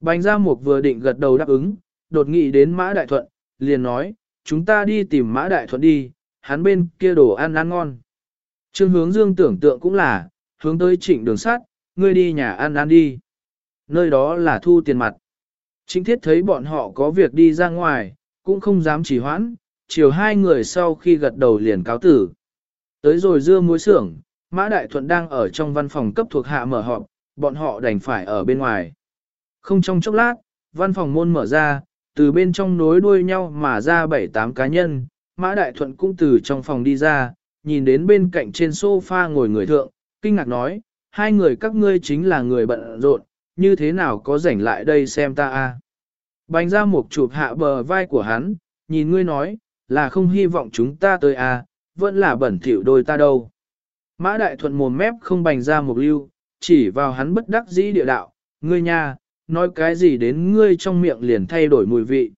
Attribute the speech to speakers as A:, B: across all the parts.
A: Bành Gia Mục vừa định gật đầu đáp ứng, đột nghị đến Mã Đại Thuận, liền nói, chúng ta đi tìm Mã Đại Thuận đi, hắn bên kia đồ ăn ăn ngon. Trương hướng dương tưởng tượng cũng là, hướng tới trịnh đường sát, ngươi đi nhà ăn ăn đi. Nơi đó là thu tiền mặt. Trịnh thiết thấy bọn họ có việc đi ra ngoài, cũng không dám chỉ hoãn, chiều hai người sau khi gật đầu liền cáo tử. Tới rồi dưa muối xưởng, Mã Đại Thuận đang ở trong văn phòng cấp thuộc hạ mở họp, bọn họ đành phải ở bên ngoài. Không trong chốc lát, văn phòng môn mở ra, từ bên trong nối đuôi nhau mà ra bảy tám cá nhân, Mã Đại Thuận cũng từ trong phòng đi ra, nhìn đến bên cạnh trên sofa ngồi người thượng, kinh ngạc nói, hai người các ngươi chính là người bận rộn, như thế nào có rảnh lại đây xem ta a? Bánh ra một chụp hạ bờ vai của hắn, nhìn ngươi nói, là không hy vọng chúng ta tới a, vẫn là bẩn thỉu đôi ta đâu. Mã Đại Thuận mồm mép không bành ra một lưu, chỉ vào hắn bất đắc dĩ địa đạo, ngươi nha, nói cái gì đến ngươi trong miệng liền thay đổi mùi vị.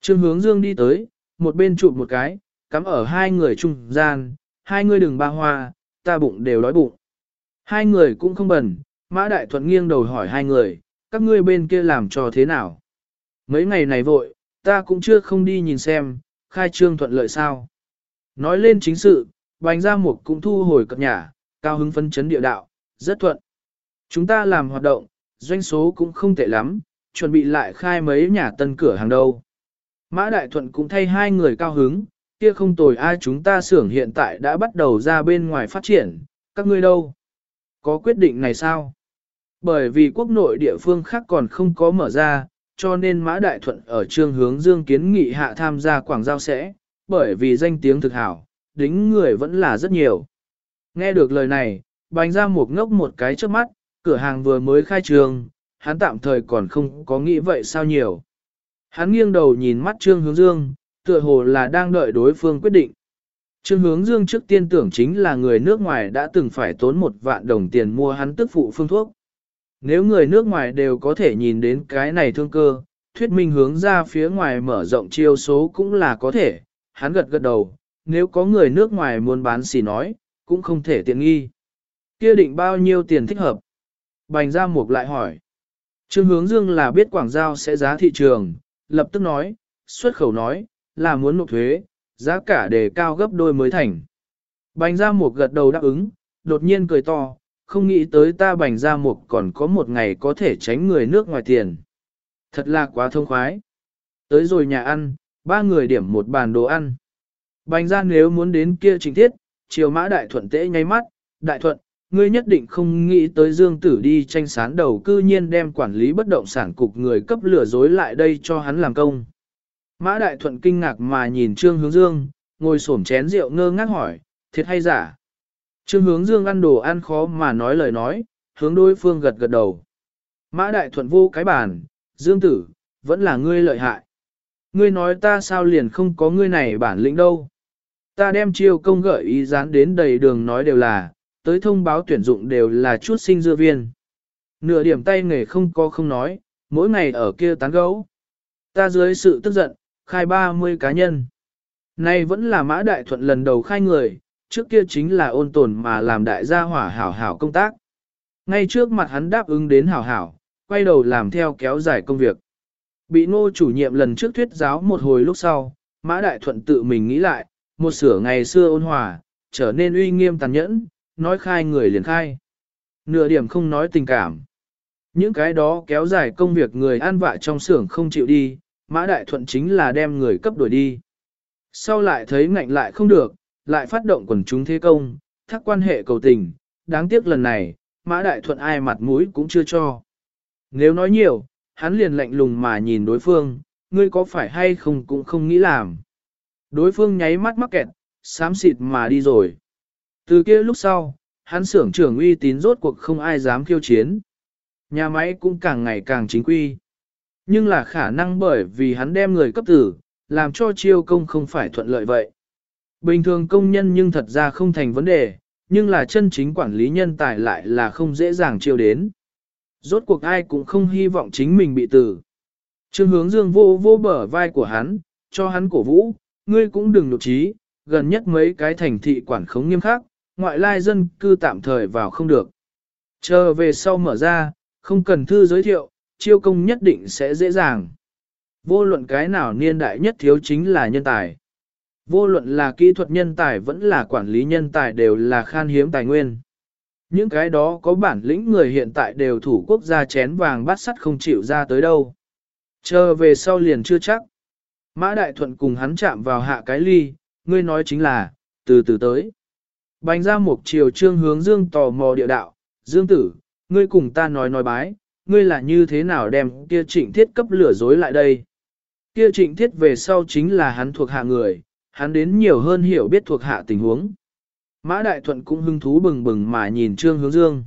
A: Trương hướng dương đi tới, một bên chụp một cái, cắm ở hai người trung gian, hai người đừng ba hoa, ta bụng đều đói bụng. Hai người cũng không bẩn, Mã Đại Thuận nghiêng đầu hỏi hai người, các ngươi bên kia làm cho thế nào? Mấy ngày này vội, ta cũng chưa không đi nhìn xem, khai trương thuận lợi sao? Nói lên chính sự, bánh ra một cũng thu hồi cập nhà, cao hứng phân chấn địa đạo, rất thuận. Chúng ta làm hoạt động, doanh số cũng không tệ lắm, chuẩn bị lại khai mấy nhà tân cửa hàng đâu. Mã Đại Thuận cũng thay hai người cao hứng, kia không tồi ai chúng ta xưởng hiện tại đã bắt đầu ra bên ngoài phát triển, các ngươi đâu? Có quyết định này sao? Bởi vì quốc nội địa phương khác còn không có mở ra, cho nên Mã Đại Thuận ở trương hướng dương kiến nghị hạ tham gia quảng giao sẽ, bởi vì danh tiếng thực hảo, đính người vẫn là rất nhiều. Nghe được lời này, bánh ra một ngốc một cái trước mắt, cửa hàng vừa mới khai trường, hắn tạm thời còn không có nghĩ vậy sao nhiều. Hắn nghiêng đầu nhìn mắt Trương Hướng Dương, tựa hồ là đang đợi đối phương quyết định. Trương Hướng Dương trước tiên tưởng chính là người nước ngoài đã từng phải tốn một vạn đồng tiền mua hắn tức phụ phương thuốc. Nếu người nước ngoài đều có thể nhìn đến cái này thương cơ, thuyết minh hướng ra phía ngoài mở rộng chiêu số cũng là có thể, hắn gật gật đầu, nếu có người nước ngoài muốn bán xì nói, cũng không thể tiện nghi. Kia định bao nhiêu tiền thích hợp? Bành ra mục lại hỏi. Trương hướng dương là biết Quảng Giao sẽ giá thị trường, lập tức nói, xuất khẩu nói, là muốn nộp thuế, giá cả đề cao gấp đôi mới thành. Bành ra mục gật đầu đáp ứng, đột nhiên cười to, không nghĩ tới ta bành ra mục còn có một ngày có thể tránh người nước ngoài tiền. Thật là quá thông khoái. Tới rồi nhà ăn, ba người điểm một bàn đồ ăn. Bành ra nếu muốn đến kia trình thiết, chiều mã đại thuận tễ nháy mắt, đại thuận, ngươi nhất định không nghĩ tới Dương Tử đi tranh sán đầu cư nhiên đem quản lý bất động sản cục người cấp lừa dối lại đây cho hắn làm công. Mã Đại Thuận kinh ngạc mà nhìn Trương Hướng Dương, ngồi xổm chén rượu ngơ ngác hỏi, thiệt hay giả? Trương Hướng Dương ăn đồ ăn khó mà nói lời nói, hướng đối phương gật gật đầu. Mã Đại Thuận vô cái bàn, Dương Tử, vẫn là ngươi lợi hại. Ngươi nói ta sao liền không có ngươi này bản lĩnh đâu. Ta đem chiêu công gợi ý dán đến đầy đường nói đều là, tới thông báo tuyển dụng đều là chút sinh dưa viên. Nửa điểm tay nghề không có không nói, mỗi ngày ở kia tán gấu. Ta dưới sự tức giận, khai 30 cá nhân. Nay vẫn là mã đại thuận lần đầu khai người, trước kia chính là ôn tồn mà làm đại gia hỏa hảo hảo công tác. Ngay trước mặt hắn đáp ứng đến hảo hảo, quay đầu làm theo kéo dài công việc. Bị ngô chủ nhiệm lần trước thuyết giáo một hồi lúc sau, mã đại thuận tự mình nghĩ lại, một sửa ngày xưa ôn hòa, trở nên uy nghiêm tàn nhẫn, nói khai người liền khai. Nửa điểm không nói tình cảm. Những cái đó kéo dài công việc người an vạ trong xưởng không chịu đi, Mã Đại Thuận chính là đem người cấp đuổi đi. Sau lại thấy ngạnh lại không được, lại phát động quần chúng thế công, thắc quan hệ cầu tình, đáng tiếc lần này, Mã Đại Thuận ai mặt mũi cũng chưa cho. Nếu nói nhiều, hắn liền lạnh lùng mà nhìn đối phương, ngươi có phải hay không cũng không nghĩ làm. Đối phương nháy mắt mắc kẹt, xám xịt mà đi rồi. Từ kia lúc sau, hắn xưởng trưởng uy tín rốt cuộc không ai dám khiêu chiến. Nhà máy cũng càng ngày càng chính quy. Nhưng là khả năng bởi vì hắn đem người cấp tử, làm cho chiêu công không phải thuận lợi vậy. Bình thường công nhân nhưng thật ra không thành vấn đề, nhưng là chân chính quản lý nhân tài lại là không dễ dàng chiêu đến. Rốt cuộc ai cũng không hy vọng chính mình bị tử. Trương hướng dương vô vô bờ vai của hắn, cho hắn cổ vũ, ngươi cũng đừng nụ trí, gần nhất mấy cái thành thị quản khống nghiêm khắc, ngoại lai dân cư tạm thời vào không được. Chờ về sau mở ra, không cần thư giới thiệu, chiêu công nhất định sẽ dễ dàng. Vô luận cái nào niên đại nhất thiếu chính là nhân tài. Vô luận là kỹ thuật nhân tài vẫn là quản lý nhân tài đều là khan hiếm tài nguyên. Những cái đó có bản lĩnh người hiện tại đều thủ quốc gia chén vàng bát sắt không chịu ra tới đâu. Chờ về sau liền chưa chắc. Mã Đại Thuận cùng hắn chạm vào hạ cái ly, ngươi nói chính là, từ từ tới. Bánh ra một chiều trương hướng dương tò mò địa đạo, dương tử, ngươi cùng ta nói nói bái, ngươi là như thế nào đem kia trịnh thiết cấp lửa dối lại đây. Kia trịnh thiết về sau chính là hắn thuộc hạ người, hắn đến nhiều hơn hiểu biết thuộc hạ tình huống. Mã Đại Thuận cũng hưng thú bừng bừng mà nhìn Trương Hướng Dương.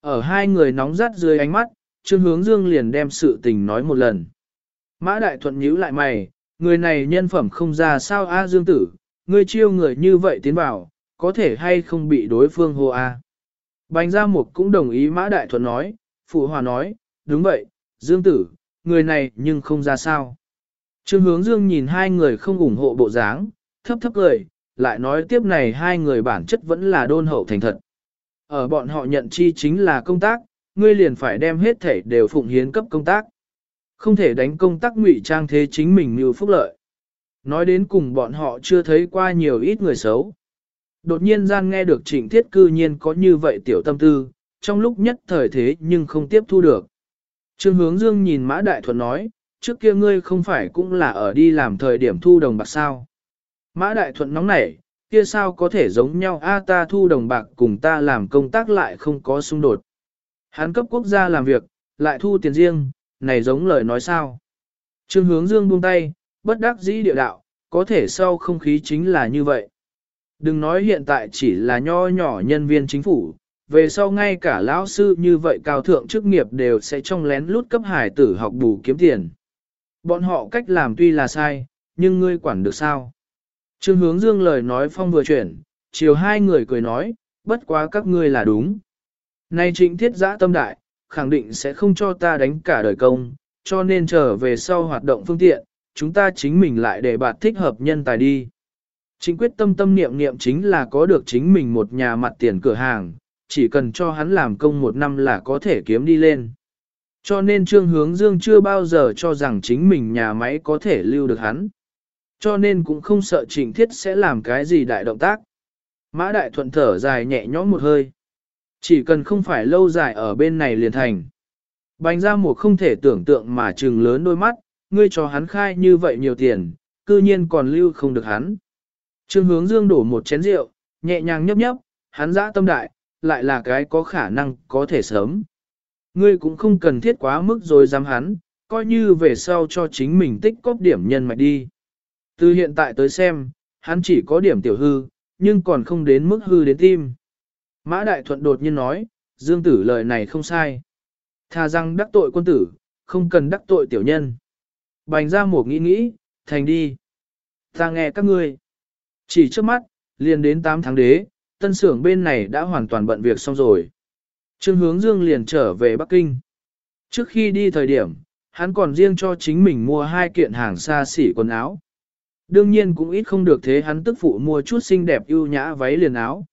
A: Ở hai người nóng rát dưới ánh mắt, Trương Hướng Dương liền đem sự tình nói một lần. Mã Đại Thuận nhíu lại mày, người này nhân phẩm không ra sao A Dương tử, ngươi chiêu người như vậy tiến vào, có thể hay không bị đối phương hô A. bành Gia Mục cũng đồng ý Mã Đại Thuận nói, Phụ Hòa nói, đúng vậy, Dương tử, người này nhưng không ra sao. Trương hướng dương nhìn hai người không ủng hộ bộ dáng, thấp thấp cười, lại nói tiếp này hai người bản chất vẫn là đôn hậu thành thật. Ở bọn họ nhận chi chính là công tác, ngươi liền phải đem hết thể đều phụng hiến cấp công tác. Không thể đánh công tác ngụy trang thế chính mình như phúc lợi. Nói đến cùng bọn họ chưa thấy qua nhiều ít người xấu. Đột nhiên gian nghe được trịnh thiết cư nhiên có như vậy tiểu tâm tư, trong lúc nhất thời thế nhưng không tiếp thu được. Trương hướng dương nhìn mã đại thuận nói, trước kia ngươi không phải cũng là ở đi làm thời điểm thu đồng bạc sao. Mã Đại Thuận nóng nảy, kia sao có thể giống nhau a ta thu đồng bạc cùng ta làm công tác lại không có xung đột. Hắn cấp quốc gia làm việc, lại thu tiền riêng, này giống lời nói sao. Trương hướng dương buông tay, bất đắc dĩ địa đạo, có thể sau không khí chính là như vậy. Đừng nói hiện tại chỉ là nho nhỏ nhân viên chính phủ, về sau ngay cả lão sư như vậy cao thượng chức nghiệp đều sẽ trong lén lút cấp hải tử học bù kiếm tiền. Bọn họ cách làm tuy là sai, nhưng ngươi quản được sao? Trương hướng dương lời nói phong vừa chuyển, chiều hai người cười nói, bất quá các ngươi là đúng. Nay trịnh thiết giã tâm đại, khẳng định sẽ không cho ta đánh cả đời công, cho nên trở về sau hoạt động phương tiện, chúng ta chính mình lại để bạn thích hợp nhân tài đi. Chính quyết tâm tâm niệm niệm chính là có được chính mình một nhà mặt tiền cửa hàng, chỉ cần cho hắn làm công một năm là có thể kiếm đi lên. Cho nên Trương Hướng Dương chưa bao giờ cho rằng chính mình nhà máy có thể lưu được hắn. Cho nên cũng không sợ Trịnh Thiết sẽ làm cái gì đại động tác. Mã Đại Thuận thở dài nhẹ nhõm một hơi. Chỉ cần không phải lâu dài ở bên này liền thành. Bánh ra một không thể tưởng tượng mà trừng lớn đôi mắt, ngươi cho hắn khai như vậy nhiều tiền, cư nhiên còn lưu không được hắn. Trương hướng dương đổ một chén rượu, nhẹ nhàng nhấp nhấp, hắn dã tâm đại, lại là cái có khả năng có thể sớm. Ngươi cũng không cần thiết quá mức rồi dám hắn, coi như về sau cho chính mình tích cóp điểm nhân mạch đi. Từ hiện tại tới xem, hắn chỉ có điểm tiểu hư, nhưng còn không đến mức hư đến tim. Mã Đại Thuận đột nhiên nói, Dương Tử lời này không sai. Thà rằng đắc tội quân tử, không cần đắc tội tiểu nhân. Bành ra một nghĩ nghĩ, thành đi. Ta nghe các ngươi. Chỉ trước mắt, liền đến 8 tháng đế, tân xưởng bên này đã hoàn toàn bận việc xong rồi. Trương hướng dương liền trở về Bắc Kinh. Trước khi đi thời điểm, hắn còn riêng cho chính mình mua hai kiện hàng xa xỉ quần áo. Đương nhiên cũng ít không được thế hắn tức phụ mua chút xinh đẹp ưu nhã váy liền áo.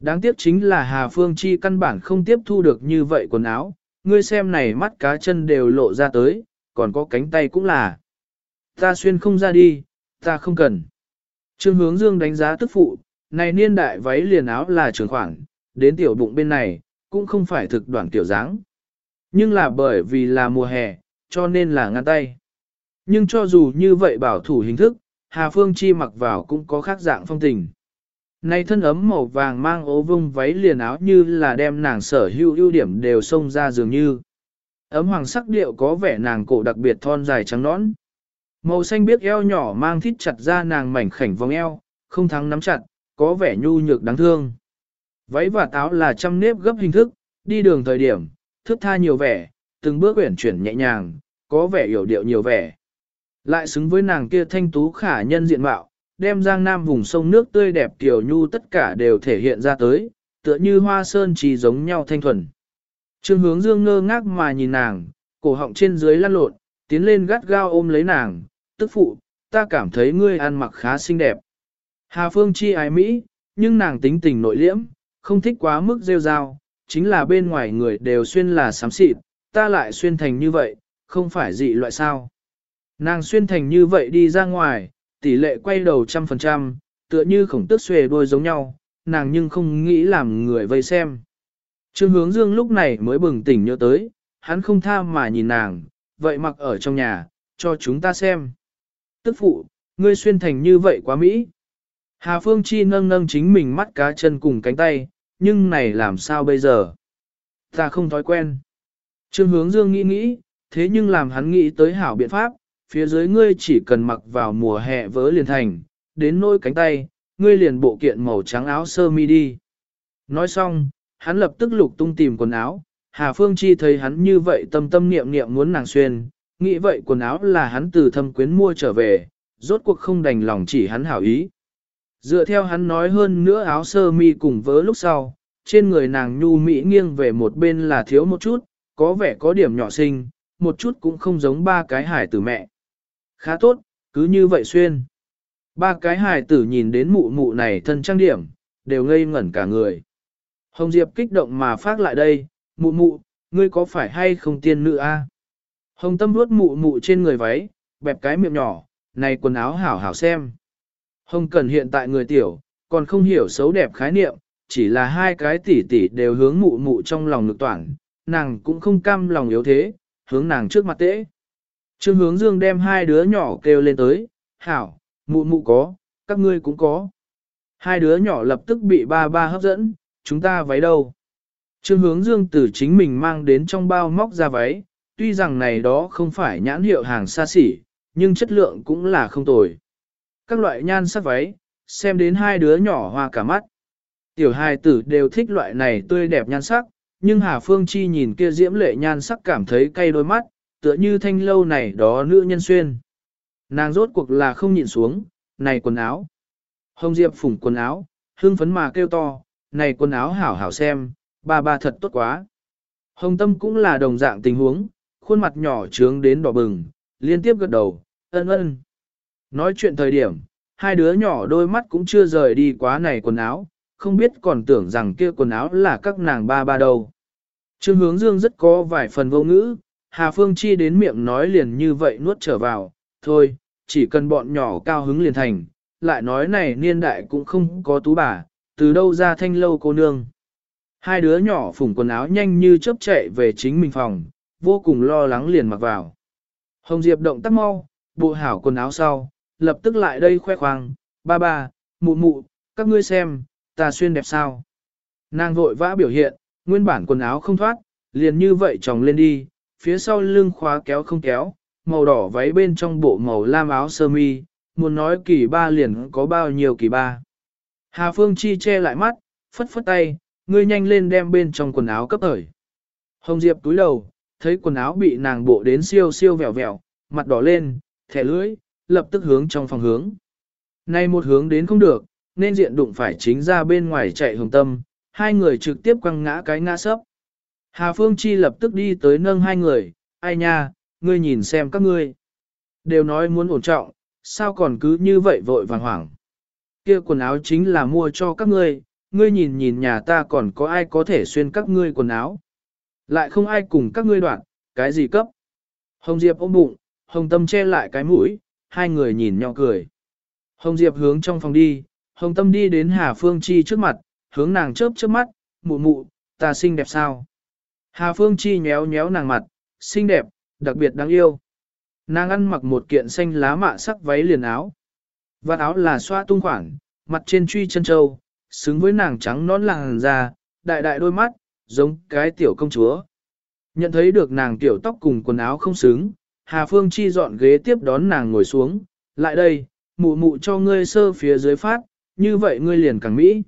A: Đáng tiếc chính là Hà Phương Chi căn bản không tiếp thu được như vậy quần áo, ngươi xem này mắt cá chân đều lộ ra tới, còn có cánh tay cũng là. Ta xuyên không ra đi, ta không cần. Trương hướng dương đánh giá tức phụ, này niên đại váy liền áo là trường khoảng, đến tiểu bụng bên này, cũng không phải thực đoạn tiểu dáng. Nhưng là bởi vì là mùa hè, cho nên là ngăn tay. Nhưng cho dù như vậy bảo thủ hình thức, Hà Phương Chi mặc vào cũng có khác dạng phong tình. Này thân ấm màu vàng mang ố vung váy liền áo như là đem nàng sở hữu ưu điểm đều xông ra dường như. Ấm hoàng sắc điệu có vẻ nàng cổ đặc biệt thon dài trắng nõn. Màu xanh biếc eo nhỏ mang thít chặt ra nàng mảnh khảnh vòng eo, không thắng nắm chặt, có vẻ nhu nhược đáng thương. Váy và táo là trăm nếp gấp hình thức, đi đường thời điểm, thước tha nhiều vẻ, từng bước uyển chuyển nhẹ nhàng, có vẻ hiểu điệu nhiều vẻ. Lại xứng với nàng kia thanh tú khả nhân diện mạo, đem giang nam vùng sông nước tươi đẹp tiểu nhu tất cả đều thể hiện ra tới, tựa như hoa sơn trì giống nhau thanh thuần. Trương hướng dương ngơ ngác mà nhìn nàng, cổ họng trên dưới lăn lộn, tiến lên gắt gao ôm lấy nàng, tức phụ, ta cảm thấy ngươi ăn mặc khá xinh đẹp. Hà Phương chi ái Mỹ, nhưng nàng tính tình nội liễm, không thích quá mức rêu rao, chính là bên ngoài người đều xuyên là sám xịt, ta lại xuyên thành như vậy, không phải dị loại sao. Nàng xuyên thành như vậy đi ra ngoài, tỷ lệ quay đầu trăm phần trăm, tựa như khổng tức xuề đôi giống nhau, nàng nhưng không nghĩ làm người vây xem. Trương hướng dương lúc này mới bừng tỉnh nhớ tới, hắn không tha mà nhìn nàng, vậy mặc ở trong nhà, cho chúng ta xem. Tức phụ, ngươi xuyên thành như vậy quá Mỹ. Hà Phương Chi nâng nâng chính mình mắt cá chân cùng cánh tay, nhưng này làm sao bây giờ? Ta không thói quen. Trương hướng dương nghĩ nghĩ, thế nhưng làm hắn nghĩ tới hảo biện pháp, phía dưới ngươi chỉ cần mặc vào mùa hè vớ liền thành, đến nôi cánh tay, ngươi liền bộ kiện màu trắng áo sơ mi đi. Nói xong, hắn lập tức lục tung tìm quần áo, Hà Phương Chi thấy hắn như vậy tâm tâm niệm niệm muốn nàng xuyên, nghĩ vậy quần áo là hắn từ thâm quyến mua trở về, rốt cuộc không đành lòng chỉ hắn hảo ý. Dựa theo hắn nói hơn nữa áo sơ mi cùng vớ lúc sau, trên người nàng nhu mỹ nghiêng về một bên là thiếu một chút, có vẻ có điểm nhỏ xinh, một chút cũng không giống ba cái hải tử mẹ. Khá tốt, cứ như vậy xuyên. Ba cái hải tử nhìn đến mụ mụ này thân trang điểm, đều ngây ngẩn cả người. Hồng Diệp kích động mà phát lại đây, mụ mụ, ngươi có phải hay không tiên nữ a? Hồng Tâm vuốt mụ mụ trên người váy, bẹp cái miệng nhỏ, này quần áo hảo hảo xem. Hồng Cần hiện tại người tiểu, còn không hiểu xấu đẹp khái niệm, chỉ là hai cái tỷ tỷ đều hướng mụ mụ trong lòng lực toàn, nàng cũng không cam lòng yếu thế, hướng nàng trước mặt tễ. Trương hướng dương đem hai đứa nhỏ kêu lên tới, hảo, mụ mụ có, các ngươi cũng có. Hai đứa nhỏ lập tức bị ba ba hấp dẫn, chúng ta váy đâu. Trương hướng dương từ chính mình mang đến trong bao móc ra váy, tuy rằng này đó không phải nhãn hiệu hàng xa xỉ, nhưng chất lượng cũng là không tồi. Các loại nhan sắc váy, xem đến hai đứa nhỏ hoa cả mắt. Tiểu hài tử đều thích loại này tươi đẹp nhan sắc, nhưng Hà Phương Chi nhìn kia diễm lệ nhan sắc cảm thấy cay đôi mắt, tựa như thanh lâu này đó nữ nhân xuyên. Nàng rốt cuộc là không nhịn xuống, này quần áo. Hồng Diệp phủng quần áo, hương phấn mà kêu to, này quần áo hảo hảo xem, ba ba thật tốt quá. Hồng Tâm cũng là đồng dạng tình huống, khuôn mặt nhỏ trướng đến đỏ bừng, liên tiếp gật đầu, ân ân. Nói chuyện thời điểm, hai đứa nhỏ đôi mắt cũng chưa rời đi quá này quần áo, không biết còn tưởng rằng kia quần áo là các nàng ba ba đâu. Trương hướng dương rất có vài phần vô ngữ, Hà Phương Chi đến miệng nói liền như vậy nuốt trở vào, thôi, chỉ cần bọn nhỏ cao hứng liền thành, lại nói này niên đại cũng không có tú bà, từ đâu ra thanh lâu cô nương. Hai đứa nhỏ phủng quần áo nhanh như chớp chạy về chính mình phòng, vô cùng lo lắng liền mặc vào. Hồng Diệp động tác mau, bộ hảo quần áo sau, lập tức lại đây khoe khoang, ba ba, mụ mụ, các ngươi xem, ta xuyên đẹp sao. Nàng vội vã biểu hiện, nguyên bản quần áo không thoát, liền như vậy tròng lên đi, phía sau lưng khóa kéo không kéo, màu đỏ váy bên trong bộ màu lam áo sơ mi, muốn nói kỳ ba liền có bao nhiêu kỳ ba. Hà Phương Chi che lại mắt, phất phất tay, ngươi nhanh lên đem bên trong quần áo cấp thời. Hồng Diệp túi đầu, thấy quần áo bị nàng bộ đến siêu siêu vẹo vẹo, mặt đỏ lên, thẻ lưỡi, lập tức hướng trong phòng hướng. Nay một hướng đến không được, nên diện đụng phải chính ra bên ngoài chạy hồng tâm, hai người trực tiếp quăng ngã cái ngã sấp. Hà Phương Chi lập tức đi tới nâng hai người, ai nha, ngươi nhìn xem các ngươi. Đều nói muốn ổn trọng, sao còn cứ như vậy vội vàng hoảng. Kia quần áo chính là mua cho các ngươi, ngươi nhìn nhìn nhà ta còn có ai có thể xuyên các ngươi quần áo. Lại không ai cùng các ngươi đoạn, cái gì cấp. Hồng Diệp ôm bụng, Hồng Tâm che lại cái mũi, hai người nhìn nhau cười. Hồng Diệp hướng trong phòng đi, Hồng Tâm đi đến Hà Phương Chi trước mặt, hướng nàng chớp chớp mắt, mụ mụ, ta xinh đẹp sao? Hà Phương Chi nhéo nhéo nàng mặt, xinh đẹp, đặc biệt đáng yêu. Nàng ăn mặc một kiện xanh lá mạ sắc váy liền áo. Vạt áo là xoa tung khoảng, mặt trên truy chân châu, xứng với nàng trắng nón làng da, đại đại đôi mắt, giống cái tiểu công chúa. Nhận thấy được nàng tiểu tóc cùng quần áo không xứng, Hà Phương Chi dọn ghế tiếp đón nàng ngồi xuống, lại đây, mụ mụ cho ngươi sơ phía dưới phát, như vậy ngươi liền càng mỹ.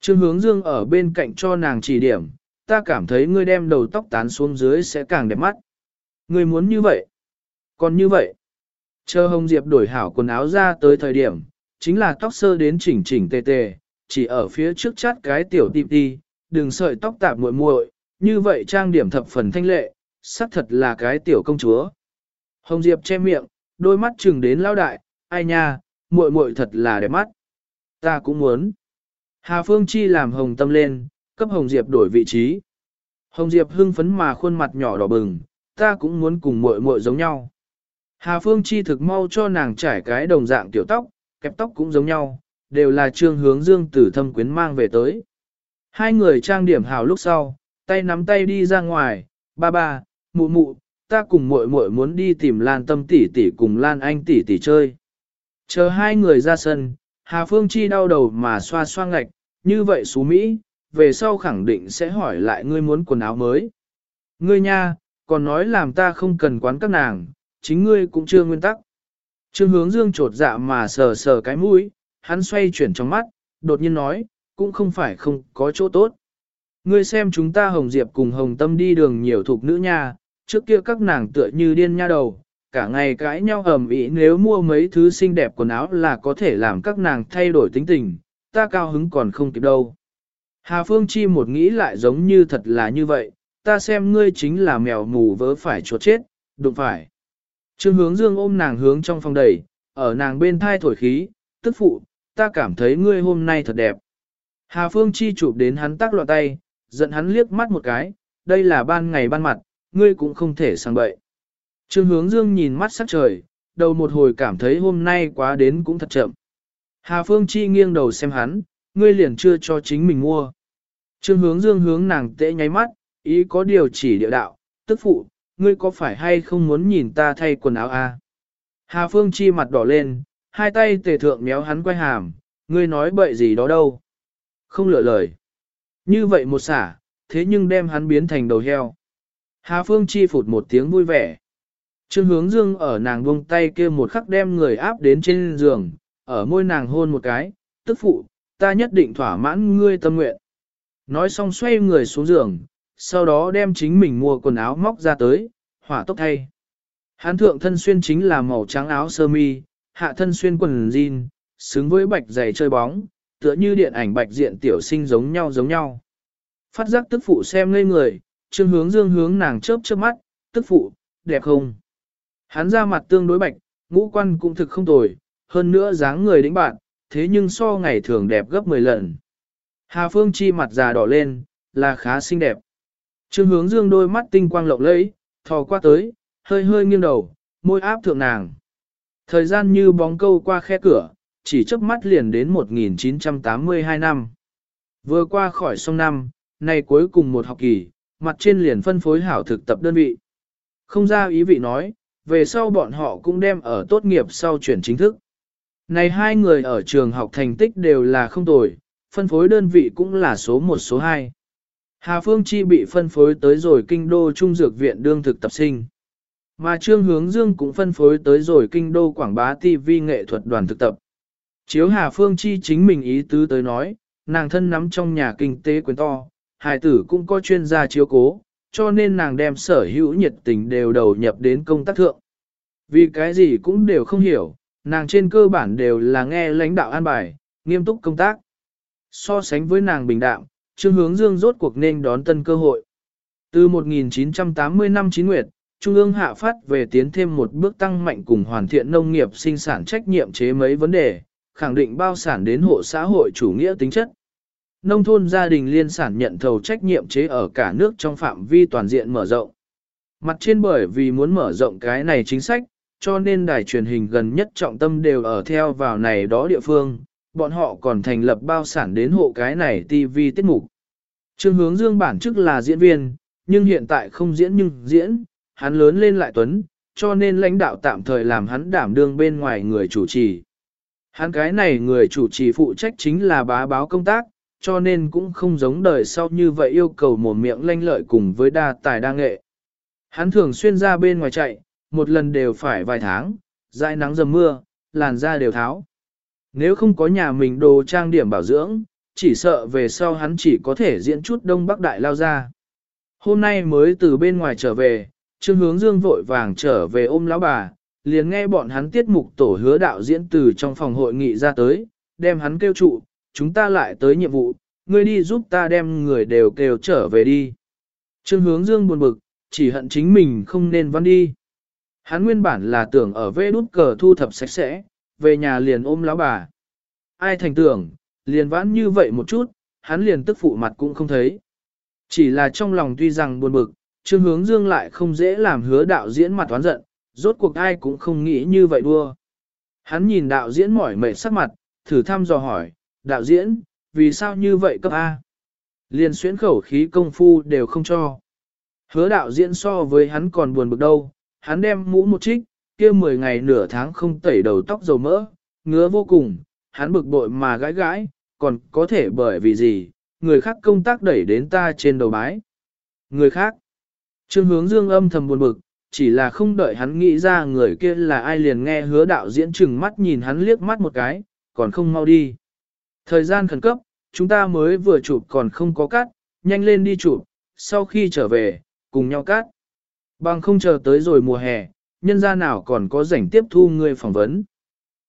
A: Trương hướng dương ở bên cạnh cho nàng chỉ điểm, ta cảm thấy ngươi đem đầu tóc tán xuống dưới sẽ càng đẹp mắt. Ngươi muốn như vậy. Còn như vậy, chờ Hồng Diệp đổi hảo quần áo ra tới thời điểm, chính là tóc sơ đến chỉnh chỉnh tề tề, chỉ ở phía trước chát cái tiểu tịp đi, đừng sợi tóc tạp muội muội, như vậy trang điểm thập phần thanh lệ, xác thật là cái tiểu công chúa. Hồng Diệp che miệng, đôi mắt chừng đến lao đại, ai nha, muội muội thật là đẹp mắt. Ta cũng muốn. Hà Phương Chi làm Hồng Tâm lên, cấp Hồng Diệp đổi vị trí. Hồng Diệp hưng phấn mà khuôn mặt nhỏ đỏ bừng, ta cũng muốn cùng muội muội giống nhau. Hà Phương Chi thực mau cho nàng trải cái đồng dạng tiểu tóc, kẹp tóc cũng giống nhau, đều là trương hướng dương tử thâm quyến mang về tới. Hai người trang điểm hào lúc sau, tay nắm tay đi ra ngoài, ba ba, mụ mụ, ta cùng muội muội muốn đi tìm Lan Tâm tỷ tỷ cùng Lan Anh tỷ tỷ chơi. Chờ hai người ra sân, Hà Phương Chi đau đầu mà xoa xoa ngạch, như vậy xú Mỹ, về sau khẳng định sẽ hỏi lại ngươi muốn quần áo mới. Ngươi nha, còn nói làm ta không cần quán các nàng, chính ngươi cũng chưa nguyên tắc. Trương hướng dương trột dạ mà sờ sờ cái mũi, hắn xoay chuyển trong mắt, đột nhiên nói, cũng không phải không có chỗ tốt. Ngươi xem chúng ta Hồng Diệp cùng Hồng Tâm đi đường nhiều thuộc nữ nha, trước kia các nàng tựa như điên nha đầu, cả ngày cãi nhau ầm ĩ nếu mua mấy thứ xinh đẹp quần áo là có thể làm các nàng thay đổi tính tình, ta cao hứng còn không kịp đâu. Hà Phương Chi một nghĩ lại giống như thật là như vậy, ta xem ngươi chính là mèo mù vớ phải chuột chết, đụng phải. Trương hướng dương ôm nàng hướng trong phòng đẩy, ở nàng bên thai thổi khí, tức phụ, ta cảm thấy ngươi hôm nay thật đẹp. Hà Phương Chi chụp đến hắn tác loạn tay, giận hắn liếc mắt một cái, đây là ban ngày ban mặt, ngươi cũng không thể sang bậy. Trương hướng dương nhìn mắt sắc trời, đầu một hồi cảm thấy hôm nay quá đến cũng thật chậm. Hà Phương Chi nghiêng đầu xem hắn, ngươi liền chưa cho chính mình mua. Trương hướng dương hướng nàng tệ nháy mắt, ý có điều chỉ địa đạo, tức phụ, ngươi có phải hay không muốn nhìn ta thay quần áo à? Hà Phương Chi mặt đỏ lên, hai tay tề thượng méo hắn quay hàm, ngươi nói bậy gì đó đâu. Không lựa lời. Như vậy một xả, thế nhưng đem hắn biến thành đầu heo. Hà Phương Chi phụt một tiếng vui vẻ. Trương hướng dương ở nàng buông tay kia một khắc đem người áp đến trên giường, ở môi nàng hôn một cái, tức phụ, ta nhất định thỏa mãn ngươi tâm nguyện. Nói xong xoay người xuống giường, sau đó đem chính mình mua quần áo móc ra tới, hỏa tốc thay. Hán thượng thân xuyên chính là màu trắng áo sơ mi, hạ thân xuyên quần jean, xứng với bạch giày chơi bóng, tựa như điện ảnh bạch diện tiểu sinh giống nhau giống nhau. Phát giác tức phụ xem ngây người, trương hướng dương hướng nàng chớp chớp mắt, tức phụ, đẹp không? Hắn ra mặt tương đối bạch, ngũ quan cũng thực không tồi, hơn nữa dáng người đĩnh bạn, thế nhưng so ngày thường đẹp gấp 10 lần. Hà Phương Chi mặt già đỏ lên, là khá xinh đẹp. Trương hướng dương đôi mắt tinh quang lộng lẫy, thò qua tới, hơi hơi nghiêng đầu, môi áp thượng nàng. Thời gian như bóng câu qua khe cửa, chỉ chớp mắt liền đến 1982 năm. Vừa qua khỏi sông năm, nay cuối cùng một học kỳ, mặt trên liền phân phối hảo thực tập đơn vị. Không ra ý vị nói, về sau bọn họ cũng đem ở tốt nghiệp sau chuyển chính thức. Này hai người ở trường học thành tích đều là không tồi, phân phối đơn vị cũng là số 1 số 2. Hà Phương Chi bị phân phối tới rồi kinh đô trung dược viện đương thực tập sinh. Mà Trương Hướng Dương cũng phân phối tới rồi kinh đô quảng bá TV nghệ thuật đoàn thực tập. Chiếu Hà Phương Chi chính mình ý tứ tới nói, nàng thân nắm trong nhà kinh tế quyền to, hài tử cũng có chuyên gia chiếu cố, cho nên nàng đem sở hữu nhiệt tình đều đầu nhập đến công tác thượng. Vì cái gì cũng đều không hiểu, nàng trên cơ bản đều là nghe lãnh đạo an bài, nghiêm túc công tác. So sánh với nàng bình đạm, Trương Hướng Dương rốt cuộc nên đón tân cơ hội. Từ 1980 năm chín nguyệt, Trung ương hạ phát về tiến thêm một bước tăng mạnh cùng hoàn thiện nông nghiệp sinh sản trách nhiệm chế mấy vấn đề, khẳng định bao sản đến hộ xã hội chủ nghĩa tính chất. Nông thôn gia đình liên sản nhận thầu trách nhiệm chế ở cả nước trong phạm vi toàn diện mở rộng. Mặt trên bởi vì muốn mở rộng cái này chính sách, cho nên đài truyền hình gần nhất trọng tâm đều ở theo vào này đó địa phương, bọn họ còn thành lập bao sản đến hộ cái này TV tiết mục. Trương hướng dương bản chức là diễn viên, nhưng hiện tại không diễn nhưng diễn, hắn lớn lên lại tuấn, cho nên lãnh đạo tạm thời làm hắn đảm đương bên ngoài người chủ trì. Hắn cái này người chủ trì phụ trách chính là bá báo công tác, cho nên cũng không giống đời sau như vậy yêu cầu một miệng lanh lợi cùng với đa tài đa nghệ. Hắn thường xuyên ra bên ngoài chạy, một lần đều phải vài tháng, dãi nắng dầm mưa, làn da đều tháo. Nếu không có nhà mình đồ trang điểm bảo dưỡng, chỉ sợ về sau hắn chỉ có thể diễn chút đông bắc đại lao ra. Hôm nay mới từ bên ngoài trở về, Trương Hướng Dương vội vàng trở về ôm lão bà, liền nghe bọn hắn tiết mục tổ hứa đạo diễn từ trong phòng hội nghị ra tới, đem hắn kêu trụ, chúng ta lại tới nhiệm vụ, ngươi đi giúp ta đem người đều kêu trở về đi. Trương Hướng Dương buồn bực, chỉ hận chính mình không nên văn đi. Hắn nguyên bản là tưởng ở vê đút cờ thu thập sạch sẽ, về nhà liền ôm lão bà. Ai thành tưởng, liền vãn như vậy một chút, hắn liền tức phụ mặt cũng không thấy. Chỉ là trong lòng tuy rằng buồn bực, Trương Hướng Dương lại không dễ làm hứa đạo diễn mặt toán giận, rốt cuộc ai cũng không nghĩ như vậy đua. Hắn nhìn đạo diễn mỏi mệt sắc mặt, thử thăm dò hỏi, đạo diễn, vì sao như vậy cấp A? Liền xuyến khẩu khí công phu đều không cho. Hứa đạo diễn so với hắn còn buồn bực đâu, hắn đem mũ một trích, kia 10 ngày nửa tháng không tẩy đầu tóc dầu mỡ, ngứa vô cùng, hắn bực bội mà gãi gãi, còn có thể bởi vì gì, người khác công tác đẩy đến ta trên đầu bái. Người khác, Trương hướng dương âm thầm buồn bực, chỉ là không đợi hắn nghĩ ra người kia là ai liền nghe hứa đạo diễn chừng mắt nhìn hắn liếc mắt một cái, còn không mau đi. Thời gian khẩn cấp, chúng ta mới vừa chụp còn không có cắt, nhanh lên đi chụp, sau khi trở về, cùng nhau cắt. Bằng không chờ tới rồi mùa hè, nhân gia nào còn có rảnh tiếp thu người phỏng vấn.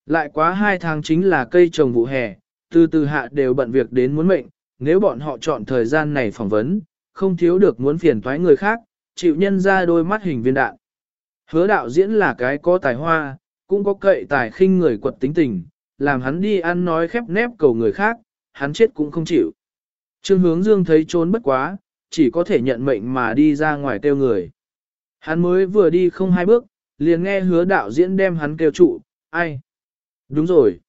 A: Lại quá hai tháng chính là cây trồng vụ hè, từ từ hạ đều bận việc đến muốn mệnh, nếu bọn họ chọn thời gian này phỏng vấn, không thiếu được muốn phiền toái người khác, chịu nhân ra đôi mắt hình viên đạn. Hứa đạo diễn là cái có tài hoa, cũng có cậy tài khinh người quật tính tình, làm hắn đi ăn nói khép nép cầu người khác, hắn chết cũng không chịu. Trương hướng dương thấy trốn bất quá, chỉ có thể nhận mệnh mà đi ra ngoài kêu người. Hắn mới vừa đi không hai bước, liền nghe hứa đạo diễn đem hắn kêu trụ, ai? Đúng rồi.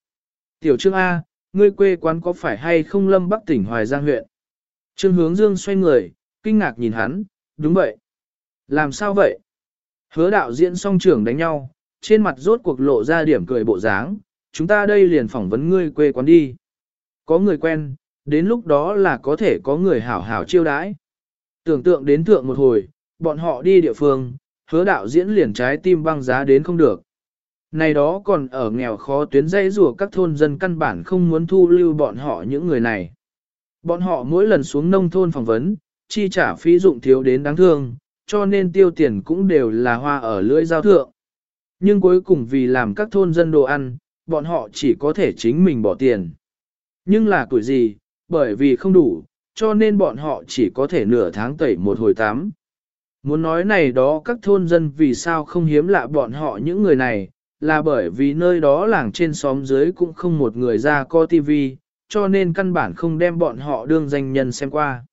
A: Tiểu Trương A, ngươi quê quán có phải hay không lâm bắc tỉnh Hoài Giang huyện? Trương hướng dương xoay người, kinh ngạc nhìn hắn, đúng vậy. Làm sao vậy? Hứa đạo diễn song trưởng đánh nhau, trên mặt rốt cuộc lộ ra điểm cười bộ dáng, chúng ta đây liền phỏng vấn ngươi quê quán đi. Có người quen, đến lúc đó là có thể có người hảo hảo chiêu đãi. Tưởng tượng đến thượng một hồi, bọn họ đi địa phương, hứa đạo diễn liền trái tim băng giá đến không được. Này đó còn ở nghèo khó tuyến dây rùa các thôn dân căn bản không muốn thu lưu bọn họ những người này. Bọn họ mỗi lần xuống nông thôn phỏng vấn, chi trả phí dụng thiếu đến đáng thương, cho nên tiêu tiền cũng đều là hoa ở lưỡi giao thượng. Nhưng cuối cùng vì làm các thôn dân đồ ăn, bọn họ chỉ có thể chính mình bỏ tiền. Nhưng là tuổi gì, bởi vì không đủ, cho nên bọn họ chỉ có thể nửa tháng tẩy một hồi tám. Muốn nói này đó các thôn dân vì sao không hiếm lạ bọn họ những người này, là bởi vì nơi đó làng trên xóm dưới cũng không một người ra co tivi, cho nên căn bản không đem bọn họ đương danh nhân xem qua.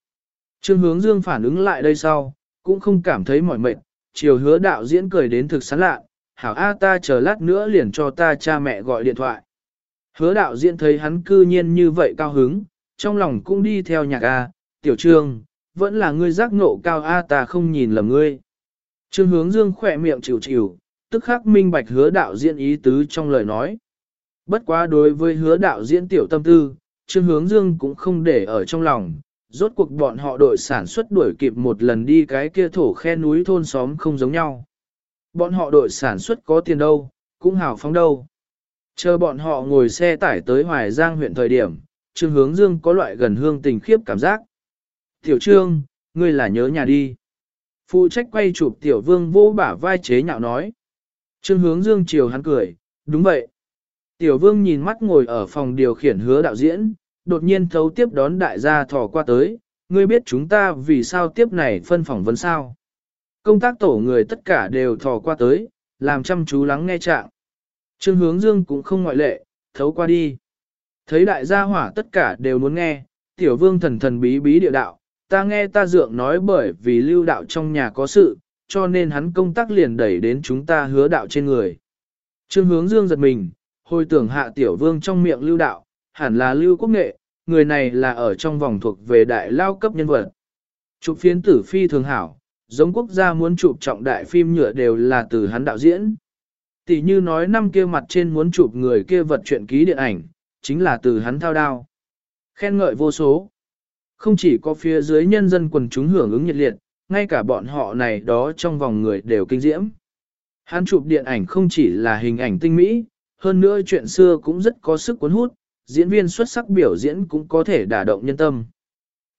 A: Trương hướng dương phản ứng lại đây sau, cũng không cảm thấy mỏi mệt, chiều hứa đạo diễn cười đến thực sán lạ, hảo A ta chờ lát nữa liền cho ta cha mẹ gọi điện thoại. Hứa đạo diễn thấy hắn cư nhiên như vậy cao hứng, trong lòng cũng đi theo nhạc A, tiểu trương, vẫn là ngươi giác ngộ cao A ta không nhìn lầm ngươi. Trương hướng dương khỏe miệng chịu chịu, tức khắc minh bạch hứa đạo diễn ý tứ trong lời nói. Bất quá đối với hứa đạo diễn tiểu tâm tư, Trương hướng dương cũng không để ở trong lòng, rốt cuộc bọn họ đội sản xuất đuổi kịp một lần đi cái kia thổ khe núi thôn xóm không giống nhau. Bọn họ đội sản xuất có tiền đâu, cũng hào phóng đâu. Chờ bọn họ ngồi xe tải tới Hoài Giang huyện thời điểm, Trương Hướng Dương có loại gần hương tình khiếp cảm giác. Tiểu Trương, ngươi là nhớ nhà đi. Phụ trách quay chụp Tiểu Vương vô bả vai chế nhạo nói. Trương Hướng Dương chiều hắn cười, đúng vậy. Tiểu Vương nhìn mắt ngồi ở phòng điều khiển hứa đạo diễn, đột nhiên thấu tiếp đón đại gia thò qua tới, ngươi biết chúng ta vì sao tiếp này phân phỏng vấn sao. Công tác tổ người tất cả đều thò qua tới, làm chăm chú lắng nghe trạng. Trương hướng dương cũng không ngoại lệ, thấu qua đi. Thấy đại gia hỏa tất cả đều muốn nghe, tiểu vương thần thần bí bí địa đạo, ta nghe ta dượng nói bởi vì lưu đạo trong nhà có sự, cho nên hắn công tác liền đẩy đến chúng ta hứa đạo trên người. Trương hướng dương giật mình, hồi tưởng hạ tiểu vương trong miệng lưu đạo, hẳn là lưu quốc nghệ, người này là ở trong vòng thuộc về đại lao cấp nhân vật. Chụp phiến tử phi thường hảo, giống quốc gia muốn chụp trọng đại phim nhựa đều là từ hắn đạo diễn. Tỷ như nói năm kia mặt trên muốn chụp người kia vật chuyện ký điện ảnh, chính là từ hắn thao đao. Khen ngợi vô số. Không chỉ có phía dưới nhân dân quần chúng hưởng ứng nhiệt liệt, ngay cả bọn họ này đó trong vòng người đều kinh diễm. Hắn chụp điện ảnh không chỉ là hình ảnh tinh mỹ, hơn nữa chuyện xưa cũng rất có sức cuốn hút, diễn viên xuất sắc biểu diễn cũng có thể đả động nhân tâm.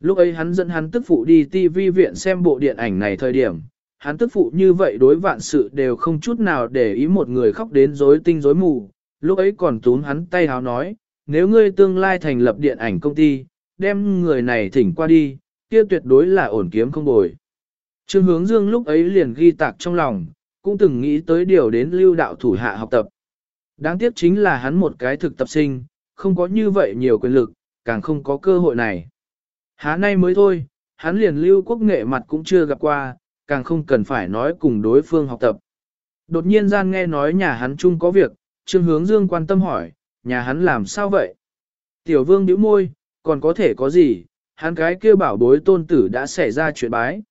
A: Lúc ấy hắn dẫn hắn tức phụ đi TV viện xem bộ điện ảnh này thời điểm, hắn tức phụ như vậy đối vạn sự đều không chút nào để ý một người khóc đến rối tinh rối mù, lúc ấy còn tún hắn tay háo nói, nếu ngươi tương lai thành lập điện ảnh công ty, đem người này thỉnh qua đi, kia tuyệt đối là ổn kiếm không bồi. Trương hướng dương lúc ấy liền ghi tạc trong lòng, cũng từng nghĩ tới điều đến lưu đạo thủ hạ học tập. Đáng tiếc chính là hắn một cái thực tập sinh, không có như vậy nhiều quyền lực, càng không có cơ hội này. Há nay mới thôi, hắn liền lưu quốc nghệ mặt cũng chưa gặp qua, càng không cần phải nói cùng đối phương học tập. Đột nhiên gian nghe nói nhà hắn chung có việc, Trương Hướng Dương quan tâm hỏi, nhà hắn làm sao vậy? Tiểu vương bĩu môi, còn có thể có gì, hắn cái kia bảo bối tôn tử đã xảy ra chuyện bái.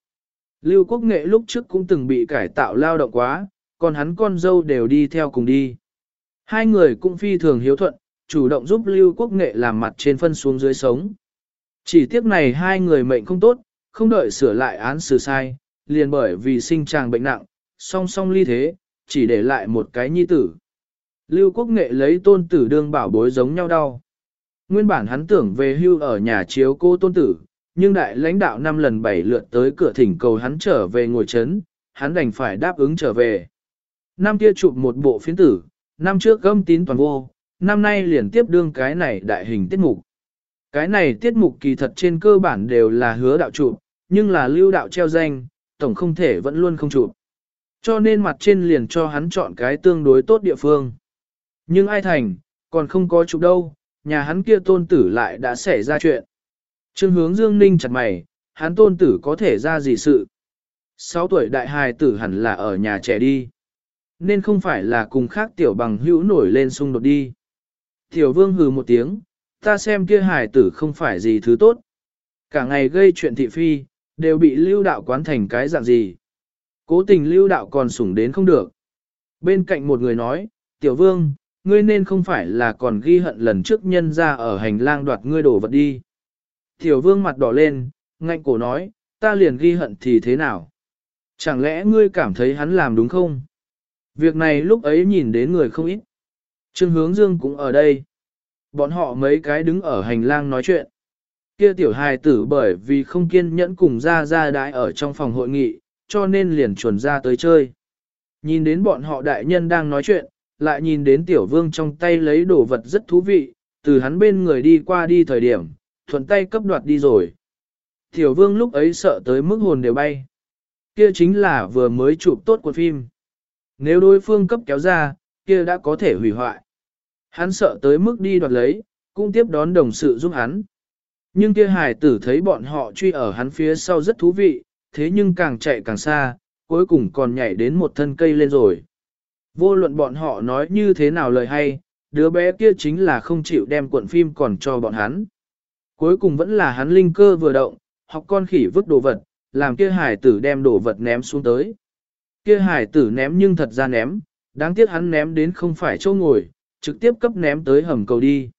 A: Lưu quốc nghệ lúc trước cũng từng bị cải tạo lao động quá, còn hắn con dâu đều đi theo cùng đi. Hai người cũng phi thường hiếu thuận, chủ động giúp Lưu Quốc Nghệ làm mặt trên phân xuống dưới sống. Chỉ tiếc này hai người mệnh không tốt, không đợi sửa lại án xử sai, liền bởi vì sinh chàng bệnh nặng, song song ly thế, chỉ để lại một cái nhi tử. Lưu Quốc Nghệ lấy tôn tử đương bảo bối giống nhau đau. Nguyên bản hắn tưởng về hưu ở nhà chiếu cô tôn tử, nhưng đại lãnh đạo năm lần bảy lượt tới cửa thỉnh cầu hắn trở về ngồi chấn, hắn đành phải đáp ứng trở về. Năm kia chụp một bộ phiến tử, năm trước gâm tín toàn vô, năm nay liền tiếp đương cái này đại hình tiết mục. Cái này tiết mục kỳ thật trên cơ bản đều là hứa đạo chụp, nhưng là lưu đạo treo danh, tổng không thể vẫn luôn không chụp. Cho nên mặt trên liền cho hắn chọn cái tương đối tốt địa phương. Nhưng ai thành, còn không có chụp đâu, nhà hắn kia tôn tử lại đã xảy ra chuyện. Trương hướng Dương Ninh chặt mày, hắn tôn tử có thể ra gì sự. 6 tuổi đại hài tử hẳn là ở nhà trẻ đi. Nên không phải là cùng khác tiểu bằng hữu nổi lên xung đột đi. Tiểu vương hừ một tiếng, ta xem kia Hải tử không phải gì thứ tốt. Cả ngày gây chuyện thị phi, đều bị lưu đạo quán thành cái dạng gì. Cố tình lưu đạo còn sủng đến không được. Bên cạnh một người nói, tiểu vương, ngươi nên không phải là còn ghi hận lần trước nhân ra ở hành lang đoạt ngươi đổ vật đi. Tiểu vương mặt đỏ lên, ngạnh cổ nói, ta liền ghi hận thì thế nào? Chẳng lẽ ngươi cảm thấy hắn làm đúng không? Việc này lúc ấy nhìn đến người không ít. Trương hướng dương cũng ở đây. Bọn họ mấy cái đứng ở hành lang nói chuyện. Kia tiểu hài tử bởi vì không kiên nhẫn cùng ra ra đãi ở trong phòng hội nghị, cho nên liền chuẩn ra tới chơi. Nhìn đến bọn họ đại nhân đang nói chuyện, lại nhìn đến tiểu vương trong tay lấy đồ vật rất thú vị, từ hắn bên người đi qua đi thời điểm, thuận tay cấp đoạt đi rồi. Tiểu vương lúc ấy sợ tới mức hồn đều bay. Kia chính là vừa mới chụp tốt của phim. Nếu đối phương cấp kéo ra, kia đã có thể hủy hoại. Hắn sợ tới mức đi đoạt lấy, cũng tiếp đón đồng sự giúp hắn. Nhưng kia hải tử thấy bọn họ truy ở hắn phía sau rất thú vị, thế nhưng càng chạy càng xa, cuối cùng còn nhảy đến một thân cây lên rồi. Vô luận bọn họ nói như thế nào lời hay, đứa bé kia chính là không chịu đem cuộn phim còn cho bọn hắn. Cuối cùng vẫn là hắn linh cơ vừa động, học con khỉ vứt đồ vật, làm kia hải tử đem đồ vật ném xuống tới. Kia hải tử ném nhưng thật ra ném, đáng tiếc hắn ném đến không phải chỗ ngồi, trực tiếp cấp ném tới hầm cầu đi.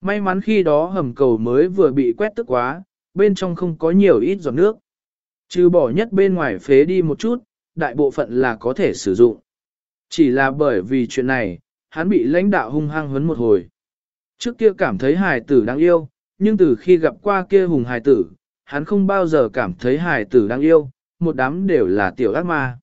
A: May mắn khi đó hầm cầu mới vừa bị quét tức quá, bên trong không có nhiều ít giọt nước. Trừ bỏ nhất bên ngoài phế đi một chút, đại bộ phận là có thể sử dụng. Chỉ là bởi vì chuyện này, hắn bị lãnh đạo hung hăng huấn một hồi. Trước kia cảm thấy hài tử đáng yêu, nhưng từ khi gặp qua kia hùng hài tử, hắn không bao giờ cảm thấy hài tử đáng yêu, một đám đều là tiểu ác ma.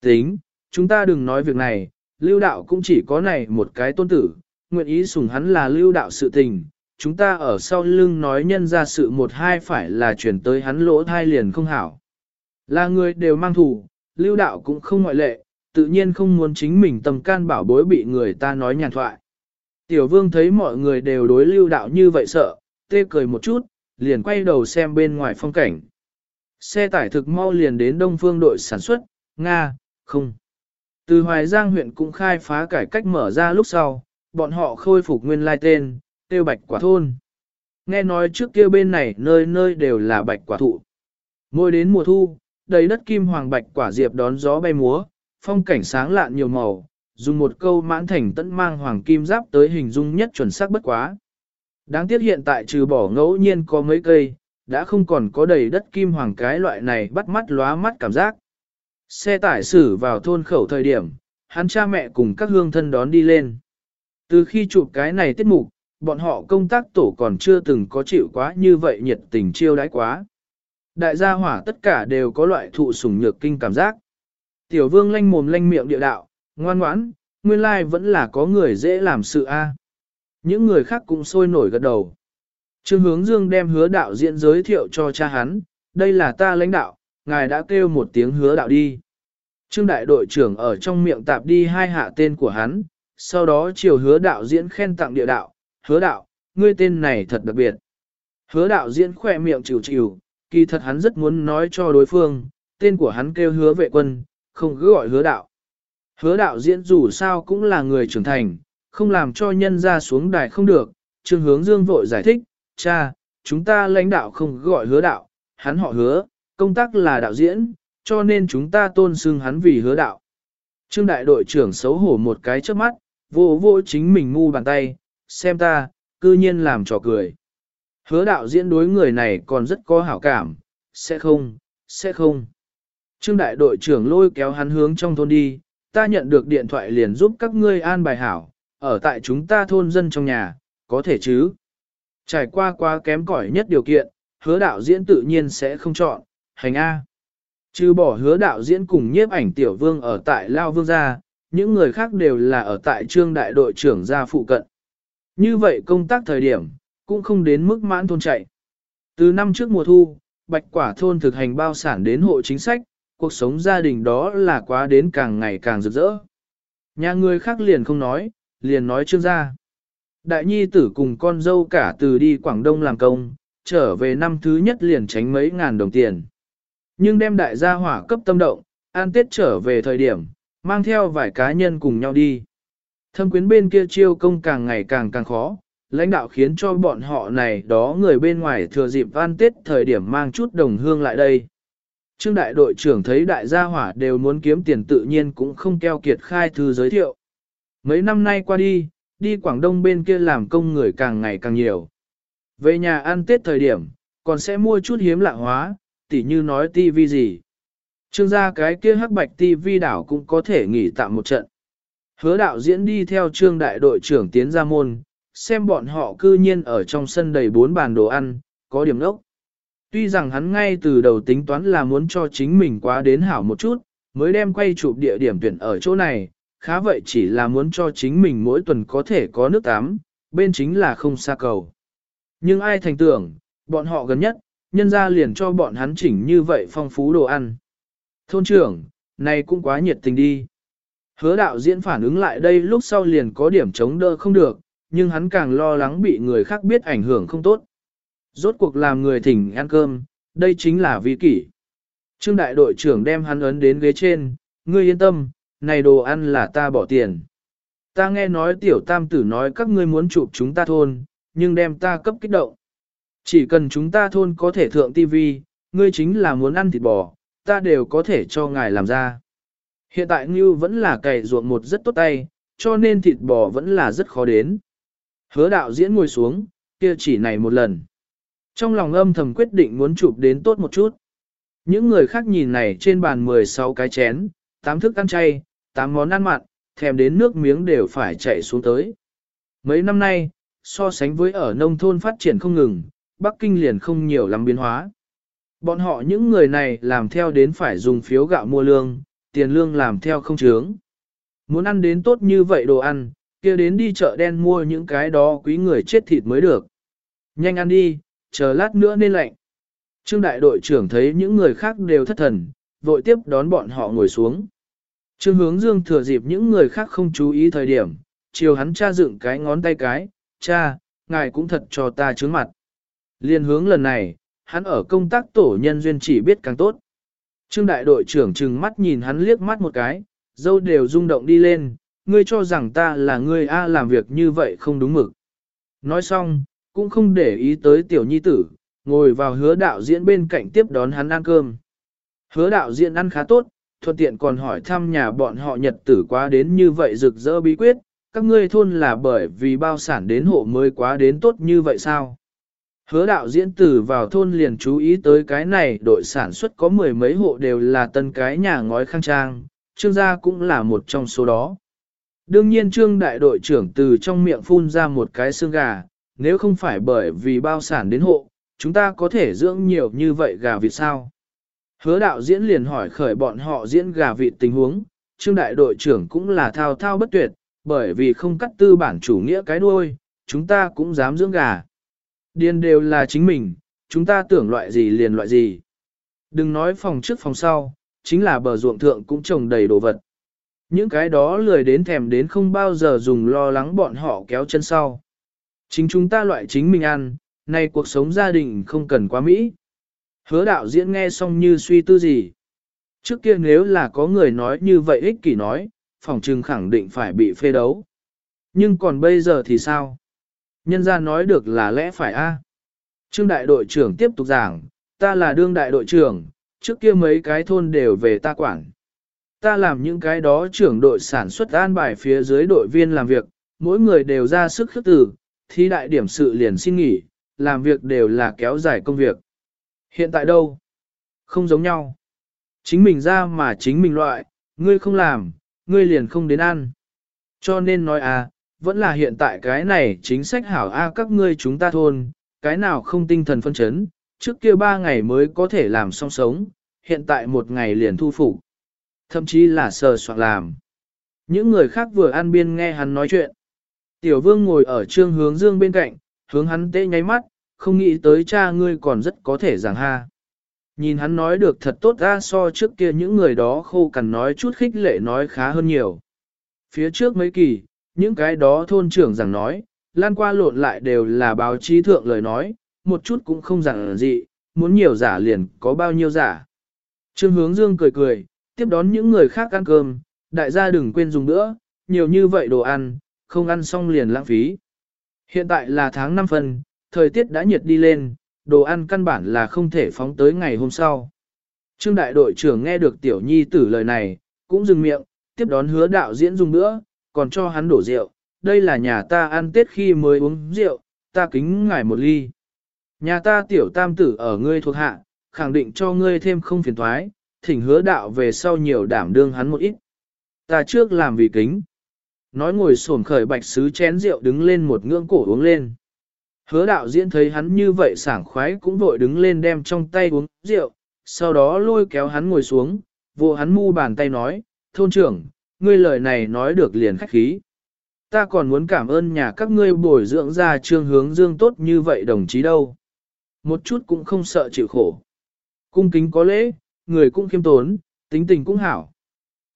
A: Tính, chúng ta đừng nói việc này, lưu đạo cũng chỉ có này một cái tôn tử, nguyện ý sùng hắn là lưu đạo sự tình, chúng ta ở sau lưng nói nhân ra sự một hai phải là chuyển tới hắn lỗ thai liền không hảo. Là người đều mang thù, lưu đạo cũng không ngoại lệ, tự nhiên không muốn chính mình tầm can bảo bối bị người ta nói nhàn thoại. Tiểu vương thấy mọi người đều đối lưu đạo như vậy sợ, tê cười một chút, liền quay đầu xem bên ngoài phong cảnh. Xe tải thực mau liền đến đông phương đội sản xuất, Nga, không. Từ Hoài Giang huyện cũng khai phá cải cách mở ra lúc sau, bọn họ khôi phục nguyên lai tên, tiêu bạch quả thôn. Nghe nói trước kia bên này nơi nơi đều là bạch quả thụ. Mỗi đến mùa thu, đầy đất kim hoàng bạch quả diệp đón gió bay múa, phong cảnh sáng lạn nhiều màu, dùng một câu mãn thành tẫn mang hoàng kim giáp tới hình dung nhất chuẩn xác bất quá. Đáng tiếc hiện tại trừ bỏ ngẫu nhiên có mấy cây, đã không còn có đầy đất kim hoàng cái loại này bắt mắt lóa mắt cảm giác. Xe tải xử vào thôn khẩu thời điểm, hắn cha mẹ cùng các hương thân đón đi lên. Từ khi chụp cái này tiết mục, bọn họ công tác tổ còn chưa từng có chịu quá như vậy nhiệt tình chiêu đãi quá. Đại gia hỏa tất cả đều có loại thụ sủng nhược kinh cảm giác. Tiểu vương lanh mồm lanh miệng địa đạo, ngoan ngoãn, nguyên lai vẫn là có người dễ làm sự a. Những người khác cũng sôi nổi gật đầu. Trương hướng dương đem hứa đạo diễn giới thiệu cho cha hắn, đây là ta lãnh đạo, ngài đã kêu một tiếng hứa đạo đi. Trương đại đội trưởng ở trong miệng tạp đi hai hạ tên của hắn, sau đó chiều hứa đạo diễn khen tặng địa đạo, hứa đạo, ngươi tên này thật đặc biệt. Hứa đạo diễn khỏe miệng chịu chịu, kỳ thật hắn rất muốn nói cho đối phương, tên của hắn kêu hứa vệ quân, không cứ gọi hứa đạo. Hứa đạo diễn dù sao cũng là người trưởng thành, không làm cho nhân ra xuống đài không được, Trương Hướng Dương vội giải thích, cha, chúng ta lãnh đạo không gọi hứa đạo, hắn họ hứa, công tác là đạo diễn, cho nên chúng ta tôn xưng hắn vì hứa đạo. Trương đại đội trưởng xấu hổ một cái trước mắt, vô vô chính mình ngu bàn tay, xem ta, cư nhiên làm trò cười. Hứa đạo diễn đối người này còn rất có hảo cảm, sẽ không, sẽ không. Trương đại đội trưởng lôi kéo hắn hướng trong thôn đi, ta nhận được điện thoại liền giúp các ngươi an bài hảo, ở tại chúng ta thôn dân trong nhà, có thể chứ. Trải qua quá kém cỏi nhất điều kiện, hứa đạo diễn tự nhiên sẽ không chọn, hành A. Trừ bỏ hứa đạo diễn cùng nhiếp ảnh tiểu vương ở tại Lao Vương gia, những người khác đều là ở tại trương đại đội trưởng gia phụ cận. Như vậy công tác thời điểm, cũng không đến mức mãn thôn chạy. Từ năm trước mùa thu, bạch quả thôn thực hành bao sản đến hộ chính sách, cuộc sống gia đình đó là quá đến càng ngày càng rực rỡ. Nhà người khác liền không nói, liền nói trương gia. Đại nhi tử cùng con dâu cả từ đi Quảng Đông làm công, trở về năm thứ nhất liền tránh mấy ngàn đồng tiền. Nhưng đem đại gia hỏa cấp tâm động, an tết trở về thời điểm, mang theo vài cá nhân cùng nhau đi. Thâm quyến bên kia chiêu công càng ngày càng càng khó, lãnh đạo khiến cho bọn họ này đó người bên ngoài thừa dịp an tết thời điểm mang chút đồng hương lại đây. Trương đại đội trưởng thấy đại gia hỏa đều muốn kiếm tiền tự nhiên cũng không keo kiệt khai thư giới thiệu. Mấy năm nay qua đi, đi Quảng Đông bên kia làm công người càng ngày càng nhiều. Về nhà ăn Tết thời điểm, còn sẽ mua chút hiếm lạ hóa, tỉ như nói tivi gì. Trương gia cái kia hắc bạch tivi đảo cũng có thể nghỉ tạm một trận. Hứa đạo diễn đi theo trương đại đội trưởng tiến ra môn, xem bọn họ cư nhiên ở trong sân đầy bốn bàn đồ ăn, có điểm đốc. Tuy rằng hắn ngay từ đầu tính toán là muốn cho chính mình quá đến hảo một chút, mới đem quay chụp địa điểm tuyển ở chỗ này, khá vậy chỉ là muốn cho chính mình mỗi tuần có thể có nước tắm, bên chính là không xa cầu. Nhưng ai thành tưởng, bọn họ gần nhất, nhân ra liền cho bọn hắn chỉnh như vậy phong phú đồ ăn. Thôn trưởng, này cũng quá nhiệt tình đi. Hứa đạo diễn phản ứng lại đây lúc sau liền có điểm chống đỡ không được, nhưng hắn càng lo lắng bị người khác biết ảnh hưởng không tốt. Rốt cuộc làm người thỉnh ăn cơm, đây chính là vi kỷ. Trương đại đội trưởng đem hắn ấn đến ghế trên, ngươi yên tâm, này đồ ăn là ta bỏ tiền. Ta nghe nói tiểu tam tử nói các ngươi muốn chụp chúng ta thôn, nhưng đem ta cấp kích động. Chỉ cần chúng ta thôn có thể thượng tivi, ngươi chính là muốn ăn thịt bò, ta đều có thể cho ngài làm ra. Hiện tại Ngưu vẫn là cày ruộng một rất tốt tay, cho nên thịt bò vẫn là rất khó đến. Hứa đạo diễn ngồi xuống, kia chỉ này một lần. Trong lòng âm thầm quyết định muốn chụp đến tốt một chút. Những người khác nhìn này trên bàn 16 cái chén, 8 thức ăn chay, 8 món ăn mặn, thèm đến nước miếng đều phải chạy xuống tới. Mấy năm nay, so sánh với ở nông thôn phát triển không ngừng, Bắc Kinh liền không nhiều lắm biến hóa. Bọn họ những người này làm theo đến phải dùng phiếu gạo mua lương, tiền lương làm theo không chướng. Muốn ăn đến tốt như vậy đồ ăn, kia đến đi chợ đen mua những cái đó quý người chết thịt mới được. Nhanh ăn đi, chờ lát nữa nên lạnh. Trương đại đội trưởng thấy những người khác đều thất thần, vội tiếp đón bọn họ ngồi xuống. Trương hướng dương thừa dịp những người khác không chú ý thời điểm, chiều hắn cha dựng cái ngón tay cái, cha, ngài cũng thật cho ta trướng mặt. Liên hướng lần này, hắn ở công tác tổ nhân duyên chỉ biết càng tốt. Trương đại đội trưởng trừng mắt nhìn hắn liếc mắt một cái, dâu đều rung động đi lên, ngươi cho rằng ta là ngươi A làm việc như vậy không đúng mực. Nói xong, cũng không để ý tới tiểu nhi tử, ngồi vào hứa đạo diễn bên cạnh tiếp đón hắn ăn cơm. Hứa đạo diễn ăn khá tốt, thuận tiện còn hỏi thăm nhà bọn họ nhật tử quá đến như vậy rực rỡ bí quyết, các ngươi thôn là bởi vì bao sản đến hộ mới quá đến tốt như vậy sao? Hứa đạo diễn tử vào thôn liền chú ý tới cái này đội sản xuất có mười mấy hộ đều là tân cái nhà ngói khang trang, trương gia cũng là một trong số đó. Đương nhiên trương đại đội trưởng từ trong miệng phun ra một cái xương gà, nếu không phải bởi vì bao sản đến hộ, chúng ta có thể dưỡng nhiều như vậy gà vịt sao? Hứa đạo diễn liền hỏi khởi bọn họ diễn gà vịt tình huống, trương đại đội trưởng cũng là thao thao bất tuyệt, bởi vì không cắt tư bản chủ nghĩa cái đuôi, chúng ta cũng dám dưỡng gà. Điền đều là chính mình, chúng ta tưởng loại gì liền loại gì. Đừng nói phòng trước phòng sau, chính là bờ ruộng thượng cũng trồng đầy đồ vật. Những cái đó lười đến thèm đến không bao giờ dùng lo lắng bọn họ kéo chân sau. Chính chúng ta loại chính mình ăn, nay cuộc sống gia đình không cần quá mỹ. Hứa đạo diễn nghe xong như suy tư gì. Trước kia nếu là có người nói như vậy ích kỷ nói, phòng trừng khẳng định phải bị phê đấu. Nhưng còn bây giờ thì sao? Nhân ra nói được là lẽ phải a. Trương đại đội trưởng tiếp tục giảng, ta là đương đại đội trưởng, trước kia mấy cái thôn đều về ta quản. Ta làm những cái đó trưởng đội sản xuất an bài phía dưới đội viên làm việc, mỗi người đều ra sức khước từ, thi đại điểm sự liền xin nghỉ, làm việc đều là kéo dài công việc. Hiện tại đâu? Không giống nhau. Chính mình ra mà chính mình loại, ngươi không làm, ngươi liền không đến ăn. Cho nên nói à, vẫn là hiện tại cái này chính sách hảo a các ngươi chúng ta thôn, cái nào không tinh thần phân chấn, trước kia ba ngày mới có thể làm song sống, hiện tại một ngày liền thu phục thậm chí là sờ soạn làm. Những người khác vừa ăn biên nghe hắn nói chuyện. Tiểu vương ngồi ở trương hướng dương bên cạnh, hướng hắn tê nháy mắt, không nghĩ tới cha ngươi còn rất có thể giảng ha. Nhìn hắn nói được thật tốt ra so trước kia những người đó khô cằn nói chút khích lệ nói khá hơn nhiều. Phía trước mấy kỳ, những cái đó thôn trưởng giảng nói, lan qua lộn lại đều là báo chí thượng lời nói, một chút cũng không giảng gì, muốn nhiều giả liền có bao nhiêu giả. Trương hướng dương cười cười, tiếp đón những người khác ăn cơm, đại gia đừng quên dùng nữa, nhiều như vậy đồ ăn, không ăn xong liền lãng phí. Hiện tại là tháng 5 phần, thời tiết đã nhiệt đi lên, đồ ăn căn bản là không thể phóng tới ngày hôm sau. Trương đại đội trưởng nghe được tiểu nhi tử lời này, cũng dừng miệng, tiếp đón hứa đạo diễn dùng nữa, còn cho hắn đổ rượu, đây là nhà ta ăn tết khi mới uống rượu, ta kính ngài một ly. Nhà ta tiểu tam tử ở ngươi thuộc hạ, khẳng định cho ngươi thêm không phiền thoái, thỉnh hứa đạo về sau nhiều đảm đương hắn một ít. Ta trước làm vì kính. Nói ngồi sổn khởi bạch sứ chén rượu đứng lên một ngưỡng cổ uống lên. Hứa đạo diễn thấy hắn như vậy sảng khoái cũng vội đứng lên đem trong tay uống rượu, sau đó lôi kéo hắn ngồi xuống, vô hắn mu bàn tay nói, thôn trưởng, ngươi lời này nói được liền khách khí. Ta còn muốn cảm ơn nhà các ngươi bồi dưỡng ra trương hướng dương tốt như vậy đồng chí đâu. Một chút cũng không sợ chịu khổ. Cung kính có lễ, người cũng khiêm tốn, tính tình cũng hảo.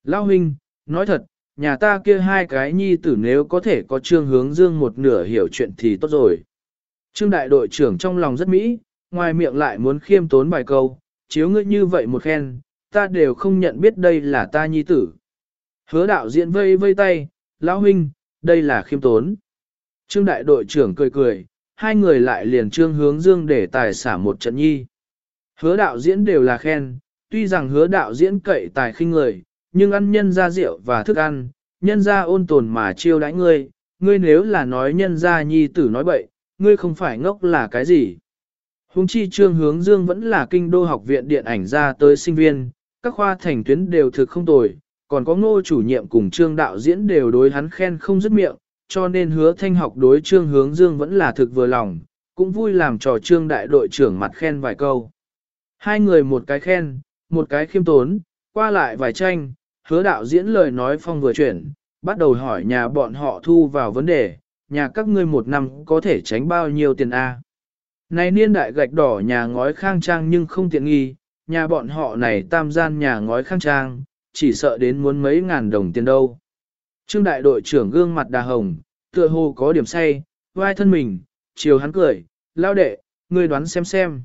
A: Lao huynh, nói thật, nhà ta kia hai cái nhi tử nếu có thể có trương hướng dương một nửa hiểu chuyện thì tốt rồi. Trương đại đội trưởng trong lòng rất mỹ, ngoài miệng lại muốn khiêm tốn bài câu, chiếu ngươi như vậy một khen, ta đều không nhận biết đây là ta nhi tử. Hứa đạo diễn vây vây tay, lão huynh, đây là khiêm tốn. Trương đại đội trưởng cười cười, hai người lại liền trương hướng dương để tài xả một trận nhi. Hứa đạo diễn đều là khen, tuy rằng hứa đạo diễn cậy tài khinh người, nhưng ăn nhân ra rượu và thức ăn, nhân ra ôn tồn mà chiêu đãi ngươi, ngươi nếu là nói nhân ra nhi tử nói bậy, ngươi không phải ngốc là cái gì. Hùng chi trương hướng dương vẫn là kinh đô học viện điện ảnh ra tới sinh viên, các khoa thành tuyến đều thực không tồi, còn có ngô chủ nhiệm cùng trương đạo diễn đều đối hắn khen không dứt miệng, cho nên hứa thanh học đối trương hướng dương vẫn là thực vừa lòng, cũng vui làm trò trương đại đội trưởng mặt khen vài câu. Hai người một cái khen, một cái khiêm tốn, qua lại vài tranh, hứa đạo diễn lời nói phong vừa chuyển, bắt đầu hỏi nhà bọn họ thu vào vấn đề, nhà các ngươi một năm có thể tránh bao nhiêu tiền A. Này niên đại gạch đỏ nhà ngói khang trang nhưng không tiện nghi, nhà bọn họ này tam gian nhà ngói khang trang, chỉ sợ đến muốn mấy ngàn đồng tiền đâu. Trương đại đội trưởng gương mặt đà hồng, tựa hồ có điểm say, vai thân mình, chiều hắn cười, lao đệ, ngươi đoán xem xem.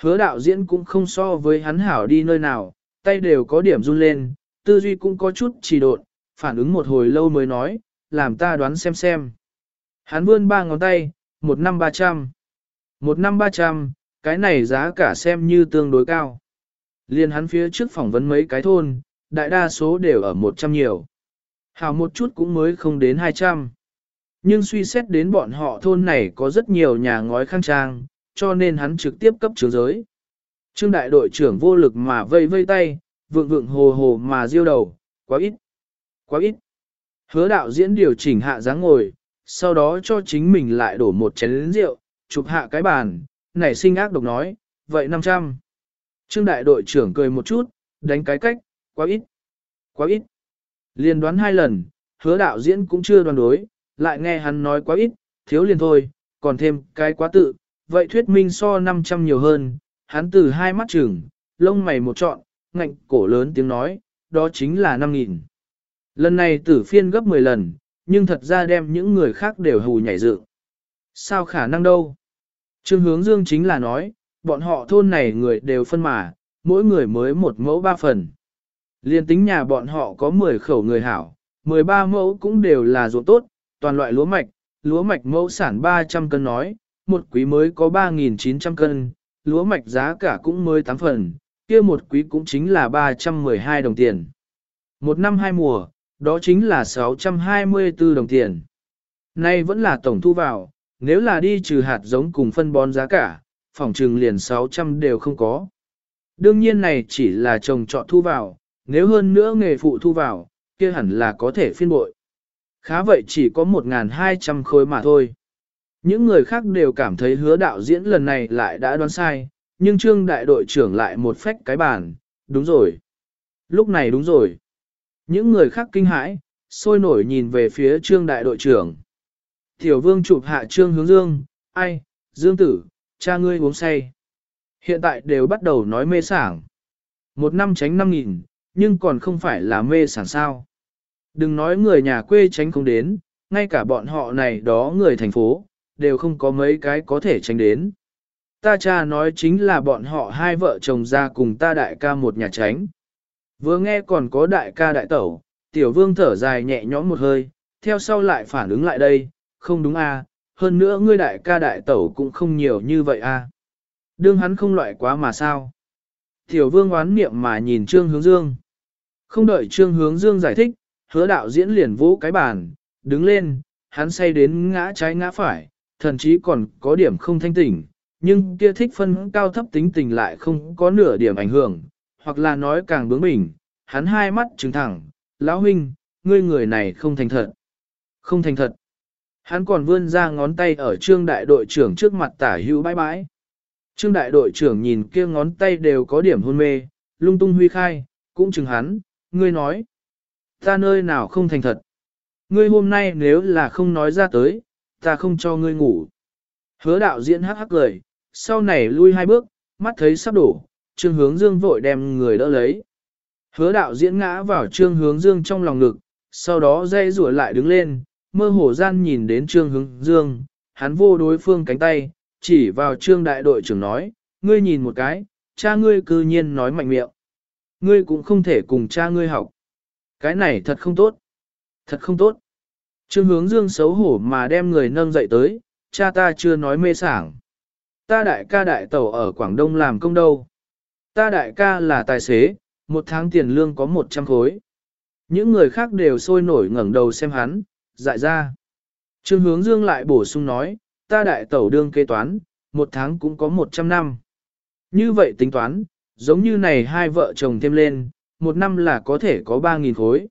A: Hứa đạo diễn cũng không so với hắn hảo đi nơi nào, tay đều có điểm run lên, tư duy cũng có chút trì độn, phản ứng một hồi lâu mới nói, làm ta đoán xem xem. Hắn vươn ba ngón tay, một năm ba trăm. Một năm ba trăm, cái này giá cả xem như tương đối cao. Liên hắn phía trước phỏng vấn mấy cái thôn, đại đa số đều ở một trăm nhiều. Hảo một chút cũng mới không đến hai trăm. Nhưng suy xét đến bọn họ thôn này có rất nhiều nhà ngói khang trang, cho nên hắn trực tiếp cấp trưởng giới. Trương đại đội trưởng vô lực mà vây vây tay, vượng vượng hồ hồ mà diêu đầu, quá ít, quá ít. Hứa đạo diễn điều chỉnh hạ dáng ngồi, sau đó cho chính mình lại đổ một chén rượu, chụp hạ cái bàn, nảy sinh ác độc nói, vậy 500. Trương đại đội trưởng cười một chút, đánh cái cách, quá ít, quá ít. Liên đoán hai lần, hứa đạo diễn cũng chưa đoán đối, lại nghe hắn nói quá ít, thiếu liền thôi, còn thêm cái quá tự, vậy thuyết minh so 500 nhiều hơn, hắn từ hai mắt trừng, lông mày một trọn, ngạnh cổ lớn tiếng nói, đó chính là 5.000. Lần này tử phiên gấp 10 lần, nhưng thật ra đem những người khác đều hù nhảy dựng. Sao khả năng đâu? Trương hướng dương chính là nói, bọn họ thôn này người đều phân mà, mỗi người mới một mẫu ba phần. Liên tính nhà bọn họ có 10 khẩu người hảo, 13 mẫu cũng đều là ruộng tốt, toàn loại lúa mạch, lúa mạch mẫu sản 300 cân nói, một quý mới có 3.900 cân, lúa mạch giá cả cũng mới 8 phần, kia một quý cũng chính là 312 đồng tiền. Một năm hai mùa, đó chính là 624 đồng tiền. Nay vẫn là tổng thu vào, nếu là đi trừ hạt giống cùng phân bón giá cả, phòng trừng liền 600 đều không có. Đương nhiên này chỉ là trồng trọt thu vào, nếu hơn nữa nghề phụ thu vào, kia hẳn là có thể phiên bội. Khá vậy chỉ có 1.200 khối mà thôi. Những người khác đều cảm thấy hứa đạo diễn lần này lại đã đoán sai, nhưng trương đại đội trưởng lại một phách cái bàn, đúng rồi. Lúc này đúng rồi. Những người khác kinh hãi, sôi nổi nhìn về phía trương đại đội trưởng. Tiểu vương chụp hạ trương hướng dương, ai, dương tử, cha ngươi uống say. Hiện tại đều bắt đầu nói mê sảng. Một năm tránh năm nghìn, nhưng còn không phải là mê sản sao. Đừng nói người nhà quê tránh không đến, ngay cả bọn họ này đó người thành phố, đều không có mấy cái có thể tránh đến. Ta cha nói chính là bọn họ hai vợ chồng ra cùng ta đại ca một nhà tránh. Vừa nghe còn có đại ca đại tẩu, tiểu vương thở dài nhẹ nhõm một hơi, theo sau lại phản ứng lại đây, không đúng a, à, hơn nữa ngươi đại ca đại tẩu cũng không nhiều như vậy a. À. Đương hắn không loại quá mà sao. Tiểu vương oán niệm mà nhìn Trương Hướng Dương. Không đợi Trương Hướng Dương giải thích, hứa đạo diễn liền vũ cái bàn, đứng lên, hắn say đến ngã trái ngã phải, thậm chí còn có điểm không thanh tỉnh, nhưng kia thích phân cao thấp tính tình lại không có nửa điểm ảnh hưởng, hoặc là nói càng bướng bỉnh, hắn hai mắt trừng thẳng, lão huynh, ngươi người này không thành thật. Không thành thật. Hắn còn vươn ra ngón tay ở trương đại đội trưởng trước mặt tả hữu bãi bãi. Trương đại đội trưởng nhìn kia ngón tay đều có điểm hôn mê, lung tung huy khai, cũng chừng hắn, ngươi nói. Ta nơi nào không thành thật. Ngươi hôm nay nếu là không nói ra tới, ta không cho ngươi ngủ. Hứa đạo diễn hắc hắc cười, sau này lui hai bước, mắt thấy sắp đổ, trương hướng dương vội đem người đỡ lấy. Hứa đạo diễn ngã vào trương hướng dương trong lòng ngực, sau đó dây rủa lại đứng lên, mơ hồ gian nhìn đến trương hướng dương, hắn vô đối phương cánh tay, chỉ vào trương đại đội trưởng nói, ngươi nhìn một cái, cha ngươi cư nhiên nói mạnh miệng. Ngươi cũng không thể cùng cha ngươi học. Cái này thật không tốt. Thật không tốt. Trương hướng dương xấu hổ mà đem người nâng dậy tới, cha ta chưa nói mê sảng. Ta đại ca đại tàu ở Quảng Đông làm công đâu. Ta đại ca là tài xế, một tháng tiền lương có 100 khối. Những người khác đều sôi nổi ngẩng đầu xem hắn, dại ra. Trương hướng dương lại bổ sung nói, ta đại tẩu đương kế toán, một tháng cũng có 100 năm. Như vậy tính toán, giống như này hai vợ chồng thêm lên, một năm là có thể có 3.000 khối.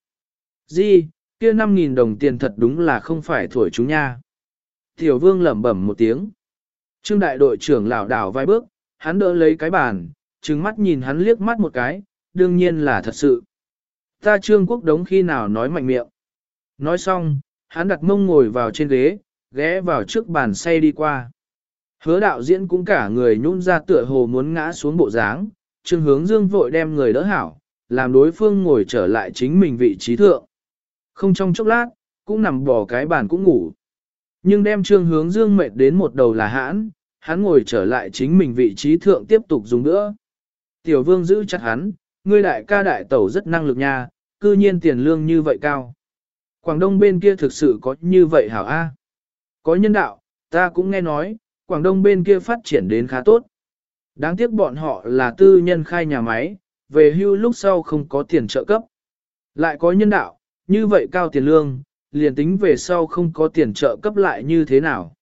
A: Di, kia 5.000 đồng tiền thật đúng là không phải thổi chúng nha. Tiểu vương lẩm bẩm một tiếng. Trương đại đội trưởng lảo đảo vài bước, hắn đỡ lấy cái bàn, trừng mắt nhìn hắn liếc mắt một cái, đương nhiên là thật sự. Ta trương quốc đống khi nào nói mạnh miệng. Nói xong, hắn đặt mông ngồi vào trên ghế, ghé vào trước bàn say đi qua. Hứa đạo diễn cũng cả người nhún ra tựa hồ muốn ngã xuống bộ dáng, trương hướng dương vội đem người đỡ hảo, làm đối phương ngồi trở lại chính mình vị trí thượng. Không trong chốc lát, cũng nằm bỏ cái bàn cũng ngủ. Nhưng đem trương hướng dương mệt đến một đầu là hãn, hắn ngồi trở lại chính mình vị trí thượng tiếp tục dùng nữa. Tiểu vương giữ chặt hắn, ngươi đại ca đại tẩu rất năng lực nha, cư nhiên tiền lương như vậy cao. Quảng Đông bên kia thực sự có như vậy hảo a? Có nhân đạo, ta cũng nghe nói, Quảng Đông bên kia phát triển đến khá tốt. Đáng tiếc bọn họ là tư nhân khai nhà máy, về hưu lúc sau không có tiền trợ cấp. Lại có nhân đạo, như vậy cao tiền lương, liền tính về sau không có tiền trợ cấp lại như thế nào.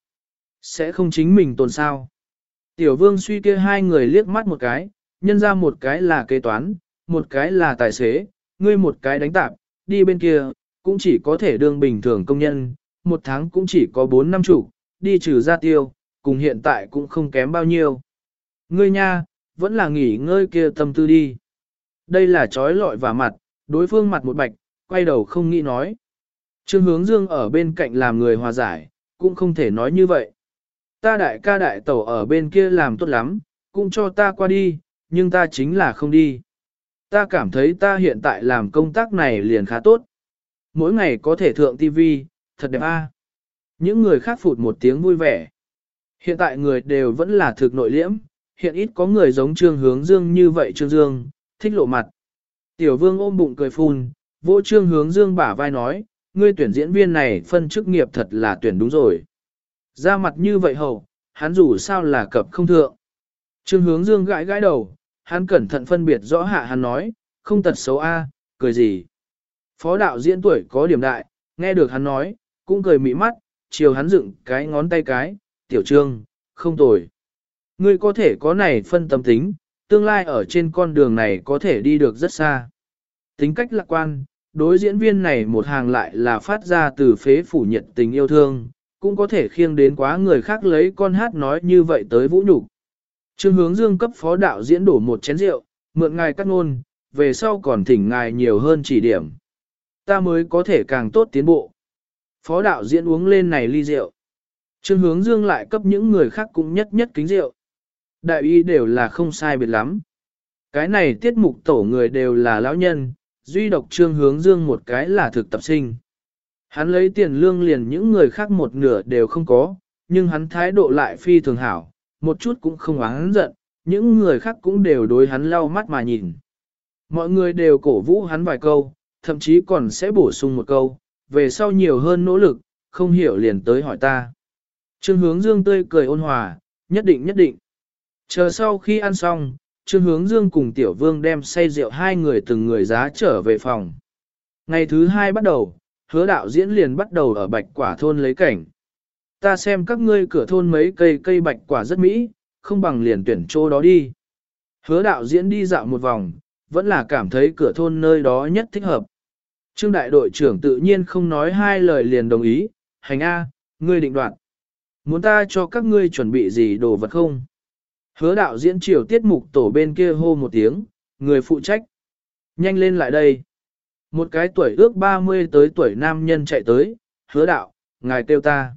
A: Sẽ không chính mình tồn sao. Tiểu vương suy kia hai người liếc mắt một cái, nhân ra một cái là kế toán, một cái là tài xế, ngươi một cái đánh tạp, đi bên kia, cũng chỉ có thể đương bình thường công nhân, một tháng cũng chỉ có bốn năm chủ, đi trừ ra tiêu, cùng hiện tại cũng không kém bao nhiêu. Ngươi nha, vẫn là nghỉ ngơi kia tâm tư đi. Đây là trói lọi và mặt, đối phương mặt một bạch, quay đầu không nghĩ nói. Trương hướng dương ở bên cạnh làm người hòa giải, cũng không thể nói như vậy. Ta đại ca đại tẩu ở bên kia làm tốt lắm, cũng cho ta qua đi, nhưng ta chính là không đi. Ta cảm thấy ta hiện tại làm công tác này liền khá tốt. Mỗi ngày có thể thượng TV, thật đẹp a. Những người khác phụt một tiếng vui vẻ. Hiện tại người đều vẫn là thực nội liễm, hiện ít có người giống Trương Hướng Dương như vậy Trương Dương, thích lộ mặt. Tiểu vương ôm bụng cười phun, vỗ Trương Hướng Dương bả vai nói, ngươi tuyển diễn viên này phân chức nghiệp thật là tuyển đúng rồi. Ra mặt như vậy hầu, hắn dù sao là cập không thượng. Trương Hướng Dương gãi gãi đầu, hắn cẩn thận phân biệt rõ hạ hắn nói, không tật xấu a, cười gì. Phó đạo diễn tuổi có điểm đại, nghe được hắn nói, cũng cười mị mắt, chiều hắn dựng cái ngón tay cái, tiểu trương, không tồi. Ngươi có thể có này phân tâm tính, tương lai ở trên con đường này có thể đi được rất xa. Tính cách lạc quan, đối diễn viên này một hàng lại là phát ra từ phế phủ nhiệt tình yêu thương, cũng có thể khiêng đến quá người khác lấy con hát nói như vậy tới vũ nhục. Trương hướng dương cấp phó đạo diễn đổ một chén rượu, mượn ngài cắt ngôn, về sau còn thỉnh ngài nhiều hơn chỉ điểm. Ta mới có thể càng tốt tiến bộ. Phó đạo diễn uống lên này ly rượu. Trương hướng dương lại cấp những người khác cũng nhất nhất kính rượu. Đại y đều là không sai biệt lắm. Cái này tiết mục tổ người đều là lão nhân, duy độc trương hướng dương một cái là thực tập sinh. Hắn lấy tiền lương liền những người khác một nửa đều không có, nhưng hắn thái độ lại phi thường hảo, một chút cũng không oán giận, những người khác cũng đều đối hắn lau mắt mà nhìn. Mọi người đều cổ vũ hắn vài câu, thậm chí còn sẽ bổ sung một câu, về sau nhiều hơn nỗ lực, không hiểu liền tới hỏi ta. Trương hướng dương tươi cười ôn hòa, nhất định nhất định. Chờ sau khi ăn xong, Trương hướng dương cùng tiểu vương đem say rượu hai người từng người giá trở về phòng. Ngày thứ hai bắt đầu, hứa đạo diễn liền bắt đầu ở bạch quả thôn lấy cảnh. Ta xem các ngươi cửa thôn mấy cây cây bạch quả rất mỹ, không bằng liền tuyển chỗ đó đi. Hứa đạo diễn đi dạo một vòng, vẫn là cảm thấy cửa thôn nơi đó nhất thích hợp. Trương đại đội trưởng tự nhiên không nói hai lời liền đồng ý, hành A, ngươi định đoạt. Muốn ta cho các ngươi chuẩn bị gì đồ vật không? Hứa đạo diễn triều tiết mục tổ bên kia hô một tiếng, người phụ trách. Nhanh lên lại đây. Một cái tuổi ước 30 tới tuổi nam nhân chạy tới, hứa đạo, ngài kêu ta.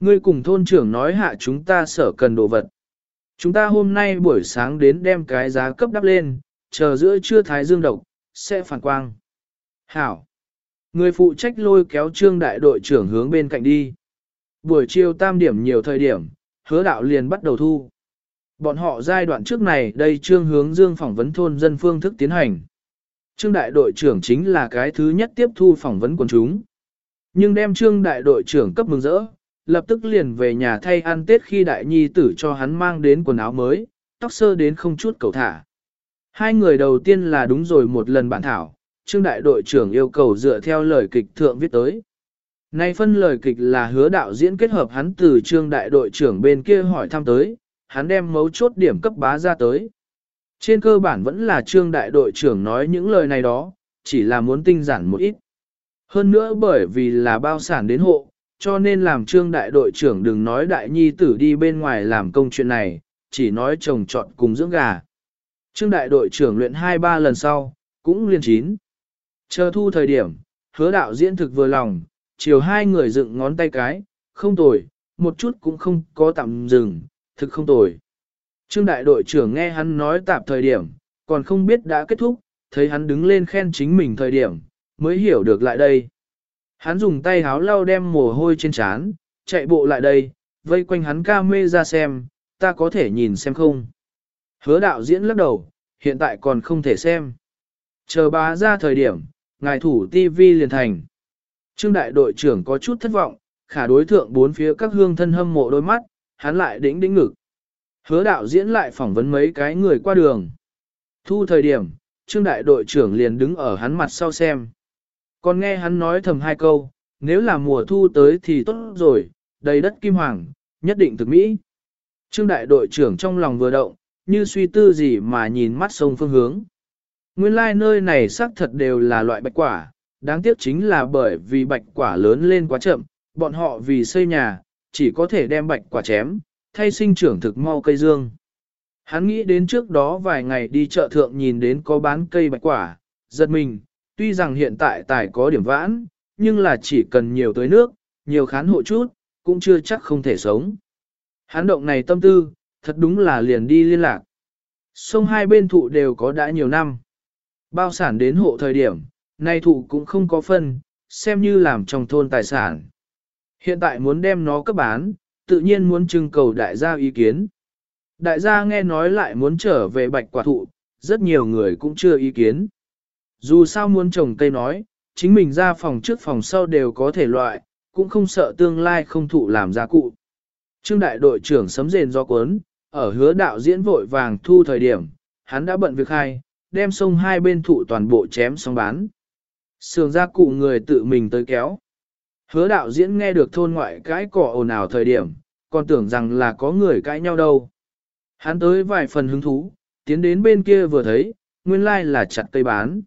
A: Ngươi cùng thôn trưởng nói hạ chúng ta sở cần đồ vật. Chúng ta hôm nay buổi sáng đến đem cái giá cấp đắp lên, chờ giữa trưa thái dương độc, sẽ phản quang. Hảo. Người phụ trách lôi kéo trương đại đội trưởng hướng bên cạnh đi. Buổi chiều tam điểm nhiều thời điểm, hứa đạo liền bắt đầu thu. Bọn họ giai đoạn trước này đây trương hướng dương phỏng vấn thôn dân phương thức tiến hành. Trương đại đội trưởng chính là cái thứ nhất tiếp thu phỏng vấn quần chúng. Nhưng đem trương đại đội trưởng cấp mừng rỡ, lập tức liền về nhà thay ăn tết khi đại nhi tử cho hắn mang đến quần áo mới, tóc sơ đến không chút cầu thả. Hai người đầu tiên là đúng rồi một lần bản thảo, trương đại đội trưởng yêu cầu dựa theo lời kịch thượng viết tới. Nay phân lời kịch là hứa đạo diễn kết hợp hắn từ trương đại đội trưởng bên kia hỏi thăm tới, hắn đem mấu chốt điểm cấp bá ra tới. Trên cơ bản vẫn là trương đại đội trưởng nói những lời này đó, chỉ là muốn tinh giản một ít. Hơn nữa bởi vì là bao sản đến hộ, cho nên làm trương đại đội trưởng đừng nói đại nhi tử đi bên ngoài làm công chuyện này, chỉ nói chồng chọn cùng dưỡng gà. Trương đại đội trưởng luyện 2-3 lần sau, cũng liên chín. Chờ thu thời điểm, hứa đạo diễn thực vừa lòng, chiều hai người dựng ngón tay cái, không tồi, một chút cũng không có tạm dừng, thực không tồi. Trương đại đội trưởng nghe hắn nói tạp thời điểm, còn không biết đã kết thúc, thấy hắn đứng lên khen chính mình thời điểm, mới hiểu được lại đây. Hắn dùng tay háo lau đem mồ hôi trên trán, chạy bộ lại đây, vây quanh hắn ca mê ra xem, ta có thể nhìn xem không. Hứa đạo diễn lắc đầu, hiện tại còn không thể xem. Chờ bá ra thời điểm, ngài thủ TV liền thành. Trương đại đội trưởng có chút thất vọng, khả đối thượng bốn phía các hương thân hâm mộ đôi mắt, hắn lại đĩnh đĩnh ngực. Hứa đạo diễn lại phỏng vấn mấy cái người qua đường. Thu thời điểm, trương đại đội trưởng liền đứng ở hắn mặt sau xem. Còn nghe hắn nói thầm hai câu, nếu là mùa thu tới thì tốt rồi, đầy đất kim hoàng, nhất định thực mỹ. Trương đại đội trưởng trong lòng vừa động, như suy tư gì mà nhìn mắt sông phương hướng. Nguyên lai like nơi này xác thật đều là loại bạch quả, đáng tiếc chính là bởi vì bạch quả lớn lên quá chậm, bọn họ vì xây nhà, chỉ có thể đem bạch quả chém, thay sinh trưởng thực mau cây dương. Hắn nghĩ đến trước đó vài ngày đi chợ thượng nhìn đến có bán cây bạch quả, giật mình, tuy rằng hiện tại tài có điểm vãn, nhưng là chỉ cần nhiều tới nước, nhiều khán hộ chút, cũng chưa chắc không thể sống. Hắn động này tâm tư, thật đúng là liền đi liên lạc. Sông hai bên thụ đều có đã nhiều năm. Bao sản đến hộ thời điểm, nay thụ cũng không có phân, xem như làm trong thôn tài sản. Hiện tại muốn đem nó cấp bán, tự nhiên muốn trưng cầu đại gia ý kiến. Đại gia nghe nói lại muốn trở về bạch quả thụ, rất nhiều người cũng chưa ý kiến. Dù sao muốn trồng cây nói, chính mình ra phòng trước phòng sau đều có thể loại, cũng không sợ tương lai không thụ làm gia cụ. Trương đại đội trưởng sấm rền do cuốn, ở hứa đạo diễn vội vàng thu thời điểm, hắn đã bận việc hai, đem sông hai bên thụ toàn bộ chém xong bán. Sườn gia cụ người tự mình tới kéo. Hứa đạo diễn nghe được thôn ngoại cái cỏ ồn ào thời điểm, còn tưởng rằng là có người cãi nhau đâu. Hắn tới vài phần hứng thú, tiến đến bên kia vừa thấy, nguyên lai là chặt cây bán.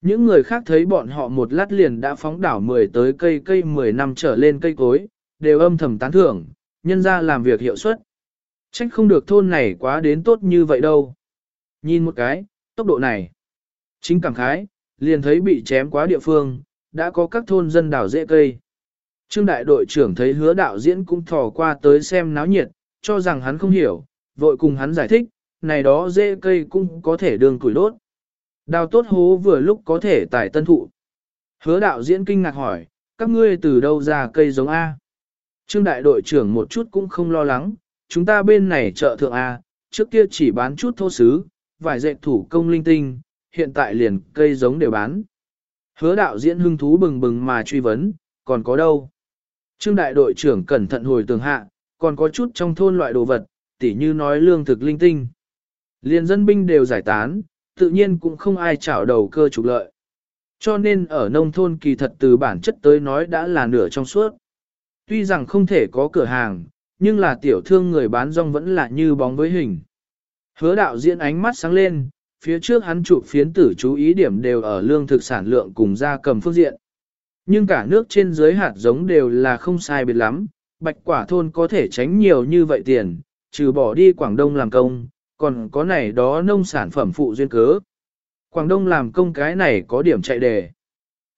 A: Những người khác thấy bọn họ một lát liền đã phóng đảo 10 tới cây cây 10 năm trở lên cây cối, đều âm thầm tán thưởng, nhân ra làm việc hiệu suất. Trách không được thôn này quá đến tốt như vậy đâu. Nhìn một cái, tốc độ này. Chính cảm khái, liền thấy bị chém quá địa phương, đã có các thôn dân đảo dễ cây. Trương đại đội trưởng thấy hứa đạo diễn cũng thò qua tới xem náo nhiệt, cho rằng hắn không hiểu, vội cùng hắn giải thích, này đó dễ cây cũng có thể đường củi đốt. Đào tốt hố vừa lúc có thể tải tân thụ. Hứa đạo diễn kinh ngạc hỏi, các ngươi từ đâu ra cây giống A? Trương đại đội trưởng một chút cũng không lo lắng, chúng ta bên này chợ thượng A, trước kia chỉ bán chút thô sứ, vài dệt thủ công linh tinh, hiện tại liền cây giống đều bán. Hứa đạo diễn hưng thú bừng bừng mà truy vấn, còn có đâu? Trương đại đội trưởng cẩn thận hồi tường hạ, còn có chút trong thôn loại đồ vật, tỉ như nói lương thực linh tinh. liền dân binh đều giải tán, tự nhiên cũng không ai chảo đầu cơ trục lợi. Cho nên ở nông thôn kỳ thật từ bản chất tới nói đã là nửa trong suốt. Tuy rằng không thể có cửa hàng, nhưng là tiểu thương người bán rong vẫn là như bóng với hình. Hứa đạo diễn ánh mắt sáng lên, phía trước hắn chụp phiến tử chú ý điểm đều ở lương thực sản lượng cùng gia cầm phương diện. Nhưng cả nước trên dưới hạt giống đều là không sai biệt lắm, bạch quả thôn có thể tránh nhiều như vậy tiền, trừ bỏ đi Quảng Đông làm công, còn có này đó nông sản phẩm phụ duyên cớ. Quảng Đông làm công cái này có điểm chạy đề.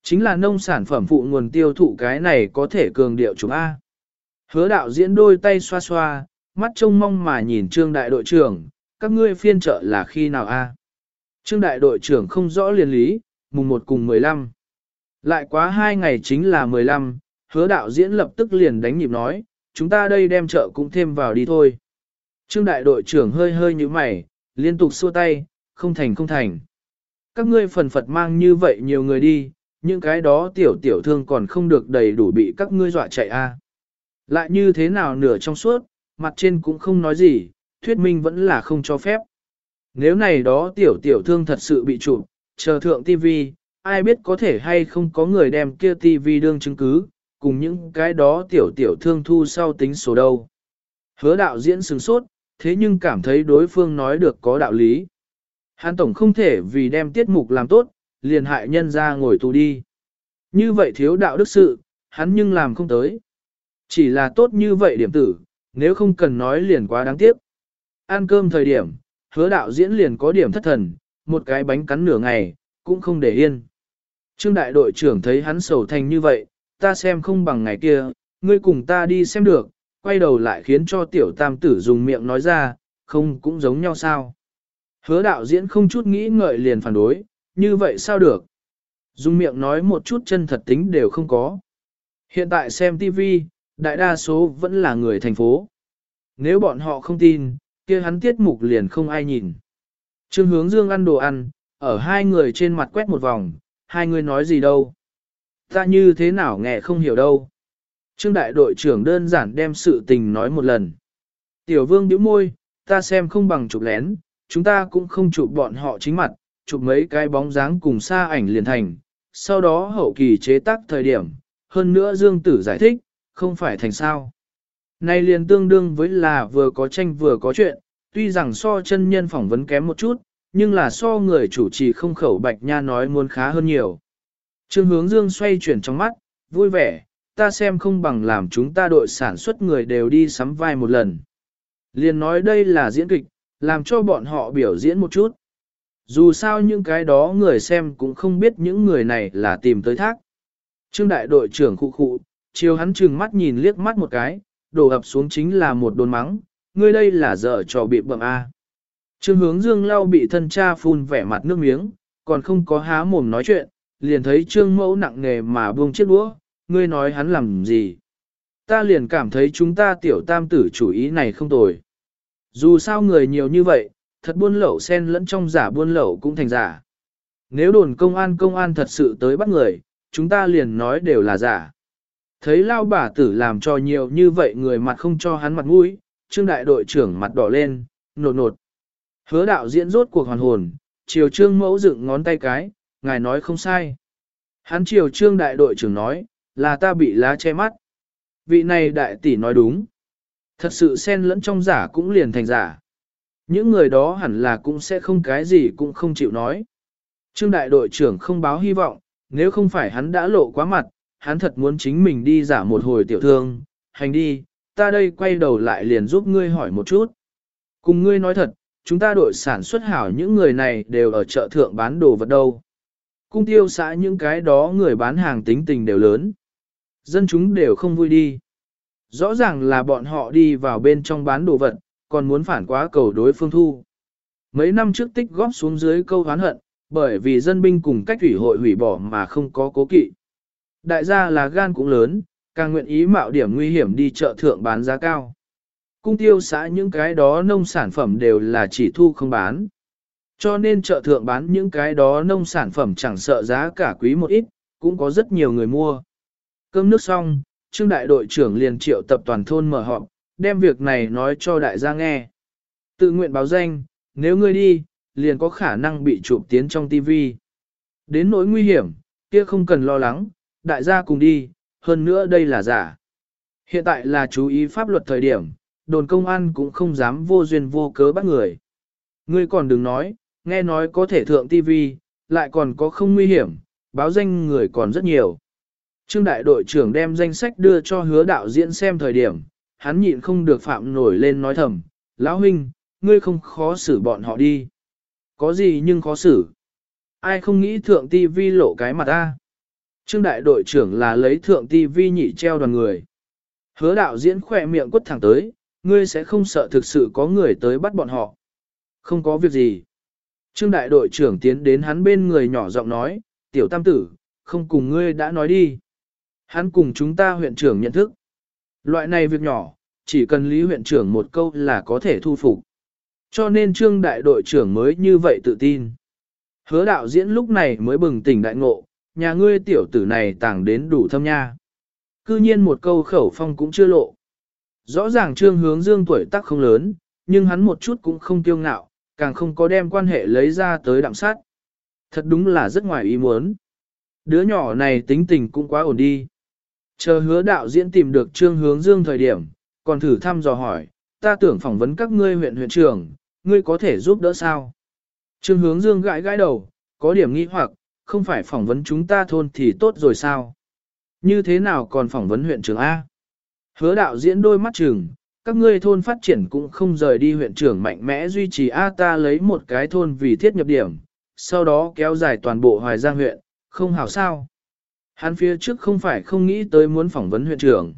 A: Chính là nông sản phẩm phụ nguồn tiêu thụ cái này có thể cường điệu chúng A. Hứa đạo diễn đôi tay xoa xoa, mắt trông mong mà nhìn trương đại đội trưởng, các ngươi phiên trợ là khi nào A. Trương đại đội trưởng không rõ liền lý, mùng 1 cùng 15. Lại quá hai ngày chính là 15, hứa đạo diễn lập tức liền đánh nhịp nói, chúng ta đây đem chợ cũng thêm vào đi thôi. Trương đại đội trưởng hơi hơi như mày, liên tục xua tay, không thành không thành. Các ngươi phần phật mang như vậy nhiều người đi, những cái đó tiểu tiểu thương còn không được đầy đủ bị các ngươi dọa chạy a. Lại như thế nào nửa trong suốt, mặt trên cũng không nói gì, thuyết minh vẫn là không cho phép. Nếu này đó tiểu tiểu thương thật sự bị chụp, chờ thượng TV, ai biết có thể hay không có người đem kia TV đương chứng cứ, cùng những cái đó tiểu tiểu thương thu sau tính số đâu. Hứa đạo diễn sừng sốt, thế nhưng cảm thấy đối phương nói được có đạo lý. Hàn Tổng không thể vì đem tiết mục làm tốt, liền hại nhân ra ngồi tù đi. Như vậy thiếu đạo đức sự, hắn nhưng làm không tới. Chỉ là tốt như vậy điểm tử, nếu không cần nói liền quá đáng tiếc. Ăn cơm thời điểm, hứa đạo diễn liền có điểm thất thần, một cái bánh cắn nửa ngày, cũng không để yên. Trương đại đội trưởng thấy hắn sầu thành như vậy, ta xem không bằng ngày kia, ngươi cùng ta đi xem được, quay đầu lại khiến cho tiểu tam tử dùng miệng nói ra, không cũng giống nhau sao. Hứa đạo diễn không chút nghĩ ngợi liền phản đối, như vậy sao được. Dùng miệng nói một chút chân thật tính đều không có. Hiện tại xem TV, đại đa số vẫn là người thành phố. Nếu bọn họ không tin, kia hắn tiết mục liền không ai nhìn. Trương hướng dương ăn đồ ăn, ở hai người trên mặt quét một vòng, hai người nói gì đâu. Ta như thế nào nghe không hiểu đâu. Trương đại đội trưởng đơn giản đem sự tình nói một lần. Tiểu vương bĩu môi, ta xem không bằng chụp lén, chúng ta cũng không chụp bọn họ chính mặt, chụp mấy cái bóng dáng cùng xa ảnh liền thành. Sau đó hậu kỳ chế tác thời điểm, hơn nữa Dương Tử giải thích, không phải thành sao. Này liền tương đương với là vừa có tranh vừa có chuyện, tuy rằng so chân nhân phỏng vấn kém một chút, nhưng là so người chủ trì không khẩu bạch nha nói muốn khá hơn nhiều. Trương hướng dương xoay chuyển trong mắt, vui vẻ, ta xem không bằng làm chúng ta đội sản xuất người đều đi sắm vai một lần. Liền nói đây là diễn kịch, làm cho bọn họ biểu diễn một chút. Dù sao những cái đó người xem cũng không biết những người này là tìm tới thác. Trương đại đội trưởng khụ khụ, chiều hắn trừng mắt nhìn liếc mắt một cái, đổ ập xuống chính là một đồn mắng, ngươi đây là dở trò bị bậm A. Trương hướng dương lau bị thân cha phun vẻ mặt nước miếng, còn không có há mồm nói chuyện, liền thấy trương mẫu nặng nề mà buông chiếc đũa, ngươi nói hắn làm gì. Ta liền cảm thấy chúng ta tiểu tam tử chủ ý này không tồi. Dù sao người nhiều như vậy, thật buôn lậu xen lẫn trong giả buôn lậu cũng thành giả. Nếu đồn công an công an thật sự tới bắt người, chúng ta liền nói đều là giả. Thấy lao bà tử làm cho nhiều như vậy người mặt không cho hắn mặt mũi, trương đại đội trưởng mặt đỏ lên, nột nột. Hứa đạo diễn rốt cuộc hoàn hồn, chiều trương mẫu dựng ngón tay cái, ngài nói không sai. Hắn chiều trương đại đội trưởng nói, là ta bị lá che mắt. Vị này đại tỷ nói đúng. Thật sự xen lẫn trong giả cũng liền thành giả. Những người đó hẳn là cũng sẽ không cái gì cũng không chịu nói. Trương đại đội trưởng không báo hy vọng, nếu không phải hắn đã lộ quá mặt, hắn thật muốn chính mình đi giả một hồi tiểu thương, hành đi, ta đây quay đầu lại liền giúp ngươi hỏi một chút. Cùng ngươi nói thật, chúng ta đội sản xuất hảo những người này đều ở chợ thượng bán đồ vật đâu. Cung tiêu xã những cái đó người bán hàng tính tình đều lớn. Dân chúng đều không vui đi. Rõ ràng là bọn họ đi vào bên trong bán đồ vật, còn muốn phản quá cầu đối phương thu. Mấy năm trước tích góp xuống dưới câu hán hận, bởi vì dân binh cùng cách ủy hội hủy bỏ mà không có cố kỵ. Đại gia là gan cũng lớn, càng nguyện ý mạo điểm nguy hiểm đi chợ thượng bán giá cao. Cung tiêu xã những cái đó nông sản phẩm đều là chỉ thu không bán. Cho nên chợ thượng bán những cái đó nông sản phẩm chẳng sợ giá cả quý một ít, cũng có rất nhiều người mua. Cơm nước xong, Trương đại đội trưởng liền triệu tập toàn thôn mở họp, đem việc này nói cho đại gia nghe. Tự nguyện báo danh, nếu ngươi đi, liền có khả năng bị chụp tiến trong TV. Đến nỗi nguy hiểm, kia không cần lo lắng, đại gia cùng đi, hơn nữa đây là giả. Hiện tại là chú ý pháp luật thời điểm, đồn công an cũng không dám vô duyên vô cớ bắt người. Ngươi còn đừng nói, nghe nói có thể thượng TV, lại còn có không nguy hiểm, báo danh người còn rất nhiều. Trương đại đội trưởng đem danh sách đưa cho hứa đạo diễn xem thời điểm, hắn nhịn không được phạm nổi lên nói thầm, lão huynh, ngươi không khó xử bọn họ đi. Có gì nhưng khó xử. Ai không nghĩ thượng TV lộ cái mặt ta. Trương đại đội trưởng là lấy thượng TV nhị treo đoàn người. Hứa đạo diễn khỏe miệng quất thẳng tới, ngươi sẽ không sợ thực sự có người tới bắt bọn họ. Không có việc gì. Trương đại đội trưởng tiến đến hắn bên người nhỏ giọng nói, tiểu tam tử, không cùng ngươi đã nói đi. Hắn cùng chúng ta huyện trưởng nhận thức. Loại này việc nhỏ, chỉ cần lý huyện trưởng một câu là có thể thu phục. Cho nên trương đại đội trưởng mới như vậy tự tin. Hứa đạo diễn lúc này mới bừng tỉnh đại ngộ, nhà ngươi tiểu tử này tàng đến đủ thâm nha. Cư nhiên một câu khẩu phong cũng chưa lộ. Rõ ràng trương hướng dương tuổi tác không lớn, nhưng hắn một chút cũng không kiêu ngạo, càng không có đem quan hệ lấy ra tới đạm sát. Thật đúng là rất ngoài ý muốn. Đứa nhỏ này tính tình cũng quá ổn đi. Chờ hứa đạo diễn tìm được trương hướng dương thời điểm, còn thử thăm dò hỏi, ta tưởng phỏng vấn các ngươi huyện huyện trưởng, ngươi có thể giúp đỡ sao? Trương hướng dương gãi gãi đầu, có điểm nghi hoặc, không phải phỏng vấn chúng ta thôn thì tốt rồi sao? Như thế nào còn phỏng vấn huyện trưởng A? Hứa đạo diễn đôi mắt trường, các ngươi thôn phát triển cũng không rời đi huyện trưởng mạnh mẽ duy trì A ta lấy một cái thôn vì thiết nhập điểm, sau đó kéo dài toàn bộ Hoài Giang huyện, không hảo sao. Hắn phía trước không phải không nghĩ tới muốn phỏng vấn huyện trưởng.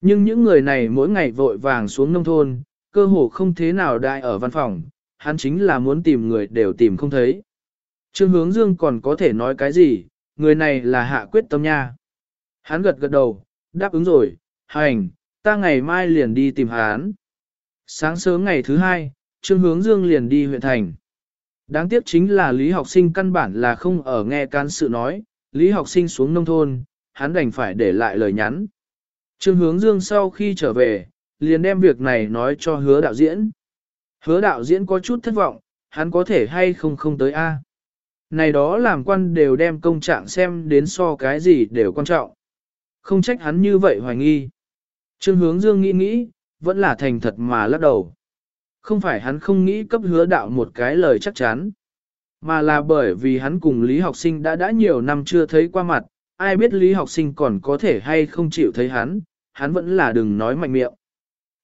A: Nhưng những người này mỗi ngày vội vàng xuống nông thôn, cơ hồ không thế nào đại ở văn phòng, hắn chính là muốn tìm người đều tìm không thấy. Trương hướng dương còn có thể nói cái gì, người này là hạ quyết tâm nha. Hắn gật gật đầu, đáp ứng rồi, hành, ta ngày mai liền đi tìm hắn. Sáng sớm ngày thứ hai, Trương hướng dương liền đi huyện thành. Đáng tiếc chính là lý học sinh căn bản là không ở nghe can sự nói, lý học sinh xuống nông thôn, hắn đành phải để lại lời nhắn. Trương hướng dương sau khi trở về, liền đem việc này nói cho hứa đạo diễn. Hứa đạo diễn có chút thất vọng, hắn có thể hay không không tới A. Này đó làm quan đều đem công trạng xem đến so cái gì đều quan trọng. Không trách hắn như vậy hoài nghi. Trương hướng dương nghĩ nghĩ, vẫn là thành thật mà lắc đầu. Không phải hắn không nghĩ cấp hứa đạo một cái lời chắc chắn, mà là bởi vì hắn cùng Lý học sinh đã đã nhiều năm chưa thấy qua mặt, ai biết Lý học sinh còn có thể hay không chịu thấy hắn, hắn vẫn là đừng nói mạnh miệng.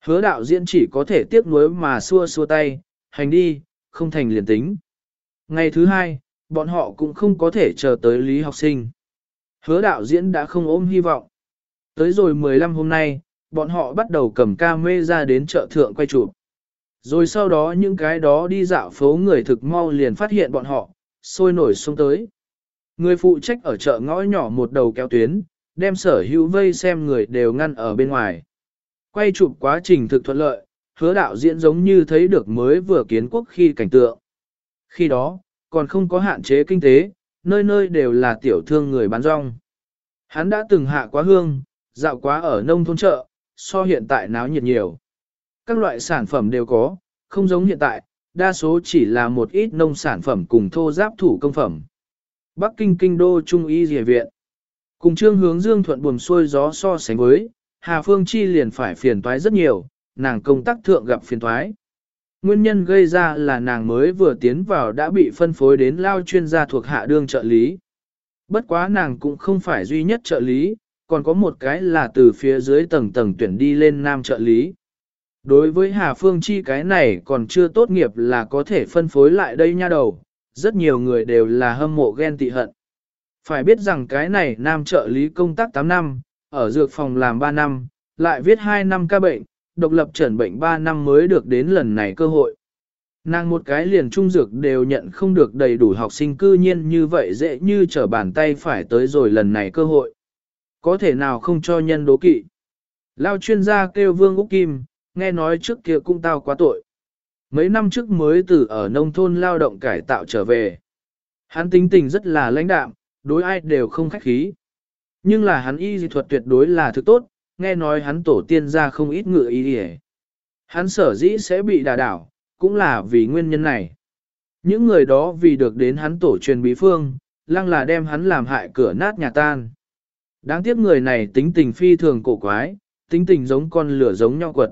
A: Hứa đạo diễn chỉ có thể tiếc nuối mà xua xua tay, hành đi, không thành liền tính. Ngày thứ hai, bọn họ cũng không có thể chờ tới Lý học sinh. Hứa đạo diễn đã không ôm hy vọng. Tới rồi 15 hôm nay, bọn họ bắt đầu cầm ca mê ra đến chợ thượng quay chụp. Rồi sau đó những cái đó đi dạo phố người thực mau liền phát hiện bọn họ, sôi nổi xuống tới. Người phụ trách ở chợ ngõ nhỏ một đầu kéo tuyến, đem sở hữu vây xem người đều ngăn ở bên ngoài. Quay chụp quá trình thực thuận lợi, hứa đạo diễn giống như thấy được mới vừa kiến quốc khi cảnh tượng. Khi đó, còn không có hạn chế kinh tế, nơi nơi đều là tiểu thương người bán rong. Hắn đã từng hạ quá hương, dạo quá ở nông thôn chợ, so hiện tại náo nhiệt nhiều. Các loại sản phẩm đều có, không giống hiện tại, đa số chỉ là một ít nông sản phẩm cùng thô giáp thủ công phẩm. Bắc Kinh Kinh Đô Trung Y Dìa Viện Cùng trương hướng dương thuận buồm xuôi gió so sánh với, Hà Phương Chi liền phải phiền toái rất nhiều, nàng công tác thượng gặp phiền toái. Nguyên nhân gây ra là nàng mới vừa tiến vào đã bị phân phối đến lao chuyên gia thuộc hạ đương trợ lý. Bất quá nàng cũng không phải duy nhất trợ lý, còn có một cái là từ phía dưới tầng tầng tuyển đi lên nam trợ lý. Đối với Hà Phương Chi cái này còn chưa tốt nghiệp là có thể phân phối lại đây nha đầu, rất nhiều người đều là hâm mộ ghen tị hận. Phải biết rằng cái này nam trợ lý công tác 8 năm, ở dược phòng làm 3 năm, lại viết 2 năm ca bệnh, độc lập trần bệnh 3 năm mới được đến lần này cơ hội. Nàng một cái liền trung dược đều nhận không được đầy đủ học sinh cư nhiên như vậy dễ như trở bàn tay phải tới rồi lần này cơ hội. Có thể nào không cho nhân đố kỵ. Lao chuyên gia kêu Vương Úc Kim, nghe nói trước kia cũng tao quá tội. Mấy năm trước mới từ ở nông thôn lao động cải tạo trở về. Hắn tính tình rất là lãnh đạm, đối ai đều không khách khí. Nhưng là hắn y dị thuật tuyệt đối là thứ tốt, nghe nói hắn tổ tiên ra không ít ngựa ý dị Hắn sở dĩ sẽ bị đả đảo, cũng là vì nguyên nhân này. Những người đó vì được đến hắn tổ truyền bí phương, lăng là đem hắn làm hại cửa nát nhà tan. Đáng tiếc người này tính tình phi thường cổ quái, tính tình giống con lửa giống nhau quật.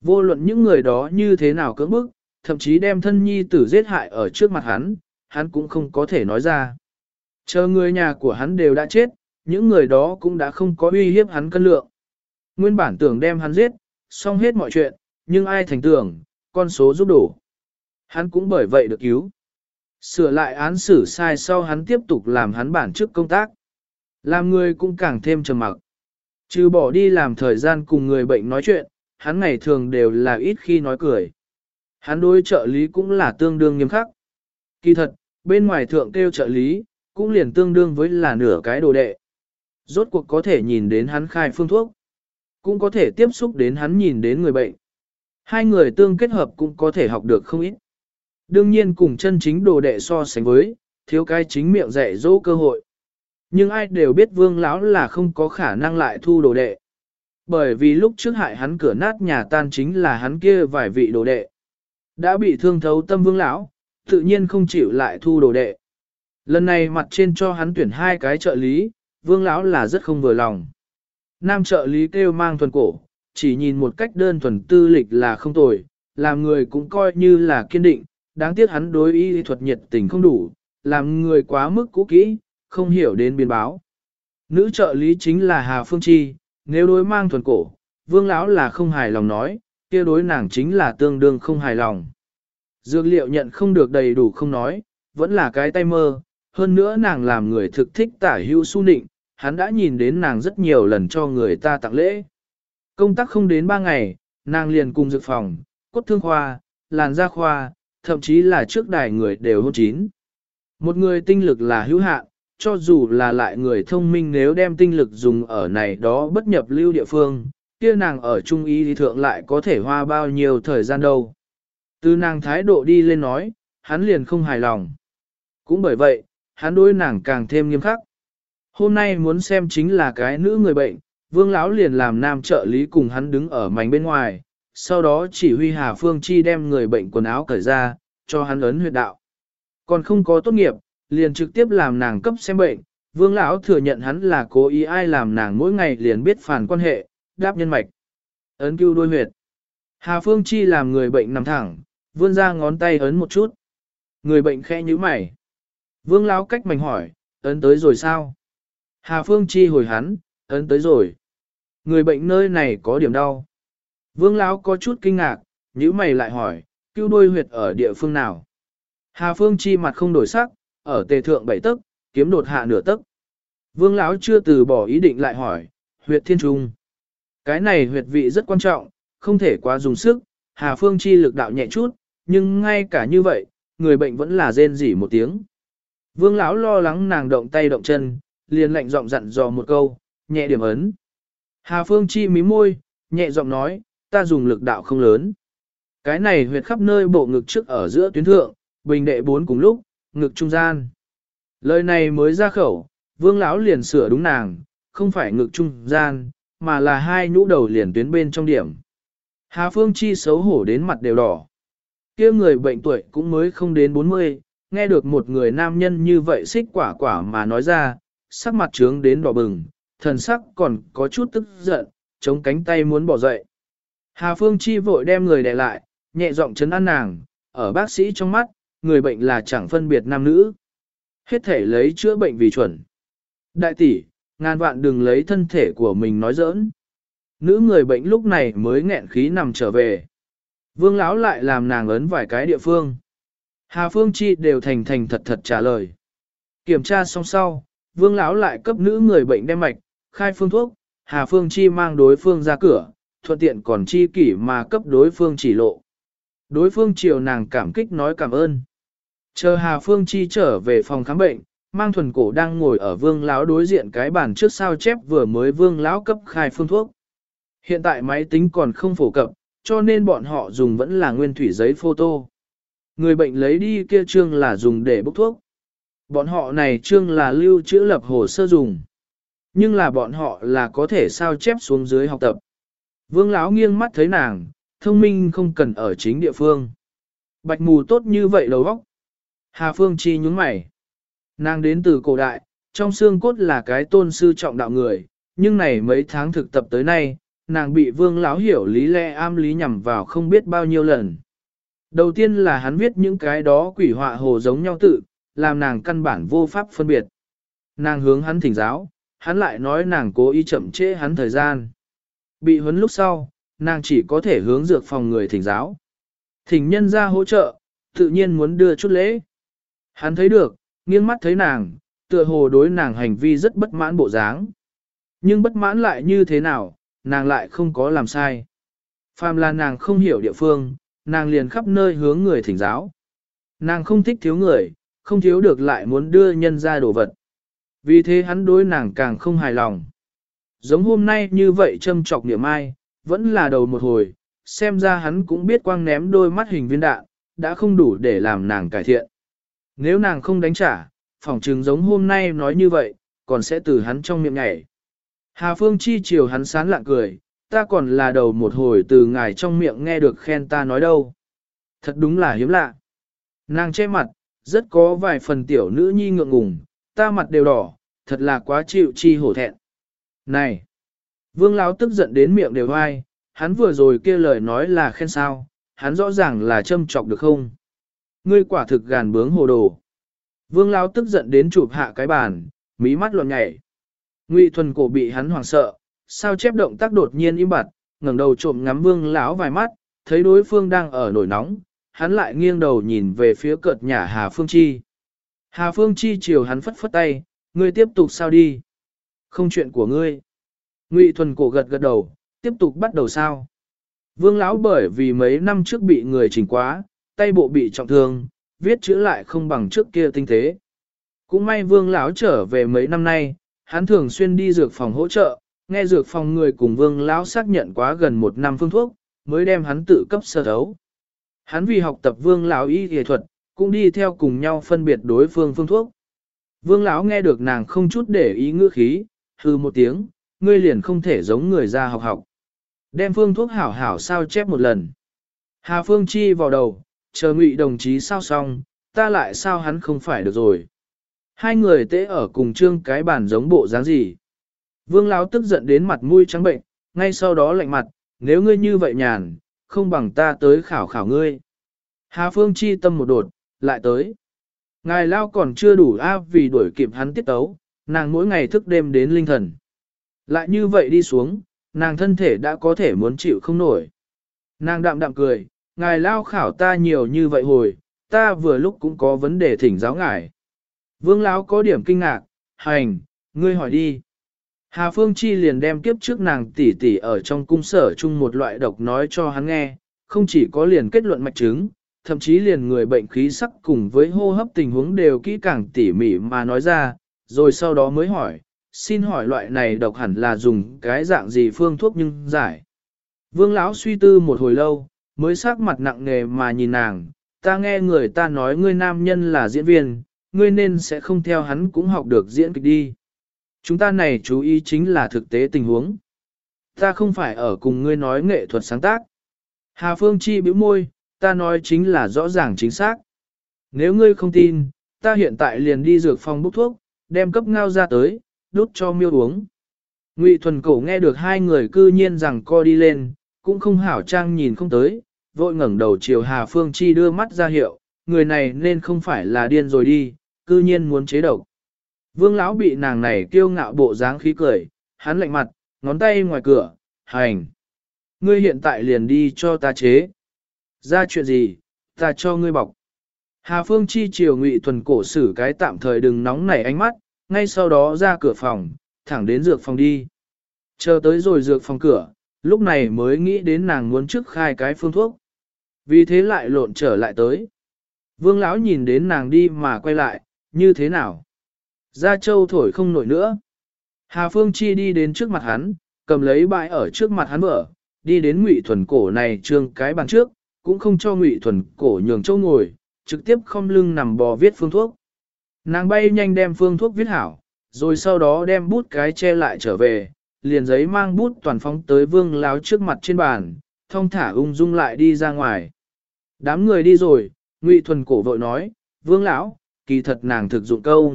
A: Vô luận những người đó như thế nào cưỡng bức, thậm chí đem thân nhi tử giết hại ở trước mặt hắn, hắn cũng không có thể nói ra. Chờ người nhà của hắn đều đã chết, những người đó cũng đã không có uy hiếp hắn cân lượng. Nguyên bản tưởng đem hắn giết, xong hết mọi chuyện, nhưng ai thành tưởng, con số giúp đủ. Hắn cũng bởi vậy được cứu. Sửa lại án xử sai sau hắn tiếp tục làm hắn bản chức công tác. Làm người cũng càng thêm trầm mặc. Trừ bỏ đi làm thời gian cùng người bệnh nói chuyện, hắn ngày thường đều là ít khi nói cười. Hắn đối trợ lý cũng là tương đương nghiêm khắc. Kỳ thật, bên ngoài thượng kêu trợ lý, cũng liền tương đương với là nửa cái đồ đệ. Rốt cuộc có thể nhìn đến hắn khai phương thuốc, cũng có thể tiếp xúc đến hắn nhìn đến người bệnh. Hai người tương kết hợp cũng có thể học được không ít. Đương nhiên cùng chân chính đồ đệ so sánh với, thiếu cái chính miệng dạy dỗ cơ hội. Nhưng ai đều biết vương lão là không có khả năng lại thu đồ đệ. Bởi vì lúc trước hại hắn cửa nát nhà tan chính là hắn kia vài vị đồ đệ. Đã bị thương thấu tâm vương lão, tự nhiên không chịu lại thu đồ đệ. Lần này mặt trên cho hắn tuyển hai cái trợ lý, vương lão là rất không vừa lòng. Nam trợ lý kêu mang thuần cổ, chỉ nhìn một cách đơn thuần tư lịch là không tồi, làm người cũng coi như là kiên định, đáng tiếc hắn đối y thuật nhiệt tình không đủ, làm người quá mức cũ kỹ, không hiểu đến biến báo. Nữ trợ lý chính là Hà Phương Chi, nếu đối mang thuần cổ, vương lão là không hài lòng nói, kia đối nàng chính là tương đương không hài lòng. Dược liệu nhận không được đầy đủ không nói, vẫn là cái tay mơ, hơn nữa nàng làm người thực thích tả hữu su nịnh, hắn đã nhìn đến nàng rất nhiều lần cho người ta tặng lễ. Công tác không đến 3 ngày, nàng liền cùng dược phòng, cốt thương khoa, làn da khoa, thậm chí là trước đài người đều hôn chín. Một người tinh lực là hữu hạn, cho dù là lại người thông minh nếu đem tinh lực dùng ở này đó bất nhập lưu địa phương, kia nàng ở trung y thì thượng lại có thể hoa bao nhiêu thời gian đâu. Từ nàng thái độ đi lên nói, hắn liền không hài lòng. Cũng bởi vậy, hắn đối nàng càng thêm nghiêm khắc. Hôm nay muốn xem chính là cái nữ người bệnh, vương lão liền làm nam trợ lý cùng hắn đứng ở mảnh bên ngoài, sau đó chỉ huy Hà Phương Chi đem người bệnh quần áo cởi ra, cho hắn ấn huyệt đạo. Còn không có tốt nghiệp, liền trực tiếp làm nàng cấp xem bệnh, vương lão thừa nhận hắn là cố ý ai làm nàng mỗi ngày liền biết phản quan hệ, đáp nhân mạch. Ấn cứu đôi huyệt. Hà Phương Chi làm người bệnh nằm thẳng, vươn ra ngón tay ấn một chút. Người bệnh khẽ nhíu mày. Vương lão cách mảnh hỏi, ấn tới rồi sao? Hà Phương Chi hồi hắn, ấn tới rồi. Người bệnh nơi này có điểm đau. Vương lão có chút kinh ngạc, nhíu mày lại hỏi, cứu đuôi huyệt ở địa phương nào? Hà Phương Chi mặt không đổi sắc, ở tề thượng bảy tấc, kiếm đột hạ nửa tấc. Vương lão chưa từ bỏ ý định lại hỏi, huyệt thiên trung. Cái này huyệt vị rất quan trọng, không thể quá dùng sức, Hà Phương Chi lực đạo nhẹ chút, nhưng ngay cả như vậy, người bệnh vẫn là rên rỉ một tiếng. Vương lão lo lắng nàng động tay động chân, liền lạnh giọng dặn dò một câu, nhẹ điểm ấn. Hà Phương Chi mí môi, nhẹ giọng nói, ta dùng lực đạo không lớn. Cái này huyệt khắp nơi bộ ngực trước ở giữa tuyến thượng, bình đệ bốn cùng lúc, ngực trung gian. Lời này mới ra khẩu, vương lão liền sửa đúng nàng, không phải ngực trung gian, mà là hai nhũ đầu liền tuyến bên trong điểm. Hà Phương Chi xấu hổ đến mặt đều đỏ. kia người bệnh tuổi cũng mới không đến 40, nghe được một người nam nhân như vậy xích quả quả mà nói ra, sắc mặt trướng đến đỏ bừng, thần sắc còn có chút tức giận, chống cánh tay muốn bỏ dậy. Hà Phương Chi vội đem người đè lại, nhẹ giọng chấn an nàng, ở bác sĩ trong mắt, người bệnh là chẳng phân biệt nam nữ. Hết thể lấy chữa bệnh vì chuẩn. Đại tỷ, ngàn vạn đừng lấy thân thể của mình nói giỡn. Nữ người bệnh lúc này mới nghẹn khí nằm trở về. Vương lão lại làm nàng ấn vài cái địa phương. Hà Phương Chi đều thành thành thật thật trả lời. Kiểm tra xong sau, Vương lão lại cấp nữ người bệnh đem mạch, khai phương thuốc, Hà Phương Chi mang đối phương ra cửa, thuận tiện còn chi kỷ mà cấp đối phương chỉ lộ. Đối phương chiều nàng cảm kích nói cảm ơn. Chờ Hà Phương Chi trở về phòng khám bệnh, mang thuần cổ đang ngồi ở vương lão đối diện cái bàn trước sao chép vừa mới vương lão cấp khai phương thuốc. Hiện tại máy tính còn không phổ cập, cho nên bọn họ dùng vẫn là nguyên thủy giấy photo. Người bệnh lấy đi kia trương là dùng để bốc thuốc. Bọn họ này trương là lưu trữ lập hồ sơ dùng. Nhưng là bọn họ là có thể sao chép xuống dưới học tập. Vương lão nghiêng mắt thấy nàng, thông minh không cần ở chính địa phương. Bạch mù tốt như vậy đầu óc. Hà Phương Chi nhúng mày. Nàng đến từ cổ đại, trong xương cốt là cái tôn sư trọng đạo người, nhưng này mấy tháng thực tập tới nay, nàng bị vương lão hiểu lý lẽ am lý nhằm vào không biết bao nhiêu lần. Đầu tiên là hắn viết những cái đó quỷ họa hồ giống nhau tự, làm nàng căn bản vô pháp phân biệt. Nàng hướng hắn thỉnh giáo, hắn lại nói nàng cố ý chậm trễ hắn thời gian. Bị huấn lúc sau, nàng chỉ có thể hướng dược phòng người thỉnh giáo. Thỉnh nhân ra hỗ trợ, tự nhiên muốn đưa chút lễ. Hắn thấy được, nghiêng mắt thấy nàng, tựa hồ đối nàng hành vi rất bất mãn bộ dáng. Nhưng bất mãn lại như thế nào, nàng lại không có làm sai. Phàm là nàng không hiểu địa phương, nàng liền khắp nơi hướng người thỉnh giáo. Nàng không thích thiếu người, không thiếu được lại muốn đưa nhân ra đồ vật. Vì thế hắn đối nàng càng không hài lòng. Giống hôm nay như vậy châm trọc niệm ai, vẫn là đầu một hồi, xem ra hắn cũng biết quang ném đôi mắt hình viên đạn, đã không đủ để làm nàng cải thiện. Nếu nàng không đánh trả, phỏng trừng giống hôm nay nói như vậy, còn sẽ từ hắn trong miệng nhảy. Hà Phương chi chiều hắn sán lạng cười, ta còn là đầu một hồi từ ngài trong miệng nghe được khen ta nói đâu. Thật đúng là hiếm lạ. Nàng che mặt, rất có vài phần tiểu nữ nhi ngượng ngùng, ta mặt đều đỏ, thật là quá chịu chi hổ thẹn. Này! Vương Lão tức giận đến miệng đều hoai, hắn vừa rồi kia lời nói là khen sao, hắn rõ ràng là châm chọc được không? Ngươi quả thực gàn bướng hồ đồ. Vương Lão tức giận đến chụp hạ cái bàn, mí mắt loạn nhảy. Ngụy thuần cổ bị hắn hoảng sợ, sao chép động tác đột nhiên im bặt, ngẩng đầu trộm ngắm Vương Lão vài mắt, thấy đối phương đang ở nổi nóng, hắn lại nghiêng đầu nhìn về phía cợt nhà Hà Phương Chi. Hà Phương Chi chiều hắn phất phất tay, ngươi tiếp tục sao đi. Không chuyện của ngươi. Ngụy thuần cổ gật gật đầu, tiếp tục bắt đầu sao. Vương lão bởi vì mấy năm trước bị người chỉnh quá, tay bộ bị trọng thương, viết chữ lại không bằng trước kia tinh tế. Cũng may vương lão trở về mấy năm nay, hắn thường xuyên đi dược phòng hỗ trợ, nghe dược phòng người cùng vương lão xác nhận quá gần một năm phương thuốc, mới đem hắn tự cấp sơ thấu. Hắn vì học tập vương lão y y thuật, cũng đi theo cùng nhau phân biệt đối phương phương thuốc. Vương lão nghe được nàng không chút để ý ngữ khí, hư một tiếng, ngươi liền không thể giống người ra học học. Đem phương thuốc hảo hảo sao chép một lần. Hà Phương Chi vào đầu, chờ ngụy đồng chí sao xong, ta lại sao hắn không phải được rồi. Hai người tế ở cùng trương cái bàn giống bộ dáng gì. Vương Lão tức giận đến mặt mũi trắng bệnh, ngay sau đó lạnh mặt, nếu ngươi như vậy nhàn, không bằng ta tới khảo khảo ngươi. Hà Phương Chi tâm một đột, lại tới. Ngài Lao còn chưa đủ áp vì đuổi kịp hắn tiết tấu, nàng mỗi ngày thức đêm đến linh thần. Lại như vậy đi xuống, nàng thân thể đã có thể muốn chịu không nổi. Nàng đạm đạm cười, ngài lao khảo ta nhiều như vậy hồi, ta vừa lúc cũng có vấn đề thỉnh giáo ngài. Vương lão có điểm kinh ngạc, hành, ngươi hỏi đi. Hà Phương Chi liền đem kiếp trước nàng tỷ tỷ ở trong cung sở chung một loại độc nói cho hắn nghe, không chỉ có liền kết luận mạch chứng, thậm chí liền người bệnh khí sắc cùng với hô hấp tình huống đều kỹ càng tỉ mỉ mà nói ra, rồi sau đó mới hỏi, xin hỏi loại này độc hẳn là dùng cái dạng gì phương thuốc nhưng giải. Vương lão suy tư một hồi lâu, mới sắc mặt nặng nề mà nhìn nàng, ta nghe người ta nói ngươi nam nhân là diễn viên, ngươi nên sẽ không theo hắn cũng học được diễn kịch đi. Chúng ta này chú ý chính là thực tế tình huống. Ta không phải ở cùng ngươi nói nghệ thuật sáng tác. Hà Phương Chi bĩu môi, ta nói chính là rõ ràng chính xác. Nếu ngươi không tin, ta hiện tại liền đi dược phòng bốc thuốc, đem cấp ngao ra tới, đút cho miêu uống. Ngụy thuần cổ nghe được hai người cư nhiên rằng co đi lên, cũng không hảo trang nhìn không tới, vội ngẩng đầu chiều Hà Phương Chi đưa mắt ra hiệu, người này nên không phải là điên rồi đi, cư nhiên muốn chế độc. Vương lão bị nàng này kiêu ngạo bộ dáng khí cười, hắn lạnh mặt, ngón tay ngoài cửa, hành. Ngươi hiện tại liền đi cho ta chế. Ra chuyện gì, ta cho ngươi bọc. Hà Phương Chi chiều ngụy thuần cổ xử cái tạm thời đừng nóng nảy ánh mắt, ngay sau đó ra cửa phòng, thẳng đến dược phòng đi. Chờ tới rồi dược phòng cửa, lúc này mới nghĩ đến nàng muốn trước khai cái phương thuốc. Vì thế lại lộn trở lại tới. Vương lão nhìn đến nàng đi mà quay lại, như thế nào? Gia Châu thổi không nổi nữa. Hà Phương Chi đi đến trước mặt hắn, cầm lấy bãi ở trước mặt hắn mở, đi đến ngụy thuần cổ này trương cái bàn trước, cũng không cho ngụy thuần cổ nhường châu ngồi, trực tiếp không lưng nằm bò viết phương thuốc. Nàng bay nhanh đem phương thuốc viết hảo, rồi sau đó đem bút cái che lại trở về, liền giấy mang bút toàn phóng tới vương láo trước mặt trên bàn, thông thả ung dung lại đi ra ngoài. Đám người đi rồi, ngụy thuần cổ vội nói, vương lão, kỳ thật nàng thực dụng câu.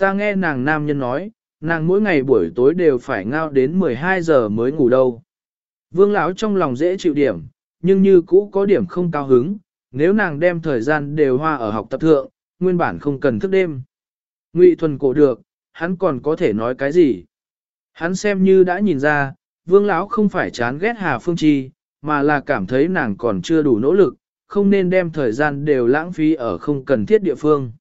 A: Ta nghe nàng nam nhân nói, nàng mỗi ngày buổi tối đều phải ngao đến 12 giờ mới ngủ đâu. Vương lão trong lòng dễ chịu điểm, nhưng như cũ có điểm không cao hứng, nếu nàng đem thời gian đều hoa ở học tập thượng, nguyên bản không cần thức đêm. Ngụy thuần cổ được, hắn còn có thể nói cái gì? Hắn xem như đã nhìn ra, vương lão không phải chán ghét Hà Phương Chi, mà là cảm thấy nàng còn chưa đủ nỗ lực, không nên đem thời gian đều lãng phí ở không cần thiết địa phương.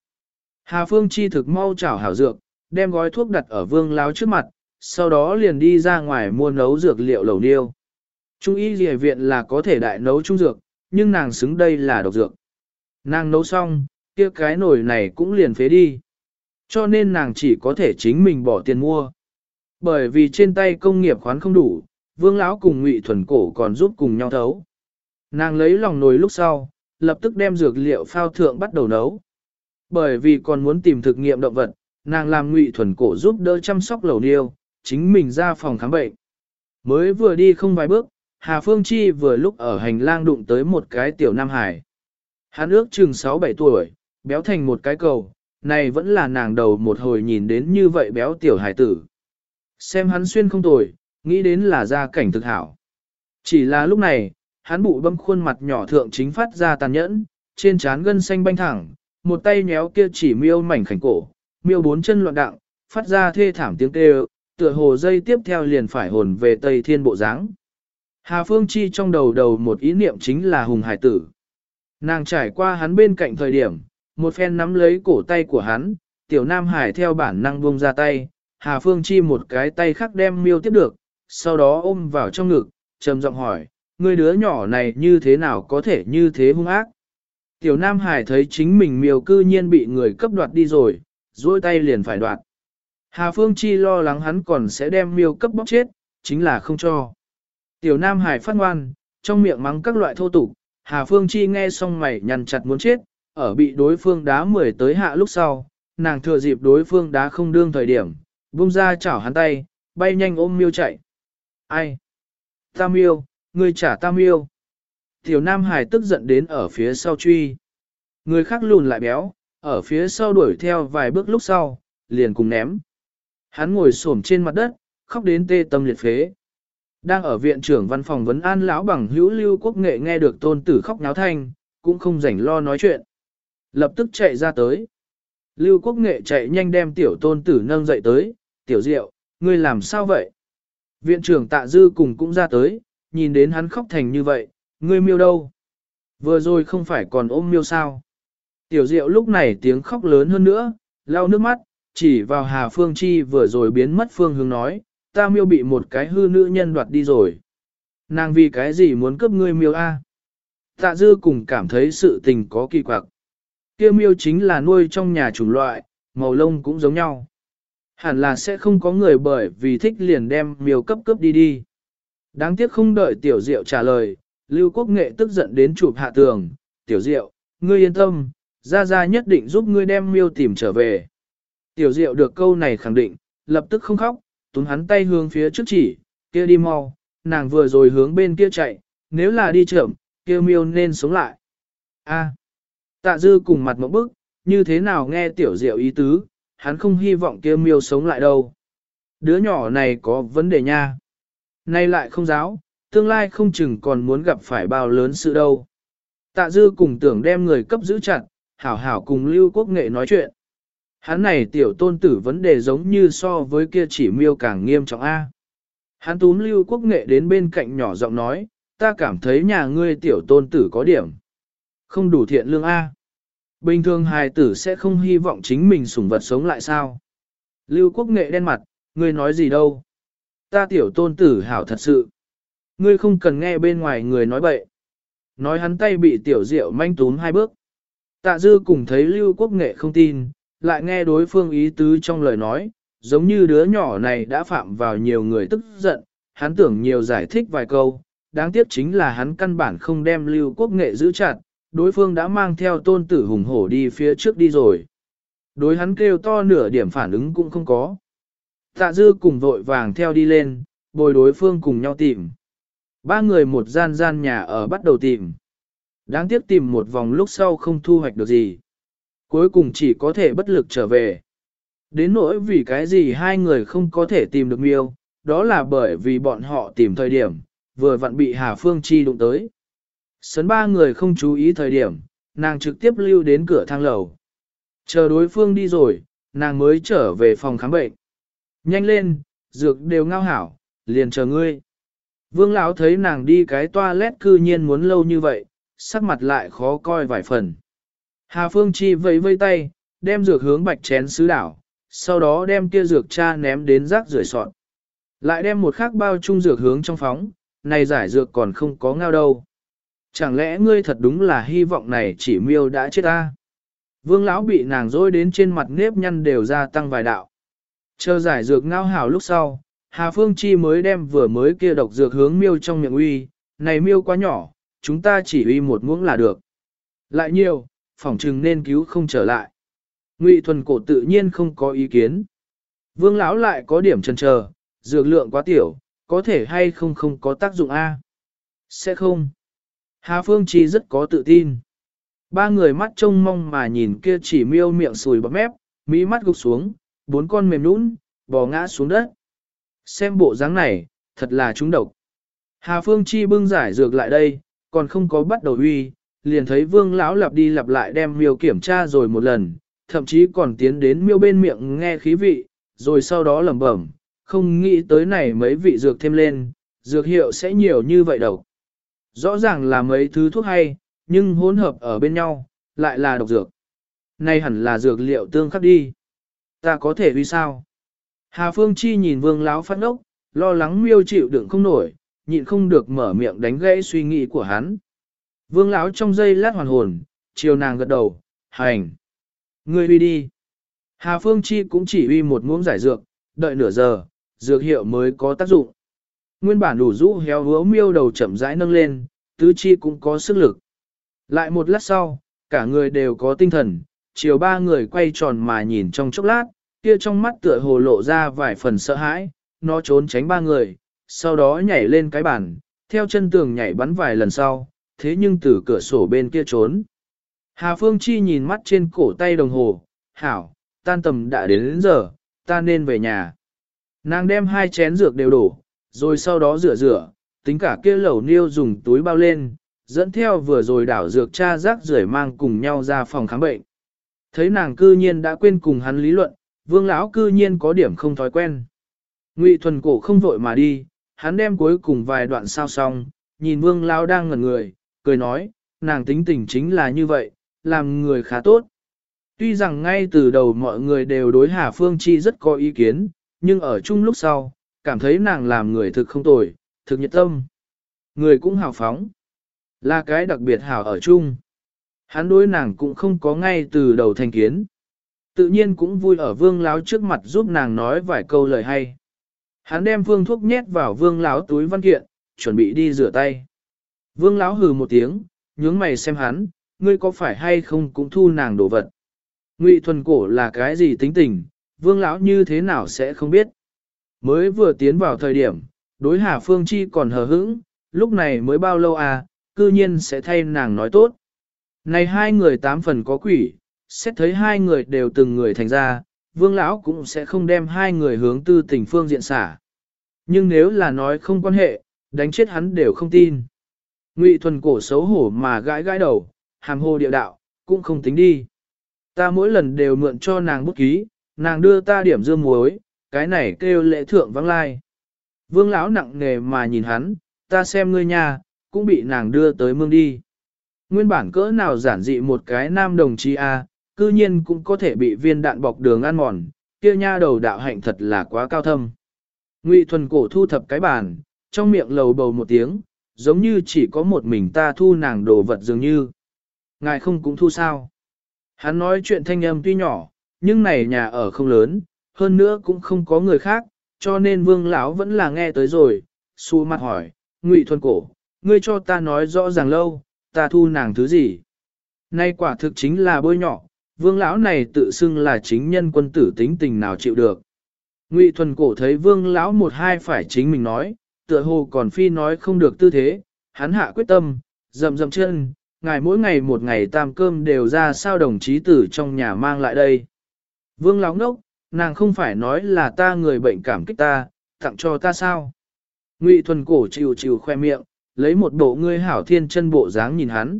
A: Hà Phương Chi thực mau chảo hảo dược, đem gói thuốc đặt ở vương lão trước mặt, sau đó liền đi ra ngoài mua nấu dược liệu lẩu niêu. Trung y dìa viện là có thể đại nấu trung dược, nhưng nàng xứng đây là độc dược. Nàng nấu xong, kia cái nồi này cũng liền phế đi. Cho nên nàng chỉ có thể chính mình bỏ tiền mua. Bởi vì trên tay công nghiệp khoán không đủ, vương lão cùng ngụy thuần cổ còn giúp cùng nhau thấu. Nàng lấy lòng nồi lúc sau, lập tức đem dược liệu phao thượng bắt đầu nấu. Bởi vì còn muốn tìm thực nghiệm động vật, nàng làm ngụy thuần cổ giúp đỡ chăm sóc lẩu niêu, chính mình ra phòng khám bệnh. Mới vừa đi không vài bước, Hà Phương Chi vừa lúc ở hành lang đụng tới một cái tiểu Nam Hải. Hắn ước chừng 6-7 tuổi, béo thành một cái cầu, này vẫn là nàng đầu một hồi nhìn đến như vậy béo tiểu hải tử. Xem hắn xuyên không tồi, nghĩ đến là gia cảnh thực hảo. Chỉ là lúc này, hắn bụ bâm khuôn mặt nhỏ thượng chính phát ra tàn nhẫn, trên trán gân xanh banh thẳng, một tay nhéo kia chỉ miêu mảnh khảnh cổ, miêu bốn chân loạn đặng, phát ra thê thảm tiếng kêu, tựa hồ dây tiếp theo liền phải hồn về Tây Thiên bộ dáng. Hà Phương Chi trong đầu đầu một ý niệm chính là hùng hải tử. Nàng trải qua hắn bên cạnh thời điểm, một phen nắm lấy cổ tay của hắn, tiểu nam hải theo bản năng buông ra tay, Hà Phương Chi một cái tay khác đem miêu tiếp được, sau đó ôm vào trong ngực, trầm giọng hỏi, người đứa nhỏ này như thế nào có thể như thế hung ác? Tiểu Nam Hải thấy chính mình miêu cư nhiên bị người cấp đoạt đi rồi, duỗi tay liền phải đoạt. Hà Phương Chi lo lắng hắn còn sẽ đem miêu cấp bóc chết, chính là không cho. Tiểu Nam Hải phát ngoan, trong miệng mắng các loại thô tục, Hà Phương Chi nghe xong mày nhằn chặt muốn chết, ở bị đối phương đá mười tới hạ lúc sau, nàng thừa dịp đối phương đá không đương thời điểm, vung ra chảo hắn tay, bay nhanh ôm miêu chạy. Ai? Tam miêu, người trả tam miêu. Tiểu Nam Hải tức giận đến ở phía sau truy. Người khác lùn lại béo, ở phía sau đuổi theo vài bước lúc sau, liền cùng ném. Hắn ngồi xổm trên mặt đất, khóc đến tê tâm liệt phế. Đang ở viện trưởng văn phòng vấn an lão bằng hữu lưu quốc nghệ nghe được tôn tử khóc náo thanh, cũng không rảnh lo nói chuyện. Lập tức chạy ra tới. Lưu quốc nghệ chạy nhanh đem tiểu tôn tử nâng dậy tới, tiểu diệu, ngươi làm sao vậy? Viện trưởng tạ dư cùng cũng ra tới, nhìn đến hắn khóc thành như vậy, ngươi miêu đâu? Vừa rồi không phải còn ôm miêu sao? Tiểu diệu lúc này tiếng khóc lớn hơn nữa, lau nước mắt, chỉ vào Hà Phương Chi vừa rồi biến mất phương hướng nói, ta miêu bị một cái hư nữ nhân đoạt đi rồi. Nàng vì cái gì muốn cướp ngươi miêu a? Tạ dư cùng cảm thấy sự tình có kỳ quặc. Kia miêu chính là nuôi trong nhà chủng loại, màu lông cũng giống nhau. Hẳn là sẽ không có người bởi vì thích liền đem miêu cấp cấp đi đi. Đáng tiếc không đợi tiểu diệu trả lời, Lưu Quốc Nghệ tức giận đến chụp hạ tường, tiểu diệu, ngươi yên tâm, gia gia nhất định giúp ngươi đem miêu tìm trở về. Tiểu diệu được câu này khẳng định, lập tức không khóc, túm hắn tay hướng phía trước chỉ, kia đi mau, nàng vừa rồi hướng bên kia chạy, nếu là đi chậm, kia miêu nên sống lại. A. tạ dư cùng mặt một bức, như thế nào nghe tiểu diệu ý tứ, hắn không hy vọng kia miêu sống lại đâu. Đứa nhỏ này có vấn đề nha. Nay lại không giáo, tương lai không chừng còn muốn gặp phải bao lớn sự đâu. Tạ dư cùng tưởng đem người cấp giữ chặt, hảo hảo cùng lưu quốc nghệ nói chuyện. Hắn này tiểu tôn tử vấn đề giống như so với kia chỉ miêu càng nghiêm trọng A. Hắn túm lưu quốc nghệ đến bên cạnh nhỏ giọng nói, ta cảm thấy nhà ngươi tiểu tôn tử có điểm. Không đủ thiện lương A. Bình thường hài tử sẽ không hy vọng chính mình sủng vật sống lại sao. Lưu quốc nghệ đen mặt, ngươi nói gì đâu. Ta tiểu tôn tử hảo thật sự. Ngươi không cần nghe bên ngoài người nói bậy. Nói hắn tay bị tiểu diệu manh túm hai bước. Tạ dư cùng thấy lưu quốc nghệ không tin, lại nghe đối phương ý tứ trong lời nói, giống như đứa nhỏ này đã phạm vào nhiều người tức giận, hắn tưởng nhiều giải thích vài câu, đáng tiếc chính là hắn căn bản không đem lưu quốc nghệ giữ chặt, đối phương đã mang theo tôn tử hùng hổ đi phía trước đi rồi. Đối hắn kêu to nửa điểm phản ứng cũng không có. Tạ dư cùng vội vàng theo đi lên, bồi đối phương cùng nhau tìm. Ba người một gian gian nhà ở bắt đầu tìm. Đáng tiếc tìm một vòng lúc sau không thu hoạch được gì. Cuối cùng chỉ có thể bất lực trở về. Đến nỗi vì cái gì hai người không có thể tìm được miêu, đó là bởi vì bọn họ tìm thời điểm, vừa vặn bị Hà Phương Chi đụng tới. Sấn ba người không chú ý thời điểm, nàng trực tiếp lưu đến cửa thang lầu. Chờ đối phương đi rồi, nàng mới trở về phòng khám bệnh. Nhanh lên, dược đều ngao hảo, liền chờ ngươi. Vương lão thấy nàng đi cái toilet cư nhiên muốn lâu như vậy, sắc mặt lại khó coi vài phần. Hà Phương Chi vẫy vây tay, đem dược hướng bạch chén sứ đảo, sau đó đem kia dược cha ném đến rác rưởi sọt. Lại đem một khác bao chung dược hướng trong phóng, này giải dược còn không có ngao đâu. Chẳng lẽ ngươi thật đúng là hy vọng này chỉ miêu đã chết ta? Vương lão bị nàng dối đến trên mặt nếp nhăn đều gia tăng vài đạo. Chờ giải dược ngao hảo lúc sau, Hà Phương Chi mới đem vừa mới kia độc dược hướng miêu trong miệng uy, này miêu quá nhỏ, chúng ta chỉ uy một muỗng là được. Lại nhiều, phỏng chừng nên cứu không trở lại. Ngụy thuần cổ tự nhiên không có ý kiến. Vương lão lại có điểm chần chờ, dược lượng quá tiểu, có thể hay không không có tác dụng A. Sẽ không. Hà Phương Chi rất có tự tin. Ba người mắt trông mong mà nhìn kia chỉ miêu miệng sùi bắp mép, mỹ mắt gục xuống, bốn con mềm nũng, bò ngã xuống đất. Xem bộ dáng này, thật là trúng độc. Hà Phương Chi bưng giải dược lại đây, còn không có bắt đầu uy, liền thấy vương lão lặp đi lặp lại đem miêu kiểm tra rồi một lần, thậm chí còn tiến đến miêu bên miệng nghe khí vị, rồi sau đó lẩm bẩm, không nghĩ tới này mấy vị dược thêm lên, dược hiệu sẽ nhiều như vậy đâu. Rõ ràng là mấy thứ thuốc hay, nhưng hỗn hợp ở bên nhau, lại là độc dược. Này hẳn là dược liệu tương khắc đi. Ta có thể vì sao? Hà Phương Chi nhìn vương lão phát ốc, lo lắng miêu chịu đựng không nổi, nhịn không được mở miệng đánh gãy suy nghĩ của hắn. Vương lão trong giây lát hoàn hồn, chiều nàng gật đầu, hành. Ngươi uy đi. Hà Phương Chi cũng chỉ uy một muỗng giải dược, đợi nửa giờ, dược hiệu mới có tác dụng. Nguyên bản đủ rũ héo hứa miêu đầu chậm rãi nâng lên, tứ chi cũng có sức lực. Lại một lát sau, cả người đều có tinh thần, chiều ba người quay tròn mà nhìn trong chốc lát, kia trong mắt tựa hồ lộ ra vài phần sợ hãi, nó trốn tránh ba người, sau đó nhảy lên cái bàn, theo chân tường nhảy bắn vài lần sau, thế nhưng từ cửa sổ bên kia trốn. Hà Phương Chi nhìn mắt trên cổ tay đồng hồ, hảo, tan tầm đã đến, đến giờ, ta nên về nhà. Nàng đem hai chén dược đều đổ, rồi sau đó rửa rửa, tính cả kia lẩu niêu dùng túi bao lên, dẫn theo vừa rồi đảo dược cha rác rưởi mang cùng nhau ra phòng khám bệnh. Thấy nàng cư nhiên đã quên cùng hắn lý luận, vương lão cư nhiên có điểm không thói quen. Ngụy thuần cổ không vội mà đi, hắn đem cuối cùng vài đoạn sao xong, nhìn vương lão đang ngẩn người, cười nói, nàng tính tình chính là như vậy, làm người khá tốt. Tuy rằng ngay từ đầu mọi người đều đối Hà Phương Chi rất có ý kiến, nhưng ở chung lúc sau, cảm thấy nàng làm người thực không tồi, thực nhiệt tâm. Người cũng hào phóng. Là cái đặc biệt hảo ở chung. Hắn đối nàng cũng không có ngay từ đầu thành kiến. Tự nhiên cũng vui ở vương láo trước mặt giúp nàng nói vài câu lời hay. Hắn đem phương thuốc nhét vào vương láo túi văn kiện, chuẩn bị đi rửa tay. Vương lão hừ một tiếng, nhướng mày xem hắn, ngươi có phải hay không cũng thu nàng đồ vật. Ngụy thuần cổ là cái gì tính tình, vương lão như thế nào sẽ không biết. Mới vừa tiến vào thời điểm, đối Hà Phương Chi còn hờ hững, lúc này mới bao lâu à, cư nhiên sẽ thay nàng nói tốt. Này hai người tám phần có quỷ, xét thấy hai người đều từng người thành ra, vương lão cũng sẽ không đem hai người hướng tư tình phương diện xả. Nhưng nếu là nói không quan hệ, đánh chết hắn đều không tin. Ngụy thuần cổ xấu hổ mà gãi gãi đầu, hàm hồ địa đạo, cũng không tính đi. Ta mỗi lần đều mượn cho nàng bút ký, nàng đưa ta điểm dương muối, cái này kêu lễ thượng vắng lai. Vương lão nặng nề mà nhìn hắn, ta xem ngươi nha, cũng bị nàng đưa tới mương đi. Nguyên bản cỡ nào giản dị một cái nam đồng chí A, cư nhiên cũng có thể bị viên đạn bọc đường ăn mòn, kia nha đầu đạo hạnh thật là quá cao thâm. Ngụy thuần cổ thu thập cái bàn, trong miệng lầu bầu một tiếng, giống như chỉ có một mình ta thu nàng đồ vật dường như. Ngài không cũng thu sao. Hắn nói chuyện thanh âm tuy nhỏ, nhưng này nhà ở không lớn, hơn nữa cũng không có người khác, cho nên vương lão vẫn là nghe tới rồi, xu mặt hỏi, ngụy thuần cổ, ngươi cho ta nói rõ ràng lâu, ta thu nàng thứ gì. Nay quả thực chính là bôi nhỏ, vương lão này tự xưng là chính nhân quân tử tính tình nào chịu được. Ngụy thuần cổ thấy vương lão một hai phải chính mình nói, tựa hồ còn phi nói không được tư thế, hắn hạ quyết tâm, dầm dầm chân, ngài mỗi ngày một ngày tam cơm đều ra sao đồng chí tử trong nhà mang lại đây. Vương lão ngốc, nàng không phải nói là ta người bệnh cảm kích ta, tặng cho ta sao. Ngụy thuần cổ chịu chịu khoe miệng, lấy một bộ ngươi hảo thiên chân bộ dáng nhìn hắn.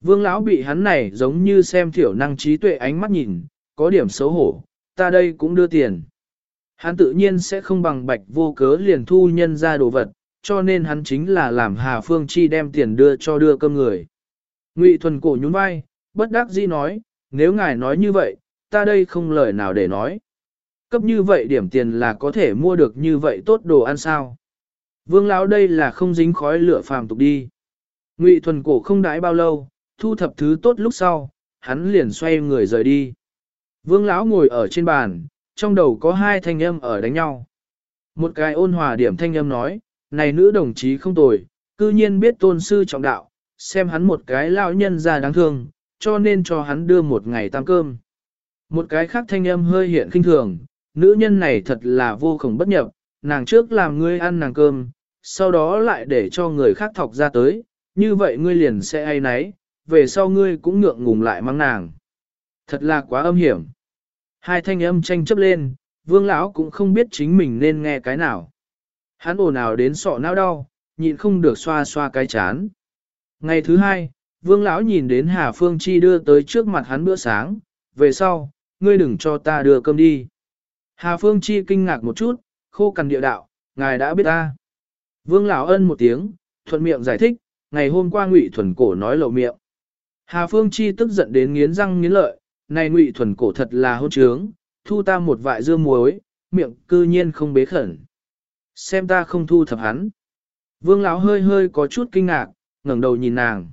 A: Vương lão bị hắn này giống như xem thiểu năng trí tuệ ánh mắt nhìn, có điểm xấu hổ, ta đây cũng đưa tiền. Hắn tự nhiên sẽ không bằng bạch vô cớ liền thu nhân ra đồ vật, cho nên hắn chính là làm Hà Phương Chi đem tiền đưa cho đưa cơm người. Ngụy thuần cổ nhún vai, bất đắc dĩ nói, nếu ngài nói như vậy, ta đây không lời nào để nói. Cấp như vậy điểm tiền là có thể mua được như vậy tốt đồ ăn sao. Vương lão đây là không dính khói lửa phàm tục đi. Ngụy thuần cổ không đãi bao lâu, thu thập thứ tốt lúc sau, hắn liền xoay người rời đi. Vương lão ngồi ở trên bàn, trong đầu có hai thanh âm ở đánh nhau. Một cái ôn hòa điểm thanh âm nói, này nữ đồng chí không tồi, cư nhiên biết tôn sư trọng đạo, xem hắn một cái lão nhân già đáng thương, cho nên cho hắn đưa một ngày tam cơm. Một cái khác thanh âm hơi hiện khinh thường, nữ nhân này thật là vô khổng bất nhập, nàng trước làm ngươi ăn nàng cơm, sau đó lại để cho người khác thọc ra tới, như vậy ngươi liền sẽ ai nấy, về sau ngươi cũng ngượng ngùng lại mang nàng. Thật là quá âm hiểm. Hai thanh âm tranh chấp lên, vương lão cũng không biết chính mình nên nghe cái nào. Hắn ồn ào đến sọ não đau, nhịn không được xoa xoa cái chán. Ngày thứ hai, vương lão nhìn đến Hà Phương Chi đưa tới trước mặt hắn bữa sáng, về sau, ngươi đừng cho ta đưa cơm đi. Hà Phương Chi kinh ngạc một chút, khô cằn địa đạo, ngài đã biết ta. Vương lão ân một tiếng, thuận miệng giải thích, ngày hôm qua Ngụy Thuần Cổ nói lộ miệng. Hà Phương Chi tức giận đến nghiến răng nghiến lợi, này Ngụy Thuần Cổ thật là hôn trướng, thu ta một vại dưa muối, miệng cư nhiên không bế khẩn. Xem ta không thu thập hắn. Vương lão hơi hơi có chút kinh ngạc, ngẩng đầu nhìn nàng.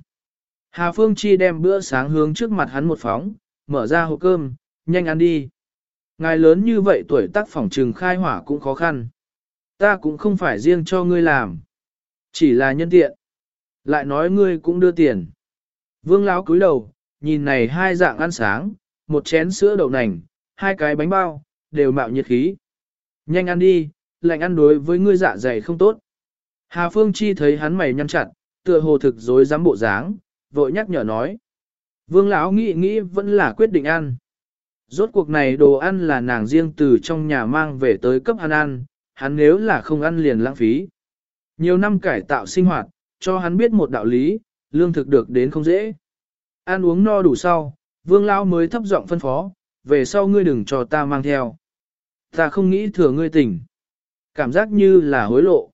A: Hà Phương Chi đem bữa sáng hướng trước mặt hắn một phóng, mở ra hộp cơm, nhanh ăn đi. Ngài lớn như vậy tuổi tác phỏng trừng khai hỏa cũng khó khăn. Ta cũng không phải riêng cho ngươi làm. Chỉ là nhân tiện. Lại nói ngươi cũng đưa tiền. Vương Lão cúi đầu, nhìn này hai dạng ăn sáng, một chén sữa đậu nành, hai cái bánh bao, đều mạo nhiệt khí. Nhanh ăn đi, lạnh ăn đối với ngươi dạ dày không tốt. Hà Phương Chi thấy hắn mày nhăn chặt, tựa hồ thực dối dám bộ dáng, vội nhắc nhở nói. Vương Lão nghĩ nghĩ vẫn là quyết định ăn. Rốt cuộc này đồ ăn là nàng riêng từ trong nhà mang về tới cấp hắn ăn, hắn nếu là không ăn liền lãng phí. Nhiều năm cải tạo sinh hoạt, cho hắn biết một đạo lý, lương thực được đến không dễ. Ăn uống no đủ sau, vương lao mới thấp giọng phân phó, về sau ngươi đừng cho ta mang theo. Ta không nghĩ thừa ngươi tỉnh. Cảm giác như là hối lộ.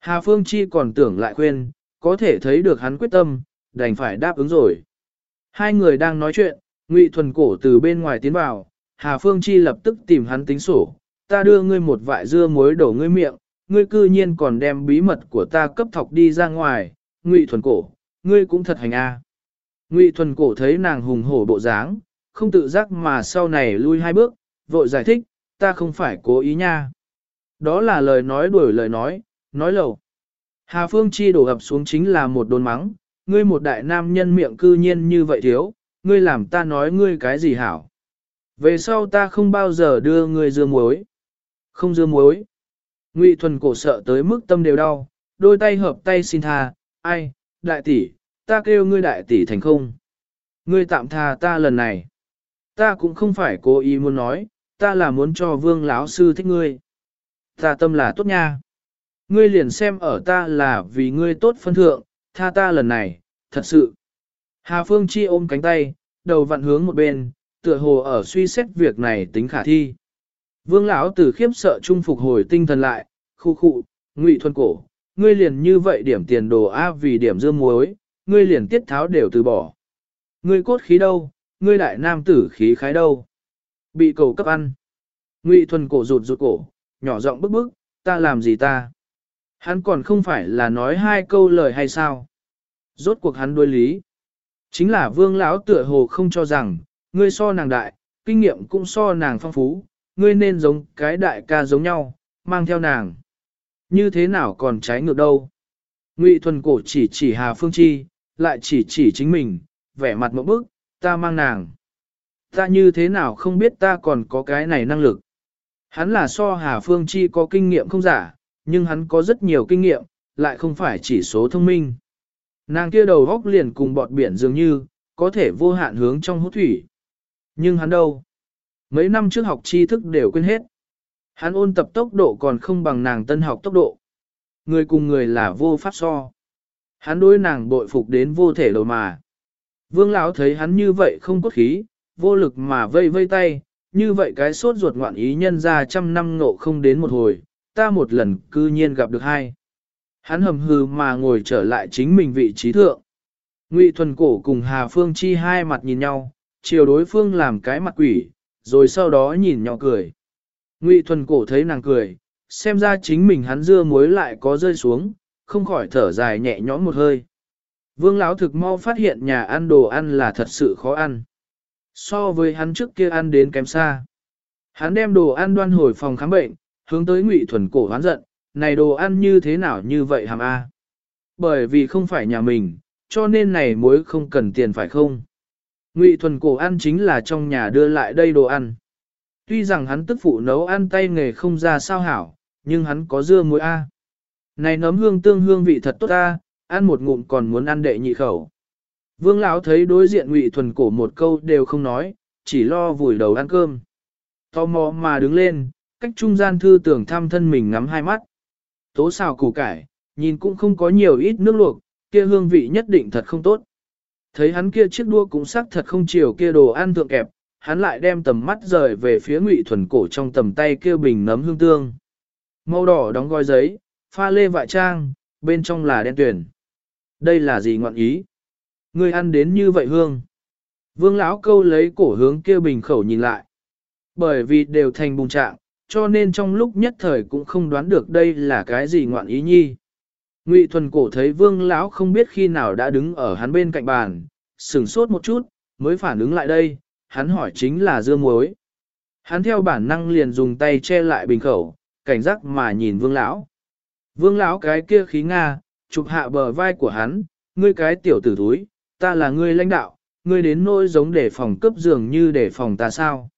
A: Hà Phương Chi còn tưởng lại khuyên, có thể thấy được hắn quyết tâm, đành phải đáp ứng rồi. Hai người đang nói chuyện, Ngụy Thuần Cổ từ bên ngoài tiến vào, Hà Phương Chi lập tức tìm hắn tính sổ, ta đưa ngươi một vại dưa muối đổ ngươi miệng, ngươi cư nhiên còn đem bí mật của ta cấp thọc đi ra ngoài, Ngụy Thuần Cổ, ngươi cũng thật hành a. Ngụy Thuần Cổ thấy nàng hùng hổ bộ dáng, không tự giác mà sau này lui hai bước, vội giải thích, ta không phải cố ý nha. Đó là lời nói đuổi lời nói, nói lầu. Hà Phương Chi đổ ập xuống chính là một đồn mắng, ngươi một đại nam nhân miệng cư nhiên như vậy thiếu, ngươi làm ta nói ngươi cái gì hảo. Về sau ta không bao giờ đưa ngươi dưa muối. Không dưa muối. Ngụy thuần cổ sợ tới mức tâm đều đau, đôi tay hợp tay xin tha, ai, đại tỷ, ta kêu ngươi đại tỷ thành không. Ngươi tạm tha ta lần này. Ta cũng không phải cố ý muốn nói, ta là muốn cho vương lão sư thích ngươi. Ta tâm là tốt nha. Ngươi liền xem ở ta là vì ngươi tốt phân thượng, tha ta lần này, thật sự. Hà Phương Chi ôm cánh tay, đầu vặn hướng một bên, tựa hồ ở suy xét việc này tính khả thi. Vương lão tử khiếp sợ trung phục hồi tinh thần lại, khu khụ, ngụy thuần cổ, ngươi liền như vậy điểm tiền đồ A vì điểm dương muối, ngươi liền tiết tháo đều từ bỏ. Ngươi cốt khí đâu, ngươi đại nam tử khí khái đâu. Bị cầu cấp ăn. Ngụy thuần cổ rụt rụt cổ, nhỏ giọng bức bức, ta làm gì ta? Hắn còn không phải là nói hai câu lời hay sao? Rốt cuộc hắn đuôi lý. Chính là vương lão tựa hồ không cho rằng, ngươi so nàng đại, kinh nghiệm cũng so nàng phong phú, ngươi nên giống cái đại ca giống nhau, mang theo nàng. Như thế nào còn trái ngược đâu? Ngụy thuần cổ chỉ chỉ Hà Phương Chi, lại chỉ chỉ chính mình, vẻ mặt một bức, ta mang nàng. Ta như thế nào không biết ta còn có cái này năng lực. Hắn là so Hà Phương Chi có kinh nghiệm không giả, nhưng hắn có rất nhiều kinh nghiệm, lại không phải chỉ số thông minh. Nàng kia đầu góc liền cùng bọt biển dường như, có thể vô hạn hướng trong hút thủy. Nhưng hắn đâu? Mấy năm trước học tri thức đều quên hết. Hắn ôn tập tốc độ còn không bằng nàng tân học tốc độ. Người cùng người là vô pháp so. Hắn đối nàng bội phục đến vô thể lầu mà. Vương lão thấy hắn như vậy không cốt khí, vô lực mà vây vây tay, như vậy cái sốt ruột ngoạn ý nhân ra trăm năm ngộ không đến một hồi, ta một lần cư nhiên gặp được hai. Hắn hầm hừ mà ngồi trở lại chính mình vị trí thượng. Ngụy thuần cổ cùng Hà Phương Chi hai mặt nhìn nhau, chiều đối phương làm cái mặt quỷ, rồi sau đó nhìn nhỏ cười. Ngụy thuần cổ thấy nàng cười, xem ra chính mình hắn dưa muối lại có rơi xuống, không khỏi thở dài nhẹ nhõm một hơi. Vương Lão thực mau phát hiện nhà ăn đồ ăn là thật sự khó ăn. So với hắn trước kia ăn đến kém xa. Hắn đem đồ ăn đoan hồi phòng khám bệnh, hướng tới Ngụy thuần cổ hoán giận, này đồ ăn như thế nào như vậy hàm a? Bởi vì không phải nhà mình, cho nên này muối không cần tiền phải không? Ngụy thuần cổ ăn chính là trong nhà đưa lại đây đồ ăn. Tuy rằng hắn tức phụ nấu ăn tay nghề không ra sao hảo, nhưng hắn có dưa muối A. Này nấm hương tương hương vị thật tốt ta ăn một ngụm còn muốn ăn đệ nhị khẩu. Vương lão thấy đối diện Ngụy thuần cổ một câu đều không nói, chỉ lo vùi đầu ăn cơm. Tò mò mà đứng lên, cách trung gian thư tưởng thăm thân mình ngắm hai mắt. Tố xào củ cải, nhìn cũng không có nhiều ít nước luộc, kia hương vị nhất định thật không tốt. Thấy hắn kia chiếc đua cũng sắc thật không chiều kia đồ ăn thượng kẹp, hắn lại đem tầm mắt rời về phía ngụy thuần cổ trong tầm tay kia bình nấm hương tương. Màu đỏ đóng gói giấy, pha lê vại trang, bên trong là đen tuyển. Đây là gì ngọn ý? Ngươi ăn đến như vậy hương. Vương lão câu lấy cổ hướng kia bình khẩu nhìn lại. Bởi vì đều thành bùng trạng, cho nên trong lúc nhất thời cũng không đoán được đây là cái gì ngoạn ý nhi. Ngụy thuần cổ thấy vương lão không biết khi nào đã đứng ở hắn bên cạnh bàn, sửng sốt một chút, mới phản ứng lại đây, hắn hỏi chính là dưa muối. Hắn theo bản năng liền dùng tay che lại bình khẩu, cảnh giác mà nhìn vương lão. Vương lão cái kia khí nga, chụp hạ bờ vai của hắn, ngươi cái tiểu tử thúi, ta là ngươi lãnh đạo, ngươi đến nỗi giống để phòng cấp dường như để phòng ta sao.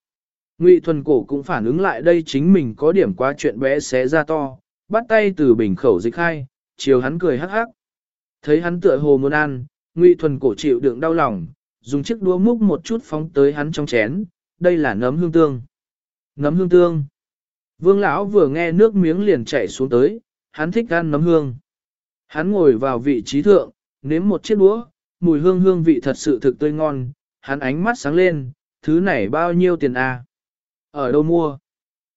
A: Ngụy thuần cổ cũng phản ứng lại đây chính mình có điểm quá chuyện bé xé ra to, bắt tay từ bình khẩu dịch khai, chiều hắn cười hắc hắc. Thấy hắn tựa hồ muốn ăn, Ngụy thuần cổ chịu đựng đau lòng, dùng chiếc đũa múc một chút phóng tới hắn trong chén, đây là nấm hương tương. Nấm hương tương. Vương lão vừa nghe nước miếng liền chảy xuống tới, hắn thích ăn nấm hương. Hắn ngồi vào vị trí thượng, nếm một chiếc đũa, mùi hương hương vị thật sự thực tươi ngon, hắn ánh mắt sáng lên, thứ này bao nhiêu tiền à? Ở đâu mua?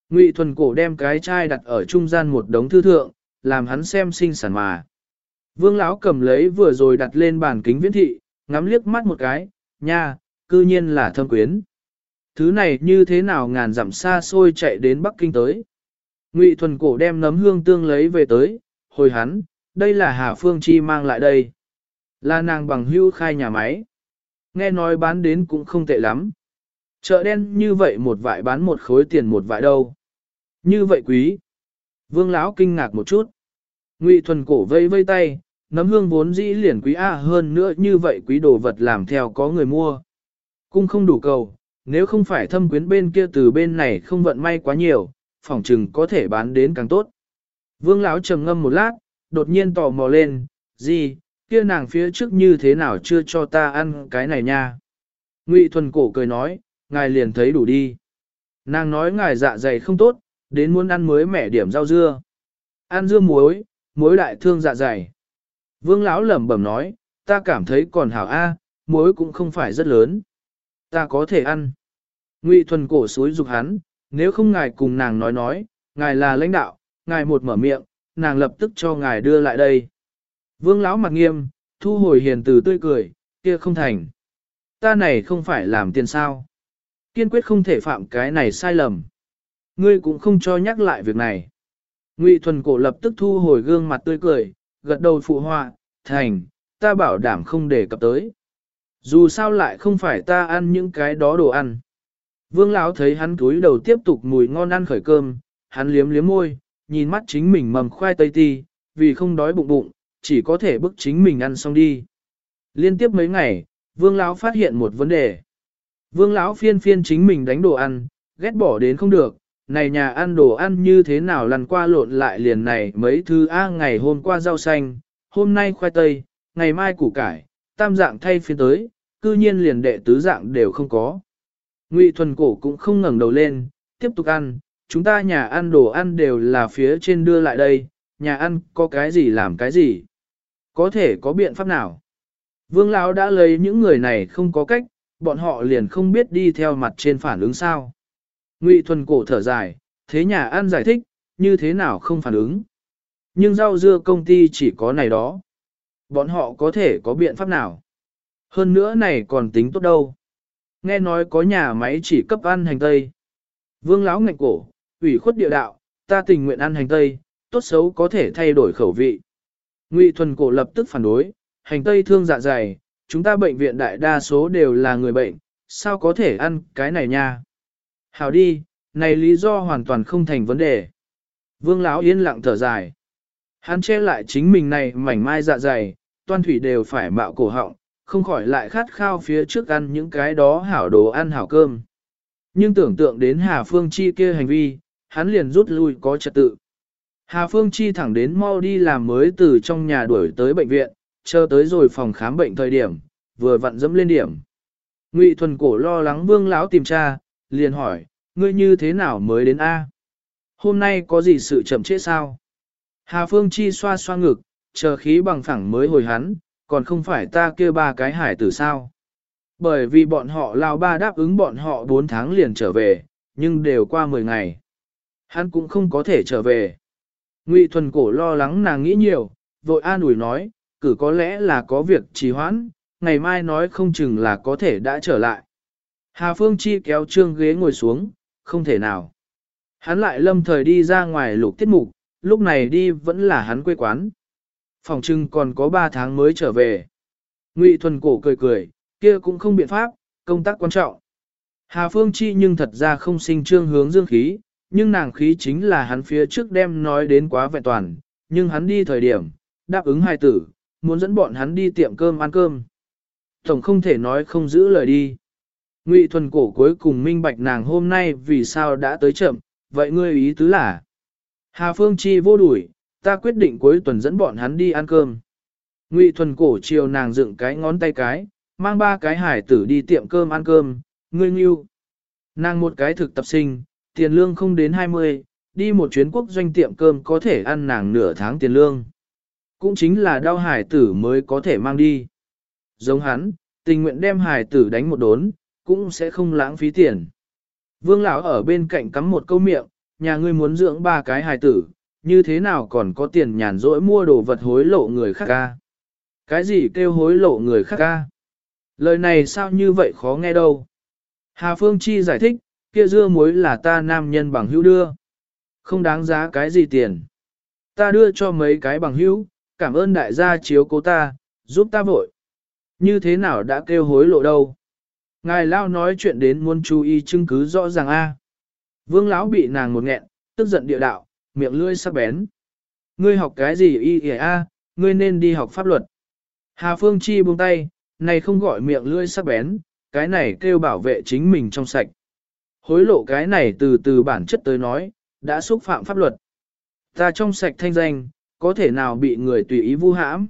A: Ngụy thuần cổ đem cái chai đặt ở trung gian một đống thư thượng, làm hắn xem sinh sản mà. Vương lão cầm lấy vừa rồi đặt lên bàn kính viễn thị, ngắm liếc mắt một cái, nha, cư nhiên là thâm quyến. Thứ này như thế nào ngàn dặm xa xôi chạy đến Bắc Kinh tới. Ngụy thuần cổ đem nấm hương tương lấy về tới, hồi hắn, đây là Hà Phương Chi mang lại đây. Là nàng bằng hưu khai nhà máy. Nghe nói bán đến cũng không tệ lắm. Chợ đen như vậy một vại bán một khối tiền một vại đâu. Như vậy quý. Vương lão kinh ngạc một chút. Ngụy thuần cổ vây vây tay, nấm hương vốn dĩ liền quý A hơn nữa như vậy quý đồ vật làm theo có người mua. Cung không đủ cầu, nếu không phải thâm quyến bên kia từ bên này không vận may quá nhiều, phỏng chừng có thể bán đến càng tốt. Vương lão trầm ngâm một lát, đột nhiên tò mò lên, gì, kia nàng phía trước như thế nào chưa cho ta ăn cái này nha. Ngụy thuần cổ cười nói, ngài liền thấy đủ đi. Nàng nói ngài dạ dày không tốt, đến muốn ăn mới mẻ điểm rau dưa. Ăn dưa muối, muối đại thương dạ dày. Vương lão lẩm bẩm nói, ta cảm thấy còn hảo a, muối cũng không phải rất lớn. Ta có thể ăn. Ngụy thuần cổ suối dục hắn, nếu không ngài cùng nàng nói nói, ngài là lãnh đạo, ngài một mở miệng, nàng lập tức cho ngài đưa lại đây. Vương lão mặt nghiêm, thu hồi hiền từ tươi cười, kia không thành. Ta này không phải làm tiền sao. Kiên quyết không thể phạm cái này sai lầm. Ngươi cũng không cho nhắc lại việc này. Ngụy thuần cổ lập tức thu hồi gương mặt tươi cười, gật đầu phụ họa, thành, ta bảo đảm không để cập tới. Dù sao lại không phải ta ăn những cái đó đồ ăn. Vương lão thấy hắn túi đầu tiếp tục mùi ngon ăn khởi cơm, hắn liếm liếm môi, nhìn mắt chính mình mầm khoai tây ti, vì không đói bụng bụng, chỉ có thể bức chính mình ăn xong đi. Liên tiếp mấy ngày, Vương lão phát hiện một vấn đề. Vương lão phiên phiên chính mình đánh đồ ăn, ghét bỏ đến không được, này nhà ăn đồ ăn như thế nào lần qua lộn lại liền này mấy thứ a ngày hôm qua rau xanh, hôm nay khoai tây, ngày mai củ cải, tam dạng thay phiên tới, cư nhiên liền đệ tứ dạng đều không có. Ngụy thuần cổ cũng không ngẩng đầu lên, tiếp tục ăn, chúng ta nhà ăn đồ ăn đều là phía trên đưa lại đây, nhà ăn có cái gì làm cái gì. Có thể có biện pháp nào? Vương Lão đã lấy những người này không có cách, bọn họ liền không biết đi theo mặt trên phản ứng sao. Ngụy thuần cổ thở dài, thế nhà ăn giải thích, như thế nào không phản ứng. Nhưng rau dưa công ty chỉ có này đó. Bọn họ có thể có biện pháp nào? Hơn nữa này còn tính tốt đâu. Nghe nói có nhà máy chỉ cấp ăn hành tây. Vương lão ngạnh cổ, ủy khuất địa đạo, ta tình nguyện ăn hành tây, tốt xấu có thể thay đổi khẩu vị. Ngụy thuần cổ lập tức phản đối, hành tây thương dạ dày, chúng ta bệnh viện đại đa số đều là người bệnh, sao có thể ăn cái này nha? Hảo đi, này lý do hoàn toàn không thành vấn đề. Vương lão yên lặng thở dài. Hắn che lại chính mình này mảnh mai dạ dày, toan thủy đều phải mạo cổ họng, không khỏi lại khát khao phía trước ăn những cái đó hảo đồ ăn hảo cơm. Nhưng tưởng tượng đến Hà Phương Chi kia hành vi, hắn liền rút lui có trật tự. Hà Phương Chi thẳng đến mau đi làm mới từ trong nhà đuổi tới bệnh viện, chờ tới rồi phòng khám bệnh thời điểm, vừa vặn dẫm lên điểm. Ngụy Thuần Cổ lo lắng Vương lão tìm tra, liền hỏi, ngươi như thế nào mới đến A? Hôm nay có gì sự chậm trễ sao? Hà Phương Chi xoa xoa ngực, chờ khí bằng phẳng mới hồi hắn, còn không phải ta kia ba cái hải tử sao? Bởi vì bọn họ lao ba đáp ứng bọn họ 4 tháng liền trở về, nhưng đều qua 10 ngày. Hắn cũng không có thể trở về. Ngụy Thuần Cổ lo lắng nàng nghĩ nhiều, vội an ủi nói, cử có lẽ là có việc trì hoãn, ngày mai nói không chừng là có thể đã trở lại. Hà Phương Chi kéo trương ghế ngồi xuống, không thể nào. Hắn lại lâm thời đi ra ngoài lục tiết mục, lúc này đi vẫn là hắn quê quán. Phòng trưng còn có 3 tháng mới trở về. Ngụy Thuần Cổ cười cười, kia cũng không biện pháp, công tác quan trọng. Hà Phương Chi nhưng thật ra không sinh trương hướng dương khí, nhưng nàng khí chính là hắn phía trước đem nói đến quá vẹn toàn, nhưng hắn đi thời điểm, đáp ứng hai tử, muốn dẫn bọn hắn đi tiệm cơm ăn cơm. Tổng không thể nói không giữ lời đi. Ngụy thuần cổ cuối cùng minh bạch nàng hôm nay vì sao đã tới chậm, vậy ngươi ý tứ là. Hà Phương Chi vô đuổi, ta quyết định cuối tuần dẫn bọn hắn đi ăn cơm. Ngụy thuần cổ chiều nàng dựng cái ngón tay cái, mang ba cái hải tử đi tiệm cơm ăn cơm, ngươi nghiêu. Nàng một cái thực tập sinh, tiền lương không đến 20, đi một chuyến quốc doanh tiệm cơm có thể ăn nàng nửa tháng tiền lương. Cũng chính là đau hải tử mới có thể mang đi. Giống hắn, tình nguyện đem hải tử đánh một đốn, cũng sẽ không lãng phí tiền. Vương lão ở bên cạnh cắm một câu miệng, nhà ngươi muốn dưỡng ba cái hài tử, như thế nào còn có tiền nhàn rỗi mua đồ vật hối lộ người khác ca. Cái gì kêu hối lộ người khác ca? Lời này sao như vậy khó nghe đâu. Hà Phương Chi giải thích, kia dưa muối là ta nam nhân bằng hữu đưa. Không đáng giá cái gì tiền. Ta đưa cho mấy cái bằng hữu, cảm ơn đại gia chiếu cố ta, giúp ta vội. Như thế nào đã kêu hối lộ đâu? Ngài lao nói chuyện đến muốn chú ý chứng cứ rõ ràng a. Vương lão bị nàng một nghẹn, tức giận địa đạo, miệng lưỡi sắc bén. Ngươi học cái gì y y a, ngươi nên đi học pháp luật. Hà Phương Chi buông tay, này không gọi miệng lưỡi sắc bén, cái này kêu bảo vệ chính mình trong sạch. Hối lộ cái này từ từ bản chất tới nói, đã xúc phạm pháp luật. Ta trong sạch thanh danh, có thể nào bị người tùy ý vu hãm.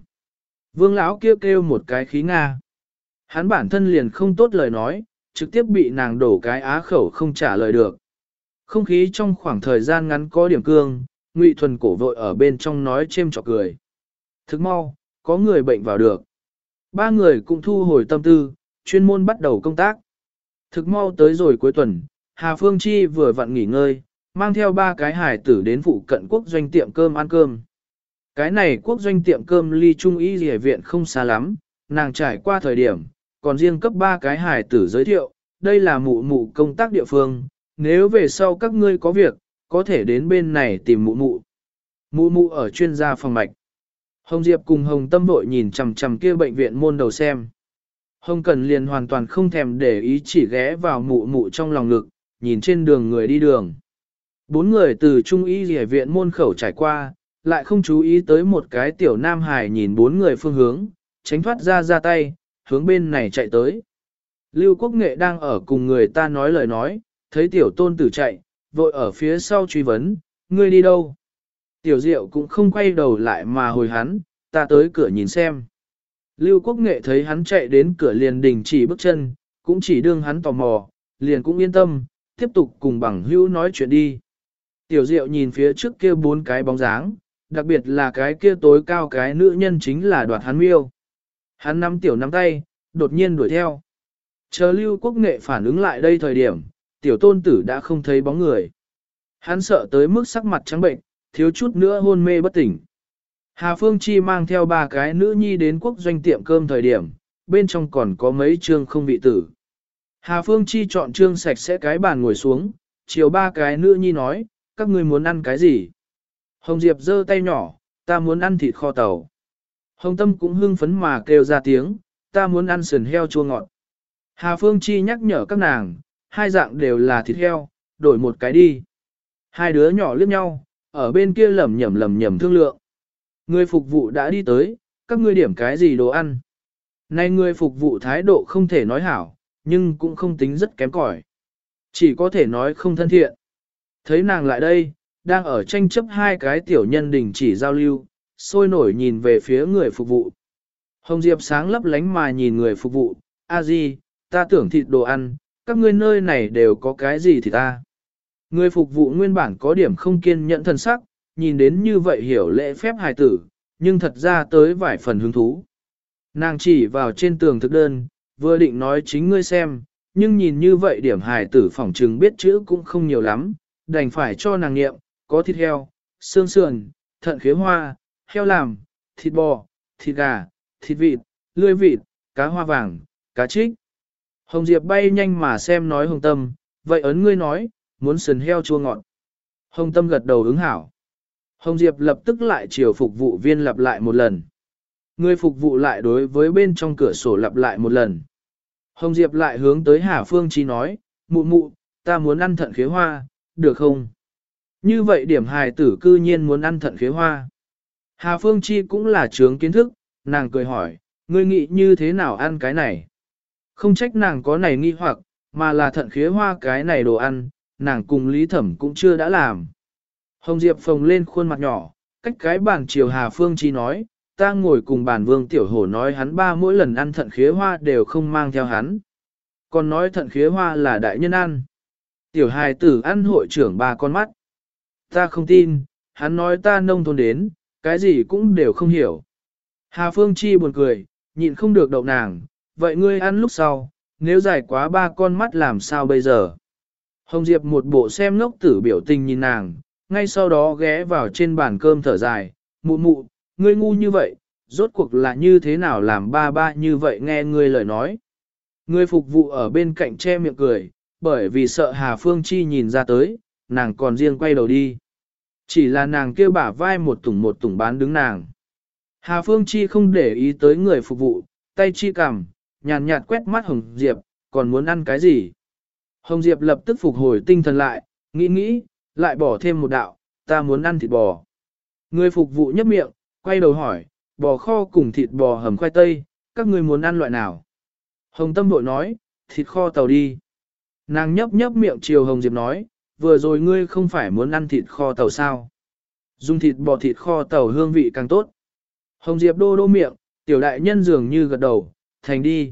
A: Vương lão kêu kêu một cái khí Nga. Hắn bản thân liền không tốt lời nói, trực tiếp bị nàng đổ cái á khẩu không trả lời được. Không khí trong khoảng thời gian ngắn có điểm cương, Ngụy Thuần cổ vội ở bên trong nói chêm chọc cười. Thức mau, có người bệnh vào được. Ba người cũng thu hồi tâm tư, chuyên môn bắt đầu công tác. Thực mau tới rồi cuối tuần, Hà Phương Chi vừa vặn nghỉ ngơi, mang theo ba cái hải tử đến phụ cận quốc doanh tiệm cơm ăn cơm. Cái này quốc doanh tiệm cơm ly trung y dì viện không xa lắm, nàng trải qua thời điểm, còn riêng cấp ba cái hải tử giới thiệu, đây là mụ mụ công tác địa phương, nếu về sau các ngươi có việc, có thể đến bên này tìm mụ mụ. Mụ mụ ở chuyên gia phòng mạch. Hồng Diệp cùng Hồng Tâm vội nhìn chằm chằm kia bệnh viện môn đầu xem. Hồng Cần liền hoàn toàn không thèm để ý chỉ ghé vào mụ mụ trong lòng ngực, nhìn trên đường người đi đường. Bốn người từ trung y rỉa viện môn khẩu trải qua, lại không chú ý tới một cái tiểu nam hải nhìn bốn người phương hướng, tránh thoát ra ra tay, hướng bên này chạy tới. Lưu Quốc Nghệ đang ở cùng người ta nói lời nói, thấy tiểu tôn tử chạy, vội ở phía sau truy vấn, ngươi đi đâu? Tiểu diệu cũng không quay đầu lại mà hồi hắn, ta tới cửa nhìn xem. Lưu Quốc Nghệ thấy hắn chạy đến cửa liền đình chỉ bước chân, cũng chỉ đương hắn tò mò, liền cũng yên tâm, tiếp tục cùng bằng hữu nói chuyện đi. Tiểu Diệu nhìn phía trước kia bốn cái bóng dáng, đặc biệt là cái kia tối cao cái nữ nhân chính là đoạt hắn miêu. Hắn nắm tiểu nắm tay, đột nhiên đuổi theo. Chờ lưu quốc nghệ phản ứng lại đây thời điểm, tiểu tôn tử đã không thấy bóng người. Hắn sợ tới mức sắc mặt trắng bệnh, thiếu chút nữa hôn mê bất tỉnh. Hà Phương Chi mang theo ba cái nữ nhi đến quốc doanh tiệm cơm thời điểm, bên trong còn có mấy trương không vị tử. Hà Phương Chi chọn trương sạch sẽ cái bàn ngồi xuống, chiều ba cái nữ nhi nói, các ngươi muốn ăn cái gì? Hồng Diệp giơ tay nhỏ, ta muốn ăn thịt kho tàu. Hồng Tâm cũng hưng phấn mà kêu ra tiếng, ta muốn ăn sườn heo chua ngọt. Hà Phương Chi nhắc nhở các nàng, hai dạng đều là thịt heo, đổi một cái đi. Hai đứa nhỏ liếc nhau, ở bên kia lầm nhầm lầm nhầm thương lượng. Người phục vụ đã đi tới, các ngươi điểm cái gì đồ ăn. Nay người phục vụ thái độ không thể nói hảo, nhưng cũng không tính rất kém cỏi. Chỉ có thể nói không thân thiện. Thấy nàng lại đây, đang ở tranh chấp hai cái tiểu nhân đình chỉ giao lưu, sôi nổi nhìn về phía người phục vụ. Hồng Diệp sáng lấp lánh mà nhìn người phục vụ, a di, ta tưởng thịt đồ ăn, các ngươi nơi này đều có cái gì thì ta. Người phục vụ nguyên bản có điểm không kiên nhẫn thần sắc, nhìn đến như vậy hiểu lễ phép hài tử, nhưng thật ra tới vài phần hứng thú. Nàng chỉ vào trên tường thực đơn, vừa định nói chính ngươi xem, nhưng nhìn như vậy điểm hài tử phỏng trừng biết chữ cũng không nhiều lắm, đành phải cho nàng nghiệm, có thịt heo, xương sườn, thận khế hoa, heo làm, thịt bò, thịt gà, thịt vịt, lươi vịt, cá hoa vàng, cá trích. Hồng Diệp bay nhanh mà xem nói Hồng Tâm, vậy ấn ngươi nói, muốn sườn heo chua ngọt. Hồng Tâm gật đầu ứng hảo. Hồng Diệp lập tức lại chiều phục vụ viên lặp lại một lần. Người phục vụ lại đối với bên trong cửa sổ lặp lại một lần. Hồng Diệp lại hướng tới Hà Phương Chi nói, mụ mụ, ta muốn ăn thận khế hoa, được không? Như vậy điểm hài tử cư nhiên muốn ăn thận khế hoa. Hà Phương Chi cũng là trướng kiến thức, nàng cười hỏi, ngươi nghĩ như thế nào ăn cái này? Không trách nàng có này nghi hoặc, mà là thận khế hoa cái này đồ ăn, nàng cùng Lý Thẩm cũng chưa đã làm. Hồng Diệp phồng lên khuôn mặt nhỏ, cách cái bàn chiều Hà Phương Chi nói, ta ngồi cùng bàn vương tiểu hổ nói hắn ba mỗi lần ăn thận khế hoa đều không mang theo hắn. Còn nói thận khế hoa là đại nhân ăn. Tiểu hài tử ăn hội trưởng ba con mắt. Ta không tin, hắn nói ta nông thôn đến, cái gì cũng đều không hiểu. Hà Phương Chi buồn cười, nhịn không được đậu nàng, vậy ngươi ăn lúc sau, nếu dài quá ba con mắt làm sao bây giờ? Hồng Diệp một bộ xem ngốc tử biểu tình nhìn nàng, ngay sau đó ghé vào trên bàn cơm thở dài, mụ mụ, ngươi ngu như vậy, rốt cuộc là như thế nào làm ba ba như vậy nghe ngươi lời nói. Ngươi phục vụ ở bên cạnh che miệng cười, bởi vì sợ Hà Phương Chi nhìn ra tới, nàng còn riêng quay đầu đi. Chỉ là nàng kêu bả vai một tủng một tủng bán đứng nàng. Hà Phương Chi không để ý tới người phục vụ, tay chi cằm, nhàn nhạt quét mắt Hồng Diệp, còn muốn ăn cái gì? Hồng Diệp lập tức phục hồi tinh thần lại, nghĩ nghĩ, lại bỏ thêm một đạo, ta muốn ăn thịt bò. Người phục vụ nhấp miệng, quay đầu hỏi, bò kho cùng thịt bò hầm khoai tây, các ngươi muốn ăn loại nào? Hồng Tâm bội nói, thịt kho tàu đi. Nàng nhấp nhấp miệng chiều Hồng Diệp nói, vừa rồi ngươi không phải muốn ăn thịt kho tàu sao? Dùng thịt bò thịt kho tàu hương vị càng tốt. Hồng Diệp đô đô miệng, tiểu đại nhân dường như gật đầu, thành đi.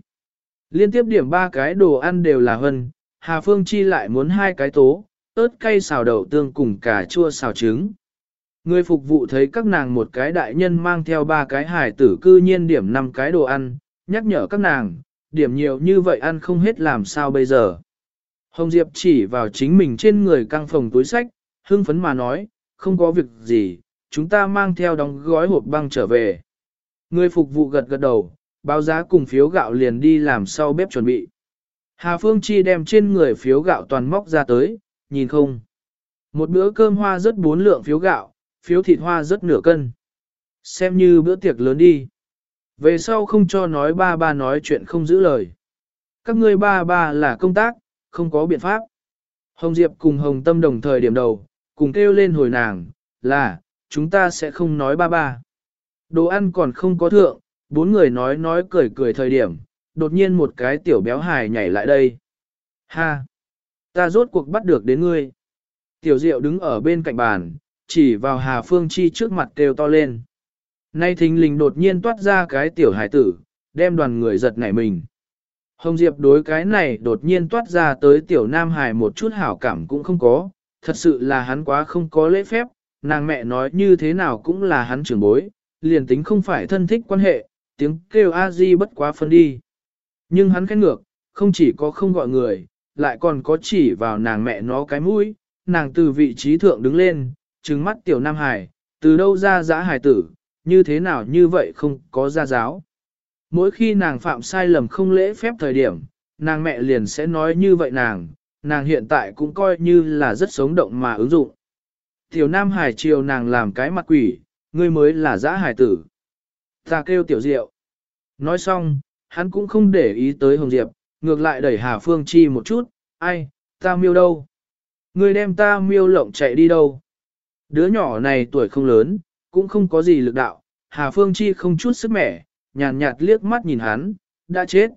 A: Liên tiếp điểm ba cái đồ ăn đều là hân, Hà Phương Chi lại muốn hai cái tố, ớt cay xào đậu tương cùng cà chua xào trứng. Người phục vụ thấy các nàng một cái đại nhân mang theo ba cái hải tử cư nhiên điểm năm cái đồ ăn, nhắc nhở các nàng, điểm nhiều như vậy ăn không hết làm sao bây giờ. Hồng Diệp chỉ vào chính mình trên người căng phòng túi sách, hưng phấn mà nói, không có việc gì, chúng ta mang theo đóng gói hộp băng trở về. Người phục vụ gật gật đầu, báo giá cùng phiếu gạo liền đi làm sau bếp chuẩn bị. Hà Phương Chi đem trên người phiếu gạo toàn móc ra tới, nhìn không. Một bữa cơm hoa rất bốn lượng phiếu gạo, phiếu thịt hoa rất nửa cân. Xem như bữa tiệc lớn đi. Về sau không cho nói ba ba nói chuyện không giữ lời. Các ngươi ba ba là công tác, không có biện pháp. Hồng Diệp cùng Hồng Tâm đồng thời điểm đầu, cùng kêu lên hồi nàng, là, chúng ta sẽ không nói ba ba. Đồ ăn còn không có thượng, bốn người nói nói cười cười thời điểm, đột nhiên một cái tiểu béo hài nhảy lại đây. Ha! Ta rốt cuộc bắt được đến ngươi. Tiểu Diệu đứng ở bên cạnh bàn, chỉ vào Hà Phương Chi trước mặt kêu to lên. Nay thình lình đột nhiên toát ra cái tiểu hải tử, đem đoàn người giật nảy mình. Hồng Diệp đối cái này đột nhiên toát ra tới tiểu nam hải một chút hảo cảm cũng không có, thật sự là hắn quá không có lễ phép, nàng mẹ nói như thế nào cũng là hắn trưởng bối, liền tính không phải thân thích quan hệ, tiếng kêu a di bất quá phân đi. Nhưng hắn khét ngược, không chỉ có không gọi người, lại còn có chỉ vào nàng mẹ nó cái mũi, nàng từ vị trí thượng đứng lên, trừng mắt tiểu nam hải, từ đâu ra giã hải tử, như thế nào như vậy không có gia giáo. Mỗi khi nàng phạm sai lầm không lễ phép thời điểm, nàng mẹ liền sẽ nói như vậy nàng, nàng hiện tại cũng coi như là rất sống động mà ứng dụng. Tiểu Nam Hải chiều nàng làm cái mặt quỷ, ngươi mới là giã hải tử. Ta kêu tiểu diệu. Nói xong, hắn cũng không để ý tới Hồng Diệp, ngược lại đẩy Hà Phương Chi một chút, ai, ta miêu đâu? người đem ta miêu lộng chạy đi đâu? Đứa nhỏ này tuổi không lớn, cũng không có gì lực đạo, Hà Phương Chi không chút sức mẻ, nhàn nhạt, liếc mắt nhìn hắn, đã chết.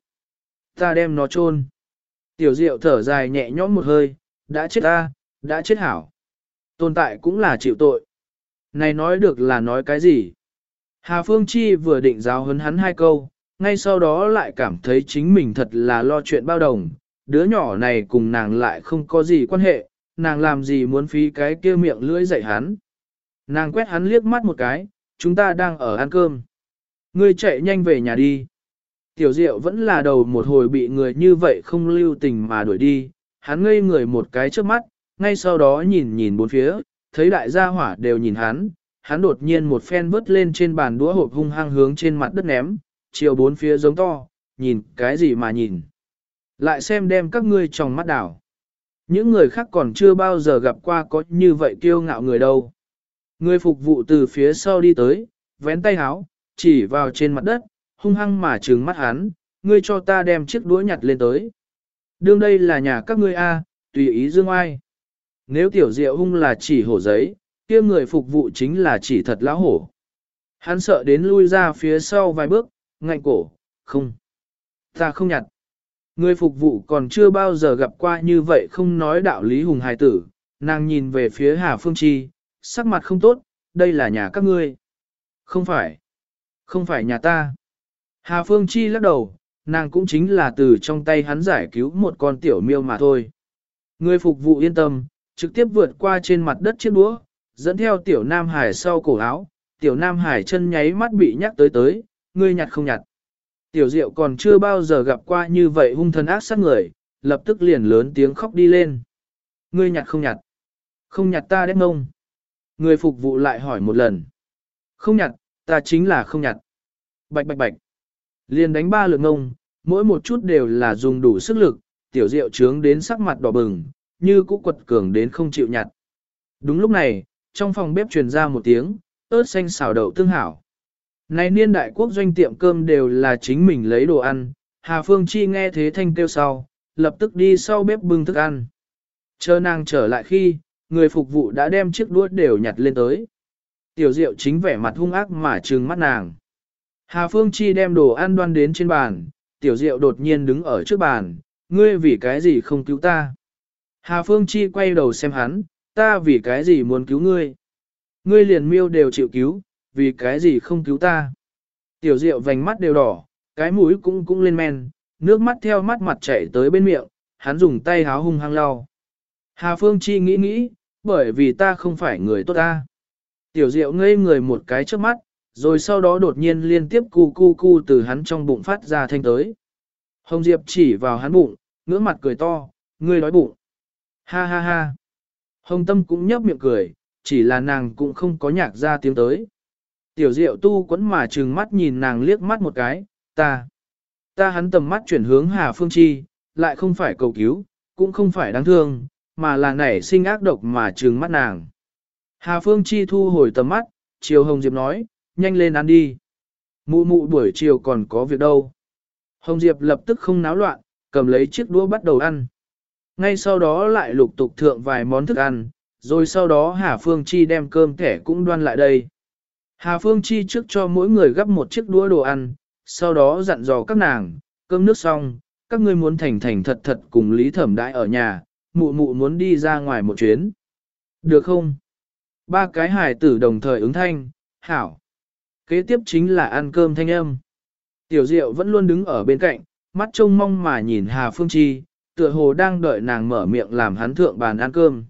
A: Ta đem nó chôn. Tiểu Diệu thở dài nhẹ nhõm một hơi, đã chết ta, đã chết hảo. Tồn tại cũng là chịu tội. Này nói được là nói cái gì? Hà Phương Chi vừa định giáo hấn hắn hai câu, ngay sau đó lại cảm thấy chính mình thật là lo chuyện bao đồng. Đứa nhỏ này cùng nàng lại không có gì quan hệ, nàng làm gì muốn phí cái kia miệng lưỡi dạy hắn. Nàng quét hắn liếc mắt một cái, chúng ta đang ở ăn cơm. Ngươi chạy nhanh về nhà đi. Tiểu Diệu vẫn là đầu một hồi bị người như vậy không lưu tình mà đuổi đi, hắn ngây người một cái trước mắt, ngay sau đó nhìn nhìn bốn phía, thấy đại gia hỏa đều nhìn hắn, hắn đột nhiên một phen vớt lên trên bàn đũa hộp hung hăng hướng trên mặt đất ném, chiều bốn phía giống to, nhìn cái gì mà nhìn. Lại xem đem các ngươi trong mắt đảo. Những người khác còn chưa bao giờ gặp qua có như vậy kiêu ngạo người đâu. Người phục vụ từ phía sau đi tới, vén tay háo, chỉ vào trên mặt đất, hung hăng mà trừng mắt hắn, ngươi cho ta đem chiếc đũa nhặt lên tới. Đương đây là nhà các ngươi A, tùy ý dương ai. Nếu tiểu diệu hung là chỉ hổ giấy, kia người phục vụ chính là chỉ thật lão hổ. Hắn sợ đến lui ra phía sau vài bước, ngạnh cổ, không. Ta không nhặt. Người phục vụ còn chưa bao giờ gặp qua như vậy không nói đạo lý hùng hài tử, nàng nhìn về phía Hà Phương Chi, sắc mặt không tốt, đây là nhà các ngươi. Không phải. Không phải nhà ta. Hà Phương Chi lắc đầu, nàng cũng chính là từ trong tay hắn giải cứu một con tiểu miêu mà thôi. Người phục vụ yên tâm, trực tiếp vượt qua trên mặt đất chiếc đũa, dẫn theo tiểu Nam Hải sau cổ áo, tiểu Nam Hải chân nháy mắt bị nhắc tới tới, ngươi nhặt không nhặt. Tiểu Diệu còn chưa bao giờ gặp qua như vậy hung thần ác sát người, lập tức liền lớn tiếng khóc đi lên. Ngươi nhặt không nhặt? Không nhặt ta đếm ngông. Người phục vụ lại hỏi một lần. Không nhặt, ta chính là không nhặt. Bạch bạch bạch. Liền đánh ba lượng ngông, mỗi một chút đều là dùng đủ sức lực, tiểu diệu trướng đến sắc mặt đỏ bừng, như cũ quật cường đến không chịu nhặt. Đúng lúc này, trong phòng bếp truyền ra một tiếng, ớt xanh xào đậu tương hảo. Này niên đại quốc doanh tiệm cơm đều là chính mình lấy đồ ăn, Hà Phương Chi nghe thế thanh kêu sau, lập tức đi sau bếp bưng thức ăn. Chờ nàng trở lại khi, người phục vụ đã đem chiếc đũa đều nhặt lên tới. Tiểu Diệu chính vẻ mặt hung ác mà trừng mắt nàng. Hà Phương Chi đem đồ ăn đoan đến trên bàn, Tiểu Diệu đột nhiên đứng ở trước bàn, ngươi vì cái gì không cứu ta? Hà Phương Chi quay đầu xem hắn, ta vì cái gì muốn cứu ngươi? Ngươi liền miêu đều chịu cứu, vì cái gì không cứu ta? Tiểu Diệu vành mắt đều đỏ, cái mũi cũng cũng lên men, nước mắt theo mắt mặt chảy tới bên miệng, hắn dùng tay háo hung hăng lau. Hà Phương Chi nghĩ nghĩ, bởi vì ta không phải người tốt ta. Tiểu Diệu ngây người một cái trước mắt, rồi sau đó đột nhiên liên tiếp cu cu cu từ hắn trong bụng phát ra thanh tới. Hồng Diệp chỉ vào hắn bụng, ngưỡng mặt cười to, ngươi đói bụng. Ha ha ha. Hồng Tâm cũng nhấp miệng cười, chỉ là nàng cũng không có nhạc ra tiếng tới. Tiểu Diệu tu quấn mà trừng mắt nhìn nàng liếc mắt một cái, ta. Ta hắn tầm mắt chuyển hướng Hà Phương Chi, lại không phải cầu cứu, cũng không phải đáng thương, mà là nảy sinh ác độc mà trừng mắt nàng. Hà Phương Chi thu hồi tầm mắt, Triều Hồng Diệp nói, nhanh lên ăn đi. Mụ mụ buổi chiều còn có việc đâu. Hồng Diệp lập tức không náo loạn, cầm lấy chiếc đũa bắt đầu ăn. Ngay sau đó lại lục tục thượng vài món thức ăn, rồi sau đó Hà Phương Chi đem cơm thẻ cũng đoan lại đây. Hà Phương Chi trước cho mỗi người gấp một chiếc đũa đồ ăn, sau đó dặn dò các nàng, cơm nước xong, các ngươi muốn thành thành thật thật cùng Lý Thẩm Đại ở nhà, mụ mụ muốn đi ra ngoài một chuyến. Được không? Ba cái hài tử đồng thời ứng thanh, hảo. Kế tiếp chính là ăn cơm thanh âm. Tiểu Diệu vẫn luôn đứng ở bên cạnh, mắt trông mong mà nhìn Hà Phương Chi, tựa hồ đang đợi nàng mở miệng làm hắn thượng bàn ăn cơm.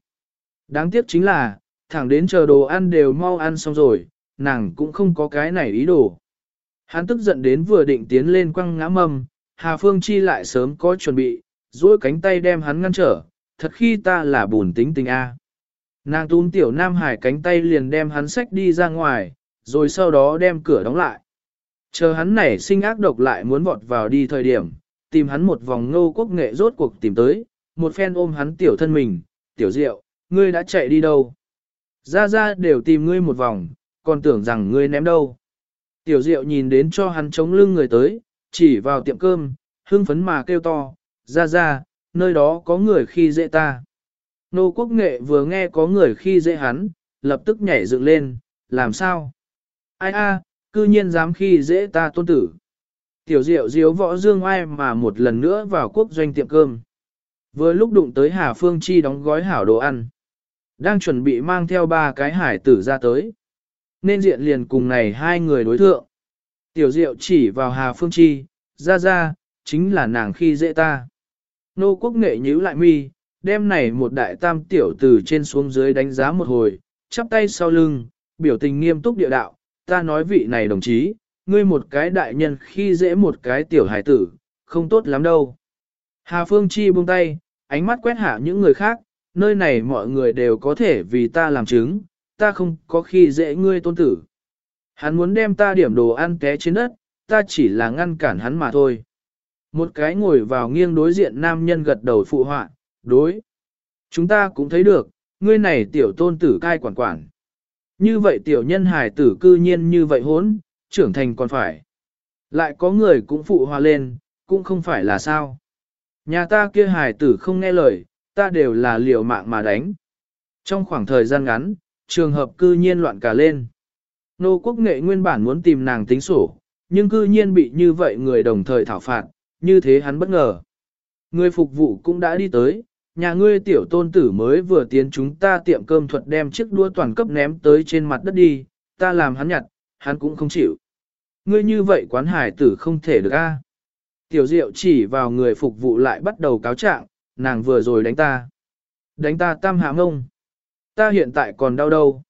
A: Đáng tiếc chính là, thẳng đến chờ đồ ăn đều mau ăn xong rồi, nàng cũng không có cái này ý đồ. Hắn tức giận đến vừa định tiến lên quăng ngã mâm, Hà Phương Chi lại sớm có chuẩn bị, duỗi cánh tay đem hắn ngăn trở, thật khi ta là bùn tính tình A. Nàng túm tiểu Nam Hải cánh tay liền đem hắn xách đi ra ngoài, rồi sau đó đem cửa đóng lại. Chờ hắn nảy sinh ác độc lại muốn vọt vào đi thời điểm, tìm hắn một vòng ngô quốc nghệ rốt cuộc tìm tới, một phen ôm hắn tiểu thân mình, tiểu diệu, ngươi đã chạy đi đâu? Ra ra đều tìm ngươi một vòng, còn tưởng rằng ngươi ném đâu. Tiểu diệu nhìn đến cho hắn chống lưng người tới, chỉ vào tiệm cơm, hưng phấn mà kêu to, ra ra, nơi đó có người khi dễ ta. Nô quốc nghệ vừa nghe có người khi dễ hắn, lập tức nhảy dựng lên, làm sao? Ai a, cư nhiên dám khi dễ ta tôn tử. Tiểu diệu diếu võ dương ai mà một lần nữa vào quốc doanh tiệm cơm. Vừa lúc đụng tới Hà Phương Chi đóng gói hảo đồ ăn. Đang chuẩn bị mang theo ba cái hải tử ra tới. Nên diện liền cùng này hai người đối thượng. Tiểu diệu chỉ vào Hà Phương Chi, ra ra, chính là nàng khi dễ ta. Nô quốc nghệ nhíu lại mi, đem này một đại tam tiểu từ trên xuống dưới đánh giá một hồi, chắp tay sau lưng, biểu tình nghiêm túc địa đạo, ta nói vị này đồng chí, ngươi một cái đại nhân khi dễ một cái tiểu hải tử, không tốt lắm đâu. Hà Phương Chi buông tay, ánh mắt quét hạ những người khác, nơi này mọi người đều có thể vì ta làm chứng, ta không có khi dễ ngươi tôn tử. Hắn muốn đem ta điểm đồ ăn té trên đất, ta chỉ là ngăn cản hắn mà thôi. Một cái ngồi vào nghiêng đối diện nam nhân gật đầu phụ họa, đối. Chúng ta cũng thấy được, ngươi này tiểu tôn tử cai quản quản. Như vậy tiểu nhân hài tử cư nhiên như vậy hốn, trưởng thành còn phải. Lại có người cũng phụ hòa lên, cũng không phải là sao. Nhà ta kia hài tử không nghe lời, ta đều là liều mạng mà đánh. Trong khoảng thời gian ngắn, trường hợp cư nhiên loạn cả lên. Nô quốc nghệ nguyên bản muốn tìm nàng tính sổ, nhưng cư nhiên bị như vậy người đồng thời thảo phạt, như thế hắn bất ngờ. Người phục vụ cũng đã đi tới, nhà ngươi tiểu tôn tử mới vừa tiến chúng ta tiệm cơm thuật đem chiếc đua toàn cấp ném tới trên mặt đất đi, ta làm hắn nhặt, hắn cũng không chịu. Ngươi như vậy quán hải tử không thể được a. À? Tiểu diệu chỉ vào người phục vụ lại bắt đầu cáo trạng, nàng vừa rồi đánh ta. Đánh ta tam hạ ngông. Ta hiện tại còn đau đâu.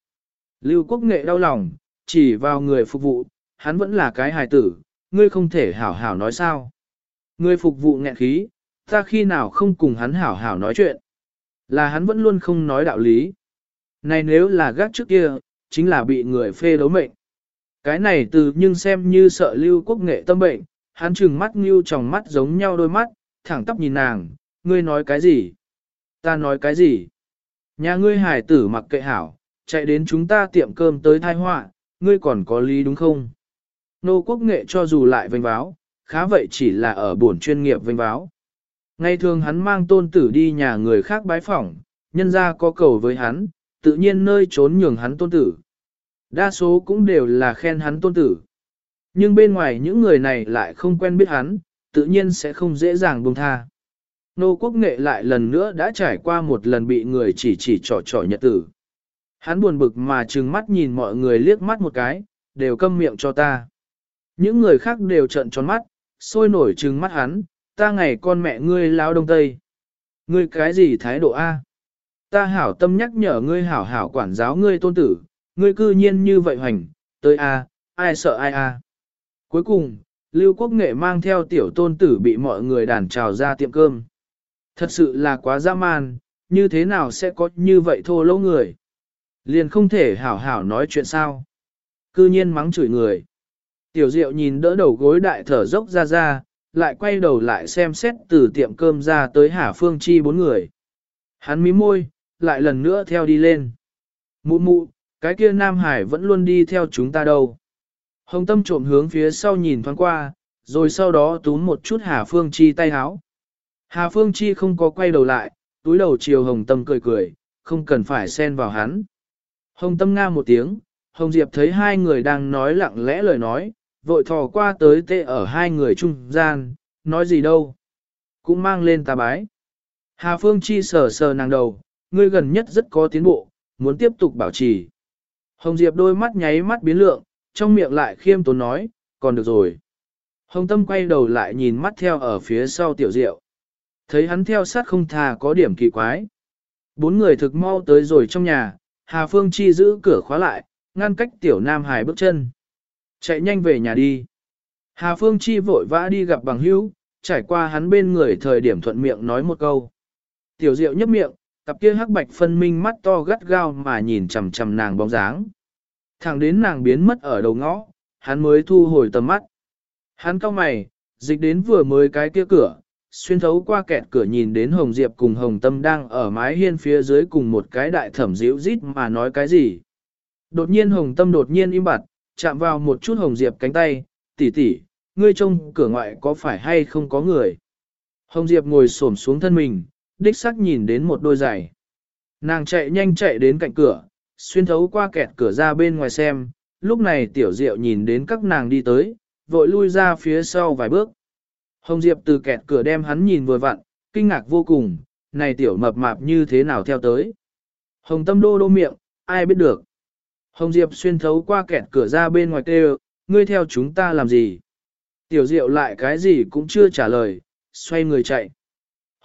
A: Lưu quốc nghệ đau lòng, chỉ vào người phục vụ, hắn vẫn là cái hài tử, ngươi không thể hảo hảo nói sao. ngươi phục vụ nghẹn khí, ta khi nào không cùng hắn hảo hảo nói chuyện. Là hắn vẫn luôn không nói đạo lý. Này nếu là gác trước kia, chính là bị người phê đấu mệnh. Cái này từ nhưng xem như sợ lưu quốc nghệ tâm bệnh, hắn trừng mắt như tròng mắt giống nhau đôi mắt, thẳng tắp nhìn nàng, ngươi nói cái gì? Ta nói cái gì? Nhà ngươi hải tử mặc kệ hảo, chạy đến chúng ta tiệm cơm tới thai họa, ngươi còn có lý đúng không? Nô quốc nghệ cho dù lại vênh báo, khá vậy chỉ là ở buồn chuyên nghiệp vênh báo. Ngày thường hắn mang tôn tử đi nhà người khác bái phỏng, nhân ra có cầu với hắn, tự nhiên nơi trốn nhường hắn tôn tử. Đa số cũng đều là khen hắn tôn tử. Nhưng bên ngoài những người này lại không quen biết hắn, tự nhiên sẽ không dễ dàng buông tha. Nô quốc nghệ lại lần nữa đã trải qua một lần bị người chỉ chỉ trò trò nhật tử. Hắn buồn bực mà trừng mắt nhìn mọi người liếc mắt một cái, đều câm miệng cho ta. Những người khác đều trợn tròn mắt, sôi nổi trừng mắt hắn, ta ngày con mẹ ngươi lao đông tây. Ngươi cái gì thái độ A? Ta hảo tâm nhắc nhở ngươi hảo hảo quản giáo ngươi tôn tử, ngươi cư nhiên như vậy hoành, tới A, ai sợ ai A. Cuối cùng, Lưu Quốc Nghệ mang theo tiểu tôn tử bị mọi người đàn trào ra tiệm cơm. Thật sự là quá dã man, như thế nào sẽ có như vậy thô lỗ người. Liền không thể hảo hảo nói chuyện sao. Cư nhiên mắng chửi người. Tiểu Diệu nhìn đỡ đầu gối đại thở dốc ra ra, lại quay đầu lại xem xét từ tiệm cơm ra tới Hà Phương Chi bốn người. Hắn mím môi, lại lần nữa theo đi lên. Mụ mụ, cái kia Nam Hải vẫn luôn đi theo chúng ta đâu. Hồng Tâm trộm hướng phía sau nhìn thoáng qua, rồi sau đó túm một chút Hà Phương Chi tay háo. Hà Phương Chi không có quay đầu lại, túi đầu chiều Hồng Tâm cười cười, không cần phải xen vào hắn. Hồng Tâm nga một tiếng, Hồng Diệp thấy hai người đang nói lặng lẽ lời nói, vội thò qua tới tê ở hai người trung gian, nói gì đâu. Cũng mang lên tà bái. Hà Phương Chi sờ sờ nàng đầu, ngươi gần nhất rất có tiến bộ, muốn tiếp tục bảo trì. Hồng Diệp đôi mắt nháy mắt biến lượng, trong miệng lại khiêm tốn nói, còn được rồi. Hồng Tâm quay đầu lại nhìn mắt theo ở phía sau tiểu diệu. Thấy hắn theo sát không thà có điểm kỳ quái. Bốn người thực mau tới rồi trong nhà, Hà Phương Chi giữ cửa khóa lại, ngăn cách tiểu Nam Hải bước chân. Chạy nhanh về nhà đi. Hà Phương Chi vội vã đi gặp bằng hữu, trải qua hắn bên người thời điểm thuận miệng nói một câu. Tiểu Diệu nhấp miệng, cặp kia hắc bạch phân minh mắt to gắt gao mà nhìn chằm chằm nàng bóng dáng. Thẳng đến nàng biến mất ở đầu ngõ, hắn mới thu hồi tầm mắt. Hắn cau mày, dịch đến vừa mới cái kia cửa, xuyên thấu qua kẹt cửa nhìn đến Hồng Diệp cùng Hồng Tâm đang ở mái hiên phía dưới cùng một cái đại thẩm dịu rít mà nói cái gì. Đột nhiên Hồng Tâm đột nhiên im bặt, chạm vào một chút Hồng Diệp cánh tay, tỷ tỷ, ngươi trông cửa ngoại có phải hay không có người. Hồng Diệp ngồi xổm xuống thân mình, đích sắc nhìn đến một đôi giày. Nàng chạy nhanh chạy đến cạnh cửa, xuyên thấu qua kẹt cửa ra bên ngoài xem, lúc này tiểu diệu nhìn đến các nàng đi tới, vội lui ra phía sau vài bước. Hồng Diệp từ kẹt cửa đem hắn nhìn vừa vặn, kinh ngạc vô cùng, này tiểu mập mạp như thế nào theo tới. Hồng Tâm đô đô miệng, ai biết được. Hồng Diệp xuyên thấu qua kẹt cửa ra bên ngoài kêu, ngươi theo chúng ta làm gì? Tiểu Diệu lại cái gì cũng chưa trả lời, xoay người chạy.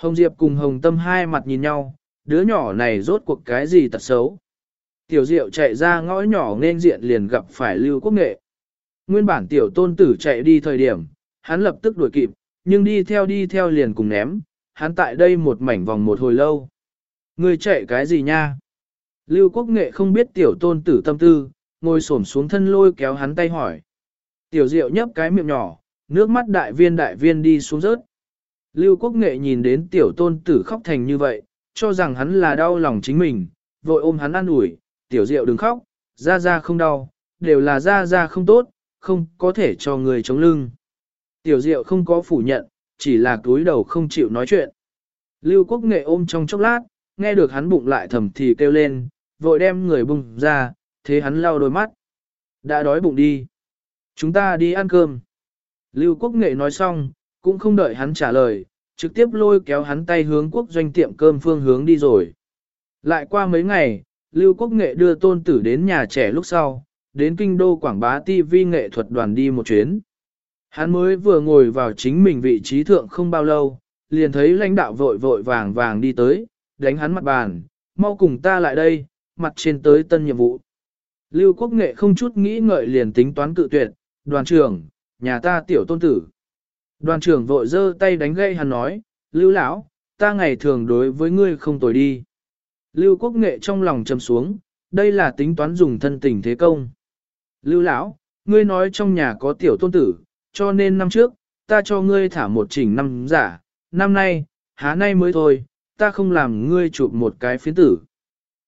A: Hồng Diệp cùng Hồng Tâm hai mặt nhìn nhau, đứa nhỏ này rốt cuộc cái gì tật xấu. Tiểu Diệu chạy ra ngõ nhỏ nên diện liền gặp phải Lưu Quốc Nghệ. Nguyên bản tiểu tôn tử chạy đi thời điểm, hắn lập tức đuổi kịp, nhưng đi theo đi theo liền cùng ném, hắn tại đây một mảnh vòng một hồi lâu. Người chạy cái gì nha? Lưu Quốc Nghệ không biết tiểu tôn tử tâm tư, ngồi xổm xuống thân lôi kéo hắn tay hỏi. Tiểu Diệu nhấp cái miệng nhỏ, nước mắt đại viên đại viên đi xuống rớt. Lưu Quốc Nghệ nhìn đến tiểu tôn tử khóc thành như vậy, cho rằng hắn là đau lòng chính mình, vội ôm hắn an ủi, tiểu Diệu đừng khóc, ra ra không đau, đều là ra ra không tốt, không có thể cho người chống lưng. Tiểu Diệu không có phủ nhận, chỉ là túi đầu không chịu nói chuyện. Lưu Quốc Nghệ ôm trong chốc lát, nghe được hắn bụng lại thầm thì kêu lên, vội đem người bùng ra, thế hắn lau đôi mắt. Đã đói bụng đi. Chúng ta đi ăn cơm. Lưu Quốc Nghệ nói xong, cũng không đợi hắn trả lời, trực tiếp lôi kéo hắn tay hướng quốc doanh tiệm cơm phương hướng đi rồi. Lại qua mấy ngày, Lưu Quốc Nghệ đưa tôn tử đến nhà trẻ lúc sau, đến kinh đô quảng bá TV nghệ thuật đoàn đi một chuyến. Hắn mới vừa ngồi vào chính mình vị trí thượng không bao lâu, liền thấy lãnh đạo vội vội vàng vàng đi tới, đánh hắn mặt bàn, mau cùng ta lại đây, mặt trên tới tân nhiệm vụ. Lưu Quốc Nghệ không chút nghĩ ngợi liền tính toán cự tuyệt, đoàn trưởng, nhà ta tiểu tôn tử. Đoàn trưởng vội giơ tay đánh gây hắn nói, Lưu lão, ta ngày thường đối với ngươi không tồi đi. Lưu Quốc Nghệ trong lòng trầm xuống, đây là tính toán dùng thân tình thế công. Lưu lão, ngươi nói trong nhà có tiểu tôn tử, cho nên năm trước, ta cho ngươi thả một chỉnh năm giả, năm nay, há nay mới thôi, ta không làm ngươi chụp một cái phiến tử.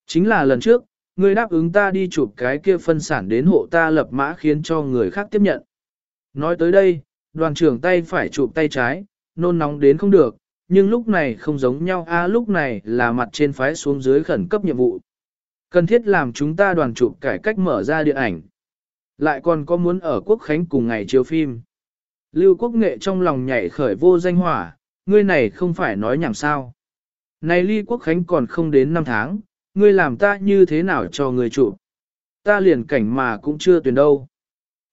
A: Chính là lần trước, ngươi đáp ứng ta đi chụp cái kia phân sản đến hộ ta lập mã khiến cho người khác tiếp nhận. Nói tới đây, đoàn trưởng tay phải chụp tay trái, nôn nóng đến không được, nhưng lúc này không giống nhau a lúc này là mặt trên phái xuống dưới khẩn cấp nhiệm vụ. Cần thiết làm chúng ta đoàn chụp cải cách mở ra điện ảnh. Lại còn có muốn ở quốc khánh cùng ngày chiếu phim. Lưu quốc nghệ trong lòng nhảy khởi vô danh hỏa, ngươi này không phải nói nhảm sao. Này ly quốc khánh còn không đến 5 tháng, ngươi làm ta như thế nào cho ngươi chụp? Ta liền cảnh mà cũng chưa tuyển đâu.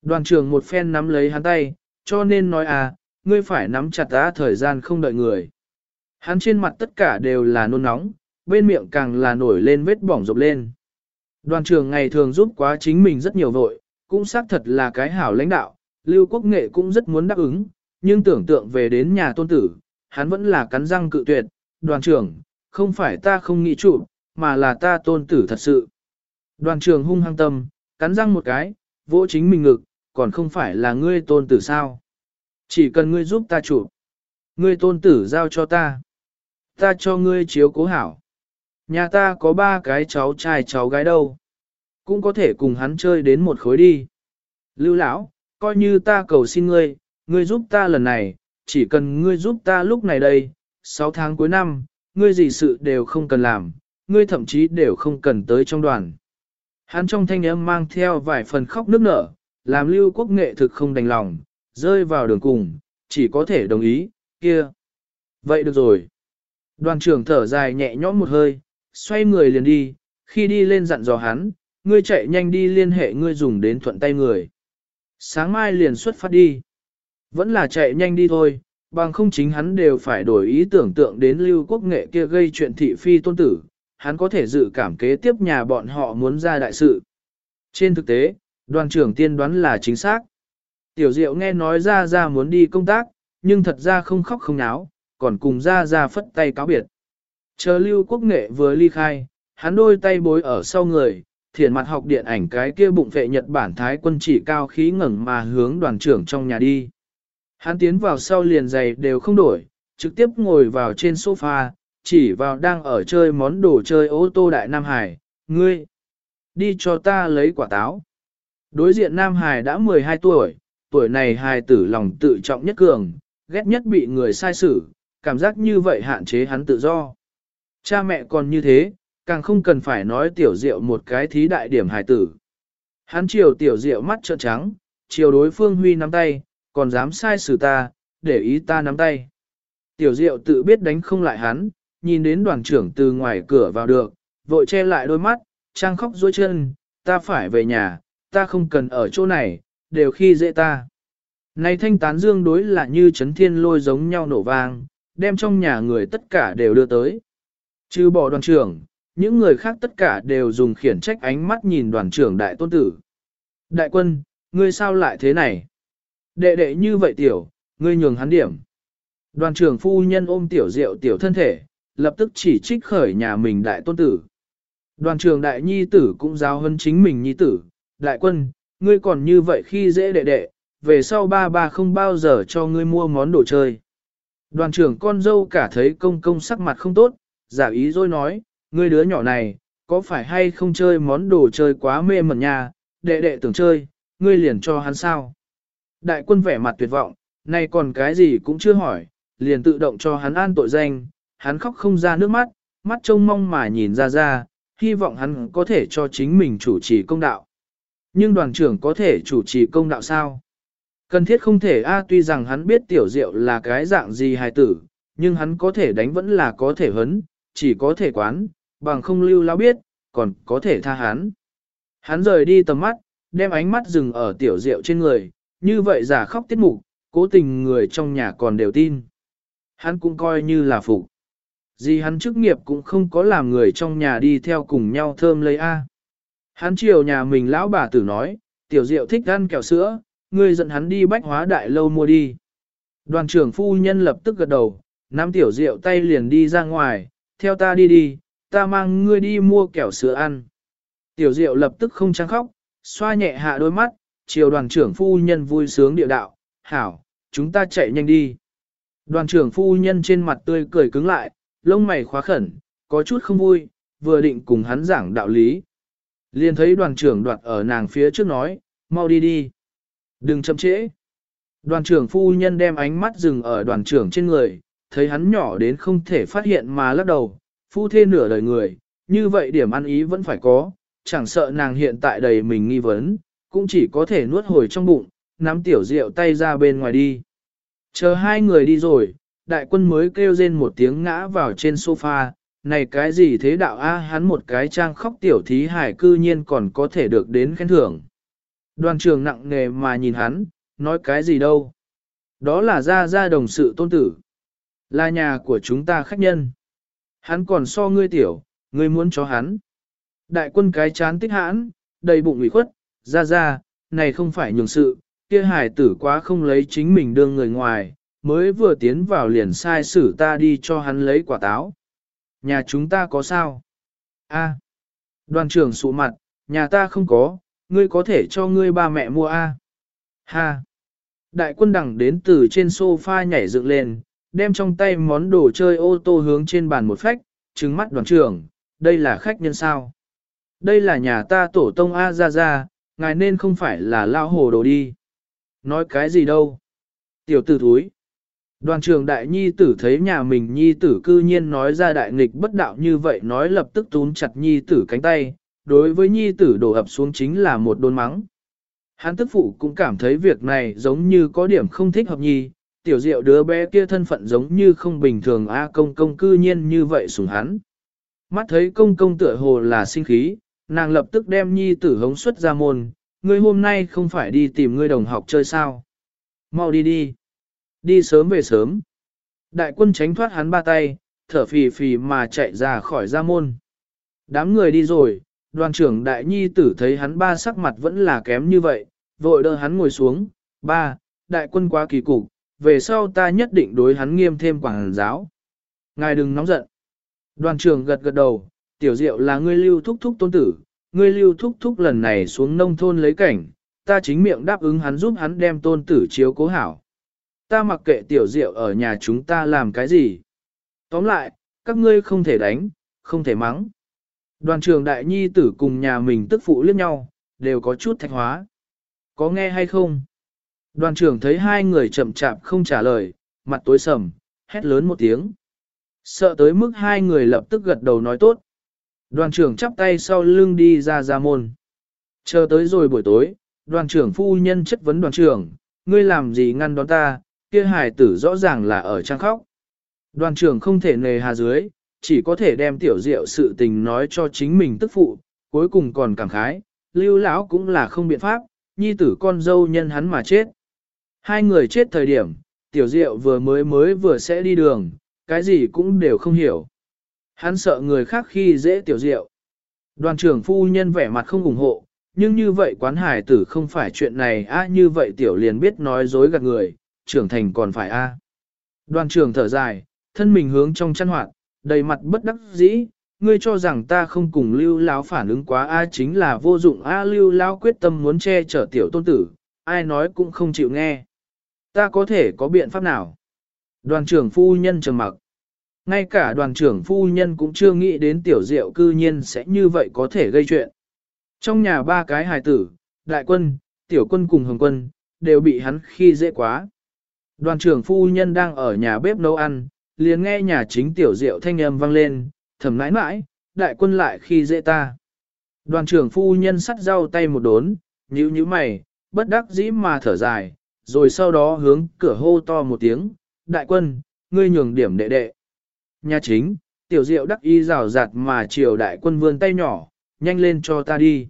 A: Đoàn trưởng một phen nắm lấy hắn tay, cho nên nói à, ngươi phải nắm chặt ta thời gian không đợi người. Hắn trên mặt tất cả đều là nôn nóng, bên miệng càng là nổi lên vết bỏng rộp lên. Đoàn trưởng ngày thường giúp quá chính mình rất nhiều vội, cũng xác thật là cái hảo lãnh đạo, Lưu Quốc Nghệ cũng rất muốn đáp ứng, nhưng tưởng tượng về đến nhà tôn tử, hắn vẫn là cắn răng cự tuyệt, đoàn trưởng, không phải ta không nghĩ chủ, mà là ta tôn tử thật sự. Đoàn trưởng hung hăng tâm, cắn răng một cái, vỗ chính mình ngực, còn không phải là ngươi tôn tử sao. Chỉ cần ngươi giúp ta chủ. Ngươi tôn tử giao cho ta. Ta cho ngươi chiếu cố hảo. Nhà ta có ba cái cháu trai cháu gái đâu. Cũng có thể cùng hắn chơi đến một khối đi. Lưu lão, coi như ta cầu xin ngươi, ngươi giúp ta lần này, chỉ cần ngươi giúp ta lúc này đây, 6 tháng cuối năm, ngươi gì sự đều không cần làm, ngươi thậm chí đều không cần tới trong đoàn. Hắn trong thanh âm mang theo vài phần khóc nức nở, làm lưu quốc nghệ thực không đành lòng, rơi vào đường cùng, chỉ có thể đồng ý, kia. Vậy được rồi. Đoàn trưởng thở dài nhẹ nhõm một hơi, xoay người liền đi, khi đi lên dặn dò hắn, ngươi chạy nhanh đi liên hệ ngươi dùng đến thuận tay người. Sáng mai liền xuất phát đi. Vẫn là chạy nhanh đi thôi, bằng không chính hắn đều phải đổi ý tưởng tượng đến lưu quốc nghệ kia gây chuyện thị phi tôn tử, hắn có thể dự cảm kế tiếp nhà bọn họ muốn ra đại sự. Trên thực tế, đoàn trưởng tiên đoán là chính xác. Tiểu Diệu nghe nói ra ra muốn đi công tác, nhưng thật ra không khóc không náo, còn cùng ra ra phất tay cáo biệt. Chờ lưu quốc nghệ vừa ly khai, hắn đôi tay bối ở sau người, thiền mặt học điện ảnh cái kia bụng vệ Nhật Bản Thái quân chỉ cao khí ngẩng mà hướng đoàn trưởng trong nhà đi. Hắn tiến vào sau liền giày đều không đổi, trực tiếp ngồi vào trên sofa, chỉ vào đang ở chơi món đồ chơi ô tô đại Nam Hải, ngươi, đi cho ta lấy quả táo. Đối diện Nam Hải đã 12 tuổi, tuổi này hài tử lòng tự trọng nhất cường, ghét nhất bị người sai xử, cảm giác như vậy hạn chế hắn tự do. Cha mẹ còn như thế, càng không cần phải nói tiểu diệu một cái thí đại điểm hài tử. Hắn chiều tiểu diệu mắt trợn trắng, chiều đối phương huy nắm tay, còn dám sai xử ta, để ý ta nắm tay. Tiểu diệu tự biết đánh không lại hắn, nhìn đến đoàn trưởng từ ngoài cửa vào được, vội che lại đôi mắt, trang khóc dối chân, ta phải về nhà, ta không cần ở chỗ này, đều khi dễ ta. Này thanh tán dương đối là như chấn thiên lôi giống nhau nổ vang, đem trong nhà người tất cả đều đưa tới. Chứ bỏ đoàn trưởng, những người khác tất cả đều dùng khiển trách ánh mắt nhìn đoàn trưởng đại tôn tử. Đại quân, ngươi sao lại thế này? Đệ đệ như vậy tiểu, ngươi nhường hắn điểm. Đoàn trưởng phu nhân ôm tiểu diệu tiểu thân thể, lập tức chỉ trích khởi nhà mình đại tôn tử. Đoàn trưởng đại nhi tử cũng giáo hơn chính mình nhi tử. Đại quân, ngươi còn như vậy khi dễ đệ đệ, về sau ba ba không bao giờ cho ngươi mua món đồ chơi. Đoàn trưởng con dâu cả thấy công công sắc mặt không tốt, giả ý rồi nói, ngươi đứa nhỏ này, có phải hay không chơi món đồ chơi quá mê mẩn nha, đệ đệ tưởng chơi, ngươi liền cho hắn sao. Đại quân vẻ mặt tuyệt vọng, nay còn cái gì cũng chưa hỏi, liền tự động cho hắn an tội danh, hắn khóc không ra nước mắt, mắt trông mong mà nhìn ra ra, hy vọng hắn có thể cho chính mình chủ trì công đạo. Nhưng đoàn trưởng có thể chủ trì công đạo sao? Cần thiết không thể a tuy rằng hắn biết tiểu diệu là cái dạng gì hài tử, nhưng hắn có thể đánh vẫn là có thể hấn, chỉ có thể quán, bằng không lưu lao biết, còn có thể tha hắn. Hắn rời đi tầm mắt, đem ánh mắt dừng ở tiểu diệu trên người, như vậy giả khóc tiết mục, cố tình người trong nhà còn đều tin. Hắn cũng coi như là phục. Gì hắn chức nghiệp cũng không có làm người trong nhà đi theo cùng nhau thơm lấy A. Hắn chiều nhà mình lão bà tử nói, tiểu diệu thích ăn kẹo sữa, ngươi dẫn hắn đi bách hóa đại lâu mua đi. Đoàn trưởng phu nhân lập tức gật đầu, nắm tiểu diệu tay liền đi ra ngoài, theo ta đi đi, ta mang ngươi đi mua kẹo sữa ăn. Tiểu diệu lập tức không trắng khóc, xoa nhẹ hạ đôi mắt, chiều đoàn trưởng phu nhân vui sướng địa đạo, hảo, chúng ta chạy nhanh đi. Đoàn trưởng phu nhân trên mặt tươi cười cứng lại, lông mày khóa khẩn, có chút không vui, vừa định cùng hắn giảng đạo lý. Liền thấy đoàn trưởng đoạt ở nàng phía trước nói, mau đi đi. Đừng chậm trễ. Đoàn trưởng phu nhân đem ánh mắt dừng ở đoàn trưởng trên người, thấy hắn nhỏ đến không thể phát hiện mà lắc đầu, phu thê nửa đời người, như vậy điểm ăn ý vẫn phải có, chẳng sợ nàng hiện tại đầy mình nghi vấn, cũng chỉ có thể nuốt hồi trong bụng, nắm tiểu rượu tay ra bên ngoài đi. Chờ hai người đi rồi, đại quân mới kêu rên một tiếng ngã vào trên sofa, này cái gì thế đạo a hắn một cái trang khóc tiểu thí hải cư nhiên còn có thể được đến khen thưởng. Đoàn trường nặng nề mà nhìn hắn, nói cái gì đâu. Đó là ra ra đồng sự tôn tử. Là nhà của chúng ta khách nhân. Hắn còn so ngươi tiểu, ngươi muốn cho hắn. Đại quân cái chán tích hãn, đầy bụng ủy khuất, ra ra, này không phải nhường sự, kia hải tử quá không lấy chính mình đương người ngoài, mới vừa tiến vào liền sai xử ta đi cho hắn lấy quả táo. Nhà chúng ta có sao? A. Đoàn trưởng sụ mặt, nhà ta không có, ngươi có thể cho ngươi ba mẹ mua A. Ha. Đại quân đẳng đến từ trên sofa nhảy dựng lên, đem trong tay món đồ chơi ô tô hướng trên bàn một phách, trừng mắt đoàn trưởng, đây là khách nhân sao? Đây là nhà ta tổ tông A ra ra, ngài nên không phải là lao hồ đồ đi. Nói cái gì đâu? Tiểu tử thúi. Đoàn Trường đại nhi tử thấy nhà mình nhi tử cư nhiên nói ra đại nghịch bất đạo như vậy nói lập tức túm chặt nhi tử cánh tay, đối với nhi tử đổ ập xuống chính là một đôn mắng. Hắn tức phụ cũng cảm thấy việc này giống như có điểm không thích hợp nhi, tiểu diệu đứa bé kia thân phận giống như không bình thường a công công cư nhiên như vậy sủng hắn. Mắt thấy công công tựa hồ là sinh khí, nàng lập tức đem nhi tử hống xuất ra môn, ngươi hôm nay không phải đi tìm ngươi đồng học chơi sao. Mau đi đi. Đi sớm về sớm. Đại quân tránh thoát hắn ba tay, thở phì phì mà chạy ra khỏi gia môn. Đám người đi rồi, đoàn trưởng đại nhi tử thấy hắn ba sắc mặt vẫn là kém như vậy, vội đỡ hắn ngồi xuống. Ba, đại quân quá kỳ cục, về sau ta nhất định đối hắn nghiêm thêm quảng giáo. Ngài đừng nóng giận. Đoàn trưởng gật gật đầu, tiểu diệu là ngươi lưu thúc thúc tôn tử, ngươi lưu thúc thúc lần này xuống nông thôn lấy cảnh, ta chính miệng đáp ứng hắn giúp hắn đem tôn tử chiếu cố hảo. Ta mặc kệ tiểu diệu ở nhà chúng ta làm cái gì. Tóm lại, các ngươi không thể đánh, không thể mắng. Đoàn trưởng đại nhi tử cùng nhà mình tức phụ liếc nhau, đều có chút thạch hóa. Có nghe hay không? Đoàn trưởng thấy hai người chậm chạp không trả lời, mặt tối sầm, hét lớn một tiếng. Sợ tới mức hai người lập tức gật đầu nói tốt. Đoàn trưởng chắp tay sau lưng đi ra ra môn. Chờ tới rồi buổi tối, đoàn trưởng phu nhân chất vấn đoàn trưởng, ngươi làm gì ngăn đón ta, kia hài tử rõ ràng là ở trang khóc. Đoàn trưởng không thể nề hà dưới, chỉ có thể đem tiểu diệu sự tình nói cho chính mình tức phụ, cuối cùng còn cảm khái, lưu lão cũng là không biện pháp, nhi tử con dâu nhân hắn mà chết. Hai người chết thời điểm, tiểu diệu vừa mới mới vừa sẽ đi đường, cái gì cũng đều không hiểu. Hắn sợ người khác khi dễ tiểu diệu. Đoàn trưởng phu nhân vẻ mặt không ủng hộ, nhưng như vậy quán hải tử không phải chuyện này a như vậy tiểu liền biết nói dối gạt người, trưởng thành còn phải a. Đoàn trưởng thở dài, thân mình hướng trong chăn hoạt, đầy mặt bất đắc dĩ, ngươi cho rằng ta không cùng lưu lão phản ứng quá a chính là vô dụng a lưu lão quyết tâm muốn che chở tiểu tôn tử, ai nói cũng không chịu nghe. Ta có thể có biện pháp nào? Đoàn trưởng phu nhân trầm mặc. Ngay cả đoàn trưởng phu nhân cũng chưa nghĩ đến tiểu diệu cư nhiên sẽ như vậy có thể gây chuyện. Trong nhà ba cái hài tử, đại quân, tiểu quân cùng hồng quân, đều bị hắn khi dễ quá. Đoàn trưởng phu nhân đang ở nhà bếp nấu ăn, liền nghe nhà chính tiểu diệu thanh âm vang lên, thầm nãi nãi, đại quân lại khi dễ ta. Đoàn trưởng phu nhân sắt rau tay một đốn, nhíu nhíu mày, bất đắc dĩ mà thở dài, rồi sau đó hướng cửa hô to một tiếng, đại quân, ngươi nhường điểm đệ đệ. Nhà chính, tiểu diệu đắc y rào rạt mà chiều đại quân vươn tay nhỏ, nhanh lên cho ta đi.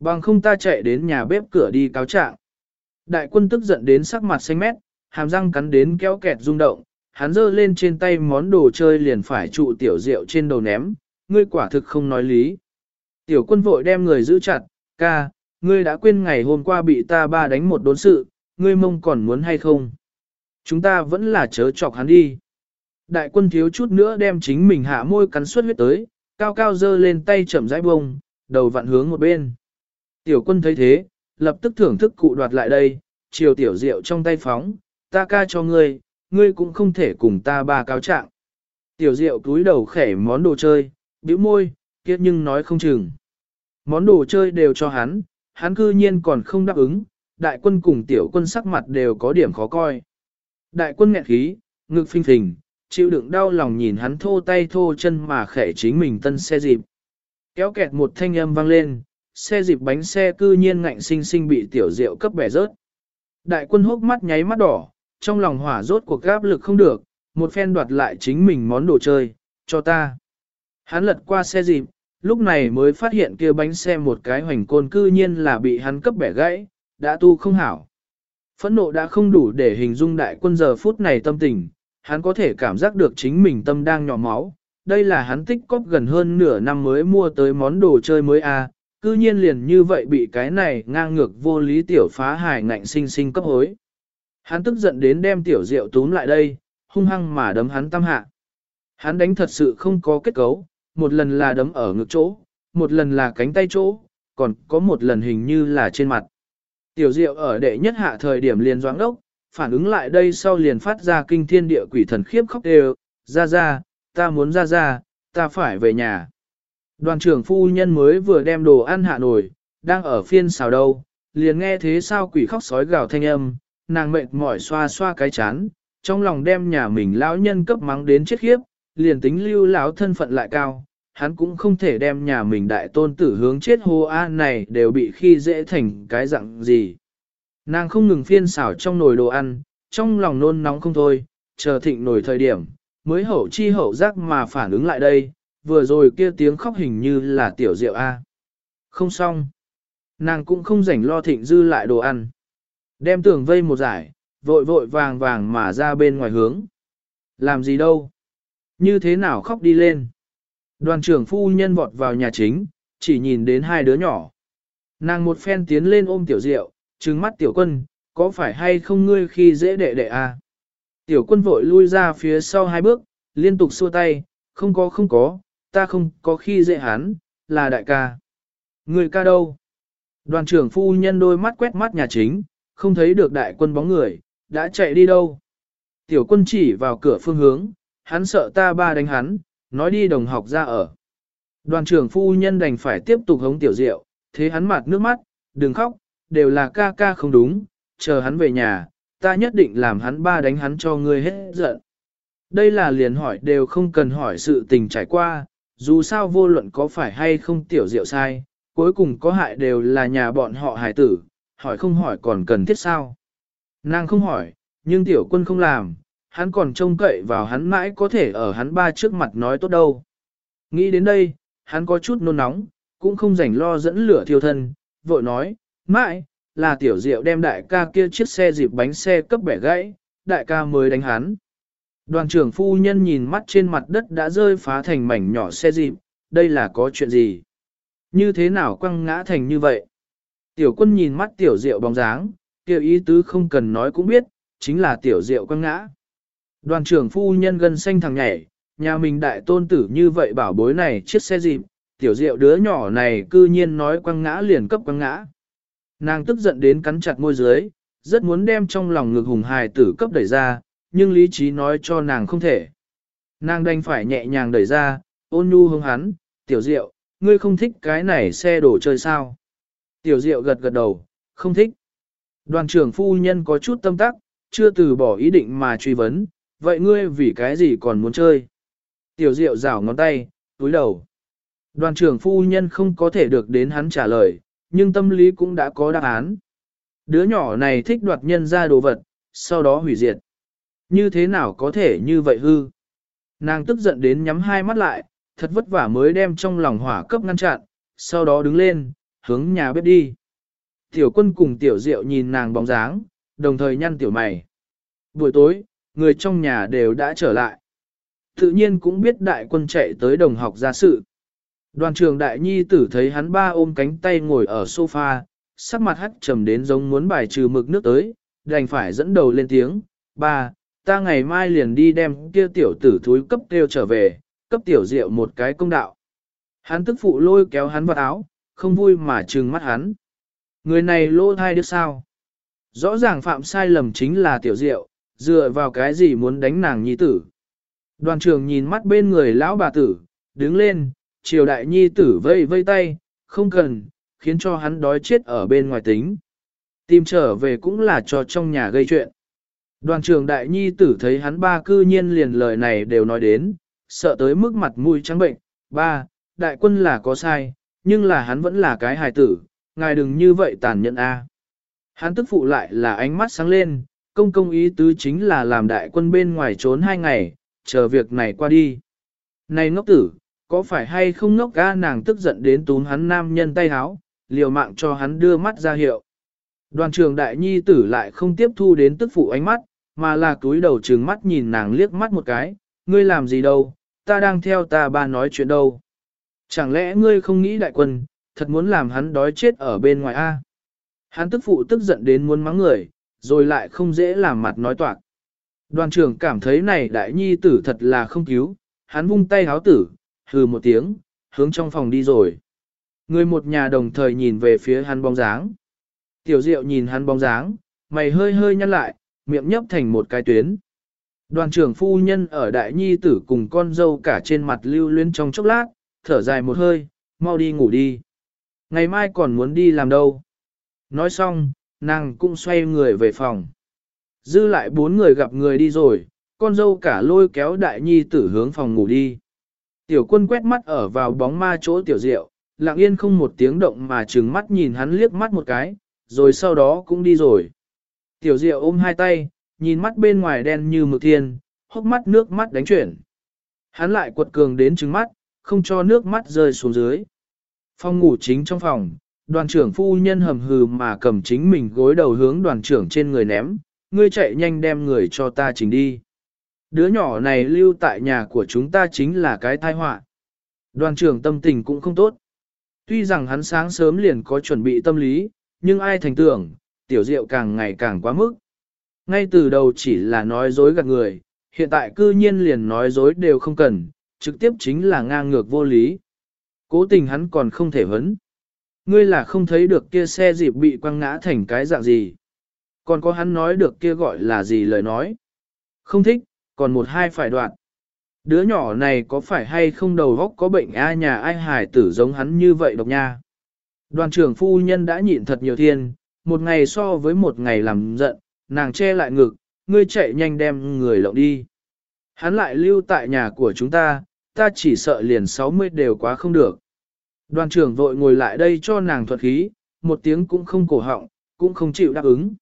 A: Bằng không ta chạy đến nhà bếp cửa đi cáo trạng. Đại quân tức giận đến sắc mặt xanh mét, hàm răng cắn đến kéo kẹt rung động, hắn giơ lên trên tay món đồ chơi liền phải trụ tiểu diệu trên đầu ném, ngươi quả thực không nói lý. Tiểu quân vội đem người giữ chặt, ca, ngươi đã quên ngày hôm qua bị ta ba đánh một đốn sự, ngươi mông còn muốn hay không? Chúng ta vẫn là chớ chọc hắn đi. Đại quân thiếu chút nữa đem chính mình hạ môi cắn suốt huyết tới, cao cao dơ lên tay chậm rãi bông, đầu vặn hướng một bên. Tiểu quân thấy thế, lập tức thưởng thức cụ đoạt lại đây, chiều tiểu rượu trong tay phóng, ta ca cho ngươi, ngươi cũng không thể cùng ta ba cáo trạng. Tiểu diệu túi đầu khẻ món đồ chơi, bĩu môi, kiết nhưng nói không chừng. Món đồ chơi đều cho hắn, hắn cư nhiên còn không đáp ứng, đại quân cùng tiểu quân sắc mặt đều có điểm khó coi. Đại quân nghẹn khí, ngực phình phình, chịu đựng đau lòng nhìn hắn thô tay thô chân mà khẻ chính mình tân xe dịp, Kéo kẹt một thanh âm vang lên, xe dịp bánh xe cư nhiên ngạnh sinh sinh bị tiểu diệu cấp bẻ rớt. Đại quân hốc mắt nháy mắt đỏ, trong lòng hỏa rốt cuộc gáp lực không được, một phen đoạt lại chính mình món đồ chơi, cho ta. Hắn lật qua xe dịp, lúc này mới phát hiện kia bánh xe một cái hoành côn cư nhiên là bị hắn cấp bẻ gãy, đã tu không hảo. Phẫn nộ đã không đủ để hình dung đại quân giờ phút này tâm tình, hắn có thể cảm giác được chính mình tâm đang nhỏ máu. Đây là hắn tích cóp gần hơn nửa năm mới mua tới món đồ chơi mới a, à, cư nhiên liền như vậy bị cái này ngang ngược vô lý tiểu phá hài ngạnh sinh sinh cấp hối. Hắn tức giận đến đem tiểu diệu túm lại đây, hung hăng mà đấm hắn tam hạ. Hắn đánh thật sự không có kết cấu, một lần là đấm ở ngực chỗ, một lần là cánh tay chỗ, còn có một lần hình như là trên mặt. Tiểu diệu ở đệ nhất hạ thời điểm liền doãn đốc, phản ứng lại đây sau liền phát ra kinh thiên địa quỷ thần khiếp khóc đều, ra ra, ta muốn ra ra, ta phải về nhà. Đoàn trưởng phu nhân mới vừa đem đồ ăn hạ nổi, đang ở phiên xào đâu, liền nghe thế sao quỷ khóc sói gào thanh âm, nàng mệt mỏi xoa xoa cái chán, trong lòng đem nhà mình lão nhân cấp mắng đến chết khiếp, liền tính lưu lão thân phận lại cao, hắn cũng không thể đem nhà mình đại tôn tử hướng chết hô a này đều bị khi dễ thành cái dạng gì. Nàng không ngừng phiên xảo trong nồi đồ ăn, trong lòng nôn nóng không thôi, chờ thịnh nồi thời điểm, mới hậu chi hậu giác mà phản ứng lại đây, vừa rồi kia tiếng khóc hình như là tiểu diệu A. Không xong. Nàng cũng không rảnh lo thịnh dư lại đồ ăn. Đem tường vây một giải, vội vội vàng vàng mà ra bên ngoài hướng. Làm gì đâu? Như thế nào khóc đi lên? Đoàn trưởng phu nhân vọt vào nhà chính, chỉ nhìn đến hai đứa nhỏ. Nàng một phen tiến lên ôm tiểu diệu, trừng mắt tiểu quân, có phải hay không ngươi khi dễ đệ đệ à? Tiểu quân vội lui ra phía sau hai bước, liên tục xua tay, không có không có, ta không có khi dễ hắn, là đại ca. Người ca đâu? Đoàn trưởng phu nhân đôi mắt quét mắt nhà chính, không thấy được đại quân bóng người, đã chạy đi đâu? Tiểu quân chỉ vào cửa phương hướng, hắn sợ ta ba đánh hắn, nói đi đồng học ra ở. Đoàn trưởng phu nhân đành phải tiếp tục hống tiểu diệu, thế hắn mặt nước mắt, đừng khóc, đều là ca ca không đúng, chờ hắn về nhà, ta nhất định làm hắn ba đánh hắn cho ngươi hết giận. Đây là liền hỏi đều không cần hỏi sự tình trải qua, dù sao vô luận có phải hay không tiểu diệu sai, cuối cùng có hại đều là nhà bọn họ hải tử, hỏi không hỏi còn cần thiết sao. Nàng không hỏi, nhưng tiểu quân không làm, hắn còn trông cậy vào hắn mãi có thể ở hắn ba trước mặt nói tốt đâu. Nghĩ đến đây, hắn có chút nôn nóng, cũng không rảnh lo dẫn lửa thiêu thân, vội nói, mãi, là tiểu diệu đem đại ca kia chiếc xe dịp bánh xe cấp bẻ gãy, đại ca mới đánh hắn. Đoàn trưởng phu nhân nhìn mắt trên mặt đất đã rơi phá thành mảnh nhỏ xe dịp, đây là có chuyện gì? Như thế nào quăng ngã thành như vậy? Tiểu quân nhìn mắt tiểu diệu bóng dáng, kêu ý tứ không cần nói cũng biết, chính là tiểu diệu quăng ngã. Đoàn trưởng phu nhân gần xanh thằng nhảy, nhà mình đại tôn tử như vậy bảo bối này chiếc xe dịp, tiểu diệu đứa nhỏ này cư nhiên nói quăng ngã liền cấp quăng ngã. Nàng tức giận đến cắn chặt môi dưới, rất muốn đem trong lòng ngực hùng hài tử cấp đẩy ra, nhưng lý trí nói cho nàng không thể. Nàng đành phải nhẹ nhàng đẩy ra, ôn nhu hướng hắn, tiểu diệu, ngươi không thích cái này xe đổ chơi sao? Tiểu diệu gật gật đầu, không thích. Đoàn trưởng phu nhân có chút tâm tắc, chưa từ bỏ ý định mà truy vấn, vậy ngươi vì cái gì còn muốn chơi? Tiểu diệu rảo ngón tay, túi đầu. Đoàn trưởng phu nhân không có thể được đến hắn trả lời, nhưng tâm lý cũng đã có đáp án. Đứa nhỏ này thích đoạt nhân ra đồ vật, sau đó hủy diệt. Như thế nào có thể như vậy hư? Nàng tức giận đến nhắm hai mắt lại, thật vất vả mới đem trong lòng hỏa cấp ngăn chặn, sau đó đứng lên, hướng nhà bếp đi. Tiểu quân cùng tiểu diệu nhìn nàng bóng dáng, đồng thời nhăn tiểu mày. Buổi tối, người trong nhà đều đã trở lại. Tự nhiên cũng biết đại quân chạy tới đồng học ra sự. Đoàn trường đại nhi tử thấy hắn ba ôm cánh tay ngồi ở sofa, sắc mặt hắt trầm đến giống muốn bài trừ mực nước tới, đành phải dẫn đầu lên tiếng, ba, ta ngày mai liền đi đem kia tiểu tử thúi cấp kêu trở về, cấp tiểu diệu một cái công đạo. Hắn tức phụ lôi kéo hắn vào áo, không vui mà trừng mắt hắn. Người này lô thai được sao? Rõ ràng phạm sai lầm chính là tiểu diệu, dựa vào cái gì muốn đánh nàng nhi tử. Đoàn trường nhìn mắt bên người lão bà tử, đứng lên, triều đại nhi tử vây vây tay, không cần, khiến cho hắn đói chết ở bên ngoài tính. Tìm trở về cũng là cho trong nhà gây chuyện. Đoàn trưởng đại nhi tử thấy hắn ba cư nhiên liền lời này đều nói đến, sợ tới mức mặt mũi trắng bệnh, ba, đại quân là có sai, nhưng là hắn vẫn là cái hài tử, ngài đừng như vậy tàn nhẫn a. Hắn tức phụ lại là ánh mắt sáng lên, công công ý tứ chính là làm đại quân bên ngoài trốn hai ngày, chờ việc này qua đi. Này ngốc tử, có phải hay không ngốc ga nàng tức giận đến túm hắn nam nhân tay háo, liều mạng cho hắn đưa mắt ra hiệu. Đoàn trường đại nhi tử lại không tiếp thu đến tức phụ ánh mắt, mà là túi đầu trừng mắt nhìn nàng liếc mắt một cái, ngươi làm gì đâu, ta đang theo ta ba nói chuyện đâu. Chẳng lẽ ngươi không nghĩ đại quân, thật muốn làm hắn đói chết ở bên ngoài a? Hắn tức phụ tức giận đến muốn mắng người, rồi lại không dễ làm mặt nói toạc. Đoàn trưởng cảm thấy này đại nhi tử thật là không cứu, hắn vung tay háo tử, hừ một tiếng, hướng trong phòng đi rồi. Người một nhà đồng thời nhìn về phía hắn bóng dáng. Tiểu diệu nhìn hắn bóng dáng, mày hơi hơi nhăn lại, miệng nhấp thành một cái tuyến. Đoàn trưởng phu nhân ở đại nhi tử cùng con dâu cả trên mặt lưu luyến trong chốc lát, thở dài một hơi, mau đi ngủ đi. Ngày mai còn muốn đi làm đâu. Nói xong, nàng cũng xoay người về phòng. Dư lại bốn người gặp người đi rồi, con dâu cả lôi kéo đại nhi tử hướng phòng ngủ đi. Tiểu quân quét mắt ở vào bóng ma chỗ tiểu diệu, lặng yên không một tiếng động mà trừng mắt nhìn hắn liếc mắt một cái, rồi sau đó cũng đi rồi. Tiểu diệu ôm hai tay, nhìn mắt bên ngoài đen như mực thiên, hốc mắt nước mắt đánh chuyển. Hắn lại quật cường đến trừng mắt, không cho nước mắt rơi xuống dưới. Phong ngủ chính trong phòng, đoàn trưởng phu nhân hầm hừ mà cầm chính mình gối đầu hướng đoàn trưởng trên người ném, ngươi chạy nhanh đem người cho ta chỉnh đi. Đứa nhỏ này lưu tại nhà của chúng ta chính là cái tai họa. Đoàn trưởng tâm tình cũng không tốt. Tuy rằng hắn sáng sớm liền có chuẩn bị tâm lý, nhưng ai thành tưởng, tiểu diệu càng ngày càng quá mức. Ngay từ đầu chỉ là nói dối gạt người, hiện tại cư nhiên liền nói dối đều không cần, trực tiếp chính là ngang ngược vô lý. Cố tình hắn còn không thể hấn. Ngươi là không thấy được kia xe dịp bị quăng ngã thành cái dạng gì. Còn có hắn nói được kia gọi là gì lời nói. Không thích, còn một hai phải đoạn. Đứa nhỏ này có phải hay không đầu góc có bệnh a nhà ai hài tử giống hắn như vậy độc nha. Đoàn trưởng phu nhân đã nhịn thật nhiều thiên, một ngày so với một ngày làm giận, nàng che lại ngực, ngươi chạy nhanh đem người lộng đi. Hắn lại lưu tại nhà của chúng ta, ta chỉ sợ liền 60 đều quá không được. Đoàn trưởng vội ngồi lại đây cho nàng thuật khí, một tiếng cũng không cổ họng, cũng không chịu đáp ứng.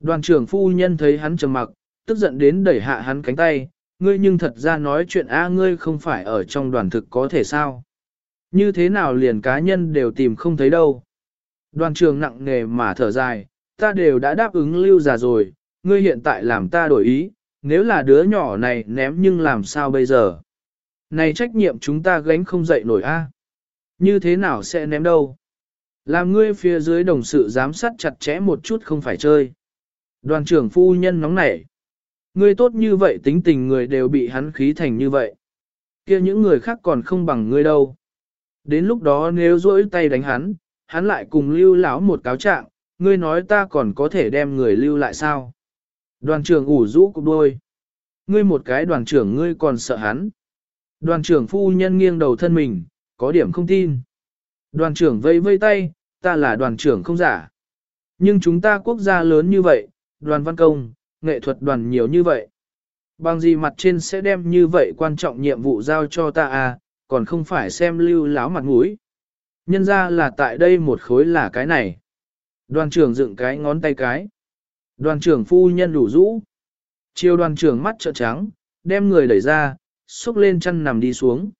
A: Đoàn trưởng phu nhân thấy hắn trầm mặc, tức giận đến đẩy hạ hắn cánh tay, ngươi nhưng thật ra nói chuyện a ngươi không phải ở trong đoàn thực có thể sao. Như thế nào liền cá nhân đều tìm không thấy đâu. Đoàn trưởng nặng nề mà thở dài, ta đều đã đáp ứng lưu già rồi, ngươi hiện tại làm ta đổi ý, nếu là đứa nhỏ này ném nhưng làm sao bây giờ? Này trách nhiệm chúng ta gánh không dậy nổi a. Như thế nào sẽ ném đâu? Làm ngươi phía dưới đồng sự giám sát chặt chẽ một chút không phải chơi. Đoàn trưởng phu nhân nóng nảy. Ngươi tốt như vậy tính tình người đều bị hắn khí thành như vậy. kia những người khác còn không bằng ngươi đâu. Đến lúc đó nếu rỗi tay đánh hắn, hắn lại cùng lưu lão một cáo trạng, ngươi nói ta còn có thể đem người lưu lại sao? Đoàn trưởng ủ rũ cục đôi. Ngươi một cái đoàn trưởng ngươi còn sợ hắn. Đoàn trưởng phu nhân nghiêng đầu thân mình, có điểm không tin. Đoàn trưởng vây vây tay, ta là đoàn trưởng không giả. Nhưng chúng ta quốc gia lớn như vậy, đoàn văn công, nghệ thuật đoàn nhiều như vậy. Bằng gì mặt trên sẽ đem như vậy quan trọng nhiệm vụ giao cho ta à, còn không phải xem lưu láo mặt mũi. Nhân ra là tại đây một khối là cái này. Đoàn trưởng dựng cái ngón tay cái. Đoàn trưởng phu nhân đủ rũ. Chiều đoàn trưởng mắt trợn trắng, đem người đẩy ra, xúc lên chân nằm đi xuống.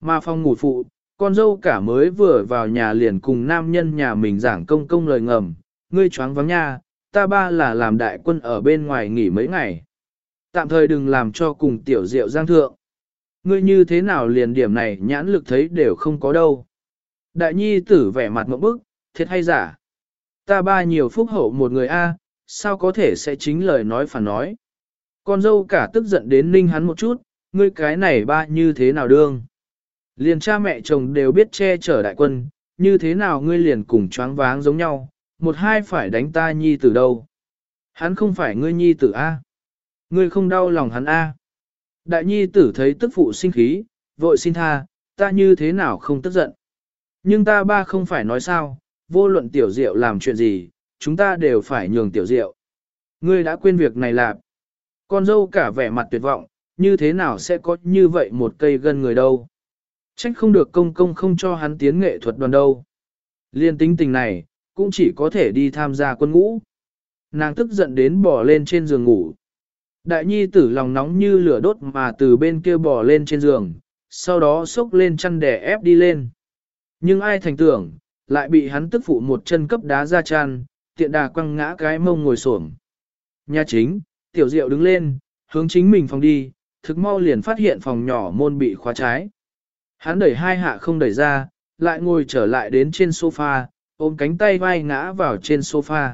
A: Mà phong ngủ phụ, con dâu cả mới vừa vào nhà liền cùng nam nhân nhà mình giảng công công lời ngầm, ngươi choáng vắng nha, ta ba là làm đại quân ở bên ngoài nghỉ mấy ngày. Tạm thời đừng làm cho cùng tiểu diệu giang thượng. Ngươi như thế nào liền điểm này nhãn lực thấy đều không có đâu. Đại nhi tử vẻ mặt mẫu bức, thiệt hay giả. Ta ba nhiều phúc hậu một người A, sao có thể sẽ chính lời nói phản nói. Con dâu cả tức giận đến ninh hắn một chút, ngươi cái này ba như thế nào đương. Liền cha mẹ chồng đều biết che chở đại quân, như thế nào ngươi liền cùng choáng váng giống nhau, một hai phải đánh ta nhi tử đâu. Hắn không phải ngươi nhi tử A. Ngươi không đau lòng hắn A. Đại nhi tử thấy tức phụ sinh khí, vội xin tha, ta như thế nào không tức giận. Nhưng ta ba không phải nói sao, vô luận tiểu diệu làm chuyện gì, chúng ta đều phải nhường tiểu diệu. Ngươi đã quên việc này làm. Con dâu cả vẻ mặt tuyệt vọng, như thế nào sẽ có như vậy một cây gân người đâu. Trách không được công công không cho hắn tiến nghệ thuật đoàn đâu. Liên tính tình này, cũng chỉ có thể đi tham gia quân ngũ. Nàng tức giận đến bỏ lên trên giường ngủ. Đại nhi tử lòng nóng như lửa đốt mà từ bên kia bỏ lên trên giường, sau đó xốc lên chăn đè ép đi lên. Nhưng ai thành tưởng, lại bị hắn tức phụ một chân cấp đá ra chăn, tiện đà quăng ngã cái mông ngồi xổm. Nhà chính, tiểu diệu đứng lên, hướng chính mình phòng đi, thực mau liền phát hiện phòng nhỏ môn bị khóa trái. Hắn đẩy hai hạ không đẩy ra, lại ngồi trở lại đến trên sofa, ôm cánh tay vai ngã vào trên sofa.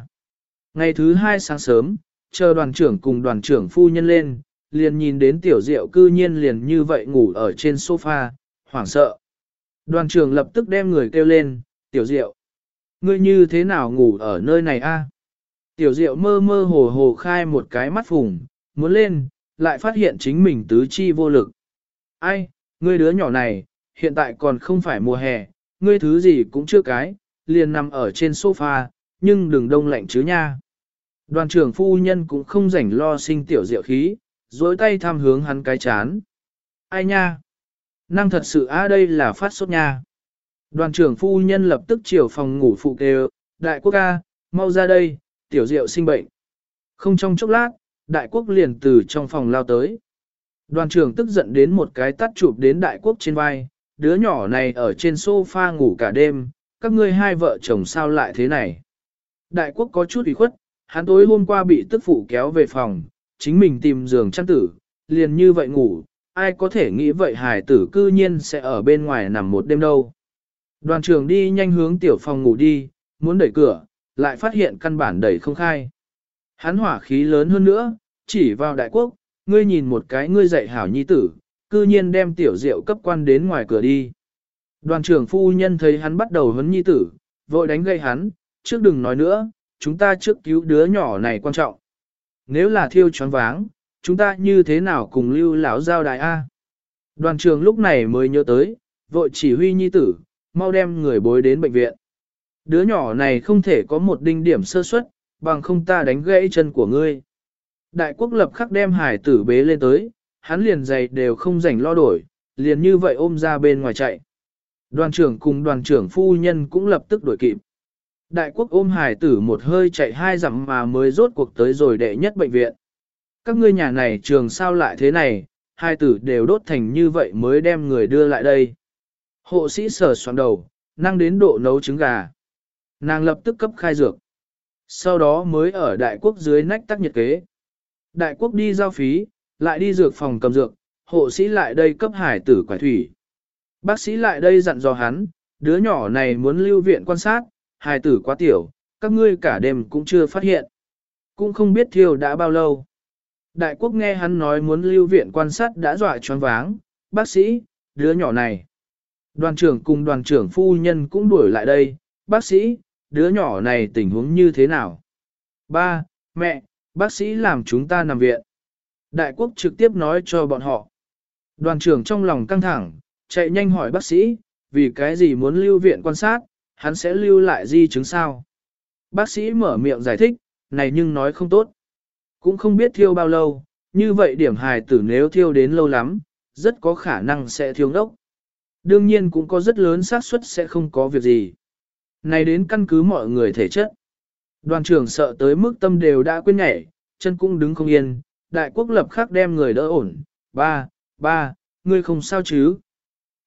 A: Ngày thứ hai sáng sớm, chờ đoàn trưởng cùng đoàn trưởng phu nhân lên, liền nhìn đến tiểu diệu cư nhiên liền như vậy ngủ ở trên sofa, hoảng sợ. Đoàn trưởng lập tức đem người kêu lên, tiểu diệu. Ngươi như thế nào ngủ ở nơi này a? Tiểu diệu mơ mơ hồ hồ khai một cái mắt phùng, muốn lên, lại phát hiện chính mình tứ chi vô lực. Ai, ngươi đứa nhỏ này, hiện tại còn không phải mùa hè, ngươi thứ gì cũng chưa cái, liền nằm ở trên sofa, nhưng đừng đông lạnh chứ nha. Đoàn trưởng phu nhân cũng không rảnh lo sinh tiểu diệu khí, dối tay tham hướng hắn cái chán. Ai nha? Năng thật sự á đây là phát sốt nha. Đoàn trưởng phu nhân lập tức chiều phòng ngủ phụ kêu, đại quốc ca, mau ra đây, tiểu diệu sinh bệnh. Không trong chốc lát, đại quốc liền từ trong phòng lao tới. Đoàn trưởng tức giận đến một cái tắt chụp đến đại quốc trên vai, đứa nhỏ này ở trên sofa ngủ cả đêm, các ngươi hai vợ chồng sao lại thế này. Đại quốc có chút ủy khuất, hắn tối hôm qua bị tức phụ kéo về phòng, chính mình tìm giường chăn tử, liền như vậy ngủ, ai có thể nghĩ vậy hài tử cư nhiên sẽ ở bên ngoài nằm một đêm đâu. Đoàn trưởng đi nhanh hướng tiểu phòng ngủ đi, muốn đẩy cửa, lại phát hiện căn bản đẩy không khai. Hắn hỏa khí lớn hơn nữa, chỉ vào đại quốc, ngươi nhìn một cái ngươi dạy hảo nhi tử, cư nhiên đem tiểu rượu cấp quan đến ngoài cửa đi. Đoàn trưởng phu nhân thấy hắn bắt đầu huấn nhi tử, vội đánh gây hắn, trước đừng nói nữa, chúng ta trước cứu đứa nhỏ này quan trọng. Nếu là thiêu choáng váng, chúng ta như thế nào cùng lưu lão giao đại A. Đoàn trưởng lúc này mới nhớ tới, vội chỉ huy nhi tử, mau đem người bối đến bệnh viện. Đứa nhỏ này không thể có một đinh điểm sơ suất, bằng không ta đánh gãy chân của ngươi. Đại quốc lập khắc đem hải tử bế lên tới, hắn liền giày đều không rảnh lo đổi, liền như vậy ôm ra bên ngoài chạy. Đoàn trưởng cùng đoàn trưởng phu nhân cũng lập tức đuổi kịp. Đại quốc ôm hải tử một hơi chạy hai dặm mà mới rốt cuộc tới rồi đệ nhất bệnh viện. Các ngươi nhà này trường sao lại thế này, hai tử đều đốt thành như vậy mới đem người đưa lại đây. Hộ sĩ sờ soạn đầu, năng đến độ nấu trứng gà. Nàng lập tức cấp khai dược. Sau đó mới ở đại quốc dưới nách tắc nhiệt kế. Đại quốc đi giao phí, lại đi dược phòng cầm dược, hộ sĩ lại đây cấp hải tử quải thủy. Bác sĩ lại đây dặn dò hắn, đứa nhỏ này muốn lưu viện quan sát, hải tử quá tiểu, các ngươi cả đêm cũng chưa phát hiện. Cũng không biết thiêu đã bao lâu. Đại quốc nghe hắn nói muốn lưu viện quan sát đã dọa choáng váng, bác sĩ, đứa nhỏ này. Đoàn trưởng cùng đoàn trưởng phu nhân cũng đuổi lại đây, bác sĩ, đứa nhỏ này tình huống như thế nào? Ba, mẹ, bác sĩ làm chúng ta nằm viện. Đại quốc trực tiếp nói cho bọn họ. Đoàn trưởng trong lòng căng thẳng, chạy nhanh hỏi bác sĩ, vì cái gì muốn lưu viện quan sát, hắn sẽ lưu lại di chứng sao? Bác sĩ mở miệng giải thích, này nhưng nói không tốt. Cũng không biết thiêu bao lâu, như vậy điểm hài tử nếu thiêu đến lâu lắm, rất có khả năng sẽ thiêu ngốc. Đương nhiên cũng có rất lớn xác suất sẽ không có việc gì. Này đến căn cứ mọi người thể chất. Đoàn trưởng sợ tới mức tâm đều đã quên nhảy, chân cũng đứng không yên, đại quốc lập khắc đem người đỡ ổn. Ba, ba, ngươi không sao chứ?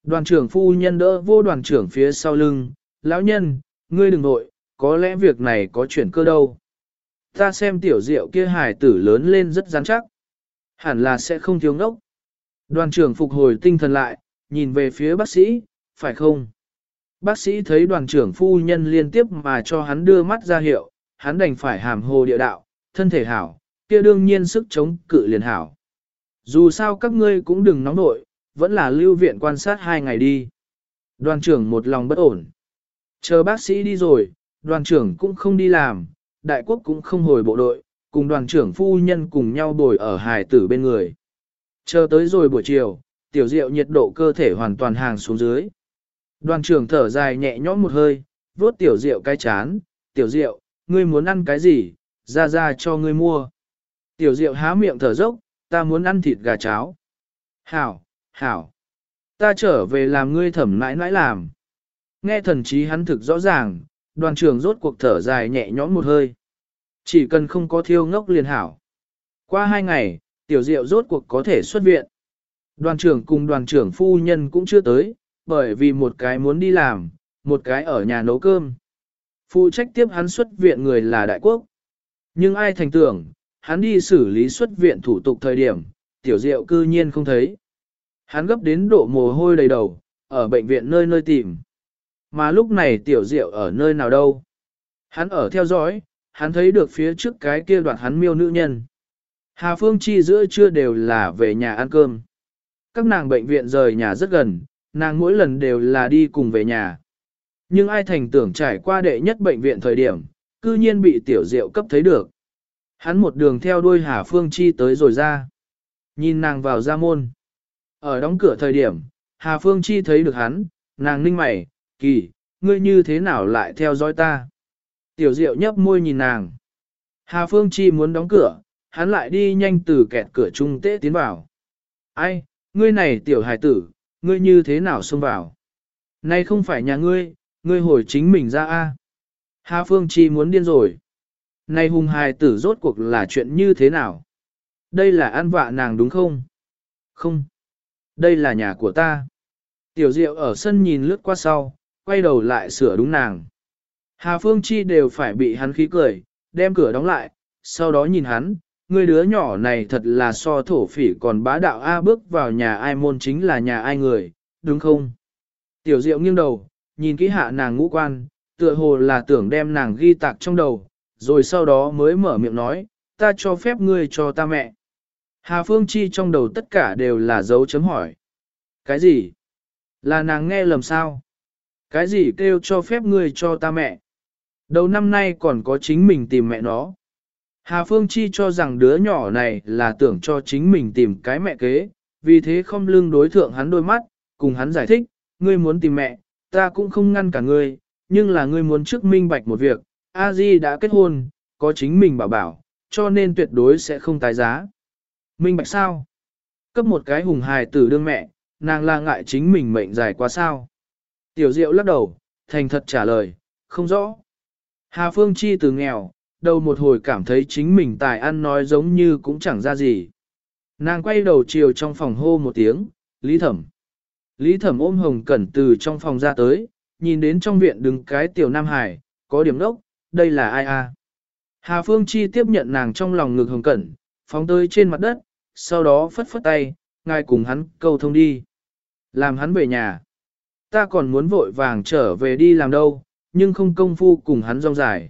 A: Đoàn trưởng phu nhân đỡ vô đoàn trưởng phía sau lưng, lão nhân, ngươi đừng nội, có lẽ việc này có chuyển cơ đâu. Ta xem tiểu diệu kia hài tử lớn lên rất rắn chắc. Hẳn là sẽ không thiếu ngốc. Đoàn trưởng phục hồi tinh thần lại, nhìn về phía bác sĩ, phải không? Bác sĩ thấy đoàn trưởng phu nhân liên tiếp mà cho hắn đưa mắt ra hiệu, hắn đành phải hàm hồ địa đạo, thân thể hảo, kia đương nhiên sức chống cự liền hảo. Dù sao các ngươi cũng đừng nóng nội, vẫn là lưu viện quan sát hai ngày đi. Đoàn trưởng một lòng bất ổn. Chờ bác sĩ đi rồi, đoàn trưởng cũng không đi làm, đại quốc cũng không hồi bộ đội, cùng đoàn trưởng phu nhân cùng nhau bồi ở hải tử bên người. Chờ tới rồi buổi chiều, tiểu diệu nhiệt độ cơ thể hoàn toàn hàng xuống dưới. Đoàn trưởng thở dài nhẹ nhõm một hơi, vuốt tiểu diệu cái chán, tiểu diệu, ngươi muốn ăn cái gì, ra ra cho ngươi mua. Tiểu diệu há miệng thở dốc, ta muốn ăn thịt gà cháo. Hảo, hảo. Ta trở về làm ngươi thẩm nãi nãi làm. Nghe thần trí hắn thực rõ ràng, đoàn trưởng rốt cuộc thở dài nhẹ nhõm một hơi. Chỉ cần không có thiêu ngốc liền hảo. Qua hai ngày, tiểu diệu rốt cuộc có thể xuất viện. Đoàn trưởng cùng đoàn trưởng phu nhân cũng chưa tới, bởi vì một cái muốn đi làm, một cái ở nhà nấu cơm. Phụ trách tiếp hắn xuất viện người là đại quốc. Nhưng ai thành tưởng, hắn đi xử lý xuất viện thủ tục thời điểm, tiểu diệu cư nhiên không thấy. Hắn gấp đến độ mồ hôi đầy đầu, ở bệnh viện nơi nơi tìm. Mà lúc này tiểu diệu ở nơi nào đâu? Hắn ở theo dõi, hắn thấy được phía trước cái kia đoạn hắn miêu nữ nhân. Hà Phương Chi giữa trưa đều là về nhà ăn cơm. Các nàng bệnh viện rời nhà rất gần, nàng mỗi lần đều là đi cùng về nhà. Nhưng ai thành tưởng trải qua đệ nhất bệnh viện thời điểm, cư nhiên bị tiểu diệu cấp thấy được. Hắn một đường theo đuôi Hà Phương Chi tới rồi ra. Nhìn nàng vào ra môn. Ở đóng cửa thời điểm, Hà Phương Chi thấy được hắn, nàng ninh mày, kỳ, ngươi như thế nào lại theo dõi ta? Tiểu Diệu nhấp môi nhìn nàng. Hà Phương Chi muốn đóng cửa, hắn lại đi nhanh từ kẹt cửa trung tế tiến vào. Ai, ngươi này tiểu hài tử, ngươi như thế nào xông vào? Nay không phải nhà ngươi, ngươi hồi chính mình ra a. Hà Phương Chi muốn điên rồi. Nay hùng hài tử rốt cuộc là chuyện như thế nào? Đây là ăn vạ nàng đúng không? Không. Đây là nhà của ta. Tiểu Diệu ở sân nhìn lướt qua sau, quay đầu lại sửa đúng nàng. Hà Phương Chi đều phải bị hắn khí cười, đem cửa đóng lại, sau đó nhìn hắn, người đứa nhỏ này thật là so thổ phỉ còn bá đạo A bước vào nhà ai môn chính là nhà ai người, đúng không? Tiểu Diệu nghiêng đầu, nhìn kỹ hạ nàng ngũ quan, tựa hồ là tưởng đem nàng ghi tạc trong đầu, rồi sau đó mới mở miệng nói, ta cho phép ngươi cho ta mẹ. Hà Phương Chi trong đầu tất cả đều là dấu chấm hỏi. Cái gì? Là nàng nghe lầm sao? Cái gì kêu cho phép ngươi cho ta mẹ? Đầu năm nay còn có chính mình tìm mẹ nó. Hà Phương Chi cho rằng đứa nhỏ này là tưởng cho chính mình tìm cái mẹ kế, vì thế không lưng đối thượng hắn đôi mắt, cùng hắn giải thích, ngươi muốn tìm mẹ, ta cũng không ngăn cả ngươi, nhưng là ngươi muốn trước minh bạch một việc, A Di đã kết hôn, có chính mình bảo bảo, cho nên tuyệt đối sẽ không tái giá. Minh bạch sao? Cấp một cái hùng hài tử đương mẹ, nàng là ngại chính mình mệnh dài quá sao? Tiểu Diệu lắc đầu, thành thật trả lời, không rõ. Hà Phương Chi từ nghèo, đầu một hồi cảm thấy chính mình tài ăn nói giống như cũng chẳng ra gì. Nàng quay đầu chiều trong phòng hô một tiếng, Lý Thẩm. Lý Thẩm ôm Hồng Cẩn từ trong phòng ra tới, nhìn đến trong viện đứng cái tiểu Nam Hải, có điểm đốc, đây là ai a? Hà Phương Chi tiếp nhận nàng trong lòng ngực Hồng Cẩn, phóng tới trên mặt đất, sau đó phất phất tay, ngài cùng hắn câu thông đi. Làm hắn về nhà. Ta còn muốn vội vàng trở về đi làm đâu, nhưng không công phu cùng hắn rong dài.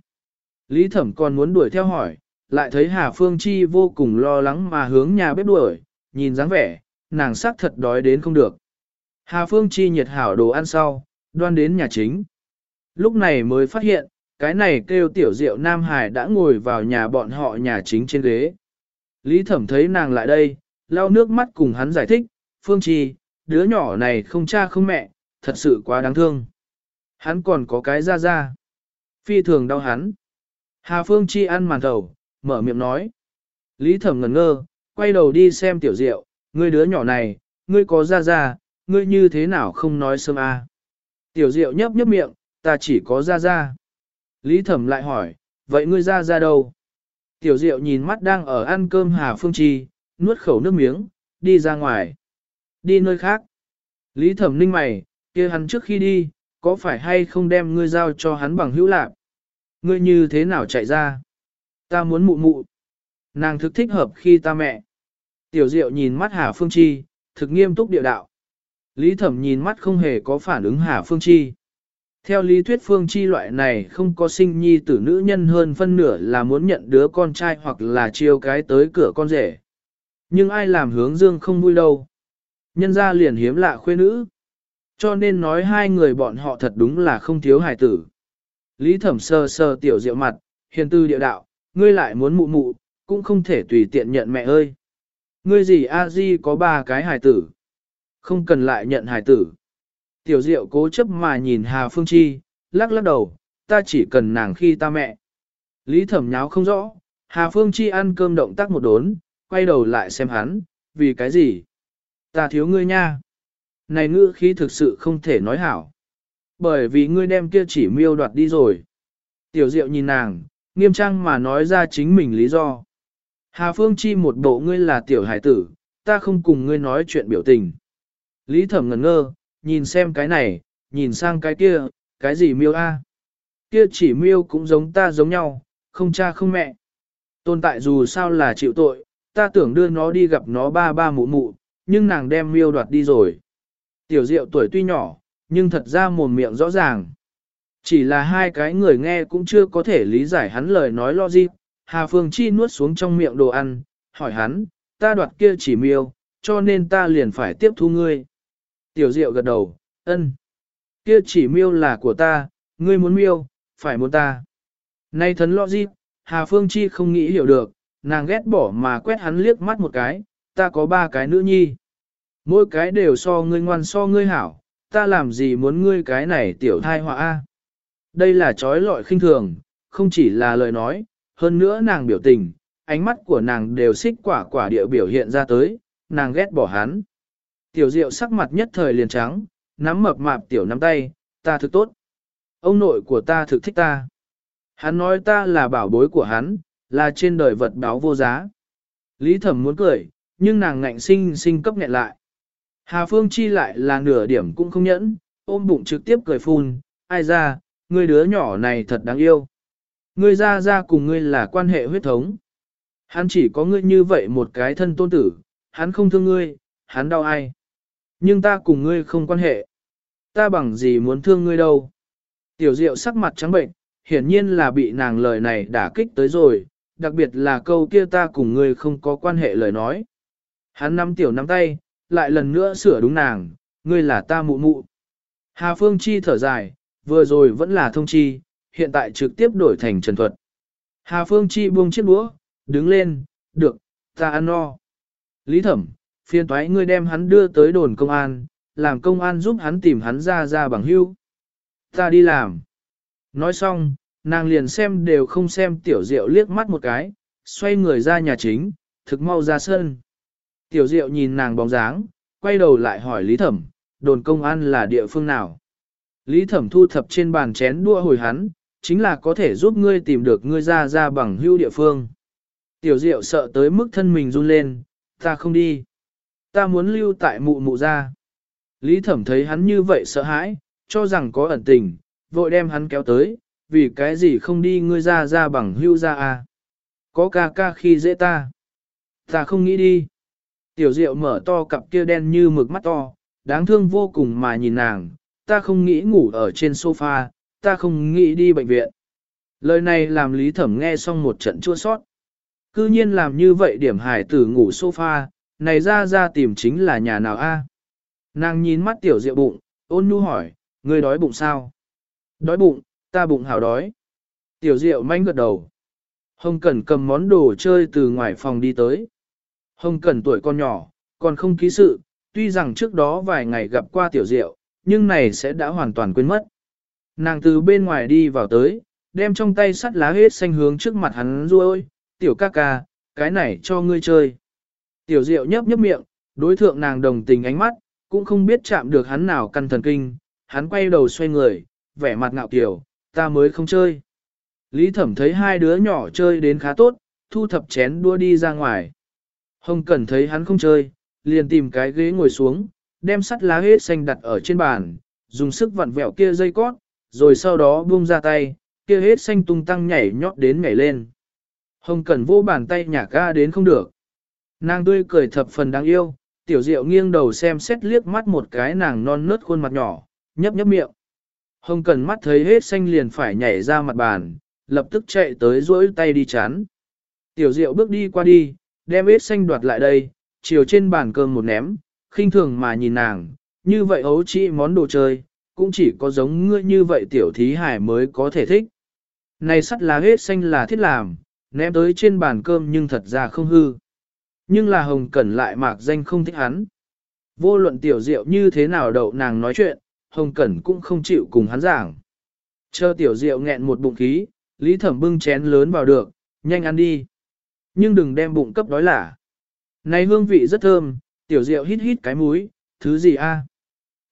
A: Lý Thẩm còn muốn đuổi theo hỏi, lại thấy Hà Phương Chi vô cùng lo lắng mà hướng nhà bếp đuổi, nhìn dáng vẻ, nàng xác thật đói đến không được. Hà Phương Chi nhiệt hảo đồ ăn sau, đoan đến nhà chính. Lúc này mới phát hiện, cái này kêu tiểu diệu Nam Hải đã ngồi vào nhà bọn họ nhà chính trên ghế. Lý Thẩm thấy nàng lại đây, lau nước mắt cùng hắn giải thích, Phương Chi, đứa nhỏ này không cha không mẹ, thật sự quá đáng thương. Hắn còn có cái ra ra. Phi thường đau hắn. Hà Phương Chi ăn màn thầu, mở miệng nói. Lý Thẩm ngẩn ngơ, quay đầu đi xem tiểu diệu, ngươi đứa nhỏ này, ngươi có ra ra, ngươi như thế nào không nói sớm a? Tiểu diệu nhấp nhấp miệng, ta chỉ có ra ra. Lý Thẩm lại hỏi, vậy ngươi ra ra đâu? Tiểu diệu nhìn mắt đang ở ăn cơm Hà Phương Chi, nuốt khẩu nước miếng, đi ra ngoài. Đi nơi khác. Lý Thẩm ninh mày, kia hắn trước khi đi, có phải hay không đem ngươi giao cho hắn bằng hữu lạc? Ngươi như thế nào chạy ra? Ta muốn mụ mụ. Nàng thực thích hợp khi ta mẹ. Tiểu Diệu nhìn mắt Hà Phương Chi, thực nghiêm túc địa đạo. Lý Thẩm nhìn mắt không hề có phản ứng Hà Phương Chi. Theo lý thuyết Phương Chi loại này không có sinh nhi tử nữ nhân hơn phân nửa là muốn nhận đứa con trai hoặc là chiêu cái tới cửa con rể. Nhưng ai làm hướng dương không vui đâu. Nhân ra liền hiếm lạ khuê nữ. Cho nên nói hai người bọn họ thật đúng là không thiếu hài tử. Lý thẩm sơ sơ tiểu diệu mặt, hiền tư địa đạo, ngươi lại muốn mụ mụ, cũng không thể tùy tiện nhận mẹ ơi. Ngươi gì a di có ba cái hài tử. Không cần lại nhận hài tử. Tiểu diệu cố chấp mà nhìn Hà Phương Chi, lắc lắc đầu, ta chỉ cần nàng khi ta mẹ. Lý thẩm nháo không rõ, Hà Phương Chi ăn cơm động tác một đốn, quay đầu lại xem hắn, vì cái gì? Ta thiếu ngươi nha. này ngữ khí thực sự không thể nói hảo. Bởi vì ngươi đem kia chỉ miêu đoạt đi rồi. Tiểu diệu nhìn nàng, nghiêm trang mà nói ra chính mình lý do. Hà Phương Chi một bộ ngươi là tiểu hải tử, ta không cùng ngươi nói chuyện biểu tình. Lý thẩm ngẩn ngơ, nhìn xem cái này, nhìn sang cái kia, cái gì miêu a? Kia chỉ miêu cũng giống ta giống nhau, không cha không mẹ. Tồn tại dù sao là chịu tội, ta tưởng đưa nó đi gặp nó ba ba mụ mụ, nhưng nàng đem miêu đoạt đi rồi. Tiểu diệu tuổi tuy nhỏ, nhưng thật ra mồm miệng rõ ràng. Chỉ là hai cái người nghe cũng chưa có thể lý giải hắn lời nói logic. Hà Phương Chi nuốt xuống trong miệng đồ ăn, hỏi hắn, ta đoạt kia chỉ miêu, cho nên ta liền phải tiếp thu ngươi. Tiểu Diệu gật đầu, ân. Kia chỉ miêu là của ta, ngươi muốn miêu, phải muốn ta. Nay thấn logic, Hà Phương Chi không nghĩ hiểu được, nàng ghét bỏ mà quét hắn liếc mắt một cái, ta có ba cái nữ nhi. Mỗi cái đều so ngươi ngoan so ngươi hảo, ta làm gì muốn ngươi cái này tiểu thai họa a? Đây là trói lọi khinh thường, không chỉ là lời nói, hơn nữa nàng biểu tình, ánh mắt của nàng đều xích quả quả địa biểu hiện ra tới, nàng ghét bỏ hắn. Tiểu diệu sắc mặt nhất thời liền trắng, nắm mập mạp tiểu nắm tay, ta thực tốt. Ông nội của ta thực thích ta. Hắn nói ta là bảo bối của hắn, là trên đời vật báo vô giá. Lý thẩm muốn cười, nhưng nàng ngạnh sinh sinh cấp nghẹn lại. Hà Phương Chi lại là nửa điểm cũng không nhẫn, ôm bụng trực tiếp cười phun, ai ra, ngươi đứa nhỏ này thật đáng yêu. Ngươi ra ra cùng ngươi là quan hệ huyết thống. Hắn chỉ có ngươi như vậy một cái thân tôn tử, hắn không thương ngươi, hắn đau ai. Nhưng ta cùng ngươi không quan hệ. Ta bằng gì muốn thương ngươi đâu. Tiểu diệu sắc mặt trắng bệnh, hiển nhiên là bị nàng lời này đả kích tới rồi, đặc biệt là câu kia ta cùng ngươi không có quan hệ lời nói. Hắn nắm tiểu nắm tay, lại lần nữa sửa đúng nàng, ngươi là ta mụ mụ. Hà Phương Chi thở dài, vừa rồi vẫn là thông chi, hiện tại trực tiếp đổi thành trần thuật. Hà Phương Chi buông chiếc đũa, đứng lên, được, ta ăn no. Lý thẩm, phiên toái ngươi đem hắn đưa tới đồn công an, làm công an giúp hắn tìm hắn ra ra bằng hưu. Ta đi làm. Nói xong, nàng liền xem đều không xem tiểu diệu liếc mắt một cái, xoay người ra nhà chính, thực mau ra sân. Tiểu diệu nhìn nàng bóng dáng, quay đầu lại hỏi Lý Thẩm, đồn công an là địa phương nào? Lý Thẩm thu thập trên bàn chén đua hồi hắn, chính là có thể giúp ngươi tìm được ngươi ra ra bằng hưu địa phương. Tiểu diệu sợ tới mức thân mình run lên, ta không đi. Ta muốn lưu tại mụ mụ ra. Lý Thẩm thấy hắn như vậy sợ hãi, cho rằng có ẩn tình, vội đem hắn kéo tới, vì cái gì không đi ngươi ra ra bằng hưu ra à. Có ca ca khi dễ ta. Ta không nghĩ đi. Tiểu Diệu mở to cặp kia đen như mực mắt to, đáng thương vô cùng mà nhìn nàng, ta không nghĩ ngủ ở trên sofa, ta không nghĩ đi bệnh viện. Lời này làm Lý Thẩm nghe xong một trận chua sót. Cư nhiên làm như vậy điểm hải tử ngủ sofa, này ra ra tìm chính là nhà nào a? Nàng nhìn mắt tiểu diệu bụng, ôn nhu hỏi, ngươi đói bụng sao? Đói bụng, ta bụng hảo đói. Tiểu diệu manh gật đầu. Hồng Cẩn cầm món đồ chơi từ ngoài phòng đi tới. Hồng Cẩn tuổi con nhỏ, còn không ký sự, tuy rằng trước đó vài ngày gặp qua tiểu diệu, nhưng này sẽ đã hoàn toàn quên mất. Nàng từ bên ngoài đi vào tới, đem trong tay sắt lá hết xanh hướng trước mặt hắn ruôi, tiểu ca ca, cái này cho ngươi chơi. Tiểu diệu nhấp nhấp miệng, đối thượng nàng đồng tình ánh mắt, cũng không biết chạm được hắn nào căn thần kinh, hắn quay đầu xoay người, vẻ mặt ngạo kiểu, ta mới không chơi. Lý thẩm thấy hai đứa nhỏ chơi đến khá tốt, thu thập chén đua đi ra ngoài. Hồng Cẩn thấy hắn không chơi, liền tìm cái ghế ngồi xuống, đem sắt lá hết xanh đặt ở trên bàn, dùng sức vặn vẹo kia dây cót, rồi sau đó buông ra tay, kia hết xanh tung tăng nhảy nhót đến nhảy lên. Hồng Cẩn vô bàn tay nhả ga đến không được. Nàng tươi cười thập phần đáng yêu, tiểu diệu nghiêng đầu xem xét liếc mắt một cái nàng non nớt khuôn mặt nhỏ, nhấp nhấp miệng. Hồng Cẩn mắt thấy hết xanh liền phải nhảy ra mặt bàn, lập tức chạy tới duỗi tay đi chán. Tiểu diệu bước đi qua đi, đem ít xanh đoạt lại đây, chiều trên bàn cơm một ném, khinh thường mà nhìn nàng, như vậy ấu chỉ món đồ chơi, cũng chỉ có giống ngươi như vậy tiểu thí hải mới có thể thích. Này sắt lá hết xanh là thiết làm, ném tới trên bàn cơm nhưng thật ra không hư. Nhưng là Hồng Cẩn lại mạc danh không thích hắn. Vô luận tiểu diệu như thế nào đậu nàng nói chuyện, Hồng Cẩn cũng không chịu cùng hắn giảng. Chờ tiểu diệu nghẹn một bụng khí, Lý Thẩm bưng chén lớn vào được, nhanh ăn đi. Nhưng đừng đem bụng cấp đói lả. Này hương vị rất thơm, tiểu diệu hít hít cái múi, thứ gì a?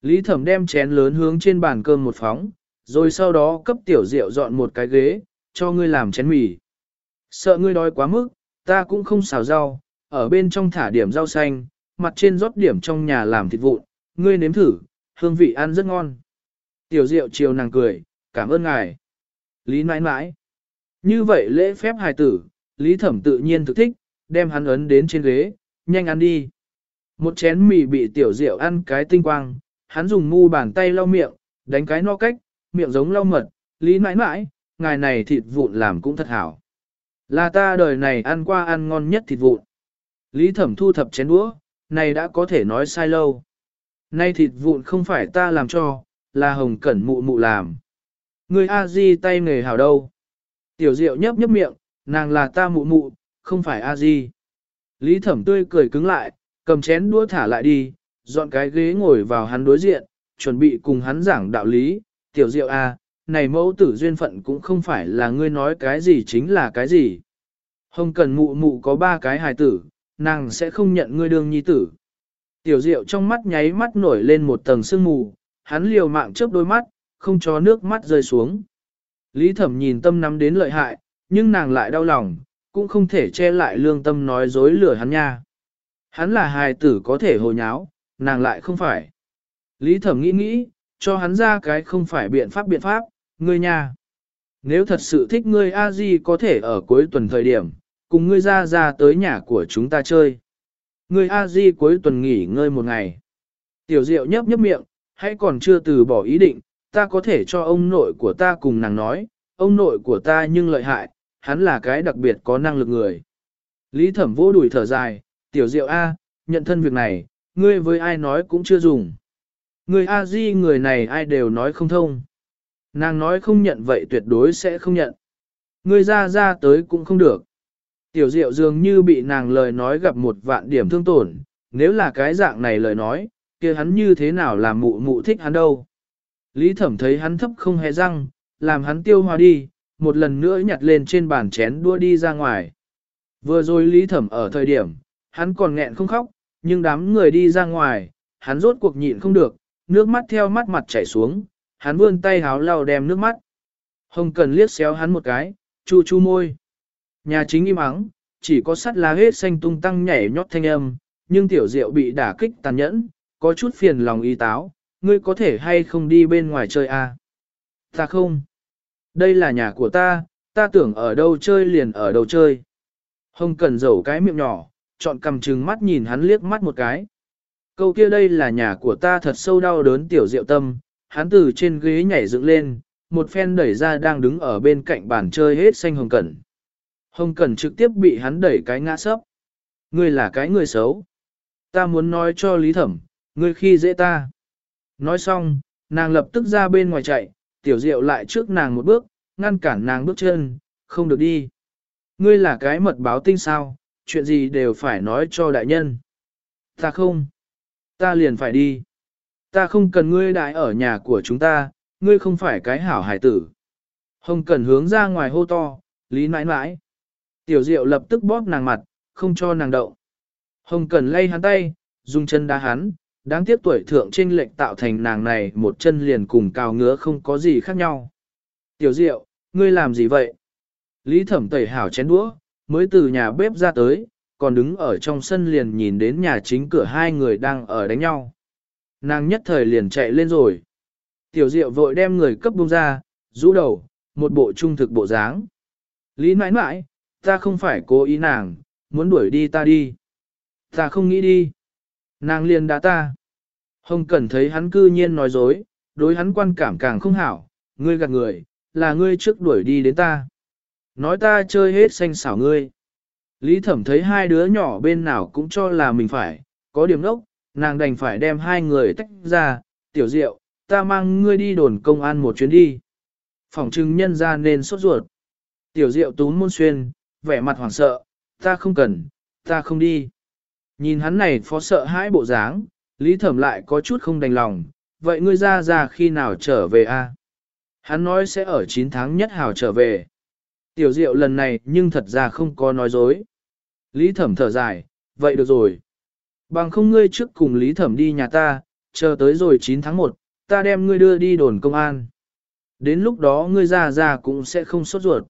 A: Lý thẩm đem chén lớn hướng trên bàn cơm một phóng, rồi sau đó cấp tiểu rượu dọn một cái ghế, cho ngươi làm chén mì. Sợ ngươi đói quá mức, ta cũng không xào rau, ở bên trong thả điểm rau xanh, mặt trên rót điểm trong nhà làm thịt vụn, ngươi nếm thử, hương vị ăn rất ngon. Tiểu Diệu chiều nàng cười, cảm ơn ngài. Lý mãi mãi. Như vậy lễ phép hài tử, Lý thẩm tự nhiên thực thích, đem hắn ấn đến trên ghế, nhanh ăn đi. Một chén mì bị tiểu Diệu ăn cái tinh quang, hắn dùng mu bàn tay lau miệng, đánh cái no cách, miệng giống lau mật, Lý mãi mãi, ngài này thịt vụn làm cũng thật hảo. Là ta đời này ăn qua ăn ngon nhất thịt vụn. Lý thẩm thu thập chén đũa, này đã có thể nói sai lâu. Nay thịt vụn không phải ta làm cho, là hồng cẩn mụ mụ làm. Người a di tay nghề hảo đâu. Tiểu diệu nhấp nhấp miệng, nàng là ta mụ mụ, không phải a di. Lý thẩm tươi cười cứng lại, cầm chén đũa thả lại đi, dọn cái ghế ngồi vào hắn đối diện, chuẩn bị cùng hắn giảng đạo lý. Tiểu diệu a, này mẫu tử duyên phận cũng không phải là ngươi nói cái gì chính là cái gì. Hồng cần mụ mụ có ba cái hài tử, nàng sẽ không nhận ngươi đương nhi tử. Tiểu diệu trong mắt nháy mắt nổi lên một tầng sương mù, hắn liều mạng chớp đôi mắt, không cho nước mắt rơi xuống. Lý thẩm nhìn tâm nắm đến lợi hại, nhưng nàng lại đau lòng, cũng không thể che lại lương tâm nói dối lừa hắn nha. Hắn là hài tử có thể hồ nháo, nàng lại không phải. Lý thẩm nghĩ nghĩ, cho hắn ra cái không phải biện pháp biện pháp, ngươi nha. Nếu thật sự thích ngươi a di có thể ở cuối tuần thời điểm, cùng ngươi ra ra tới nhà của chúng ta chơi. Ngươi a di cuối tuần nghỉ ngơi một ngày. Tiểu diệu nhấp nhấp miệng, hãy còn chưa từ bỏ ý định, ta có thể cho ông nội của ta cùng nàng nói, ông nội của ta nhưng lợi hại, hắn là cái đặc biệt có năng lực người. Lý thẩm vô đuổi thở dài, tiểu diệu A, nhận thân việc này, ngươi với ai nói cũng chưa dùng. Người A di người này ai đều nói không thông. Nàng nói không nhận vậy tuyệt đối sẽ không nhận. Ngươi ra ra tới cũng không được. Tiểu diệu dường như bị nàng lời nói gặp một vạn điểm thương tổn, nếu là cái dạng này lời nói, kia hắn như thế nào làm mụ mụ thích hắn đâu. Lý thẩm thấy hắn thấp không hề răng, làm hắn tiêu hòa đi, một lần nữa nhặt lên trên bàn chén đua đi ra ngoài. Vừa rồi Lý thẩm ở thời điểm, hắn còn nghẹn không khóc, nhưng đám người đi ra ngoài, hắn rốt cuộc nhịn không được, nước mắt theo mắt mặt chảy xuống, hắn vươn tay háo lau đem nước mắt. Hồng Cần liếc xéo hắn một cái, chu chu môi. Nhà chính im ắng, chỉ có sắt lá hết xanh tung tăng nhảy nhót thanh âm, nhưng tiểu diệu bị đả kích tàn nhẫn, có chút phiền lòng y táo, ngươi có thể hay không đi bên ngoài chơi à? Ta không. Đây là nhà của ta, ta tưởng ở đâu chơi liền ở đâu chơi. Hồng Cần dầu cái miệng nhỏ, chọn cầm trừng mắt nhìn hắn liếc mắt một cái. Câu kia đây là nhà của ta thật sâu đau đớn tiểu diệu tâm, hắn từ trên ghế nhảy dựng lên, một phen đẩy ra đang đứng ở bên cạnh bàn chơi hết xanh hồng cẩn. Hồng cẩn trực tiếp bị hắn đẩy cái ngã sấp. Ngươi là cái người xấu. Ta muốn nói cho Lý Thẩm, ngươi khi dễ ta. Nói xong, nàng lập tức ra bên ngoài chạy, tiểu diệu lại trước nàng một bước, ngăn cản nàng bước chân, không được đi. Ngươi là cái mật báo tinh sao, chuyện gì đều phải nói cho đại nhân. Ta không. Ta liền phải đi. Ta không cần ngươi đại ở nhà của chúng ta, ngươi không phải cái hảo hải tử. Hồng cần hướng ra ngoài hô to, lý nãi nãi. Tiểu diệu lập tức bóp nàng mặt, không cho nàng động. Hồng cần lay hắn tay, dùng chân đá hắn, đáng tiếc tuổi thượng trên lệnh tạo thành nàng này một chân liền cùng cao ngứa không có gì khác nhau. Tiểu diệu, ngươi làm gì vậy? Lý thẩm tẩy hảo chén đũa, mới từ nhà bếp ra tới, còn đứng ở trong sân liền nhìn đến nhà chính cửa hai người đang ở đánh nhau. Nàng nhất thời liền chạy lên rồi. Tiểu diệu vội đem người cấp buông ra, rũ đầu, một bộ trung thực bộ dáng. Lý mãi mãi, ta không phải cố ý nàng, muốn đuổi đi ta đi. Ta không nghĩ đi. Nàng liền đá ta. Hồng Cẩn thấy hắn cư nhiên nói dối, đối hắn quan cảm càng không hảo, ngươi gạt người, là ngươi trước đuổi đi đến ta. Nói ta chơi hết xanh xảo ngươi. Lý thẩm thấy hai đứa nhỏ bên nào cũng cho là mình phải, có điểm đốc, nàng đành phải đem hai người tách ra, tiểu diệu, ta mang ngươi đi đồn công an một chuyến đi. Phòng trưng nhân ra nên sốt ruột. Tiểu diệu tún môn xuyên, vẻ mặt hoảng sợ, ta không cần, ta không đi. Nhìn hắn này phó sợ hãi bộ dáng, lý thẩm lại có chút không đành lòng, vậy ngươi ra ra khi nào trở về a? Hắn nói sẽ ở 9 tháng nhất hào trở về. Tiểu diệu lần này nhưng thật ra không có nói dối. Lý thẩm thở dài, vậy được rồi. Bằng không ngươi trước cùng Lý thẩm đi nhà ta, chờ tới rồi 9 tháng 1, ta đem ngươi đưa đi đồn công an. Đến lúc đó ngươi ra ra cũng sẽ không sốt ruột.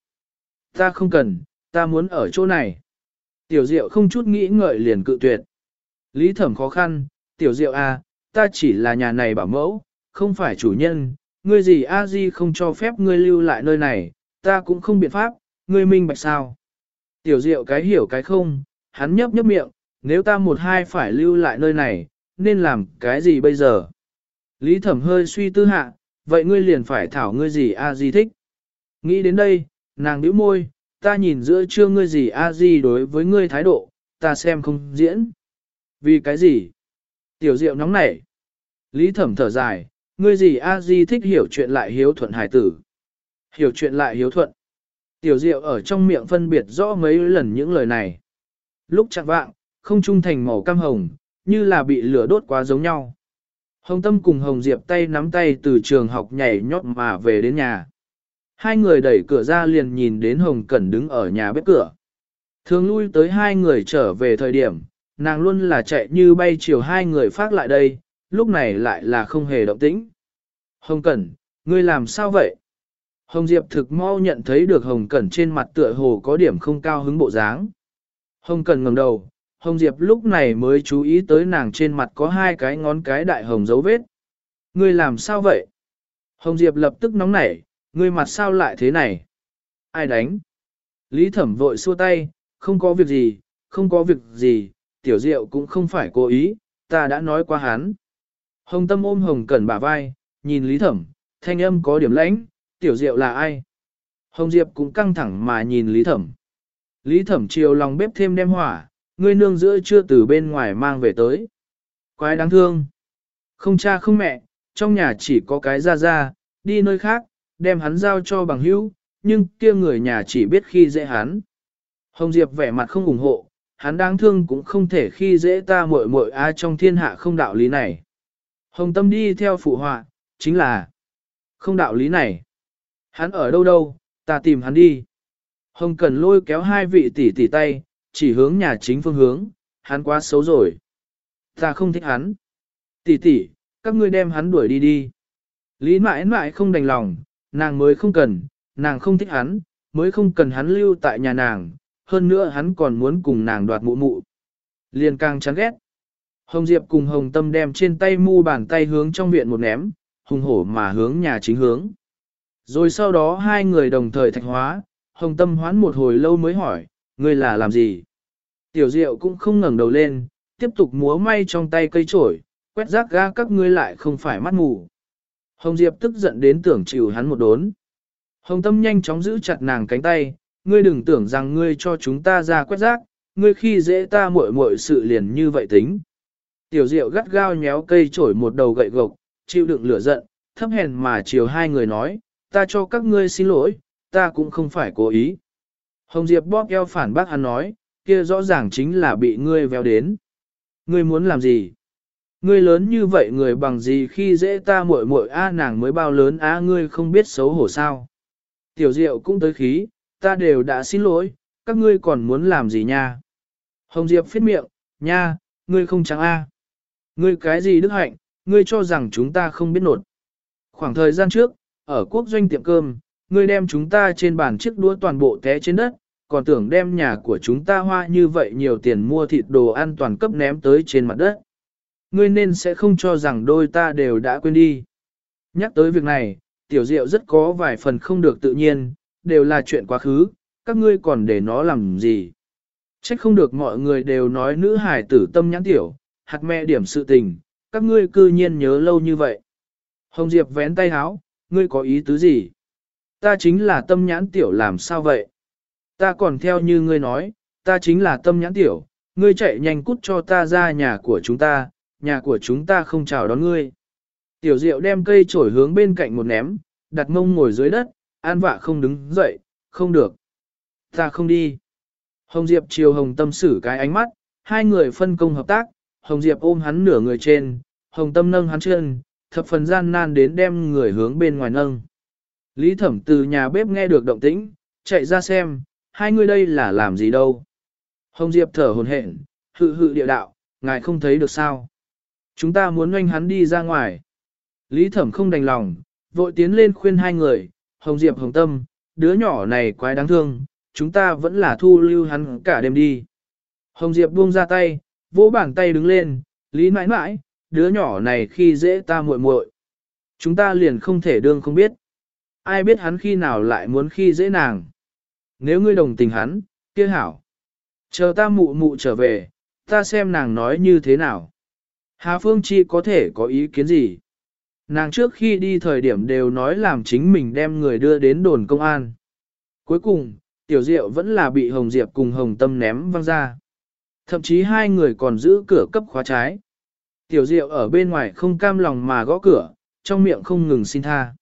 A: Ta không cần, ta muốn ở chỗ này. Tiểu Diệu không chút nghĩ ngợi liền cự tuyệt. Lý thẩm khó khăn, Tiểu Diệu à, ta chỉ là nhà này bảo mẫu, không phải chủ nhân, ngươi gì a di không cho phép ngươi lưu lại nơi này, ta cũng không biện pháp, ngươi minh bạch sao. Tiểu Diệu cái hiểu cái không, hắn nhấp nhấp miệng, nếu ta một hai phải lưu lại nơi này, nên làm cái gì bây giờ? Lý thẩm hơi suy tư hạ, vậy ngươi liền phải thảo ngươi gì a di thích. Nghĩ đến đây, nàng nhíu môi, ta nhìn giữa chưa ngươi gì a di đối với ngươi thái độ, ta xem không diễn. Vì cái gì? Tiểu diệu nóng nảy. Lý thẩm thở dài, ngươi gì a di thích hiểu chuyện lại hiếu thuận hải tử. Hiểu chuyện lại hiếu thuận. Tiểu diệu ở trong miệng phân biệt rõ mấy lần những lời này. Lúc chặn vạng, không trung thành màu cam hồng, như là bị lửa đốt quá giống nhau. Hồng Tâm cùng Hồng Diệp tay nắm tay từ trường học nhảy nhót mà về đến nhà. Hai người đẩy cửa ra liền nhìn đến Hồng Cẩn đứng ở nhà bếp cửa. Thường lui tới hai người trở về thời điểm, nàng luôn là chạy như bay chiều hai người phát lại đây, lúc này lại là không hề động tĩnh. Hồng Cẩn, ngươi làm sao vậy? Hồng Diệp thực mau nhận thấy được Hồng Cẩn trên mặt tựa hồ có điểm không cao hứng bộ dáng. Hồng Cẩn ngẩng đầu, Hồng Diệp lúc này mới chú ý tới nàng trên mặt có hai cái ngón cái đại hồng dấu vết. Ngươi làm sao vậy? Hồng Diệp lập tức nóng nảy, ngươi mặt sao lại thế này? Ai đánh? Lý thẩm vội xua tay, không có việc gì, không có việc gì, tiểu diệu cũng không phải cố ý, ta đã nói qua hắn. Hồng tâm ôm hồng cẩn bả vai, nhìn lý thẩm, thanh âm có điểm lãnh, tiểu diệu là ai? Hồng Diệp cũng căng thẳng mà nhìn lý thẩm. Lý thẩm chiều lòng bếp thêm đem hỏa, ngươi nương giữa chưa từ bên ngoài mang về tới. Quái đáng thương. Không cha không mẹ, trong nhà chỉ có cái ra ra, đi nơi khác, đem hắn giao cho bằng hữu, nhưng kia người nhà chỉ biết khi dễ hắn. Hồng Diệp vẻ mặt không ủng hộ, hắn đáng thương cũng không thể khi dễ ta muội muội a trong thiên hạ không đạo lý này. Hồng Tâm đi theo phụ họa, chính là không đạo lý này. Hắn ở đâu đâu, ta tìm hắn đi. Hồng Cần lôi kéo hai vị tỷ tỷ tay, chỉ hướng nhà chính phương hướng, hắn quá xấu rồi. Ta không thích hắn. Tỷ tỷ, các ngươi đem hắn đuổi đi đi. Lý mãi mãi không đành lòng, nàng mới không cần, nàng không thích hắn, mới không cần hắn lưu tại nhà nàng, hơn nữa hắn còn muốn cùng nàng đoạt mụ mụ. Liền càng chán ghét. Hồng Diệp cùng Hồng Tâm đem trên tay mu bàn tay hướng trong viện một ném, hùng hổ mà hướng nhà chính hướng. Rồi sau đó hai người đồng thời thạch hóa, Hồng Tâm hoán một hồi lâu mới hỏi, ngươi là làm gì? Tiểu Diệu cũng không ngẩng đầu lên, tiếp tục múa may trong tay cây trổi, quét rác ga các ngươi lại không phải mắt mù. Hồng Diệp tức giận đến tưởng chịu hắn một đốn. Hồng Tâm nhanh chóng giữ chặt nàng cánh tay, ngươi đừng tưởng rằng ngươi cho chúng ta ra quét rác, ngươi khi dễ ta muội muội sự liền như vậy tính. Tiểu Diệu gắt gao nhéo cây chổi một đầu gậy gộc, chịu đựng lửa giận, thấp hèn mà chiều hai người nói, ta cho các ngươi xin lỗi, ta cũng không phải cố ý. Hồng Diệp bóp eo phản bác hắn nói, kia rõ ràng chính là bị ngươi véo đến. Ngươi muốn làm gì? Ngươi lớn như vậy người bằng gì khi dễ ta muội muội a nàng mới bao lớn á ngươi không biết xấu hổ sao? Tiểu Diệu cũng tới khí, ta đều đã xin lỗi, các ngươi còn muốn làm gì nha? Hồng Diệp phết miệng, nha, ngươi không trắng a. Ngươi cái gì đức hạnh, ngươi cho rằng chúng ta không biết nột. Khoảng thời gian trước, ở quốc doanh tiệm cơm, ngươi đem chúng ta trên bàn chiếc đũa toàn bộ té trên đất, còn tưởng đem nhà của chúng ta hoa như vậy nhiều tiền mua thịt đồ ăn toàn cấp ném tới trên mặt đất. Ngươi nên sẽ không cho rằng đôi ta đều đã quên đi. Nhắc tới việc này, tiểu diệu rất có vài phần không được tự nhiên, đều là chuyện quá khứ, các ngươi còn để nó làm gì. Trách không được mọi người đều nói nữ hải tử tâm nhãn tiểu, hạt mẹ điểm sự tình, các ngươi cư nhiên nhớ lâu như vậy. Hồng Diệp vén tay háo, ngươi có ý tứ gì? Ta chính là tâm nhãn tiểu làm sao vậy? Ta còn theo như ngươi nói, ta chính là tâm nhãn tiểu, ngươi chạy nhanh cút cho ta ra nhà của chúng ta, nhà của chúng ta không chào đón ngươi. Tiểu diệu đem cây trổi hướng bên cạnh một ném, đặt mông ngồi dưới đất, an vạ không đứng dậy, không được. Ta không đi. Hồng Diệp chiều Hồng Tâm xử cái ánh mắt, hai người phân công hợp tác, Hồng Diệp ôm hắn nửa người trên, Hồng Tâm nâng hắn chân, thập phần gian nan đến đem người hướng bên ngoài nâng. Lý Thẩm từ nhà bếp nghe được động tĩnh, chạy ra xem, hai người đây là làm gì đâu. Hồng Diệp thở hồn hển, hự hự địa đạo, ngài không thấy được sao. Chúng ta muốn oanh hắn đi ra ngoài. Lý thẩm không đành lòng, vội tiến lên khuyên hai người, Hồng Diệp Hồng Tâm, đứa nhỏ này quái đáng thương, chúng ta vẫn là thu lưu hắn cả đêm đi. Hồng Diệp buông ra tay, vỗ bàn tay đứng lên, Lý mãi mãi, đứa nhỏ này khi dễ ta muội muội, Chúng ta liền không thể đương không biết. Ai biết hắn khi nào lại muốn khi dễ nàng. Nếu ngươi đồng tình hắn, kia hảo. Chờ ta mụ mụ trở về, ta xem nàng nói như thế nào. Hà Phương Chi có thể có ý kiến gì? Nàng trước khi đi thời điểm đều nói làm chính mình đem người đưa đến đồn công an. Cuối cùng, Tiểu Diệu vẫn là bị Hồng Diệp cùng Hồng Tâm ném văng ra. Thậm chí hai người còn giữ cửa cấp khóa trái. Tiểu Diệu ở bên ngoài không cam lòng mà gõ cửa, trong miệng không ngừng xin tha.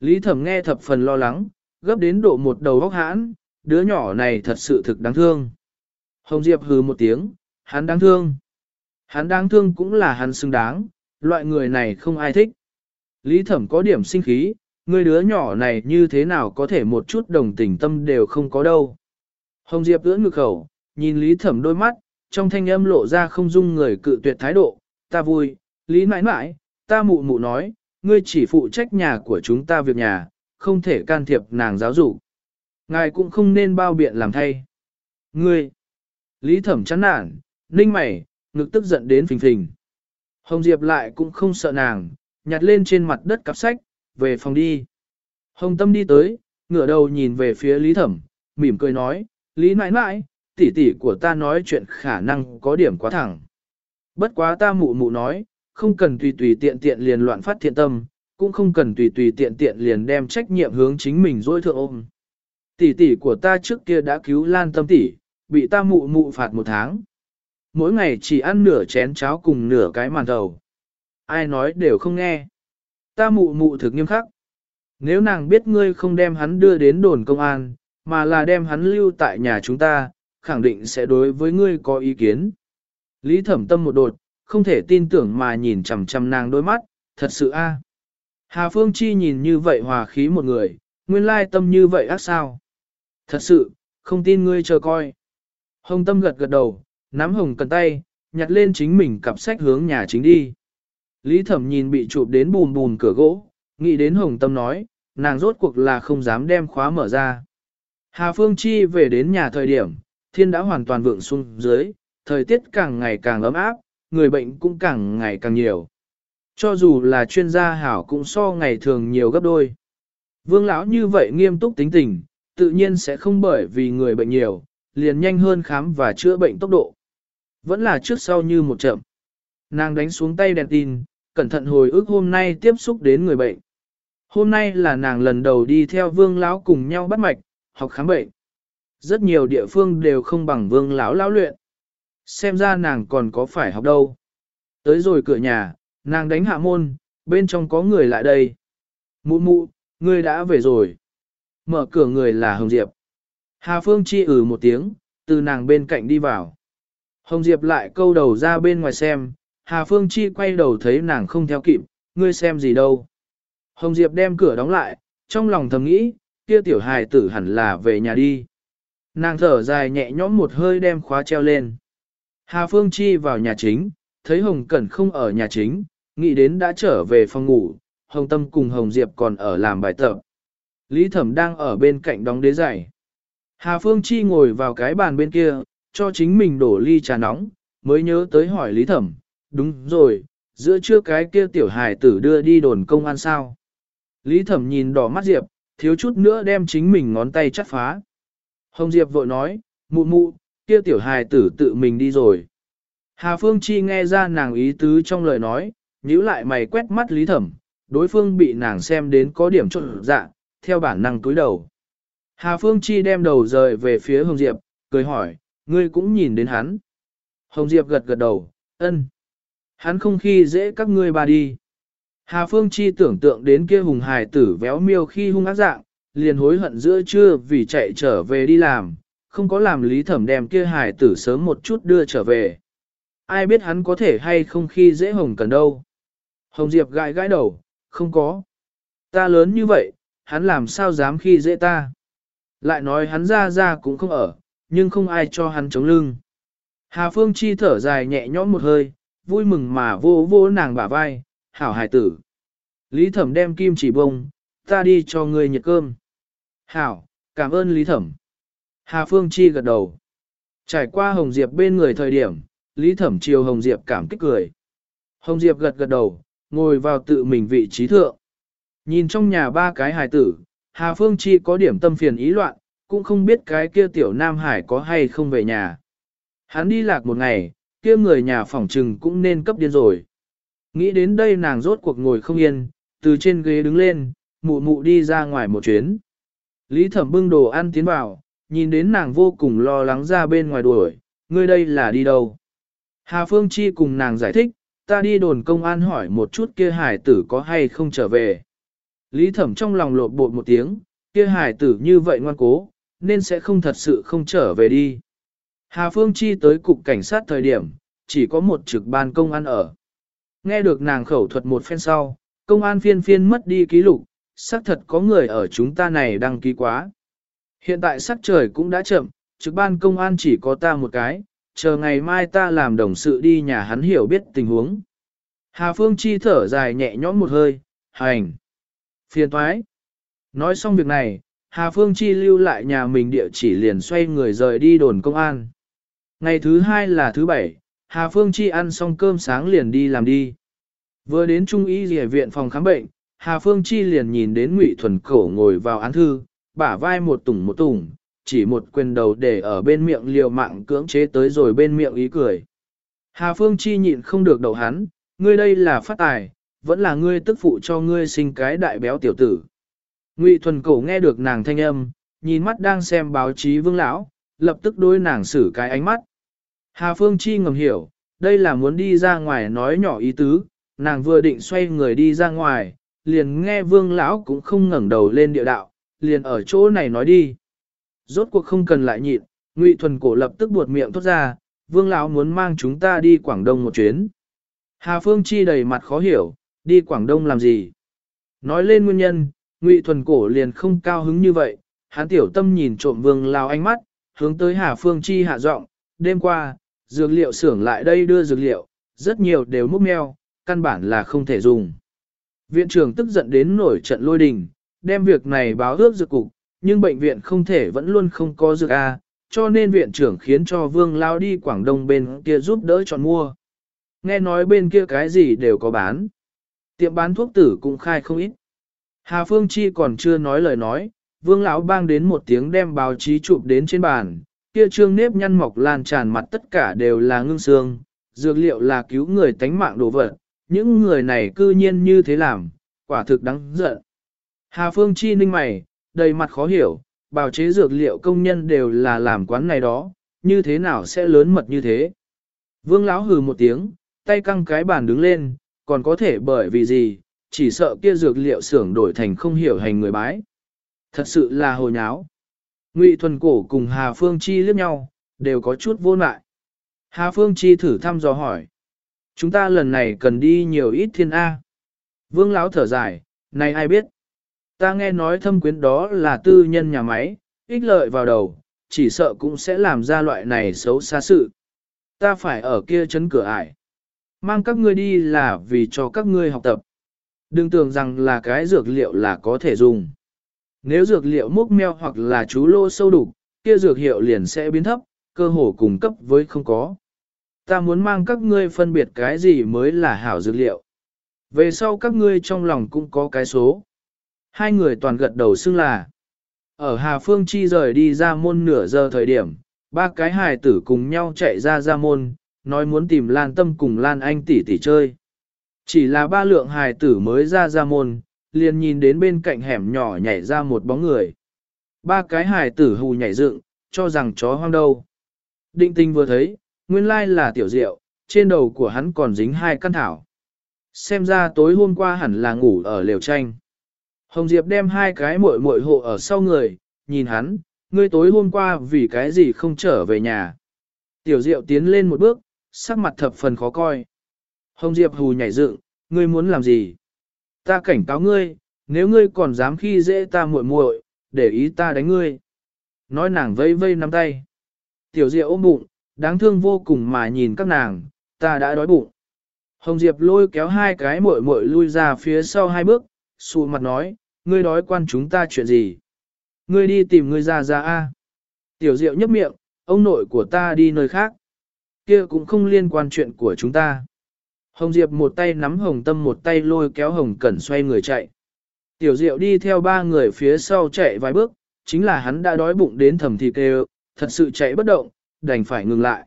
A: Lý Thẩm nghe thập phần lo lắng, gấp đến độ một đầu góc hãn, đứa nhỏ này thật sự thực đáng thương. Hồng Diệp hừ một tiếng, hắn đáng thương. Hắn đáng thương cũng là hắn xứng đáng, loại người này không ai thích. Lý Thẩm có điểm sinh khí, người đứa nhỏ này như thế nào có thể một chút đồng tình tâm đều không có đâu. Hồng Diệp ưỡn ngực khẩu, nhìn Lý Thẩm đôi mắt, trong thanh âm lộ ra không dung người cự tuyệt thái độ, ta vui, Lý mãi mãi, ta mụ mụ nói, ngươi chỉ phụ trách nhà của chúng ta việc nhà, không thể can thiệp nàng giáo dục. Ngài cũng không nên bao biện làm thay. Ngươi, Lý Thẩm chán nản, ninh mày, ngực tức giận đến phình phình. Hồng Diệp lại cũng không sợ nàng, nhặt lên trên mặt đất cặp sách, về phòng đi. Hồng Tâm đi tới, ngửa đầu nhìn về phía Lý Thẩm, mỉm cười nói, Lý nãi nãi, tỷ tỷ của ta nói chuyện khả năng có điểm quá thẳng. Bất quá ta mụ mụ nói, không cần tùy tùy tiện tiện liền loạn phát thiện tâm, cũng không cần tùy tùy tiện tiện liền đem trách nhiệm hướng chính mình dối thượng ôm. Tỷ tỷ của ta trước kia đã cứu Lan Tâm tỷ, bị ta mụ mụ phạt một tháng. Mỗi ngày chỉ ăn nửa chén cháo cùng nửa cái màn thầu. Ai nói đều không nghe. Ta mụ mụ thực nghiêm khắc. Nếu nàng biết ngươi không đem hắn đưa đến đồn công an, mà là đem hắn lưu tại nhà chúng ta, khẳng định sẽ đối với ngươi có ý kiến. Lý thẩm tâm một đột, không thể tin tưởng mà nhìn chằm chằm nàng đôi mắt, thật sự a. Hà Phương Chi nhìn như vậy hòa khí một người, nguyên lai tâm như vậy ác sao. Thật sự, không tin ngươi chờ coi. Hồng tâm gật gật đầu, nắm hồng cần tay, nhặt lên chính mình cặp sách hướng nhà chính đi. Lý thẩm nhìn bị chụp đến bùn bùn cửa gỗ, nghĩ đến hồng tâm nói, nàng rốt cuộc là không dám đem khóa mở ra. Hà Phương Chi về đến nhà thời điểm, thiên đã hoàn toàn vượng xuống dưới, thời tiết càng ngày càng ấm áp, người bệnh cũng càng ngày càng nhiều. Cho dù là chuyên gia hảo cũng so ngày thường nhiều gấp đôi. Vương lão như vậy nghiêm túc tính tình, tự nhiên sẽ không bởi vì người bệnh nhiều, liền nhanh hơn khám và chữa bệnh tốc độ. Vẫn là trước sau như một chậm. Nàng đánh xuống tay đèn tin, cẩn thận hồi ức hôm nay tiếp xúc đến người bệnh. Hôm nay là nàng lần đầu đi theo vương lão cùng nhau bắt mạch, học khám bệnh. Rất nhiều địa phương đều không bằng vương lão lão luyện. Xem ra nàng còn có phải học đâu. Tới rồi cửa nhà, nàng đánh hạ môn, bên trong có người lại đây. Mụ mụ, ngươi đã về rồi. Mở cửa người là Hồng Diệp. Hà Phương chi ử ừ một tiếng, từ nàng bên cạnh đi vào. Hồng Diệp lại câu đầu ra bên ngoài xem, Hà Phương Chi quay đầu thấy nàng không theo kịp, ngươi xem gì đâu. Hồng Diệp đem cửa đóng lại, trong lòng thầm nghĩ, kia tiểu hài tử hẳn là về nhà đi. Nàng thở dài nhẹ nhõm một hơi đem khóa treo lên. Hà Phương Chi vào nhà chính, thấy Hồng Cẩn không ở nhà chính, nghĩ đến đã trở về phòng ngủ, Hồng Tâm cùng Hồng Diệp còn ở làm bài tập. Lý Thẩm đang ở bên cạnh đóng đế giày. Hà Phương Chi ngồi vào cái bàn bên kia, cho chính mình đổ ly trà nóng, mới nhớ tới hỏi Lý Thẩm, đúng rồi, giữa trưa cái kia tiểu hài tử đưa đi đồn công an sao. Lý Thẩm nhìn đỏ mắt Diệp, thiếu chút nữa đem chính mình ngón tay chắt phá. Hồng Diệp vội nói, mụ mụ, kia tiểu hài tử tự mình đi rồi. Hà Phương Chi nghe ra nàng ý tứ trong lời nói, nhíu lại mày quét mắt Lý Thẩm, đối phương bị nàng xem đến có điểm trộn dạ, theo bản năng túi đầu. Hà Phương Chi đem đầu rời về phía Hồng Diệp, cười hỏi, ngươi cũng nhìn đến hắn. Hồng Diệp gật gật đầu, ân. Hắn không khi dễ các ngươi bà đi. Hà Phương Chi tưởng tượng đến kia hùng hài tử véo miêu khi hung ác dạng, liền hối hận giữa trưa vì chạy trở về đi làm, không có làm lý thẩm đem kia hài tử sớm một chút đưa trở về. Ai biết hắn có thể hay không khi dễ hồng cần đâu. Hồng Diệp gãi gãi đầu, không có. Ta lớn như vậy, hắn làm sao dám khi dễ ta. Lại nói hắn ra ra cũng không ở, nhưng không ai cho hắn chống lưng. Hà Phương Chi thở dài nhẹ nhõm một hơi, vui mừng mà vô vô nàng bả vai, hảo hài tử. Lý thẩm đem kim chỉ bông, ta đi cho ngươi nhiệt cơm. Hảo, cảm ơn Lý thẩm. Hà Phương Chi gật đầu. Trải qua Hồng Diệp bên người thời điểm, Lý thẩm chiều Hồng Diệp cảm kích cười. Hồng Diệp gật gật đầu, ngồi vào tự mình vị trí thượng. Nhìn trong nhà ba cái hài tử, Hà Phương Chi có điểm tâm phiền ý loạn, cũng không biết cái kia tiểu Nam Hải có hay không về nhà. Hắn đi lạc một ngày, kia người nhà phỏng trừng cũng nên cấp điên rồi. Nghĩ đến đây nàng rốt cuộc ngồi không yên, từ trên ghế đứng lên, mụ mụ đi ra ngoài một chuyến. Lý thẩm bưng đồ ăn tiến vào, nhìn đến nàng vô cùng lo lắng ra bên ngoài đuổi, ngươi đây là đi đâu? Hà Phương Chi cùng nàng giải thích, ta đi đồn công an hỏi một chút kia hải tử có hay không trở về. Lý thẩm trong lòng lột bột một tiếng, kia hải tử như vậy ngoan cố, nên sẽ không thật sự không trở về đi. Hà Phương Chi tới cục cảnh sát thời điểm, chỉ có một trực ban công an ở. Nghe được nàng khẩu thuật một phen sau, công an phiên phiên mất đi ký lục, xác thật có người ở chúng ta này đăng ký quá. Hiện tại sắc trời cũng đã chậm, trực ban công an chỉ có ta một cái, chờ ngày mai ta làm đồng sự đi nhà hắn hiểu biết tình huống. Hà Phương Chi thở dài nhẹ nhõm một hơi, hành. Phiền thoái. Nói xong việc này, Hà Phương Chi lưu lại nhà mình địa chỉ liền xoay người rời đi đồn công an. Ngày thứ hai là thứ bảy, Hà Phương Chi ăn xong cơm sáng liền đi làm đi. Vừa đến Trung y rìa viện phòng khám bệnh, Hà Phương Chi liền nhìn đến Ngụy Thuần Cổ ngồi vào án thư, bả vai một tủng một tủng, chỉ một quyền đầu để ở bên miệng liều mạng cưỡng chế tới rồi bên miệng ý cười. Hà Phương Chi nhịn không được đầu hắn, ngươi đây là phát tài, vẫn là ngươi tức phụ cho ngươi sinh cái đại béo tiểu tử. Ngụy Thuần Cổ nghe được nàng thanh âm, nhìn mắt đang xem báo chí vương lão, lập tức đối nàng xử cái ánh mắt. Hà Phương Chi ngầm hiểu, đây là muốn đi ra ngoài nói nhỏ ý tứ, nàng vừa định xoay người đi ra ngoài, liền nghe vương lão cũng không ngẩng đầu lên địa đạo, liền ở chỗ này nói đi. Rốt cuộc không cần lại nhịn, Ngụy Thuần Cổ lập tức buột miệng thốt ra, vương lão muốn mang chúng ta đi Quảng Đông một chuyến. Hà Phương Chi đầy mặt khó hiểu, đi Quảng Đông làm gì? Nói lên nguyên nhân, Ngụy Thuần Cổ liền không cao hứng như vậy, hắn tiểu tâm nhìn trộm vương lao ánh mắt, hướng tới Hà Phương Chi hạ giọng, đêm qua, dược liệu xưởng lại đây đưa dược liệu, rất nhiều đều múc meo, căn bản là không thể dùng. Viện trưởng tức giận đến nổi trận lôi đình, đem việc này báo ước dược cục, nhưng bệnh viện không thể vẫn luôn không có dược A, cho nên viện trưởng khiến cho Vương Lao đi Quảng Đông bên kia giúp đỡ chọn mua. Nghe nói bên kia cái gì đều có bán. Tiệm bán thuốc tử cũng khai không ít. Hà Phương Chi còn chưa nói lời nói, Vương lão bang đến một tiếng đem báo chí chụp đến trên bàn, kia trương nếp nhăn mọc lan tràn mặt tất cả đều là ngưng xương, dược liệu là cứu người tánh mạng đồ vật, những người này cư nhiên như thế làm, quả thực đáng giận. Hà Phương Chi ninh mày, đầy mặt khó hiểu, bào chế dược liệu công nhân đều là làm quán này đó, như thế nào sẽ lớn mật như thế. Vương lão hừ một tiếng, tay căng cái bàn đứng lên, còn có thể bởi vì gì, chỉ sợ kia dược liệu xưởng đổi thành không hiểu hành người bái. Thật sự là hồ nháo. Ngụy Thuần Cổ cùng Hà Phương Chi liếc nhau, đều có chút vô lại. Hà Phương Chi thử thăm dò hỏi. Chúng ta lần này cần đi nhiều ít thiên A. Vương Lão thở dài, này ai biết. Ta nghe nói thâm quyến đó là tư nhân nhà máy, ích lợi vào đầu, chỉ sợ cũng sẽ làm ra loại này xấu xa sự. Ta phải ở kia chấn cửa ải. Mang các ngươi đi là vì cho các ngươi học tập. Đừng tưởng rằng là cái dược liệu là có thể dùng. Nếu dược liệu múc meo hoặc là chú lô sâu đục, kia dược hiệu liền sẽ biến thấp, cơ hồ cung cấp với không có. Ta muốn mang các ngươi phân biệt cái gì mới là hảo dược liệu. Về sau các ngươi trong lòng cũng có cái số. Hai người toàn gật đầu xưng là. Ở Hà Phương Chi rời đi ra môn nửa giờ thời điểm, ba cái hài tử cùng nhau chạy ra ra môn, nói muốn tìm Lan Tâm cùng Lan Anh tỷ tỷ chơi. Chỉ là ba lượng hài tử mới ra ra môn, liền nhìn đến bên cạnh hẻm nhỏ nhảy ra một bóng người. Ba cái hài tử hù nhảy dựng, cho rằng chó hoang đâu. Định tinh vừa thấy, nguyên lai là tiểu diệu, trên đầu của hắn còn dính hai căn thảo. Xem ra tối hôm qua hẳn là ngủ ở lều tranh. Hồng Diệp đem hai cái muội muội hộ ở sau người, nhìn hắn, ngươi tối hôm qua vì cái gì không trở về nhà. Tiểu Diệu tiến lên một bước, sắc mặt thập phần khó coi. Hồng Diệp hù nhảy dựng, ngươi muốn làm gì? Ta cảnh cáo ngươi, nếu ngươi còn dám khi dễ ta muội muội, để ý ta đánh ngươi. Nói nàng vây vây nắm tay. Tiểu Diệu ôm bụng, đáng thương vô cùng mà nhìn các nàng, ta đã đói bụng. Hồng Diệp lôi kéo hai cái muội muội lui ra phía sau hai bước, xù mặt nói, ngươi đói quan chúng ta chuyện gì? Ngươi đi tìm ngươi ra ra a. Tiểu Diệu nhấp miệng, ông nội của ta đi nơi khác. Kia cũng không liên quan chuyện của chúng ta. Hồng Diệp một tay nắm Hồng Tâm một tay lôi kéo Hồng Cẩn xoay người chạy. Tiểu Diệu đi theo ba người phía sau chạy vài bước, chính là hắn đã đói bụng đến thầm thì kêu, thật sự chạy bất động, đành phải ngừng lại.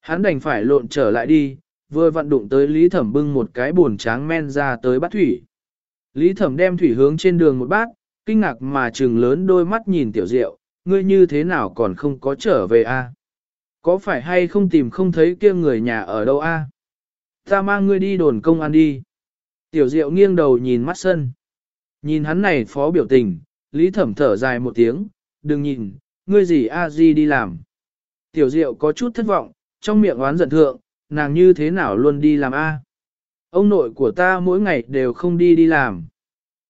A: Hắn đành phải lộn trở lại đi, vừa vặn đụng tới Lý Thẩm bưng một cái buồn tráng men ra tới bắt thủy. Lý Thẩm đem thủy hướng trên đường một bát, kinh ngạc mà trừng lớn đôi mắt nhìn Tiểu Diệu, ngươi như thế nào còn không có trở về a? Có phải hay không tìm không thấy kia người nhà ở đâu a? Ta mang ngươi đi đồn công an đi. Tiểu Diệu nghiêng đầu nhìn mắt sân. Nhìn hắn này phó biểu tình, Lý Thẩm thở dài một tiếng, đừng nhìn, ngươi gì a di đi làm. Tiểu Diệu có chút thất vọng, trong miệng oán giận thượng, nàng như thế nào luôn đi làm a? Ông nội của ta mỗi ngày đều không đi đi làm.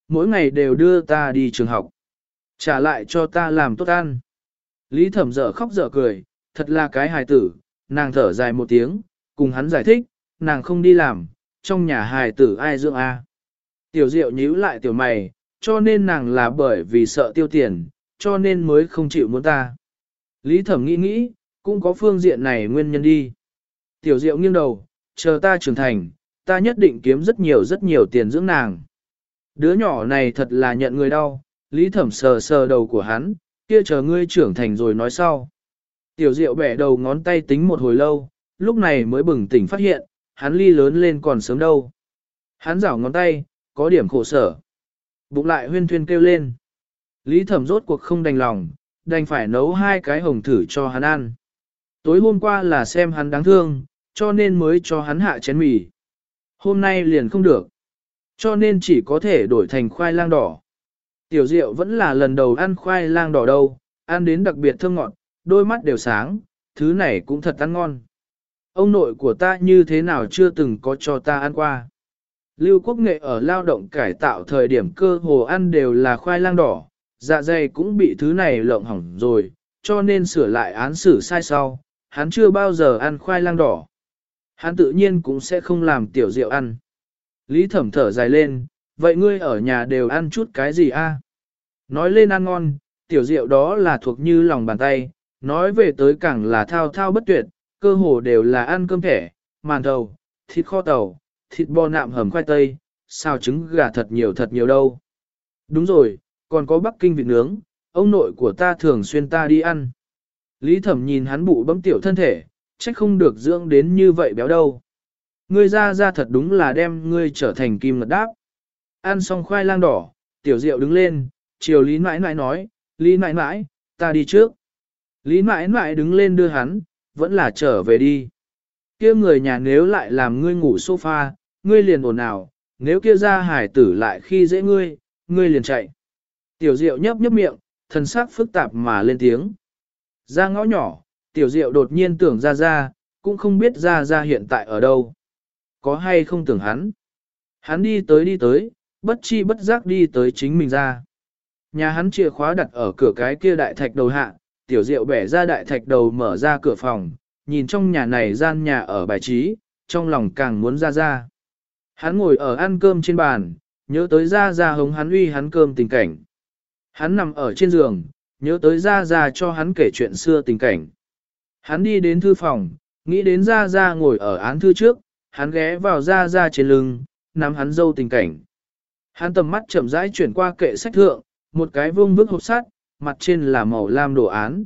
A: Mỗi ngày đều đưa ta đi trường học. Trả lại cho ta làm tốt ăn. Lý thẩm dở khóc dở cười, thật là cái hài tử, nàng thở dài một tiếng, cùng hắn giải thích, nàng không đi làm, trong nhà hài tử ai dưỡng a? Tiểu diệu nhíu lại tiểu mày, cho nên nàng là bởi vì sợ tiêu tiền, cho nên mới không chịu muốn ta. Lý thẩm nghĩ nghĩ, cũng có phương diện này nguyên nhân đi. Tiểu diệu nghiêng đầu, chờ ta trưởng thành, ta nhất định kiếm rất nhiều rất nhiều tiền dưỡng nàng. Đứa nhỏ này thật là nhận người đau, lý thẩm sờ sờ đầu của hắn, kia chờ ngươi trưởng thành rồi nói sau. Tiểu diệu bẻ đầu ngón tay tính một hồi lâu, lúc này mới bừng tỉnh phát hiện, hắn ly lớn lên còn sớm đâu. Hắn rảo ngón tay, có điểm khổ sở. Bụng lại huyên thuyên kêu lên. Lý thẩm rốt cuộc không đành lòng, đành phải nấu hai cái hồng thử cho hắn ăn. Tối hôm qua là xem hắn đáng thương, cho nên mới cho hắn hạ chén mì. Hôm nay liền không được, cho nên chỉ có thể đổi thành khoai lang đỏ. Tiểu Diệu vẫn là lần đầu ăn khoai lang đỏ đâu, ăn đến đặc biệt thơm ngọt, đôi mắt đều sáng, thứ này cũng thật ăn ngon. Ông nội của ta như thế nào chưa từng có cho ta ăn qua. Lưu Quốc Nghệ ở lao động cải tạo thời điểm cơ hồ ăn đều là khoai lang đỏ, dạ dày cũng bị thứ này lộng hỏng rồi, cho nên sửa lại án xử sai sau, hắn chưa bao giờ ăn khoai lang đỏ. Hắn tự nhiên cũng sẽ không làm tiểu rượu ăn. Lý thẩm thở dài lên, vậy ngươi ở nhà đều ăn chút cái gì a? Nói lên ăn ngon, tiểu rượu đó là thuộc như lòng bàn tay, nói về tới càng là thao thao bất tuyệt, cơ hồ đều là ăn cơm thẻ, màn thầu, thịt kho tàu, thịt bò nạm hầm khoai tây, xào trứng gà thật nhiều thật nhiều đâu. Đúng rồi, còn có Bắc Kinh vịt nướng, ông nội của ta thường xuyên ta đi ăn. Lý thẩm nhìn hắn bụ bấm tiểu thân thể, trách không được dưỡng đến như vậy béo đâu. Ngươi ra ra thật đúng là đem ngươi trở thành kim ngật đáp. Ăn xong khoai lang đỏ, tiểu diệu đứng lên, chiều Lý mãi mãi nói, Lý mãi mãi, ta đi trước. Lý mãi mãi đứng lên đưa hắn, vẫn là trở về đi. kia người nhà nếu lại làm ngươi ngủ sofa, ngươi liền ồn ào, nếu kia ra hải tử lại khi dễ ngươi, ngươi liền chạy. Tiểu diệu nhấp nhấp miệng, thần sắc phức tạp mà lên tiếng. Ra ngõ nhỏ, tiểu diệu đột nhiên tưởng ra ra, cũng không biết ra ra hiện tại ở đâu. Có hay không tưởng hắn. Hắn đi tới đi tới, bất chi bất giác đi tới chính mình ra. Nhà hắn chìa khóa đặt ở cửa cái kia đại thạch đầu hạ, tiểu diệu bẻ ra đại thạch đầu mở ra cửa phòng, nhìn trong nhà này gian nhà ở bài trí, trong lòng càng muốn ra ra. Hắn ngồi ở ăn cơm trên bàn, nhớ tới ra ra hống hắn uy hắn cơm tình cảnh. Hắn nằm ở trên giường, nhớ tới ra ra cho hắn kể chuyện xưa tình cảnh. Hắn đi đến thư phòng, nghĩ đến ra ra ngồi ở án thư trước, hắn ghé vào ra ra trên lưng, nắm hắn dâu tình cảnh. Hắn tầm mắt chậm rãi chuyển qua kệ sách thượng, một cái vương vức hộp sắt, mặt trên là màu lam đồ án.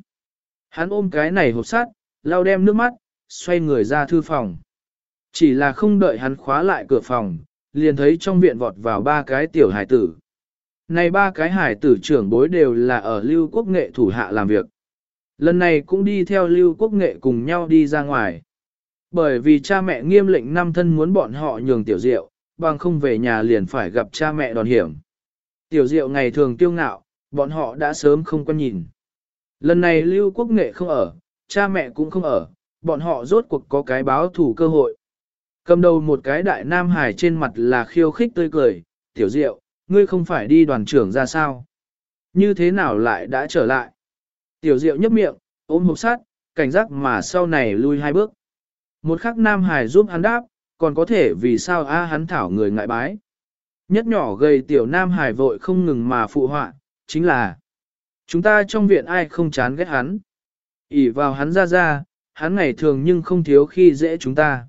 A: Hắn ôm cái này hộp sắt, lau đem nước mắt, xoay người ra thư phòng. Chỉ là không đợi hắn khóa lại cửa phòng, liền thấy trong viện vọt vào ba cái tiểu hải tử. Này ba cái hải tử trưởng bối đều là ở lưu quốc nghệ thủ hạ làm việc. Lần này cũng đi theo lưu quốc nghệ cùng nhau đi ra ngoài. Bởi vì cha mẹ nghiêm lệnh năm thân muốn bọn họ nhường tiểu diệu, bằng không về nhà liền phải gặp cha mẹ đòn hiểm. Tiểu diệu ngày thường tiêu ngạo, bọn họ đã sớm không quan nhìn. Lần này lưu quốc nghệ không ở, cha mẹ cũng không ở, bọn họ rốt cuộc có cái báo thủ cơ hội. Cầm đầu một cái đại nam hải trên mặt là khiêu khích tươi cười, tiểu diệu, ngươi không phải đi đoàn trưởng ra sao? Như thế nào lại đã trở lại? Tiểu diệu nhấp miệng, ôm hộp sát, cảnh giác mà sau này lui hai bước. Một khắc nam hải giúp hắn đáp, còn có thể vì sao a hắn thảo người ngại bái. Nhất nhỏ gầy tiểu nam hải vội không ngừng mà phụ họa, chính là chúng ta trong viện ai không chán ghét hắn. ỉ vào hắn ra ra, hắn ngày thường nhưng không thiếu khi dễ chúng ta.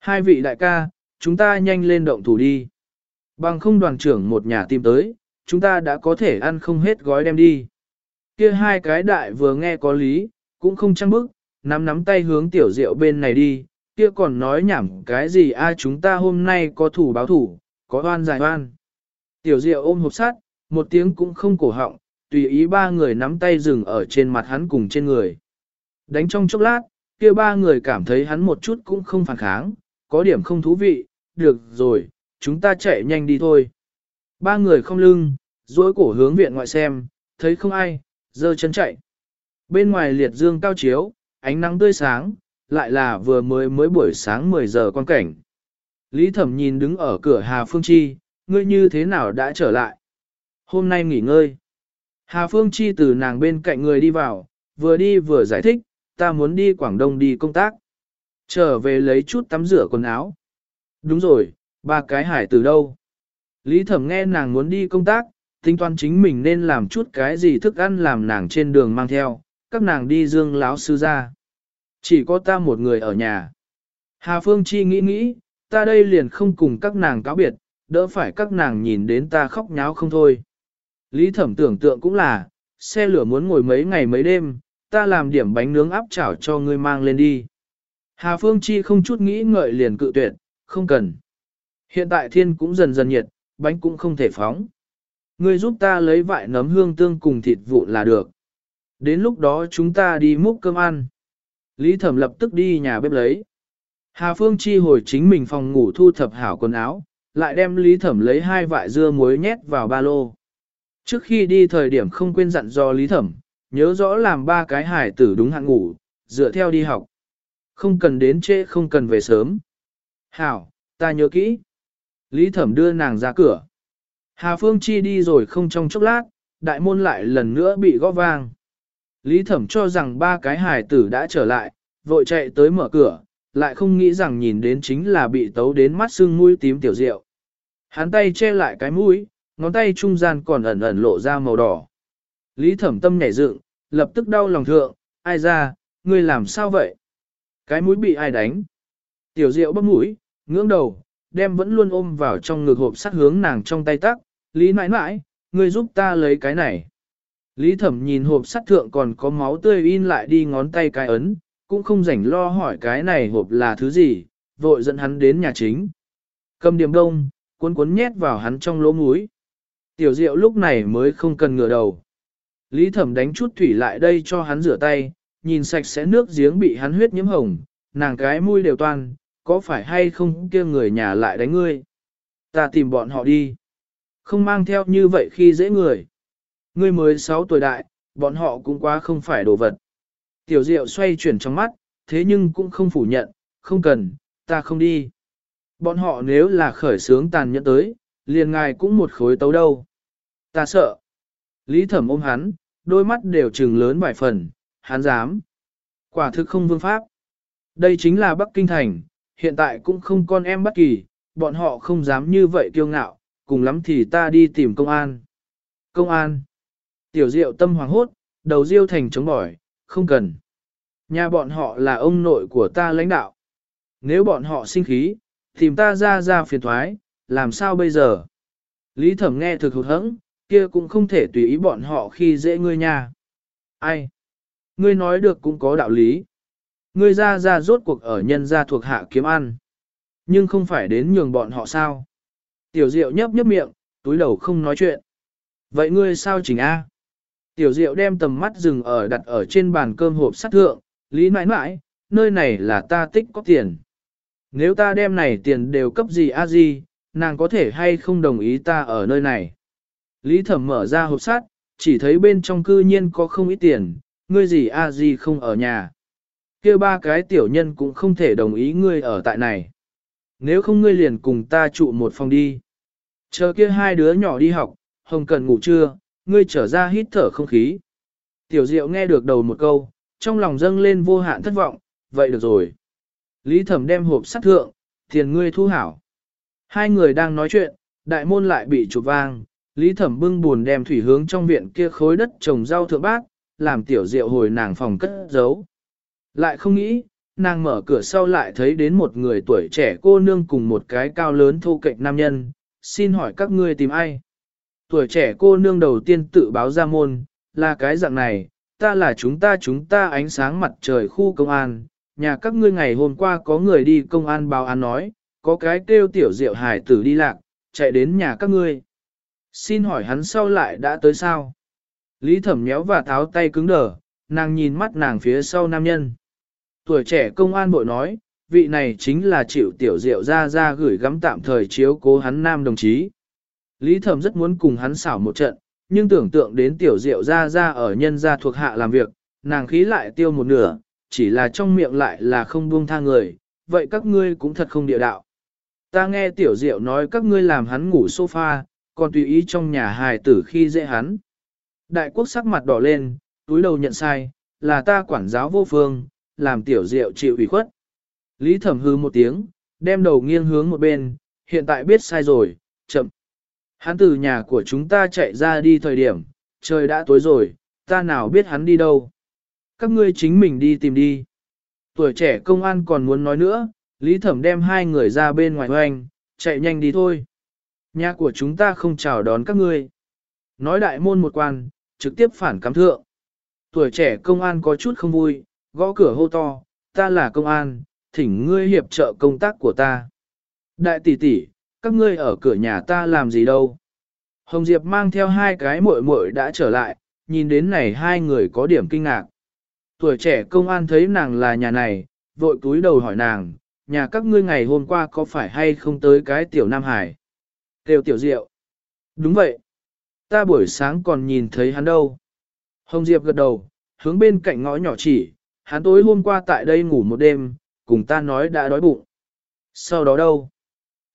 A: Hai vị đại ca, chúng ta nhanh lên động thủ đi. Bằng không đoàn trưởng một nhà tìm tới, chúng ta đã có thể ăn không hết gói đem đi. Kia hai cái đại vừa nghe có lý, cũng không trăng bức, nắm nắm tay hướng tiểu diệu bên này đi, kia còn nói nhảm cái gì a chúng ta hôm nay có thủ báo thủ, có oan giải oan. Tiểu diệu ôm hộp sắt, một tiếng cũng không cổ họng, tùy ý ba người nắm tay dừng ở trên mặt hắn cùng trên người. Đánh trong chốc lát, kia ba người cảm thấy hắn một chút cũng không phản kháng, có điểm không thú vị, được rồi, chúng ta chạy nhanh đi thôi. Ba người không lưng, duỗi cổ hướng viện ngoại xem, thấy không ai, dơ chân chạy. Bên ngoài liệt dương cao chiếu, ánh nắng tươi sáng, lại là vừa mới mới buổi sáng 10 giờ quan cảnh. Lý Thẩm nhìn đứng ở cửa Hà Phương Chi, ngươi như thế nào đã trở lại? Hôm nay nghỉ ngơi. Hà Phương Chi từ nàng bên cạnh người đi vào, vừa đi vừa giải thích, ta muốn đi Quảng Đông đi công tác. Trở về lấy chút tắm rửa quần áo. Đúng rồi, ba cái hải từ đâu? Lý Thẩm nghe nàng muốn đi công tác, tính toán chính mình nên làm chút cái gì thức ăn làm nàng trên đường mang theo, các nàng đi dương láo sư ra. Chỉ có ta một người ở nhà. Hà Phương Chi nghĩ nghĩ, ta đây liền không cùng các nàng cáo biệt, đỡ phải các nàng nhìn đến ta khóc nháo không thôi. Lý thẩm tưởng tượng cũng là, xe lửa muốn ngồi mấy ngày mấy đêm, ta làm điểm bánh nướng áp chảo cho ngươi mang lên đi. Hà Phương Chi không chút nghĩ ngợi liền cự tuyệt, không cần. Hiện tại thiên cũng dần dần nhiệt, bánh cũng không thể phóng. Ngươi giúp ta lấy vại nấm hương tương cùng thịt vụn là được. Đến lúc đó chúng ta đi múc cơm ăn. Lý Thẩm lập tức đi nhà bếp lấy. Hà Phương Chi hồi chính mình phòng ngủ thu thập hảo quần áo, lại đem Lý Thẩm lấy hai vại dưa muối nhét vào ba lô. Trước khi đi thời điểm không quên dặn do Lý Thẩm, nhớ rõ làm ba cái hải tử đúng hạn ngủ, dựa theo đi học. Không cần đến trễ không cần về sớm. Hảo, ta nhớ kỹ. Lý Thẩm đưa nàng ra cửa. Hà Phương Chi đi rồi không trong chốc lát, đại môn lại lần nữa bị gõ vang. Lý Thẩm cho rằng ba cái hải tử đã trở lại, vội chạy tới mở cửa, lại không nghĩ rằng nhìn đến chính là bị tấu đến mắt sưng mũi tím tiểu rượu. Hắn tay che lại cái mũi, ngón tay trung gian còn ẩn ẩn lộ ra màu đỏ. Lý Thẩm tâm nhảy dựng, lập tức đau lòng thượng, ai ra, ngươi làm sao vậy? Cái mũi bị ai đánh? Tiểu Diệu bấm mũi, ngưỡng đầu, đem vẫn luôn ôm vào trong ngực hộp sắt hướng nàng trong tay tắc, Lý mãi mãi, ngươi giúp ta lấy cái này. Lý thẩm nhìn hộp sắt thượng còn có máu tươi in lại đi ngón tay cái ấn, cũng không rảnh lo hỏi cái này hộp là thứ gì, vội dẫn hắn đến nhà chính. Cầm điểm đông, cuốn cuốn nhét vào hắn trong lỗ mũi. Tiểu diệu lúc này mới không cần ngửa đầu. Lý thẩm đánh chút thủy lại đây cho hắn rửa tay, nhìn sạch sẽ nước giếng bị hắn huyết nhiễm hồng, nàng cái mũi đều toan, có phải hay không kia người nhà lại đánh ngươi? Ta tìm bọn họ đi. Không mang theo như vậy khi dễ người. Ngươi mới 6 tuổi đại, bọn họ cũng quá không phải đồ vật. Tiểu Diệu xoay chuyển trong mắt, thế nhưng cũng không phủ nhận, không cần, ta không đi. Bọn họ nếu là khởi sướng tàn nhẫn tới, liền ngài cũng một khối tấu đâu. Ta sợ. Lý thẩm ôm hắn, đôi mắt đều trừng lớn vài phần, hắn dám. Quả thực không vương pháp. Đây chính là Bắc Kinh Thành, hiện tại cũng không con em bất kỳ, bọn họ không dám như vậy kiêu ngạo, cùng lắm thì ta đi tìm công an. Công an. Tiểu diệu tâm hoàng hốt, đầu diêu thành chống bỏi, không cần. Nhà bọn họ là ông nội của ta lãnh đạo. Nếu bọn họ sinh khí, tìm ta ra ra phiền thoái, làm sao bây giờ? Lý thẩm nghe thực hụt hẫng, kia cũng không thể tùy ý bọn họ khi dễ ngươi nha. Ai? Ngươi nói được cũng có đạo lý. Ngươi ra ra rốt cuộc ở nhân gia thuộc hạ kiếm ăn. Nhưng không phải đến nhường bọn họ sao? Tiểu diệu nhấp nhấp miệng, túi đầu không nói chuyện. Vậy ngươi sao chỉnh A? Tiểu diệu đem tầm mắt dừng ở đặt ở trên bàn cơm hộp sắt thượng, lý mãi mãi, nơi này là ta tích có tiền. Nếu ta đem này tiền đều cấp gì a gì, nàng có thể hay không đồng ý ta ở nơi này. Lý thẩm mở ra hộp sắt, chỉ thấy bên trong cư nhiên có không ít tiền, ngươi gì a à gì không ở nhà. kia ba cái tiểu nhân cũng không thể đồng ý ngươi ở tại này. Nếu không ngươi liền cùng ta trụ một phòng đi. Chờ kia hai đứa nhỏ đi học, Hồng Cần ngủ trưa, ngươi trở ra hít thở không khí. Tiểu Diệu nghe được đầu một câu, trong lòng dâng lên vô hạn thất vọng, vậy được rồi. Lý Thẩm đem hộp sắt thượng, Tiền ngươi thu hảo. Hai người đang nói chuyện, đại môn lại bị chụp vang, Lý Thẩm bưng buồn đem thủy hướng trong viện kia khối đất trồng rau thượng bác, làm tiểu rượu hồi nàng phòng cất giấu. Lại không nghĩ, nàng mở cửa sau lại thấy đến một người tuổi trẻ cô nương cùng một cái cao lớn thô cạnh nam nhân, xin hỏi các ngươi tìm ai? Tuổi trẻ cô nương đầu tiên tự báo ra môn, là cái dạng này, ta là chúng ta chúng ta ánh sáng mặt trời khu công an, nhà các ngươi ngày hôm qua có người đi công an báo án nói, có cái kêu tiểu diệu hải tử đi lạc, chạy đến nhà các ngươi. Xin hỏi hắn sau lại đã tới sao? Lý thẩm nhéo và tháo tay cứng đờ, nàng nhìn mắt nàng phía sau nam nhân. Tuổi trẻ công an bội nói, vị này chính là chịu tiểu diệu ra ra gửi gắm tạm thời chiếu cố hắn nam đồng chí. Lý thẩm rất muốn cùng hắn xảo một trận, nhưng tưởng tượng đến tiểu diệu ra ra ở nhân gia thuộc hạ làm việc, nàng khí lại tiêu một nửa, chỉ là trong miệng lại là không buông tha người, vậy các ngươi cũng thật không địa đạo. Ta nghe tiểu diệu nói các ngươi làm hắn ngủ sofa, còn tùy ý trong nhà hài tử khi dễ hắn. Đại quốc sắc mặt đỏ lên, túi đầu nhận sai, là ta quản giáo vô phương, làm tiểu diệu chịu ủy khuất. Lý thẩm hư một tiếng, đem đầu nghiêng hướng một bên, hiện tại biết sai rồi, chậm. Hắn từ nhà của chúng ta chạy ra đi thời điểm, trời đã tối rồi, ta nào biết hắn đi đâu. Các ngươi chính mình đi tìm đi. Tuổi trẻ công an còn muốn nói nữa, Lý Thẩm đem hai người ra bên ngoài hoành, chạy nhanh đi thôi. Nhà của chúng ta không chào đón các ngươi. Nói đại môn một quan, trực tiếp phản cắm thượng. Tuổi trẻ công an có chút không vui, gõ cửa hô to, ta là công an, thỉnh ngươi hiệp trợ công tác của ta. Đại tỷ tỷ, các ngươi ở cửa nhà ta làm gì đâu? Hồng Diệp mang theo hai cái muội muội đã trở lại, nhìn đến này hai người có điểm kinh ngạc. Tuổi trẻ công an thấy nàng là nhà này, vội cúi đầu hỏi nàng, nhà các ngươi ngày hôm qua có phải hay không tới cái tiểu Nam Hải? Kêu tiểu diệu. Đúng vậy. Ta buổi sáng còn nhìn thấy hắn đâu. Hồng Diệp gật đầu, hướng bên cạnh ngõ nhỏ chỉ, hắn tối hôm qua tại đây ngủ một đêm, cùng ta nói đã đói bụng. Sau đó đâu?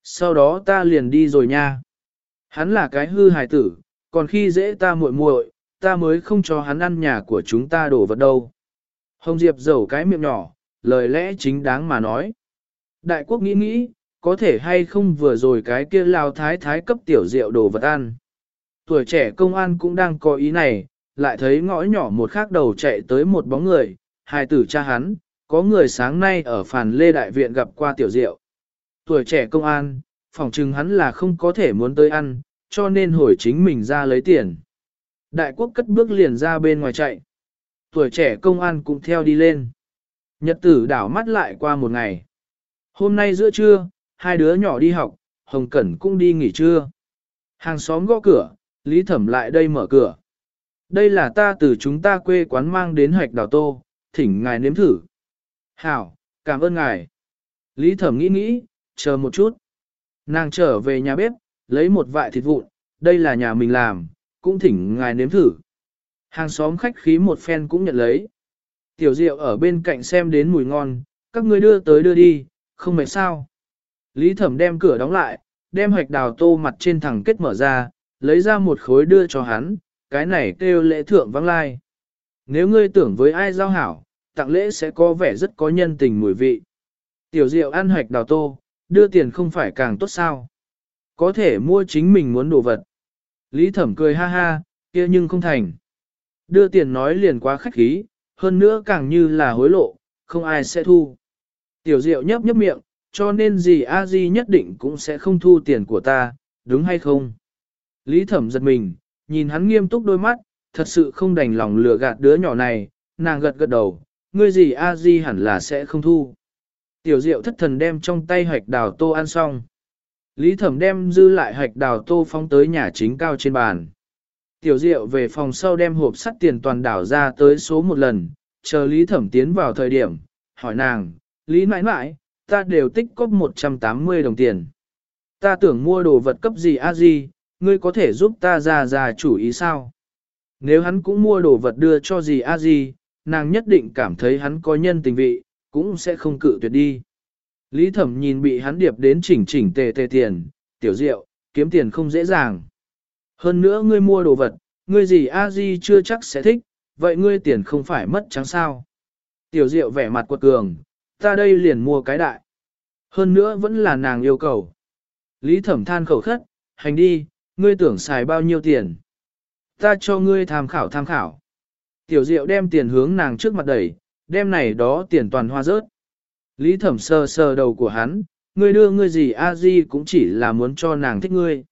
A: Sau đó ta liền đi rồi nha. Hắn là cái hư hài tử, còn khi dễ ta muội muội, ta mới không cho hắn ăn nhà của chúng ta đổ vật đâu. Hồng Diệp giấu cái miệng nhỏ, lời lẽ chính đáng mà nói. Đại quốc nghĩ nghĩ, có thể hay không vừa rồi cái kia lao thái thái cấp tiểu rượu đồ vật ăn. Tuổi trẻ công an cũng đang có ý này, lại thấy ngõ nhỏ một khác đầu chạy tới một bóng người, hai tử cha hắn, có người sáng nay ở phàn lê đại viện gặp qua tiểu rượu. Tuổi trẻ công an, phỏng chừng hắn là không có thể muốn tới ăn, cho nên hồi chính mình ra lấy tiền. Đại quốc cất bước liền ra bên ngoài chạy. Tuổi trẻ công an cũng theo đi lên. Nhật tử đảo mắt lại qua một ngày. Hôm nay giữa trưa, hai đứa nhỏ đi học, Hồng Cẩn cũng đi nghỉ trưa. Hàng xóm gõ cửa, Lý Thẩm lại đây mở cửa. Đây là ta từ chúng ta quê quán mang đến hạch đào tô, thỉnh ngài nếm thử. Hảo, cảm ơn ngài. Lý Thẩm nghĩ nghĩ, chờ một chút. Nàng trở về nhà bếp, lấy một vại thịt vụn, đây là nhà mình làm, cũng thỉnh ngài nếm thử. Hàng xóm khách khí một phen cũng nhận lấy. Tiểu Diệu ở bên cạnh xem đến mùi ngon, các ngươi đưa tới đưa đi, không mệt sao. Lý Thẩm đem cửa đóng lại, đem hoạch đào tô mặt trên thẳng kết mở ra, lấy ra một khối đưa cho hắn, cái này kêu lễ thượng vắng lai. Nếu ngươi tưởng với ai giao hảo, tặng lễ sẽ có vẻ rất có nhân tình mùi vị. Tiểu Diệu ăn hoạch đào tô, đưa tiền không phải càng tốt sao. Có thể mua chính mình muốn đồ vật. Lý Thẩm cười ha ha, kia nhưng không thành. Đưa tiền nói liền quá khách khí, hơn nữa càng như là hối lộ, không ai sẽ thu. Tiểu Diệu nhấp nhấp miệng, cho nên gì a di nhất định cũng sẽ không thu tiền của ta, đúng hay không? Lý Thẩm giật mình, nhìn hắn nghiêm túc đôi mắt, thật sự không đành lòng lừa gạt đứa nhỏ này, nàng gật gật đầu, ngươi gì a di hẳn là sẽ không thu. Tiểu Diệu thất thần đem trong tay hạch đào tô ăn xong. Lý Thẩm đem dư lại hạch đào tô phóng tới nhà chính cao trên bàn. Tiểu Diệu về phòng sau đem hộp sắt tiền toàn đảo ra tới số một lần, chờ Lý Thẩm tiến vào thời điểm, hỏi nàng, Lý mãi mãi, ta đều tích cóp 180 đồng tiền. Ta tưởng mua đồ vật cấp gì a gì, ngươi có thể giúp ta ra ra chủ ý sao? Nếu hắn cũng mua đồ vật đưa cho gì a gì, nàng nhất định cảm thấy hắn có nhân tình vị, cũng sẽ không cự tuyệt đi. Lý thẩm nhìn bị hắn điệp đến chỉnh chỉnh tề tề tiền, tiểu diệu, kiếm tiền không dễ dàng. Hơn nữa ngươi mua đồ vật, ngươi gì a di chưa chắc sẽ thích, vậy ngươi tiền không phải mất trắng sao. Tiểu diệu vẻ mặt quật cường, ta đây liền mua cái đại. Hơn nữa vẫn là nàng yêu cầu. Lý thẩm than khẩu khất, hành đi, ngươi tưởng xài bao nhiêu tiền. Ta cho ngươi tham khảo tham khảo. Tiểu diệu đem tiền hướng nàng trước mặt đẩy, đem này đó tiền toàn hoa rớt. Lý thẩm sờ sờ đầu của hắn, ngươi đưa ngươi gì a di cũng chỉ là muốn cho nàng thích ngươi.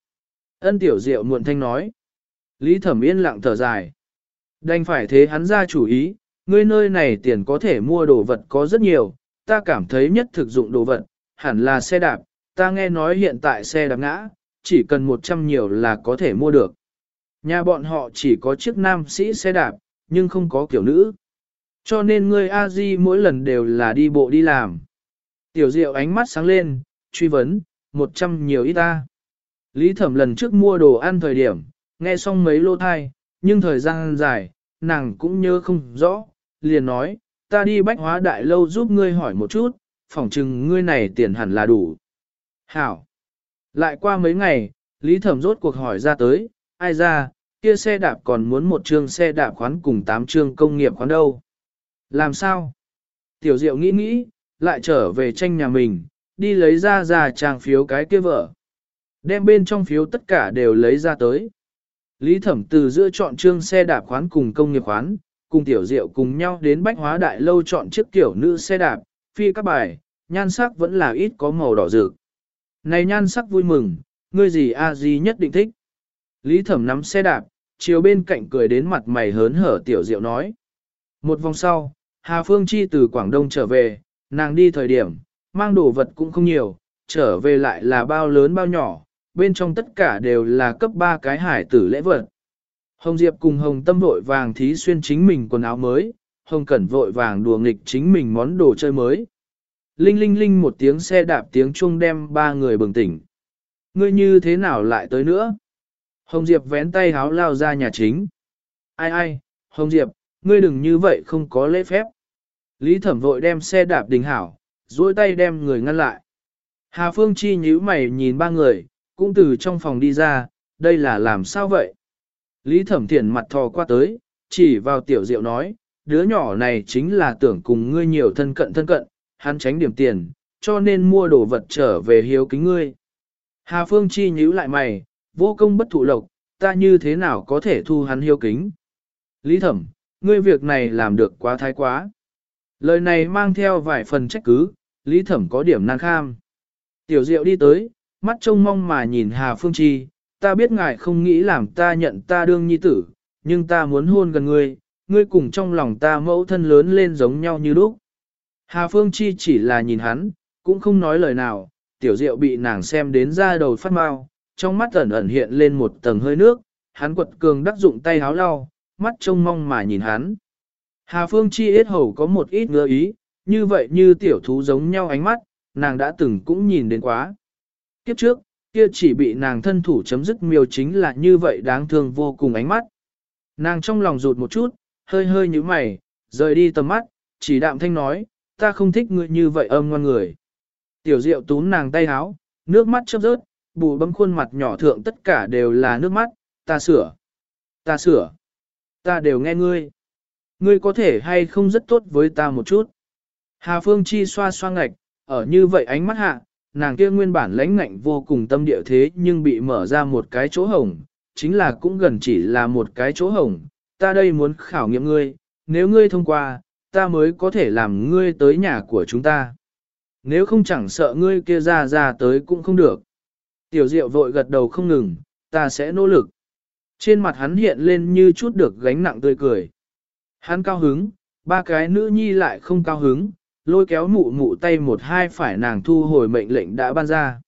A: Ân tiểu diệu muộn thanh nói. Lý thẩm yên lặng thở dài. Đành phải thế hắn ra chủ ý, ngươi nơi này tiền có thể mua đồ vật có rất nhiều, ta cảm thấy nhất thực dụng đồ vật, hẳn là xe đạp, ta nghe nói hiện tại xe đạp ngã, chỉ cần 100 nhiều là có thể mua được. Nhà bọn họ chỉ có chiếc nam sĩ xe đạp, nhưng không có kiểu nữ. Cho nên ngươi a di mỗi lần đều là đi bộ đi làm. Tiểu diệu ánh mắt sáng lên, truy vấn, 100 nhiều ít ta. Lý thẩm lần trước mua đồ ăn thời điểm, nghe xong mấy lô thai, nhưng thời gian dài, nàng cũng nhớ không rõ, liền nói, ta đi bách hóa đại lâu giúp ngươi hỏi một chút, phỏng chừng ngươi này tiền hẳn là đủ. Hảo. Lại qua mấy ngày, Lý Thẩm rốt cuộc hỏi ra tới, ai ra, kia xe đạp còn muốn một chương xe đạp khoán cùng tám chương công nghiệp khoán đâu. Làm sao? Tiểu Diệu nghĩ nghĩ, lại trở về tranh nhà mình, đi lấy ra ra trang phiếu cái kia vợ. Đem bên trong phiếu tất cả đều lấy ra tới. Lý Thẩm từ giữa chọn trương xe đạp khoán cùng công nghiệp khoán, cùng Tiểu Diệu cùng nhau đến Bách Hóa Đại Lâu chọn chiếc kiểu nữ xe đạp, phi các bài, nhan sắc vẫn là ít có màu đỏ rực. Này nhan sắc vui mừng, ngươi gì a gì nhất định thích. Lý Thẩm nắm xe đạp, chiều bên cạnh cười đến mặt mày hớn hở Tiểu Diệu nói. Một vòng sau, Hà Phương Chi từ Quảng Đông trở về, nàng đi thời điểm, mang đồ vật cũng không nhiều, trở về lại là bao lớn bao nhỏ, bên trong tất cả đều là cấp 3 cái hải tử lễ vật. Hồng Diệp cùng Hồng Tâm vội vàng thí xuyên chính mình quần áo mới, Hồng Cẩn vội vàng đùa nghịch chính mình món đồ chơi mới. Linh linh linh một tiếng xe đạp tiếng chuông đem ba người bừng tỉnh. Ngươi như thế nào lại tới nữa? Hồng Diệp vén tay háo lao ra nhà chính. Ai ai, Hồng Diệp, ngươi đừng như vậy không có lễ phép. Lý thẩm vội đem xe đạp đình hảo, duỗi tay đem người ngăn lại. Hà Phương Chi nhíu mày nhìn ba người, cũng từ trong phòng đi ra, đây là làm sao vậy? Lý thẩm thiện mặt thò qua tới, chỉ vào tiểu diệu nói, đứa nhỏ này chính là tưởng cùng ngươi nhiều thân cận thân cận, hắn tránh điểm tiền, cho nên mua đồ vật trở về hiếu kính ngươi. Hà Phương Chi nhíu lại mày, vô công bất thụ lộc, ta như thế nào có thể thu hắn hiếu kính? Lý thẩm, ngươi việc này làm được quá thái quá. Lời này mang theo vài phần trách cứ, Lý thẩm có điểm nan kham. Tiểu diệu đi tới, mắt trông mong mà nhìn Hà Phương Chi, ta biết ngài không nghĩ làm ta nhận ta đương nhi tử, nhưng ta muốn hôn gần ngươi, ngươi cùng trong lòng ta mẫu thân lớn lên giống nhau như lúc. Hà Phương Chi chỉ là nhìn hắn, cũng không nói lời nào, tiểu diệu bị nàng xem đến ra đầu phát mau, trong mắt ẩn ẩn hiện lên một tầng hơi nước, hắn quật cường đắc dụng tay háo lau, mắt trông mong mà nhìn hắn. Hà Phương Chi ít hầu có một ít ngơ ý, như vậy như tiểu thú giống nhau ánh mắt, nàng đã từng cũng nhìn đến quá. Kiếp trước, kia chỉ bị nàng thân thủ chấm dứt miêu chính là như vậy đáng thương vô cùng ánh mắt. Nàng trong lòng rụt một chút, hơi hơi như mày, rời đi tầm mắt, chỉ đạm thanh nói, ta không thích ngươi như vậy âm ngoan người. Tiểu diệu túm nàng tay háo, nước mắt chớp rớt, bù bấm khuôn mặt nhỏ thượng tất cả đều là nước mắt, ta sửa, ta sửa, ta đều nghe ngươi. Ngươi có thể hay không rất tốt với ta một chút. Hà Phương Chi xoa xoa ngạch, ở như vậy ánh mắt hạ, nàng kia nguyên bản lãnh ngạnh vô cùng tâm địa thế nhưng bị mở ra một cái chỗ hồng, chính là cũng gần chỉ là một cái chỗ hồng, ta đây muốn khảo nghiệm ngươi, nếu ngươi thông qua, ta mới có thể làm ngươi tới nhà của chúng ta. Nếu không chẳng sợ ngươi kia ra ra tới cũng không được. Tiểu diệu vội gật đầu không ngừng, ta sẽ nỗ lực. Trên mặt hắn hiện lên như chút được gánh nặng tươi cười. Hắn cao hứng, ba cái nữ nhi lại không cao hứng, lôi kéo mụ mụ tay một hai phải nàng thu hồi mệnh lệnh đã ban ra.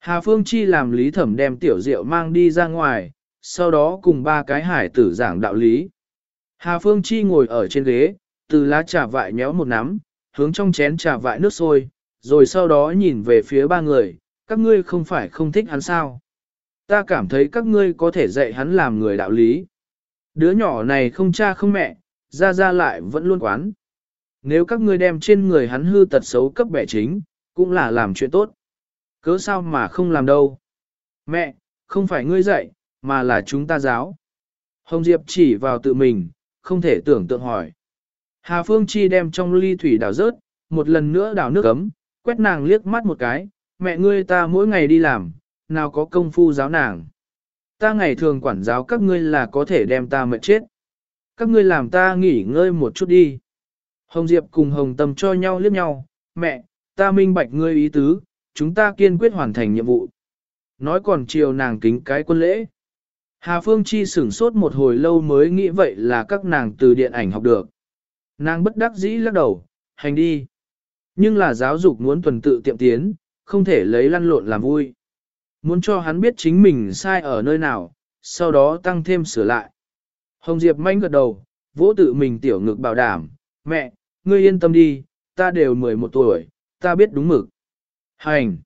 A: Hà Phương Chi làm lý thẩm đem tiểu diệu mang đi ra ngoài, sau đó cùng ba cái hải tử giảng đạo lý. Hà Phương Chi ngồi ở trên ghế, từ lá trà vại nhéo một nắm, hướng trong chén trà vại nước sôi, rồi sau đó nhìn về phía ba người, các ngươi không phải không thích hắn sao. Ta cảm thấy các ngươi có thể dạy hắn làm người đạo lý. Đứa nhỏ này không cha không mẹ, ra ra lại vẫn luôn quán. Nếu các ngươi đem trên người hắn hư tật xấu cấp bẻ chính, cũng là làm chuyện tốt. Cớ sao mà không làm đâu. Mẹ, không phải ngươi dạy, mà là chúng ta giáo. Hồng Diệp chỉ vào tự mình, không thể tưởng tượng hỏi. Hà Phương Chi đem trong ly thủy đảo rớt, một lần nữa đảo nước cấm, quét nàng liếc mắt một cái, mẹ ngươi ta mỗi ngày đi làm, nào có công phu giáo nàng. Ta ngày thường quản giáo các ngươi là có thể đem ta mệt chết. Các ngươi làm ta nghỉ ngơi một chút đi. Hồng Diệp cùng Hồng Tâm cho nhau liếc nhau, mẹ, ta minh bạch ngươi ý tứ, chúng ta kiên quyết hoàn thành nhiệm vụ. Nói còn chiều nàng kính cái quân lễ. Hà Phương Chi sửng sốt một hồi lâu mới nghĩ vậy là các nàng từ điện ảnh học được. Nàng bất đắc dĩ lắc đầu, hành đi. Nhưng là giáo dục muốn tuần tự tiệm tiến, không thể lấy lăn lộn làm vui. Muốn cho hắn biết chính mình sai ở nơi nào, sau đó tăng thêm sửa lại. Hồng Diệp manh gật đầu, vỗ tự mình tiểu ngực bảo đảm, mẹ, ngươi yên tâm đi, ta đều 11 tuổi, ta biết đúng mực. Hành!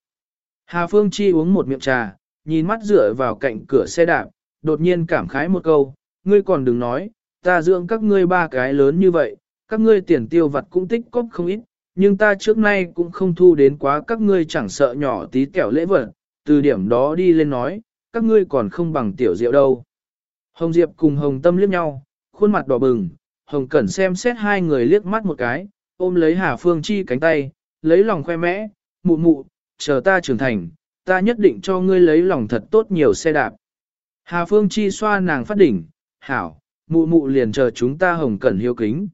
A: Hà Phương Chi uống một miệng trà, nhìn mắt dựa vào cạnh cửa xe đạp, đột nhiên cảm khái một câu, ngươi còn đừng nói, ta dưỡng các ngươi ba cái lớn như vậy, các ngươi tiền tiêu vặt cũng tích cóp không ít, nhưng ta trước nay cũng không thu đến quá các ngươi chẳng sợ nhỏ tí kẹo lễ vật, từ điểm đó đi lên nói, các ngươi còn không bằng tiểu rượu đâu. Hồng Diệp cùng Hồng Tâm liếc nhau, khuôn mặt đỏ bừng, Hồng Cẩn xem xét hai người liếc mắt một cái, ôm lấy Hà Phương Chi cánh tay, lấy lòng khoe mẽ, mụ mụ, chờ ta trưởng thành, ta nhất định cho ngươi lấy lòng thật tốt nhiều xe đạp. Hà Phương Chi xoa nàng phát đỉnh, hảo, mụ mụ liền chờ chúng ta Hồng Cẩn hiếu kính.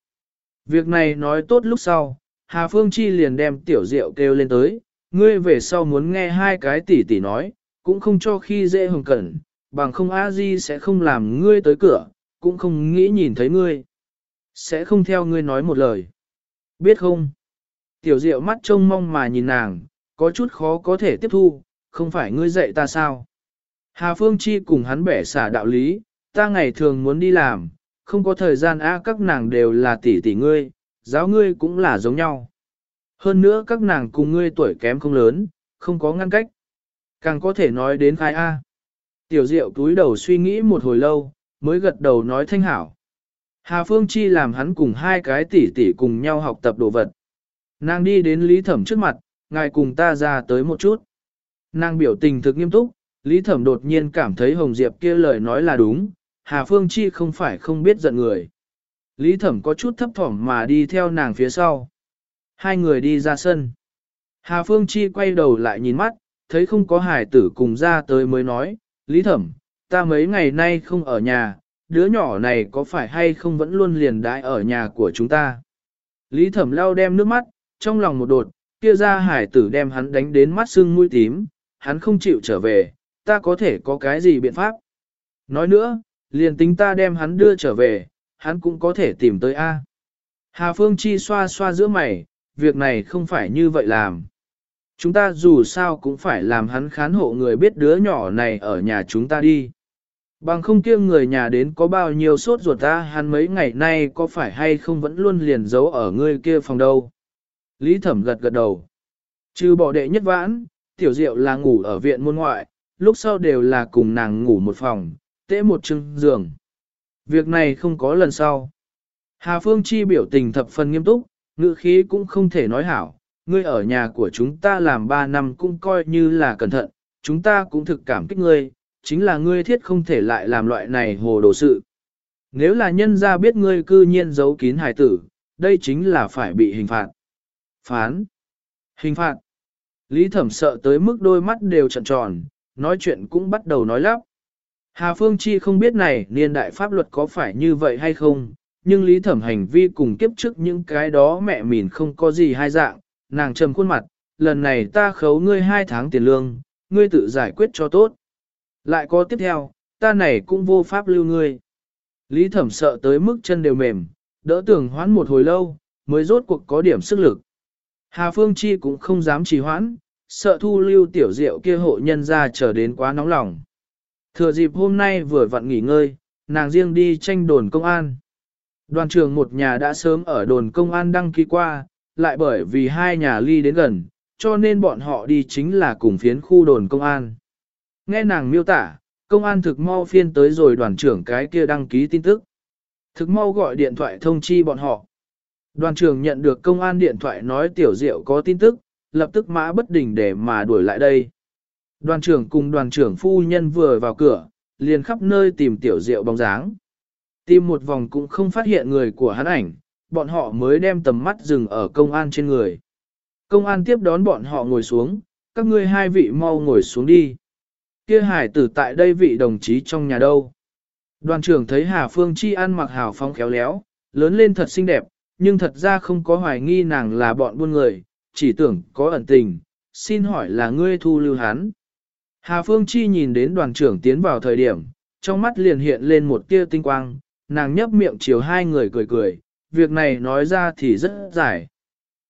A: Việc này nói tốt lúc sau, Hà Phương Chi liền đem tiểu rượu kêu lên tới, ngươi về sau muốn nghe hai cái tỷ tỷ nói, cũng không cho khi dễ Hồng Cẩn, bằng không a di sẽ không làm ngươi tới cửa, cũng không nghĩ nhìn thấy ngươi. Sẽ không theo ngươi nói một lời. Biết không? Tiểu diệu mắt trông mong mà nhìn nàng, có chút khó có thể tiếp thu, không phải ngươi dạy ta sao? Hà Phương Chi cùng hắn bẻ xả đạo lý, ta ngày thường muốn đi làm, không có thời gian a các nàng đều là tỷ tỷ ngươi, giáo ngươi cũng là giống nhau. Hơn nữa các nàng cùng ngươi tuổi kém không lớn, không có ngăn cách. Càng có thể nói đến khai A. Tiểu diệu túi đầu suy nghĩ một hồi lâu, mới gật đầu nói thanh hảo. Hà Phương Chi làm hắn cùng hai cái tỷ tỷ cùng nhau học tập đồ vật. Nàng đi đến Lý Thẩm trước mặt, ngài cùng ta ra tới một chút. Nàng biểu tình thực nghiêm túc, Lý Thẩm đột nhiên cảm thấy Hồng Diệp kia lời nói là đúng, Hà Phương Chi không phải không biết giận người. Lý Thẩm có chút thấp thỏm mà đi theo nàng phía sau. Hai người đi ra sân. Hà Phương Chi quay đầu lại nhìn mắt, thấy không có hải tử cùng ra tới mới nói, Lý Thẩm, ta mấy ngày nay không ở nhà, đứa nhỏ này có phải hay không vẫn luôn liền đãi ở nhà của chúng ta. Lý Thẩm lau đem nước mắt, trong lòng một đột, kia ra hải tử đem hắn đánh đến mắt sưng mũi tím, hắn không chịu trở về, ta có thể có cái gì biện pháp. Nói nữa, liền tính ta đem hắn đưa trở về, hắn cũng có thể tìm tới A. Hà Phương Chi xoa xoa giữa mày, việc này không phải như vậy làm. Chúng ta dù sao cũng phải làm hắn khán hộ người biết đứa nhỏ này ở nhà chúng ta đi. Bằng không kia người nhà đến có bao nhiêu sốt ruột ta hắn mấy ngày nay có phải hay không vẫn luôn liền giấu ở ngươi kia phòng đâu. Lý thẩm gật gật đầu. Trừ bỏ đệ nhất vãn, tiểu diệu là ngủ ở viện môn ngoại, lúc sau đều là cùng nàng ngủ một phòng, tễ một chừng giường. Việc này không có lần sau. Hà Phương Chi biểu tình thập phần nghiêm túc, ngữ khí cũng không thể nói hảo, ngươi ở nhà của chúng ta làm 3 năm cũng coi như là cẩn thận, chúng ta cũng thực cảm kích ngươi, chính là ngươi thiết không thể lại làm loại này hồ đồ sự. Nếu là nhân gia biết ngươi cư nhiên giấu kín hài tử, đây chính là phải bị hình phạt. Phán. Hình phạt. Lý thẩm sợ tới mức đôi mắt đều trợn tròn, nói chuyện cũng bắt đầu nói lắp. Hà Phương Chi không biết này niên đại pháp luật có phải như vậy hay không, nhưng lý thẩm hành vi cùng kiếp trước những cái đó mẹ mình không có gì hai dạng, nàng trầm khuôn mặt, lần này ta khấu ngươi hai tháng tiền lương, ngươi tự giải quyết cho tốt. Lại có tiếp theo, ta này cũng vô pháp lưu ngươi. Lý thẩm sợ tới mức chân đều mềm, đỡ tưởng hoãn một hồi lâu, mới rốt cuộc có điểm sức lực. Hà Phương Chi cũng không dám trì hoãn, sợ thu lưu tiểu diệu kia hộ nhân ra trở đến quá nóng lòng. Thừa dịp hôm nay vừa vặn nghỉ ngơi, nàng riêng đi tranh đồn công an. Đoàn trưởng một nhà đã sớm ở đồn công an đăng ký qua, lại bởi vì hai nhà ly đến gần, cho nên bọn họ đi chính là cùng phiến khu đồn công an. Nghe nàng miêu tả, công an thực mau phiên tới rồi đoàn trưởng cái kia đăng ký tin tức. Thực mau gọi điện thoại thông chi bọn họ. Đoàn trưởng nhận được công an điện thoại nói tiểu diệu có tin tức, lập tức mã bất đình để mà đuổi lại đây. Đoàn trưởng cùng đoàn trưởng phu nhân vừa vào cửa, liền khắp nơi tìm tiểu diệu bóng dáng. Tìm một vòng cũng không phát hiện người của hắn ảnh, bọn họ mới đem tầm mắt dừng ở công an trên người. Công an tiếp đón bọn họ ngồi xuống, các ngươi hai vị mau ngồi xuống đi. Kia hải tử tại đây vị đồng chí trong nhà đâu. Đoàn trưởng thấy Hà Phương Chi ăn mặc hào phóng khéo léo, lớn lên thật xinh đẹp, nhưng thật ra không có hoài nghi nàng là bọn buôn người, chỉ tưởng có ẩn tình, xin hỏi là ngươi thu lưu hắn. Hà Phương Chi nhìn đến đoàn trưởng tiến vào thời điểm, trong mắt liền hiện lên một tia tinh quang, nàng nhấp miệng chiều hai người cười cười, việc này nói ra thì rất dài.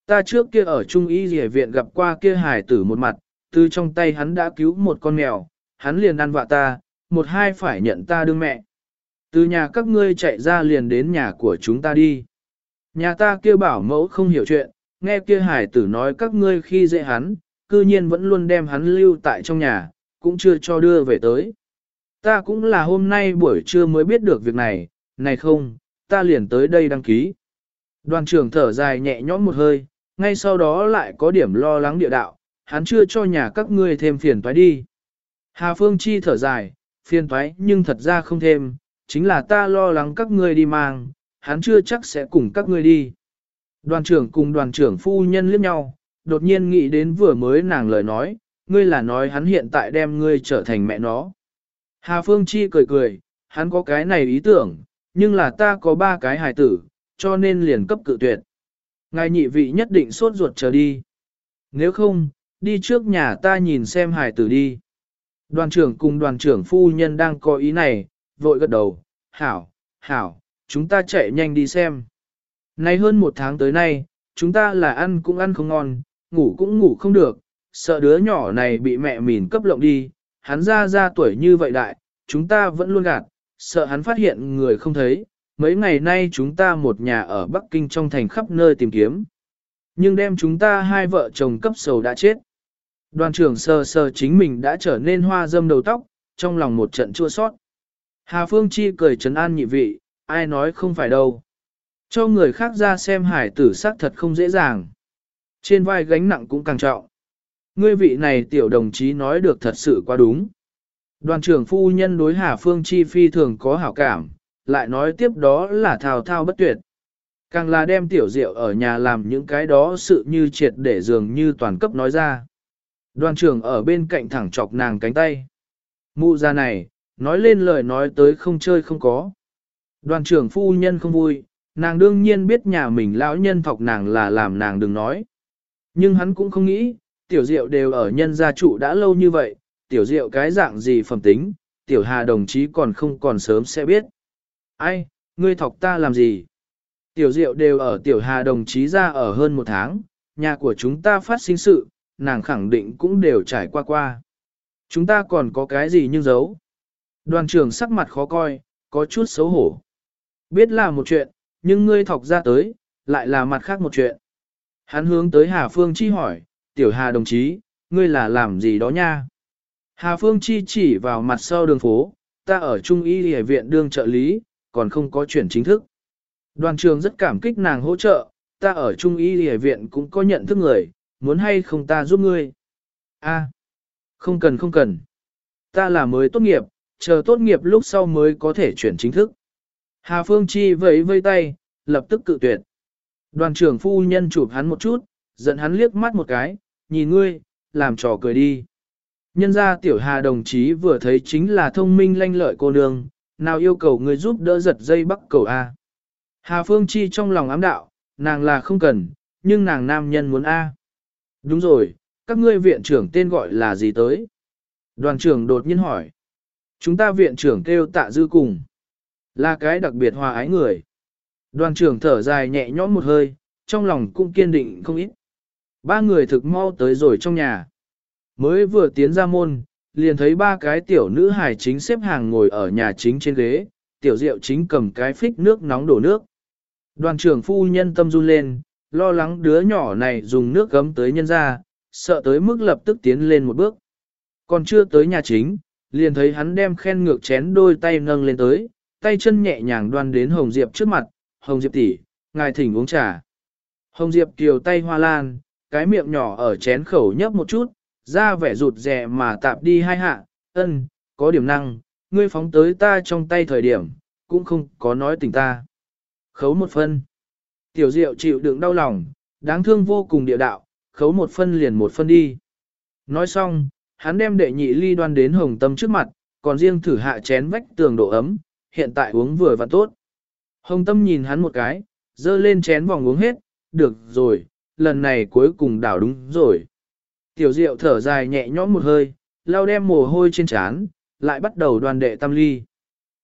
A: Ta trước kia ở Trung Y Dì viện gặp qua kia hải tử một mặt, từ trong tay hắn đã cứu một con mèo, hắn liền ăn vạ ta, một hai phải nhận ta đương mẹ. Từ nhà các ngươi chạy ra liền đến nhà của chúng ta đi. Nhà ta kia bảo mẫu không hiểu chuyện, nghe kia hải tử nói các ngươi khi dễ hắn, cư nhiên vẫn luôn đem hắn lưu tại trong nhà, cũng chưa cho đưa về tới. Ta cũng là hôm nay buổi trưa mới biết được việc này, này không, ta liền tới đây đăng ký. Đoàn trưởng thở dài nhẹ nhõm một hơi, ngay sau đó lại có điểm lo lắng địa đạo, hắn chưa cho nhà các ngươi thêm phiền toái đi. Hà Phương Chi thở dài, phiền thoái nhưng thật ra không thêm, chính là ta lo lắng các ngươi đi mang, hắn chưa chắc sẽ cùng các ngươi đi. Đoàn trưởng cùng đoàn trưởng phu nhân liếc nhau, đột nhiên nghĩ đến vừa mới nàng lời nói, ngươi là nói hắn hiện tại đem ngươi trở thành mẹ nó. Hà Phương Chi cười cười, hắn có cái này ý tưởng, nhưng là ta có ba cái hài tử, cho nên liền cấp cự tuyệt. Ngài nhị vị nhất định sốt ruột chờ đi. Nếu không, đi trước nhà ta nhìn xem hài tử đi. Đoàn trưởng cùng đoàn trưởng phu nhân đang có ý này, vội gật đầu, hảo, hảo, chúng ta chạy nhanh đi xem. Nay hơn một tháng tới nay, chúng ta là ăn cũng ăn không ngon, ngủ cũng ngủ không được, sợ đứa nhỏ này bị mẹ mìn cấp lộng đi, hắn ra ra tuổi như vậy đại, chúng ta vẫn luôn gạt, sợ hắn phát hiện người không thấy, mấy ngày nay chúng ta một nhà ở Bắc Kinh trong thành khắp nơi tìm kiếm. Nhưng đem chúng ta hai vợ chồng cấp sầu đã chết. Đoàn trưởng sờ sờ chính mình đã trở nên hoa dâm đầu tóc, trong lòng một trận chua sót. Hà Phương Chi cười trấn an nhị vị, ai nói không phải đâu. Cho người khác ra xem hải tử sắc thật không dễ dàng. Trên vai gánh nặng cũng càng trọng. Ngươi vị này tiểu đồng chí nói được thật sự quá đúng. Đoàn trưởng phu nhân đối Hà Phương Chi phi thường có hảo cảm, lại nói tiếp đó là thao thao bất tuyệt. Càng là đem tiểu rượu ở nhà làm những cái đó sự như triệt để dường như toàn cấp nói ra. Đoàn trưởng ở bên cạnh thẳng chọc nàng cánh tay. Mụ ra này, nói lên lời nói tới không chơi không có. Đoàn trưởng phu nhân không vui, nàng đương nhiên biết nhà mình lão nhân thọc nàng là làm nàng đừng nói. Nhưng hắn cũng không nghĩ, tiểu diệu đều ở nhân gia trụ đã lâu như vậy, tiểu diệu cái dạng gì phẩm tính, tiểu hà đồng chí còn không còn sớm sẽ biết. Ai, ngươi thọc ta làm gì? Tiểu diệu đều ở tiểu hà đồng chí ra ở hơn một tháng, nhà của chúng ta phát sinh sự, nàng khẳng định cũng đều trải qua qua. Chúng ta còn có cái gì nhưng giấu? Đoàn trưởng sắc mặt khó coi, có chút xấu hổ. Biết là một chuyện, nhưng ngươi thọc ra tới, lại là mặt khác một chuyện. Hắn hướng tới Hà Phương Chi hỏi, tiểu Hà đồng chí, ngươi là làm gì đó nha? Hà Phương Chi chỉ vào mặt sau đường phố, ta ở Trung y hệ viện đương trợ lý, còn không có chuyển chính thức. Đoàn trường rất cảm kích nàng hỗ trợ, ta ở Trung y hệ viện cũng có nhận thức người, muốn hay không ta giúp ngươi? A, không cần không cần. Ta là mới tốt nghiệp, chờ tốt nghiệp lúc sau mới có thể chuyển chính thức. Hà Phương Chi vẫy vây tay, lập tức cự tuyệt. Đoàn trưởng phu nhân chụp hắn một chút, giận hắn liếc mắt một cái, nhìn ngươi, làm trò cười đi. Nhân ra tiểu hà đồng chí vừa thấy chính là thông minh lanh lợi cô nương, nào yêu cầu người giúp đỡ giật dây bắt cầu A. Hà Phương Chi trong lòng ám đạo, nàng là không cần, nhưng nàng nam nhân muốn A. Đúng rồi, các ngươi viện trưởng tên gọi là gì tới? Đoàn trưởng đột nhiên hỏi. Chúng ta viện trưởng kêu tạ dư cùng. Là cái đặc biệt hòa ái người. Đoàn trưởng thở dài nhẹ nhõm một hơi, trong lòng cũng kiên định không ít. Ba người thực mau tới rồi trong nhà. Mới vừa tiến ra môn, liền thấy ba cái tiểu nữ hài chính xếp hàng ngồi ở nhà chính trên ghế, tiểu diệu chính cầm cái phích nước nóng đổ nước. Đoàn trưởng phu nhân tâm run lên, lo lắng đứa nhỏ này dùng nước gấm tới nhân ra, sợ tới mức lập tức tiến lên một bước. Còn chưa tới nhà chính, liền thấy hắn đem khen ngược chén đôi tay nâng lên tới, tay chân nhẹ nhàng đoan đến Hồng Diệp trước mặt, Hồng Diệp tỷ, ngài thỉnh uống trà. Hồng Diệp kiều tay hoa lan, cái miệng nhỏ ở chén khẩu nhấp một chút, ra vẻ rụt rè mà tạp đi hai hạ, ân, có điểm năng, ngươi phóng tới ta trong tay thời điểm, cũng không có nói tình ta. Khấu một phân. Tiểu diệu chịu đựng đau lòng, đáng thương vô cùng địa đạo, khấu một phân liền một phân đi. Nói xong, hắn đem đệ nhị ly đoan đến hồng tâm trước mặt, còn riêng thử hạ chén vách tường độ ấm, hiện tại uống vừa và tốt. Hồng tâm nhìn hắn một cái, dơ lên chén vòng uống hết, được rồi, lần này cuối cùng đảo đúng rồi. Tiểu diệu thở dài nhẹ nhõm một hơi, lau đem mồ hôi trên trán, lại bắt đầu đoàn đệ tam ly.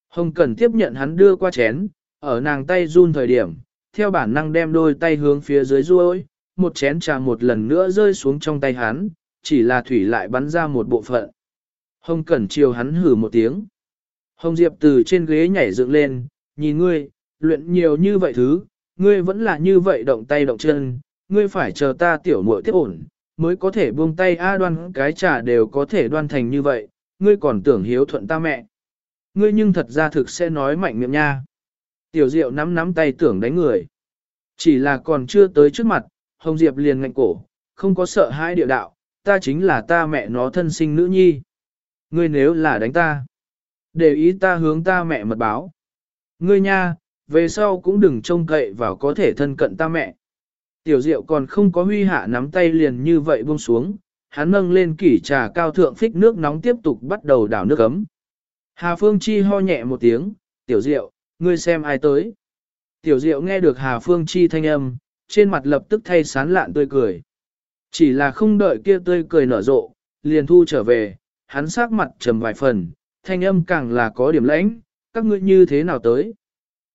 A: Hồng Cẩn tiếp nhận hắn đưa qua chén, ở nàng tay run thời điểm, theo bản năng đem đôi tay hướng phía dưới ruôi, một chén trà một lần nữa rơi xuống trong tay hắn, chỉ là thủy lại bắn ra một bộ phận. Hồng Cẩn chiều hắn hử một tiếng. Hồng Diệp từ trên ghế nhảy dựng lên, nhìn ngươi, luyện nhiều như vậy thứ, ngươi vẫn là như vậy động tay động chân, ngươi phải chờ ta tiểu muội tiếp ổn, mới có thể buông tay a đoan cái trà đều có thể đoan thành như vậy, ngươi còn tưởng hiếu thuận ta mẹ. Ngươi nhưng thật ra thực sẽ nói mạnh miệng nha. Tiểu Diệu nắm nắm tay tưởng đánh người. Chỉ là còn chưa tới trước mặt, Hồng Diệp liền ngạnh cổ, không có sợ hãi địa đạo, ta chính là ta mẹ nó thân sinh nữ nhi. Ngươi nếu là đánh ta, để ý ta hướng ta mẹ mật báo. Ngươi nha, về sau cũng đừng trông cậy vào có thể thân cận ta mẹ. Tiểu Diệu còn không có huy hạ nắm tay liền như vậy buông xuống, hắn nâng lên kỷ trà cao thượng phích nước nóng tiếp tục bắt đầu đảo nước ấm. Hà Phương Chi ho nhẹ một tiếng, Tiểu Diệu, ngươi xem ai tới. Tiểu Diệu nghe được Hà Phương Chi thanh âm, trên mặt lập tức thay sán lạn tươi cười. Chỉ là không đợi kia tươi cười nở rộ, liền thu trở về, hắn sắc mặt trầm vài phần, thanh âm càng là có điểm lãnh, các ngươi như thế nào tới.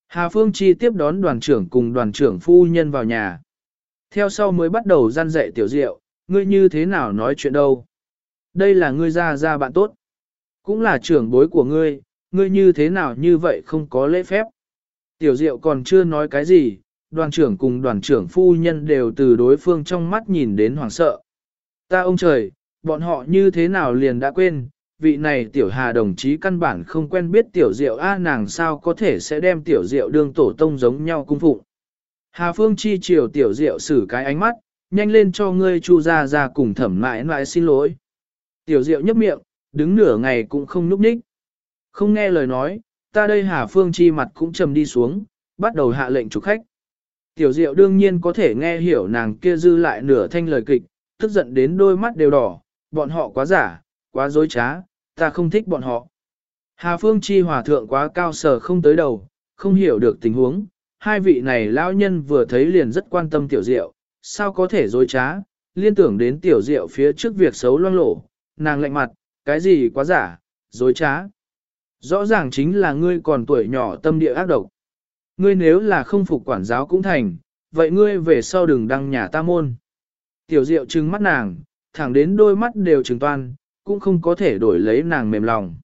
A: Hà Phương Chi tiếp đón đoàn trưởng cùng đoàn trưởng phu nhân vào nhà. Theo sau mới bắt đầu gian dạy tiểu diệu, ngươi như thế nào nói chuyện đâu. Đây là ngươi ra ra bạn tốt. Cũng là trưởng bối của ngươi, ngươi như thế nào như vậy không có lễ phép. Tiểu diệu còn chưa nói cái gì, đoàn trưởng cùng đoàn trưởng phu nhân đều từ đối phương trong mắt nhìn đến hoảng sợ. Ta ông trời, bọn họ như thế nào liền đã quên, vị này tiểu hà đồng chí căn bản không quen biết tiểu diệu a nàng sao có thể sẽ đem tiểu diệu đương tổ tông giống nhau cung phụng. Hà Phương chi chiều tiểu diệu xử cái ánh mắt, nhanh lên cho ngươi chu ra ra cùng thẩm mãi mãi xin lỗi. Tiểu diệu nhấp miệng, đứng nửa ngày cũng không núp ních. Không nghe lời nói, ta đây Hà Phương chi mặt cũng trầm đi xuống, bắt đầu hạ lệnh chủ khách. Tiểu diệu đương nhiên có thể nghe hiểu nàng kia dư lại nửa thanh lời kịch, tức giận đến đôi mắt đều đỏ, bọn họ quá giả, quá dối trá, ta không thích bọn họ. Hà Phương Chi hòa thượng quá cao sở không tới đầu, không hiểu được tình huống, hai vị này lão nhân vừa thấy liền rất quan tâm tiểu diệu, sao có thể dối trá, liên tưởng đến tiểu diệu phía trước việc xấu loang lổ, nàng lạnh mặt, cái gì quá giả, dối trá. Rõ ràng chính là ngươi còn tuổi nhỏ tâm địa ác độc. Ngươi nếu là không phục quản giáo cũng thành, vậy ngươi về sau đừng đăng nhà ta môn. Tiểu diệu trừng mắt nàng, thẳng đến đôi mắt đều trừng toan, cũng không có thể đổi lấy nàng mềm lòng.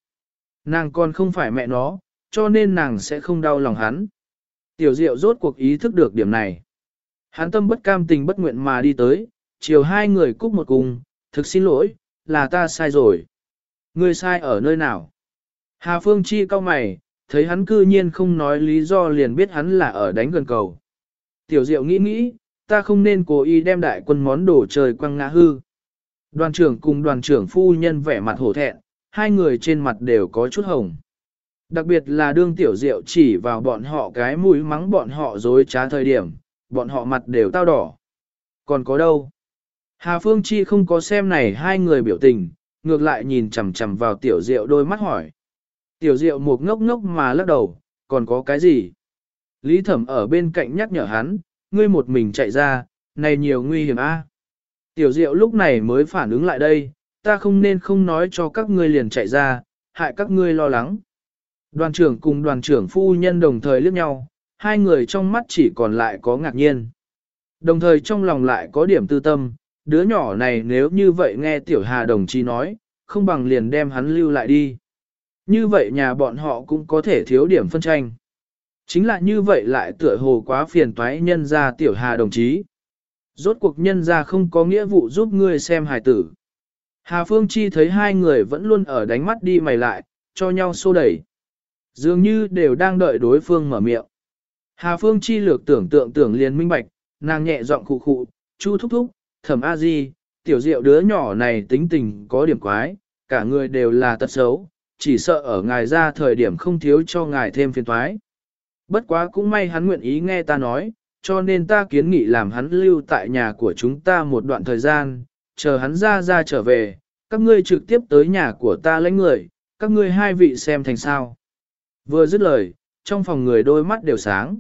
A: Nàng còn không phải mẹ nó, cho nên nàng sẽ không đau lòng hắn. Tiểu diệu rốt cuộc ý thức được điểm này. Hắn tâm bất cam tình bất nguyện mà đi tới, chiều hai người cúc một cùng, thực xin lỗi, là ta sai rồi. Ngươi sai ở nơi nào? Hà Phương Chi cao mày, thấy hắn cư nhiên không nói lý do liền biết hắn là ở đánh gần cầu. Tiểu diệu nghĩ nghĩ, ta không nên cố ý đem đại quân món đồ trời quăng ngã hư. Đoàn trưởng cùng đoàn trưởng phu nhân vẻ mặt hổ thẹn, hai người trên mặt đều có chút hồng. Đặc biệt là đương tiểu diệu chỉ vào bọn họ cái mũi mắng bọn họ dối trá thời điểm, bọn họ mặt đều tao đỏ. Còn có đâu? Hà Phương Chi không có xem này hai người biểu tình, ngược lại nhìn chằm chằm vào tiểu diệu đôi mắt hỏi. Tiểu diệu một ngốc ngốc mà lắc đầu, còn có cái gì? Lý thẩm ở bên cạnh nhắc nhở hắn, ngươi một mình chạy ra, này nhiều nguy hiểm a. Tiểu diệu lúc này mới phản ứng lại đây, ta không nên không nói cho các ngươi liền chạy ra, hại các ngươi lo lắng. Đoàn trưởng cùng đoàn trưởng phu nhân đồng thời liếc nhau, hai người trong mắt chỉ còn lại có ngạc nhiên. Đồng thời trong lòng lại có điểm tư tâm, đứa nhỏ này nếu như vậy nghe tiểu hà đồng chí nói, không bằng liền đem hắn lưu lại đi. Như vậy nhà bọn họ cũng có thể thiếu điểm phân tranh. Chính là như vậy lại tựa hồ quá phiền toái nhân ra tiểu hà đồng chí. Rốt cuộc nhân ra không có nghĩa vụ giúp ngươi xem hài tử. Hà Phương Chi thấy hai người vẫn luôn ở đánh mắt đi mày lại, cho nhau xô đẩy. Dường như đều đang đợi đối phương mở miệng. Hà Phương Chi lược tưởng tượng tưởng liền minh bạch, nàng nhẹ giọng khụ khụ, chu thúc thúc, thẩm a di, tiểu diệu đứa nhỏ này tính tình có điểm quái, cả người đều là tật xấu, chỉ sợ ở ngài ra thời điểm không thiếu cho ngài thêm phiền toái. Bất quá cũng may hắn nguyện ý nghe ta nói, cho nên ta kiến nghị làm hắn lưu tại nhà của chúng ta một đoạn thời gian, chờ hắn ra ra trở về, các ngươi trực tiếp tới nhà của ta lãnh người, các ngươi hai vị xem thành sao. Vừa dứt lời, trong phòng người đôi mắt đều sáng.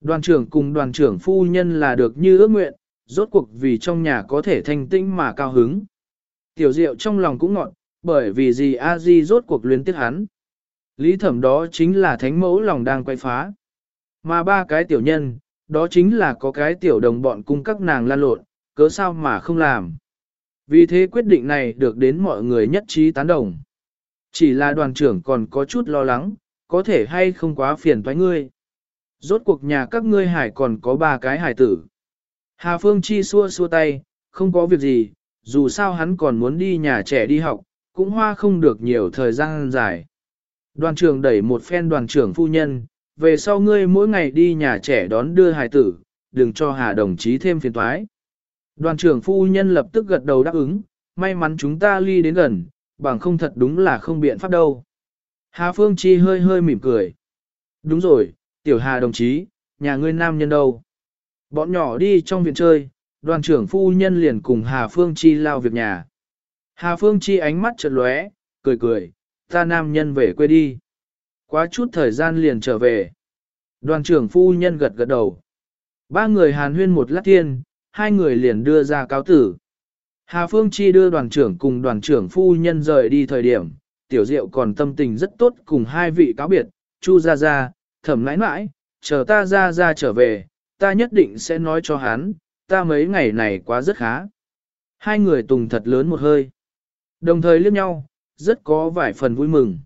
A: Đoàn trưởng cùng đoàn trưởng phu nhân là được như ước nguyện, rốt cuộc vì trong nhà có thể thanh tĩnh mà cao hứng. Tiểu diệu trong lòng cũng ngọn, bởi vì gì a di rốt cuộc luyến tiếc hắn. Lý thẩm đó chính là thánh mẫu lòng đang quay phá. Mà ba cái tiểu nhân, đó chính là có cái tiểu đồng bọn cung các nàng lan lộn, cớ sao mà không làm. Vì thế quyết định này được đến mọi người nhất trí tán đồng. Chỉ là đoàn trưởng còn có chút lo lắng, có thể hay không quá phiền toái ngươi. Rốt cuộc nhà các ngươi hải còn có ba cái hải tử. Hà Phương Chi xua xua tay, không có việc gì, dù sao hắn còn muốn đi nhà trẻ đi học, cũng hoa không được nhiều thời gian dài. Đoàn trưởng đẩy một phen đoàn trưởng phu nhân, về sau ngươi mỗi ngày đi nhà trẻ đón đưa hài tử, đừng cho Hà đồng chí thêm phiền toái. Đoàn trưởng phu nhân lập tức gật đầu đáp ứng, may mắn chúng ta ly đến gần, bằng không thật đúng là không biện pháp đâu. Hà Phương Chi hơi hơi mỉm cười. Đúng rồi, tiểu Hà đồng chí, nhà ngươi nam nhân đâu? Bọn nhỏ đi trong viện chơi, đoàn trưởng phu nhân liền cùng Hà Phương Chi lao việc nhà. Hà Phương Chi ánh mắt chợt lóe, cười cười, ta nam nhân về quê đi. Quá chút thời gian liền trở về. Đoàn trưởng phu nhân gật gật đầu. Ba người hàn huyên một lát tiên, hai người liền đưa ra cáo tử. Hà Phương Chi đưa đoàn trưởng cùng đoàn trưởng phu nhân rời đi thời điểm, tiểu diệu còn tâm tình rất tốt cùng hai vị cáo biệt, chu ra ra, thẩm nãi nãi, chờ ta ra ra trở về, ta nhất định sẽ nói cho hắn, ta mấy ngày này quá rất khá. Hai người tùng thật lớn một hơi. Đồng thời liếc nhau, rất có vài phần vui mừng.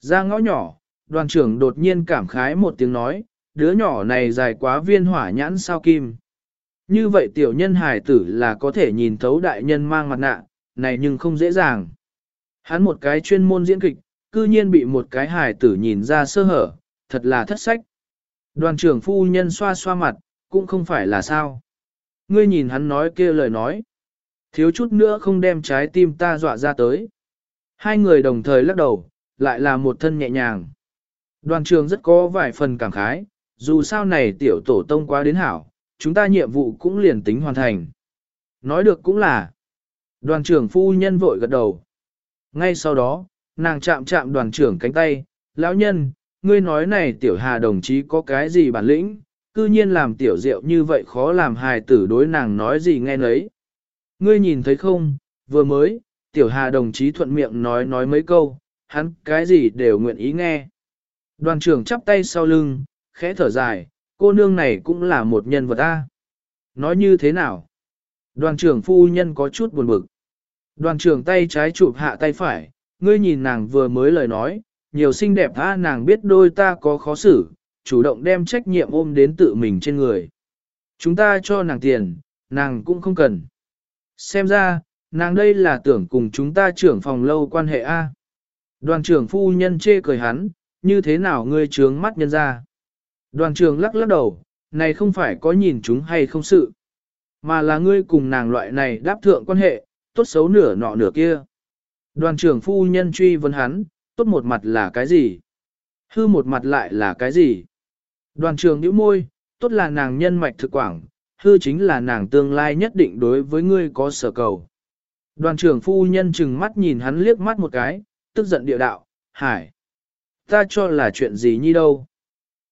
A: Ra ngõ nhỏ, đoàn trưởng đột nhiên cảm khái một tiếng nói, đứa nhỏ này dài quá viên hỏa nhãn sao kim. Như vậy tiểu nhân hài tử là có thể nhìn thấu đại nhân mang mặt nạ, này nhưng không dễ dàng. Hắn một cái chuyên môn diễn kịch, cư nhiên bị một cái hài tử nhìn ra sơ hở, thật là thất sách. Đoàn trưởng phu nhân xoa xoa mặt, cũng không phải là sao. Ngươi nhìn hắn nói kia lời nói. Thiếu chút nữa không đem trái tim ta dọa ra tới. Hai người đồng thời lắc đầu, lại là một thân nhẹ nhàng. Đoàn trường rất có vài phần cảm khái, dù sao này tiểu tổ tông quá đến hảo, chúng ta nhiệm vụ cũng liền tính hoàn thành. Nói được cũng là. Đoàn trưởng phu nhân vội gật đầu. Ngay sau đó, nàng chạm chạm đoàn trưởng cánh tay, lão nhân, ngươi nói này tiểu hà đồng chí có cái gì bản lĩnh, cư nhiên làm tiểu diệu như vậy khó làm hài tử đối nàng nói gì nghe nấy. Ngươi nhìn thấy không, vừa mới, tiểu hà đồng chí thuận miệng nói nói mấy câu, hắn cái gì đều nguyện ý nghe. Đoàn trưởng chắp tay sau lưng, khẽ thở dài, cô nương này cũng là một nhân vật ta. Nói như thế nào? Đoàn trưởng phu nhân có chút buồn bực. Đoàn trưởng tay trái chụp hạ tay phải, ngươi nhìn nàng vừa mới lời nói, nhiều xinh đẹp tha nàng biết đôi ta có khó xử, chủ động đem trách nhiệm ôm đến tự mình trên người. Chúng ta cho nàng tiền, nàng cũng không cần. Xem ra, nàng đây là tưởng cùng chúng ta trưởng phòng lâu quan hệ A. Đoàn trưởng phu nhân chê cười hắn, như thế nào ngươi trướng mắt nhân ra. Đoàn trưởng lắc lắc đầu, này không phải có nhìn chúng hay không sự, mà là ngươi cùng nàng loại này đáp thượng quan hệ, tốt xấu nửa nọ nửa kia. Đoàn trưởng phu nhân truy vấn hắn, tốt một mặt là cái gì? Hư một mặt lại là cái gì? Đoàn trưởng nhíu môi, tốt là nàng nhân mạch thực quảng, hư chính là nàng tương lai nhất định đối với ngươi có sở cầu. Đoàn trưởng phu nhân chừng mắt nhìn hắn liếc mắt một cái, tức giận địa đạo, hải. Ta cho là chuyện gì nhi đâu.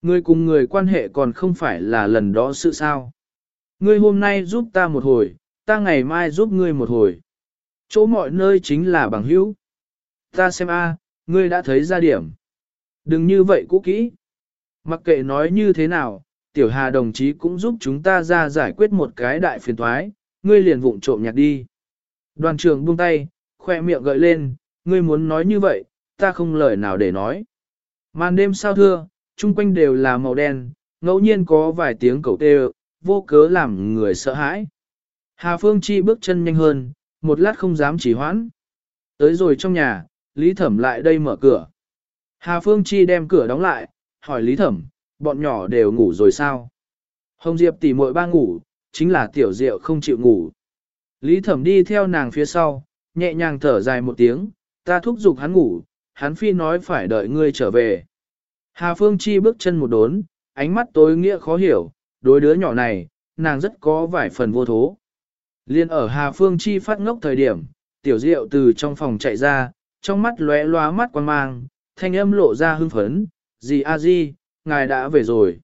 A: Ngươi cùng người quan hệ còn không phải là lần đó sự sao. Ngươi hôm nay giúp ta một hồi, ta ngày mai giúp ngươi một hồi. Chỗ mọi nơi chính là bằng hữu. Ta xem a, ngươi đã thấy ra điểm. Đừng như vậy cũ kỹ. Mặc kệ nói như thế nào, tiểu hà đồng chí cũng giúp chúng ta ra giải quyết một cái đại phiền thoái, ngươi liền vụng trộm nhạc đi. Đoàn trưởng buông tay, khoe miệng gợi lên, ngươi muốn nói như vậy, ta không lời nào để nói. Màn đêm sao thưa, chung quanh đều là màu đen, ngẫu nhiên có vài tiếng cầu tê vô cớ làm người sợ hãi. Hà Phương Chi bước chân nhanh hơn, một lát không dám chỉ hoãn. Tới rồi trong nhà, Lý Thẩm lại đây mở cửa. Hà Phương Chi đem cửa đóng lại, hỏi Lý Thẩm, bọn nhỏ đều ngủ rồi sao? Hồng Diệp tỉ muội ba ngủ, chính là tiểu diệu không chịu ngủ. Lý Thẩm đi theo nàng phía sau, nhẹ nhàng thở dài một tiếng, ta thúc giục hắn ngủ, hắn phi nói phải đợi ngươi trở về. Hà Phương Chi bước chân một đốn, ánh mắt tối nghĩa khó hiểu, đối đứa nhỏ này, nàng rất có vài phần vô thố. Liên ở Hà Phương Chi phát ngốc thời điểm, tiểu diệu từ trong phòng chạy ra, trong mắt lóe loa mắt quan mang, thanh âm lộ ra hưng phấn, gì a di, ngài đã về rồi.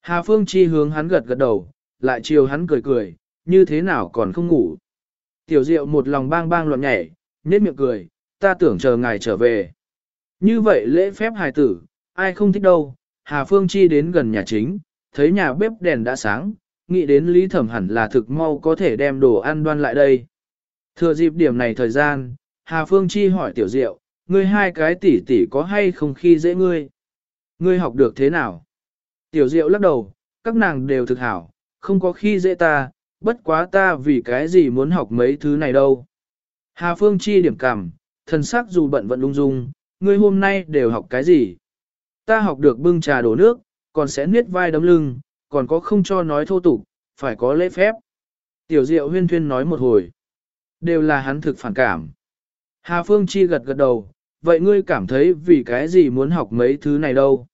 A: Hà Phương Chi hướng hắn gật gật đầu, lại chiều hắn cười cười, như thế nào còn không ngủ. Tiểu diệu một lòng bang bang loạn nhảy, nhếch miệng cười, ta tưởng chờ ngài trở về. Như vậy lễ phép hài tử, ai không thích đâu, Hà Phương Chi đến gần nhà chính, thấy nhà bếp đèn đã sáng, nghĩ đến Lý Thẩm hẳn là thực mau có thể đem đồ ăn đoan lại đây. Thừa dịp điểm này thời gian, Hà Phương Chi hỏi Tiểu Diệu, ngươi hai cái tỷ tỷ có hay không khi dễ ngươi? Ngươi học được thế nào? Tiểu Diệu lắc đầu, các nàng đều thực hảo, không có khi dễ ta, bất quá ta vì cái gì muốn học mấy thứ này đâu. Hà Phương Chi điểm cảm, thần sắc dù bận vận lung dung, ngươi hôm nay đều học cái gì? Ta học được bưng trà đổ nước, còn sẽ niết vai đấm lưng, còn có không cho nói thô tục, phải có lễ phép. Tiểu Diệu huyên thuyên nói một hồi. Đều là hắn thực phản cảm. Hà Phương Chi gật gật đầu, vậy ngươi cảm thấy vì cái gì muốn học mấy thứ này đâu?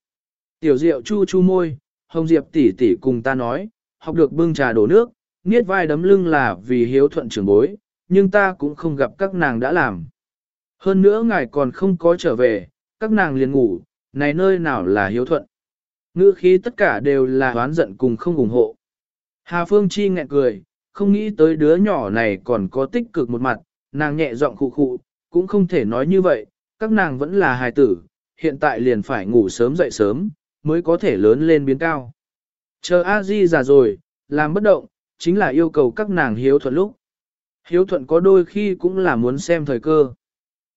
A: Tiểu Diệu chu chu môi, Hồng Diệp tỷ tỷ cùng ta nói, học được bưng trà đổ nước, niết vai đấm lưng là vì hiếu thuận trưởng bối, nhưng ta cũng không gặp các nàng đã làm. Hơn nữa ngài còn không có trở về, các nàng liền ngủ, này nơi nào là hiếu thuận. Ngữ khí tất cả đều là oán giận cùng không ủng hộ. Hà Phương Chi nghẹn cười, không nghĩ tới đứa nhỏ này còn có tích cực một mặt, nàng nhẹ giọng khụ khụ, cũng không thể nói như vậy, các nàng vẫn là hài tử, hiện tại liền phải ngủ sớm dậy sớm, mới có thể lớn lên biến cao. Chờ A Di già rồi, làm bất động, chính là yêu cầu các nàng hiếu thuận lúc. Hiếu thuận có đôi khi cũng là muốn xem thời cơ.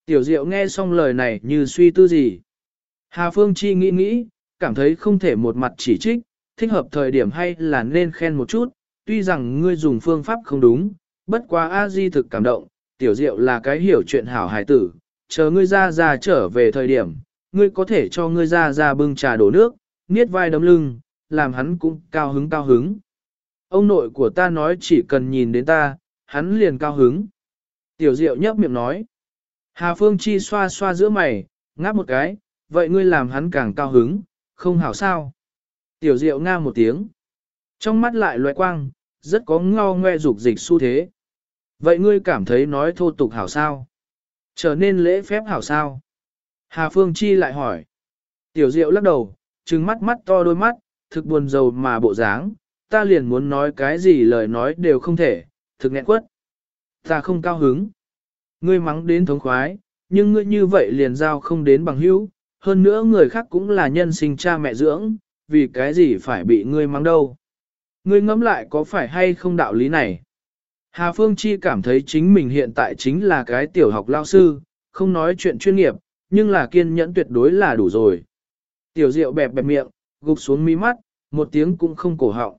A: Tiểu Diệu nghe xong lời này như suy tư gì. Hà Phương Chi nghĩ nghĩ, cảm thấy không thể một mặt chỉ trích, thích hợp thời điểm hay là nên khen một chút, tuy rằng ngươi dùng phương pháp không đúng, bất quá A Di thực cảm động, tiểu diệu là cái hiểu chuyện hảo hài tử, chờ ngươi ra ra trở về thời điểm, ngươi có thể cho ngươi ra ra bưng trà đổ nước, niết vai đấm lưng, làm hắn cũng cao hứng cao hứng. Ông nội của ta nói chỉ cần nhìn đến ta, hắn liền cao hứng. Tiểu diệu nhấp miệng nói. Hà Phương Chi xoa xoa giữa mày, ngáp một cái, vậy ngươi làm hắn càng cao hứng, không hảo sao. Tiểu diệu nga một tiếng. Trong mắt lại loại quang, rất có ngao ngoe dục dịch xu thế. Vậy ngươi cảm thấy nói thô tục hảo sao? Trở nên lễ phép hảo sao? Hà Phương Chi lại hỏi. Tiểu Diệu lắc đầu, trừng mắt mắt to đôi mắt, thực buồn rầu mà bộ dáng, ta liền muốn nói cái gì lời nói đều không thể, thực nghẹn quất. Ta không cao hứng. Ngươi mắng đến thống khoái, nhưng ngươi như vậy liền giao không đến bằng hữu, hơn nữa người khác cũng là nhân sinh cha mẹ dưỡng, vì cái gì phải bị ngươi mắng đâu. Ngươi ngẫm lại có phải hay không đạo lý này? Hà Phương Chi cảm thấy chính mình hiện tại chính là cái tiểu học lao sư, không nói chuyện chuyên nghiệp, nhưng là kiên nhẫn tuyệt đối là đủ rồi. Tiểu Diệu bẹp bẹp miệng, gục xuống mí mắt, một tiếng cũng không cổ họng.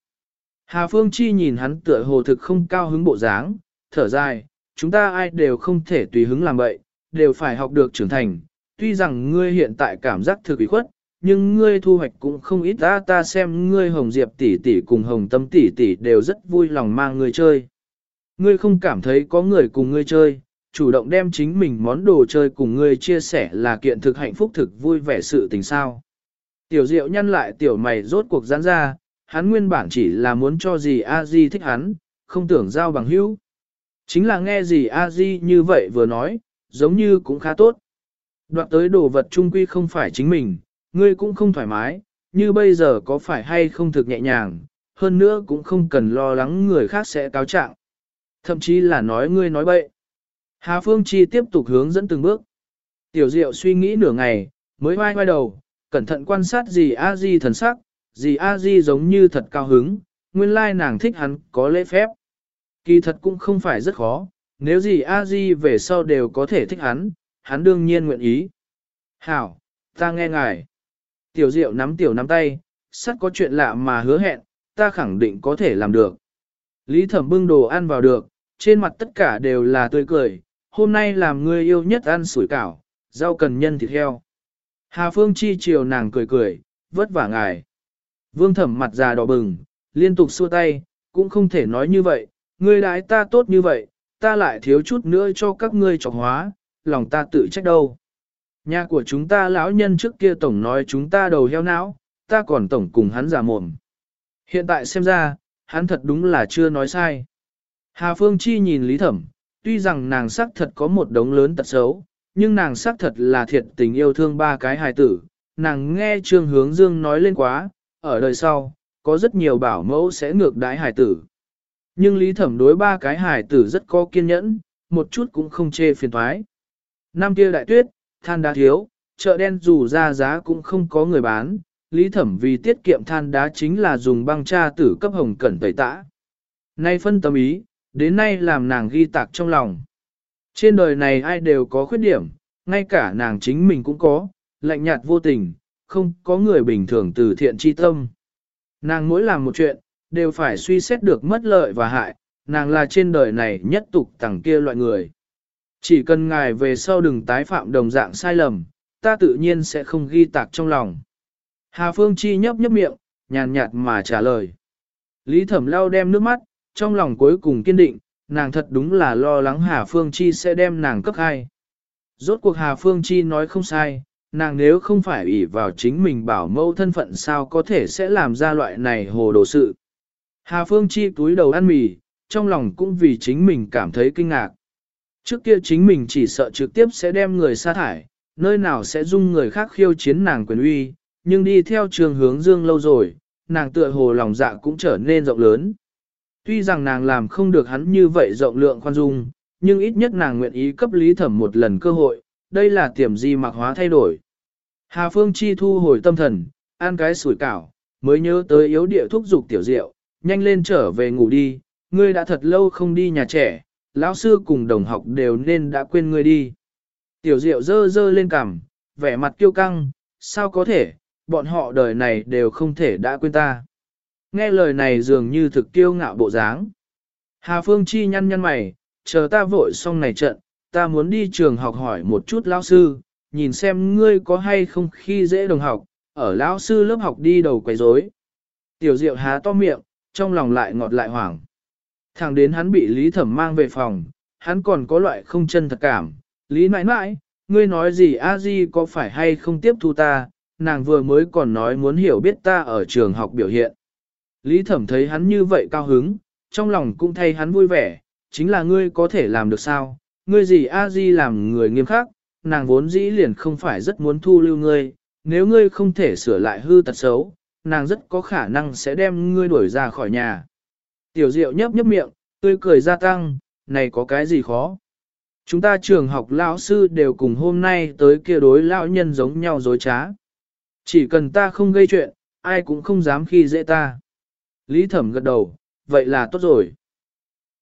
A: Hà Phương Chi nhìn hắn tựa hồ thực không cao hứng bộ dáng, thở dài, chúng ta ai đều không thể tùy hứng làm vậy, đều phải học được trưởng thành. Tuy rằng ngươi hiện tại cảm giác thực ủy khuất, nhưng ngươi thu hoạch cũng không ít ta ta xem ngươi hồng diệp tỷ tỷ cùng hồng tâm tỷ tỷ đều rất vui lòng mang ngươi chơi. Ngươi không cảm thấy có người cùng ngươi chơi, chủ động đem chính mình món đồ chơi cùng ngươi chia sẻ là kiện thực hạnh phúc thực vui vẻ sự tình sao. Tiểu diệu nhăn lại tiểu mày rốt cuộc giãn ra, hắn nguyên bản chỉ là muốn cho gì a di thích hắn, không tưởng giao bằng hữu. Chính là nghe gì a di như vậy vừa nói, giống như cũng khá tốt. Đoạn tới đồ vật trung quy không phải chính mình, ngươi cũng không thoải mái, như bây giờ có phải hay không thực nhẹ nhàng, hơn nữa cũng không cần lo lắng người khác sẽ cáo trạng. Thậm chí là nói ngươi nói bậy. Hà Phương Chi tiếp tục hướng dẫn từng bước. Tiểu Diệu suy nghĩ nửa ngày, mới vai vai đầu, cẩn thận quan sát gì A Di thần sắc, gì A Di giống như thật cao hứng, nguyên lai nàng thích hắn có lễ phép. Kỳ thật cũng không phải rất khó, nếu gì A Di về sau đều có thể thích hắn, hắn đương nhiên nguyện ý. Hảo, ta nghe ngài. Tiểu Diệu nắm tiểu nắm tay, sắt có chuyện lạ mà hứa hẹn, ta khẳng định có thể làm được. Lý thẩm bưng đồ ăn vào được, trên mặt tất cả đều là tươi cười, hôm nay làm ngươi yêu nhất ăn sủi cảo, rau cần nhân thịt heo. Hà Phương chi chiều nàng cười cười, vất vả ngài. Vương thẩm mặt già đỏ bừng, liên tục xua tay, cũng không thể nói như vậy, ngươi đái ta tốt như vậy, ta lại thiếu chút nữa cho các ngươi trọc hóa, lòng ta tự trách đâu. Nhà của chúng ta lão nhân trước kia tổng nói chúng ta đầu heo não, ta còn tổng cùng hắn giả mồm. Hiện tại xem ra, hắn thật đúng là chưa nói sai. Hà Phương Chi nhìn Lý Thẩm, tuy rằng nàng xác thật có một đống lớn tật xấu, nhưng nàng xác thật là thiệt tình yêu thương ba cái hài tử. Nàng nghe Trương Hướng Dương nói lên quá, ở đời sau, có rất nhiều bảo mẫu sẽ ngược đái hài tử. Nhưng Lý Thẩm đối ba cái hài tử rất có kiên nhẫn, một chút cũng không chê phiền thoái. Năm kia đại tuyết, than đá thiếu, chợ đen dù ra giá cũng không có người bán, Lý Thẩm vì tiết kiệm than đá chính là dùng băng cha tử cấp hồng cẩn tẩy tã. Nay phân tâm ý, đến nay làm nàng ghi tạc trong lòng. Trên đời này ai đều có khuyết điểm, ngay cả nàng chính mình cũng có, lạnh nhạt vô tình, không có người bình thường từ thiện chi tâm. Nàng mỗi làm một chuyện, đều phải suy xét được mất lợi và hại, nàng là trên đời này nhất tục tẳng kia loại người. Chỉ cần ngài về sau đừng tái phạm đồng dạng sai lầm, ta tự nhiên sẽ không ghi tạc trong lòng. Hà Phương Chi nhấp nhấp miệng, nhàn nhạt mà trả lời. Lý Thẩm lau đem nước mắt, trong lòng cuối cùng kiên định, nàng thật đúng là lo lắng Hà Phương Chi sẽ đem nàng cấp hai. Rốt cuộc Hà Phương Chi nói không sai, nàng nếu không phải ủy vào chính mình bảo mẫu thân phận sao có thể sẽ làm ra loại này hồ đồ sự. Hà Phương Chi túi đầu ăn mì, trong lòng cũng vì chính mình cảm thấy kinh ngạc. Trước kia chính mình chỉ sợ trực tiếp sẽ đem người sa thải, nơi nào sẽ dung người khác khiêu chiến nàng quyền uy, nhưng đi theo trường hướng dương lâu rồi, nàng tựa hồ lòng dạ cũng trở nên rộng lớn. Tuy rằng nàng làm không được hắn như vậy rộng lượng khoan dung, nhưng ít nhất nàng nguyện ý cấp lý thẩm một lần cơ hội, đây là tiềm di mặc hóa thay đổi. Hà Phương Chi thu hồi tâm thần, ăn cái sủi cảo, mới nhớ tới yếu địa thúc dục tiểu diệu, nhanh lên trở về ngủ đi, ngươi đã thật lâu không đi nhà trẻ, lão sư cùng đồng học đều nên đã quên ngươi đi. Tiểu diệu dơ dơ lên cằm, vẻ mặt kiêu căng, sao có thể, bọn họ đời này đều không thể đã quên ta. Nghe lời này dường như thực kiêu ngạo bộ dáng. Hà Phương Chi nhăn nhăn mày, chờ ta vội xong này trận, ta muốn đi trường học hỏi một chút lão sư, nhìn xem ngươi có hay không khi dễ đồng học, ở lão sư lớp học đi đầu quấy rối. Tiểu Diệu há to miệng, trong lòng lại ngọt lại hoảng. Thẳng đến hắn bị Lý Thẩm mang về phòng, hắn còn có loại không chân thật cảm. Lý mãi mãi, ngươi nói gì a di có phải hay không tiếp thu ta, nàng vừa mới còn nói muốn hiểu biết ta ở trường học biểu hiện. Lý Thẩm thấy hắn như vậy cao hứng, trong lòng cũng thay hắn vui vẻ, chính là ngươi có thể làm được sao, ngươi gì a di làm người nghiêm khắc, nàng vốn dĩ liền không phải rất muốn thu lưu ngươi, nếu ngươi không thể sửa lại hư tật xấu, nàng rất có khả năng sẽ đem ngươi đuổi ra khỏi nhà. Tiểu Diệu nhấp nhấp miệng, tươi cười gia tăng, này có cái gì khó. Chúng ta trường học lão sư đều cùng hôm nay tới kia đối lão nhân giống nhau dối trá. Chỉ cần ta không gây chuyện, ai cũng không dám khi dễ ta. Lý thẩm gật đầu, vậy là tốt rồi.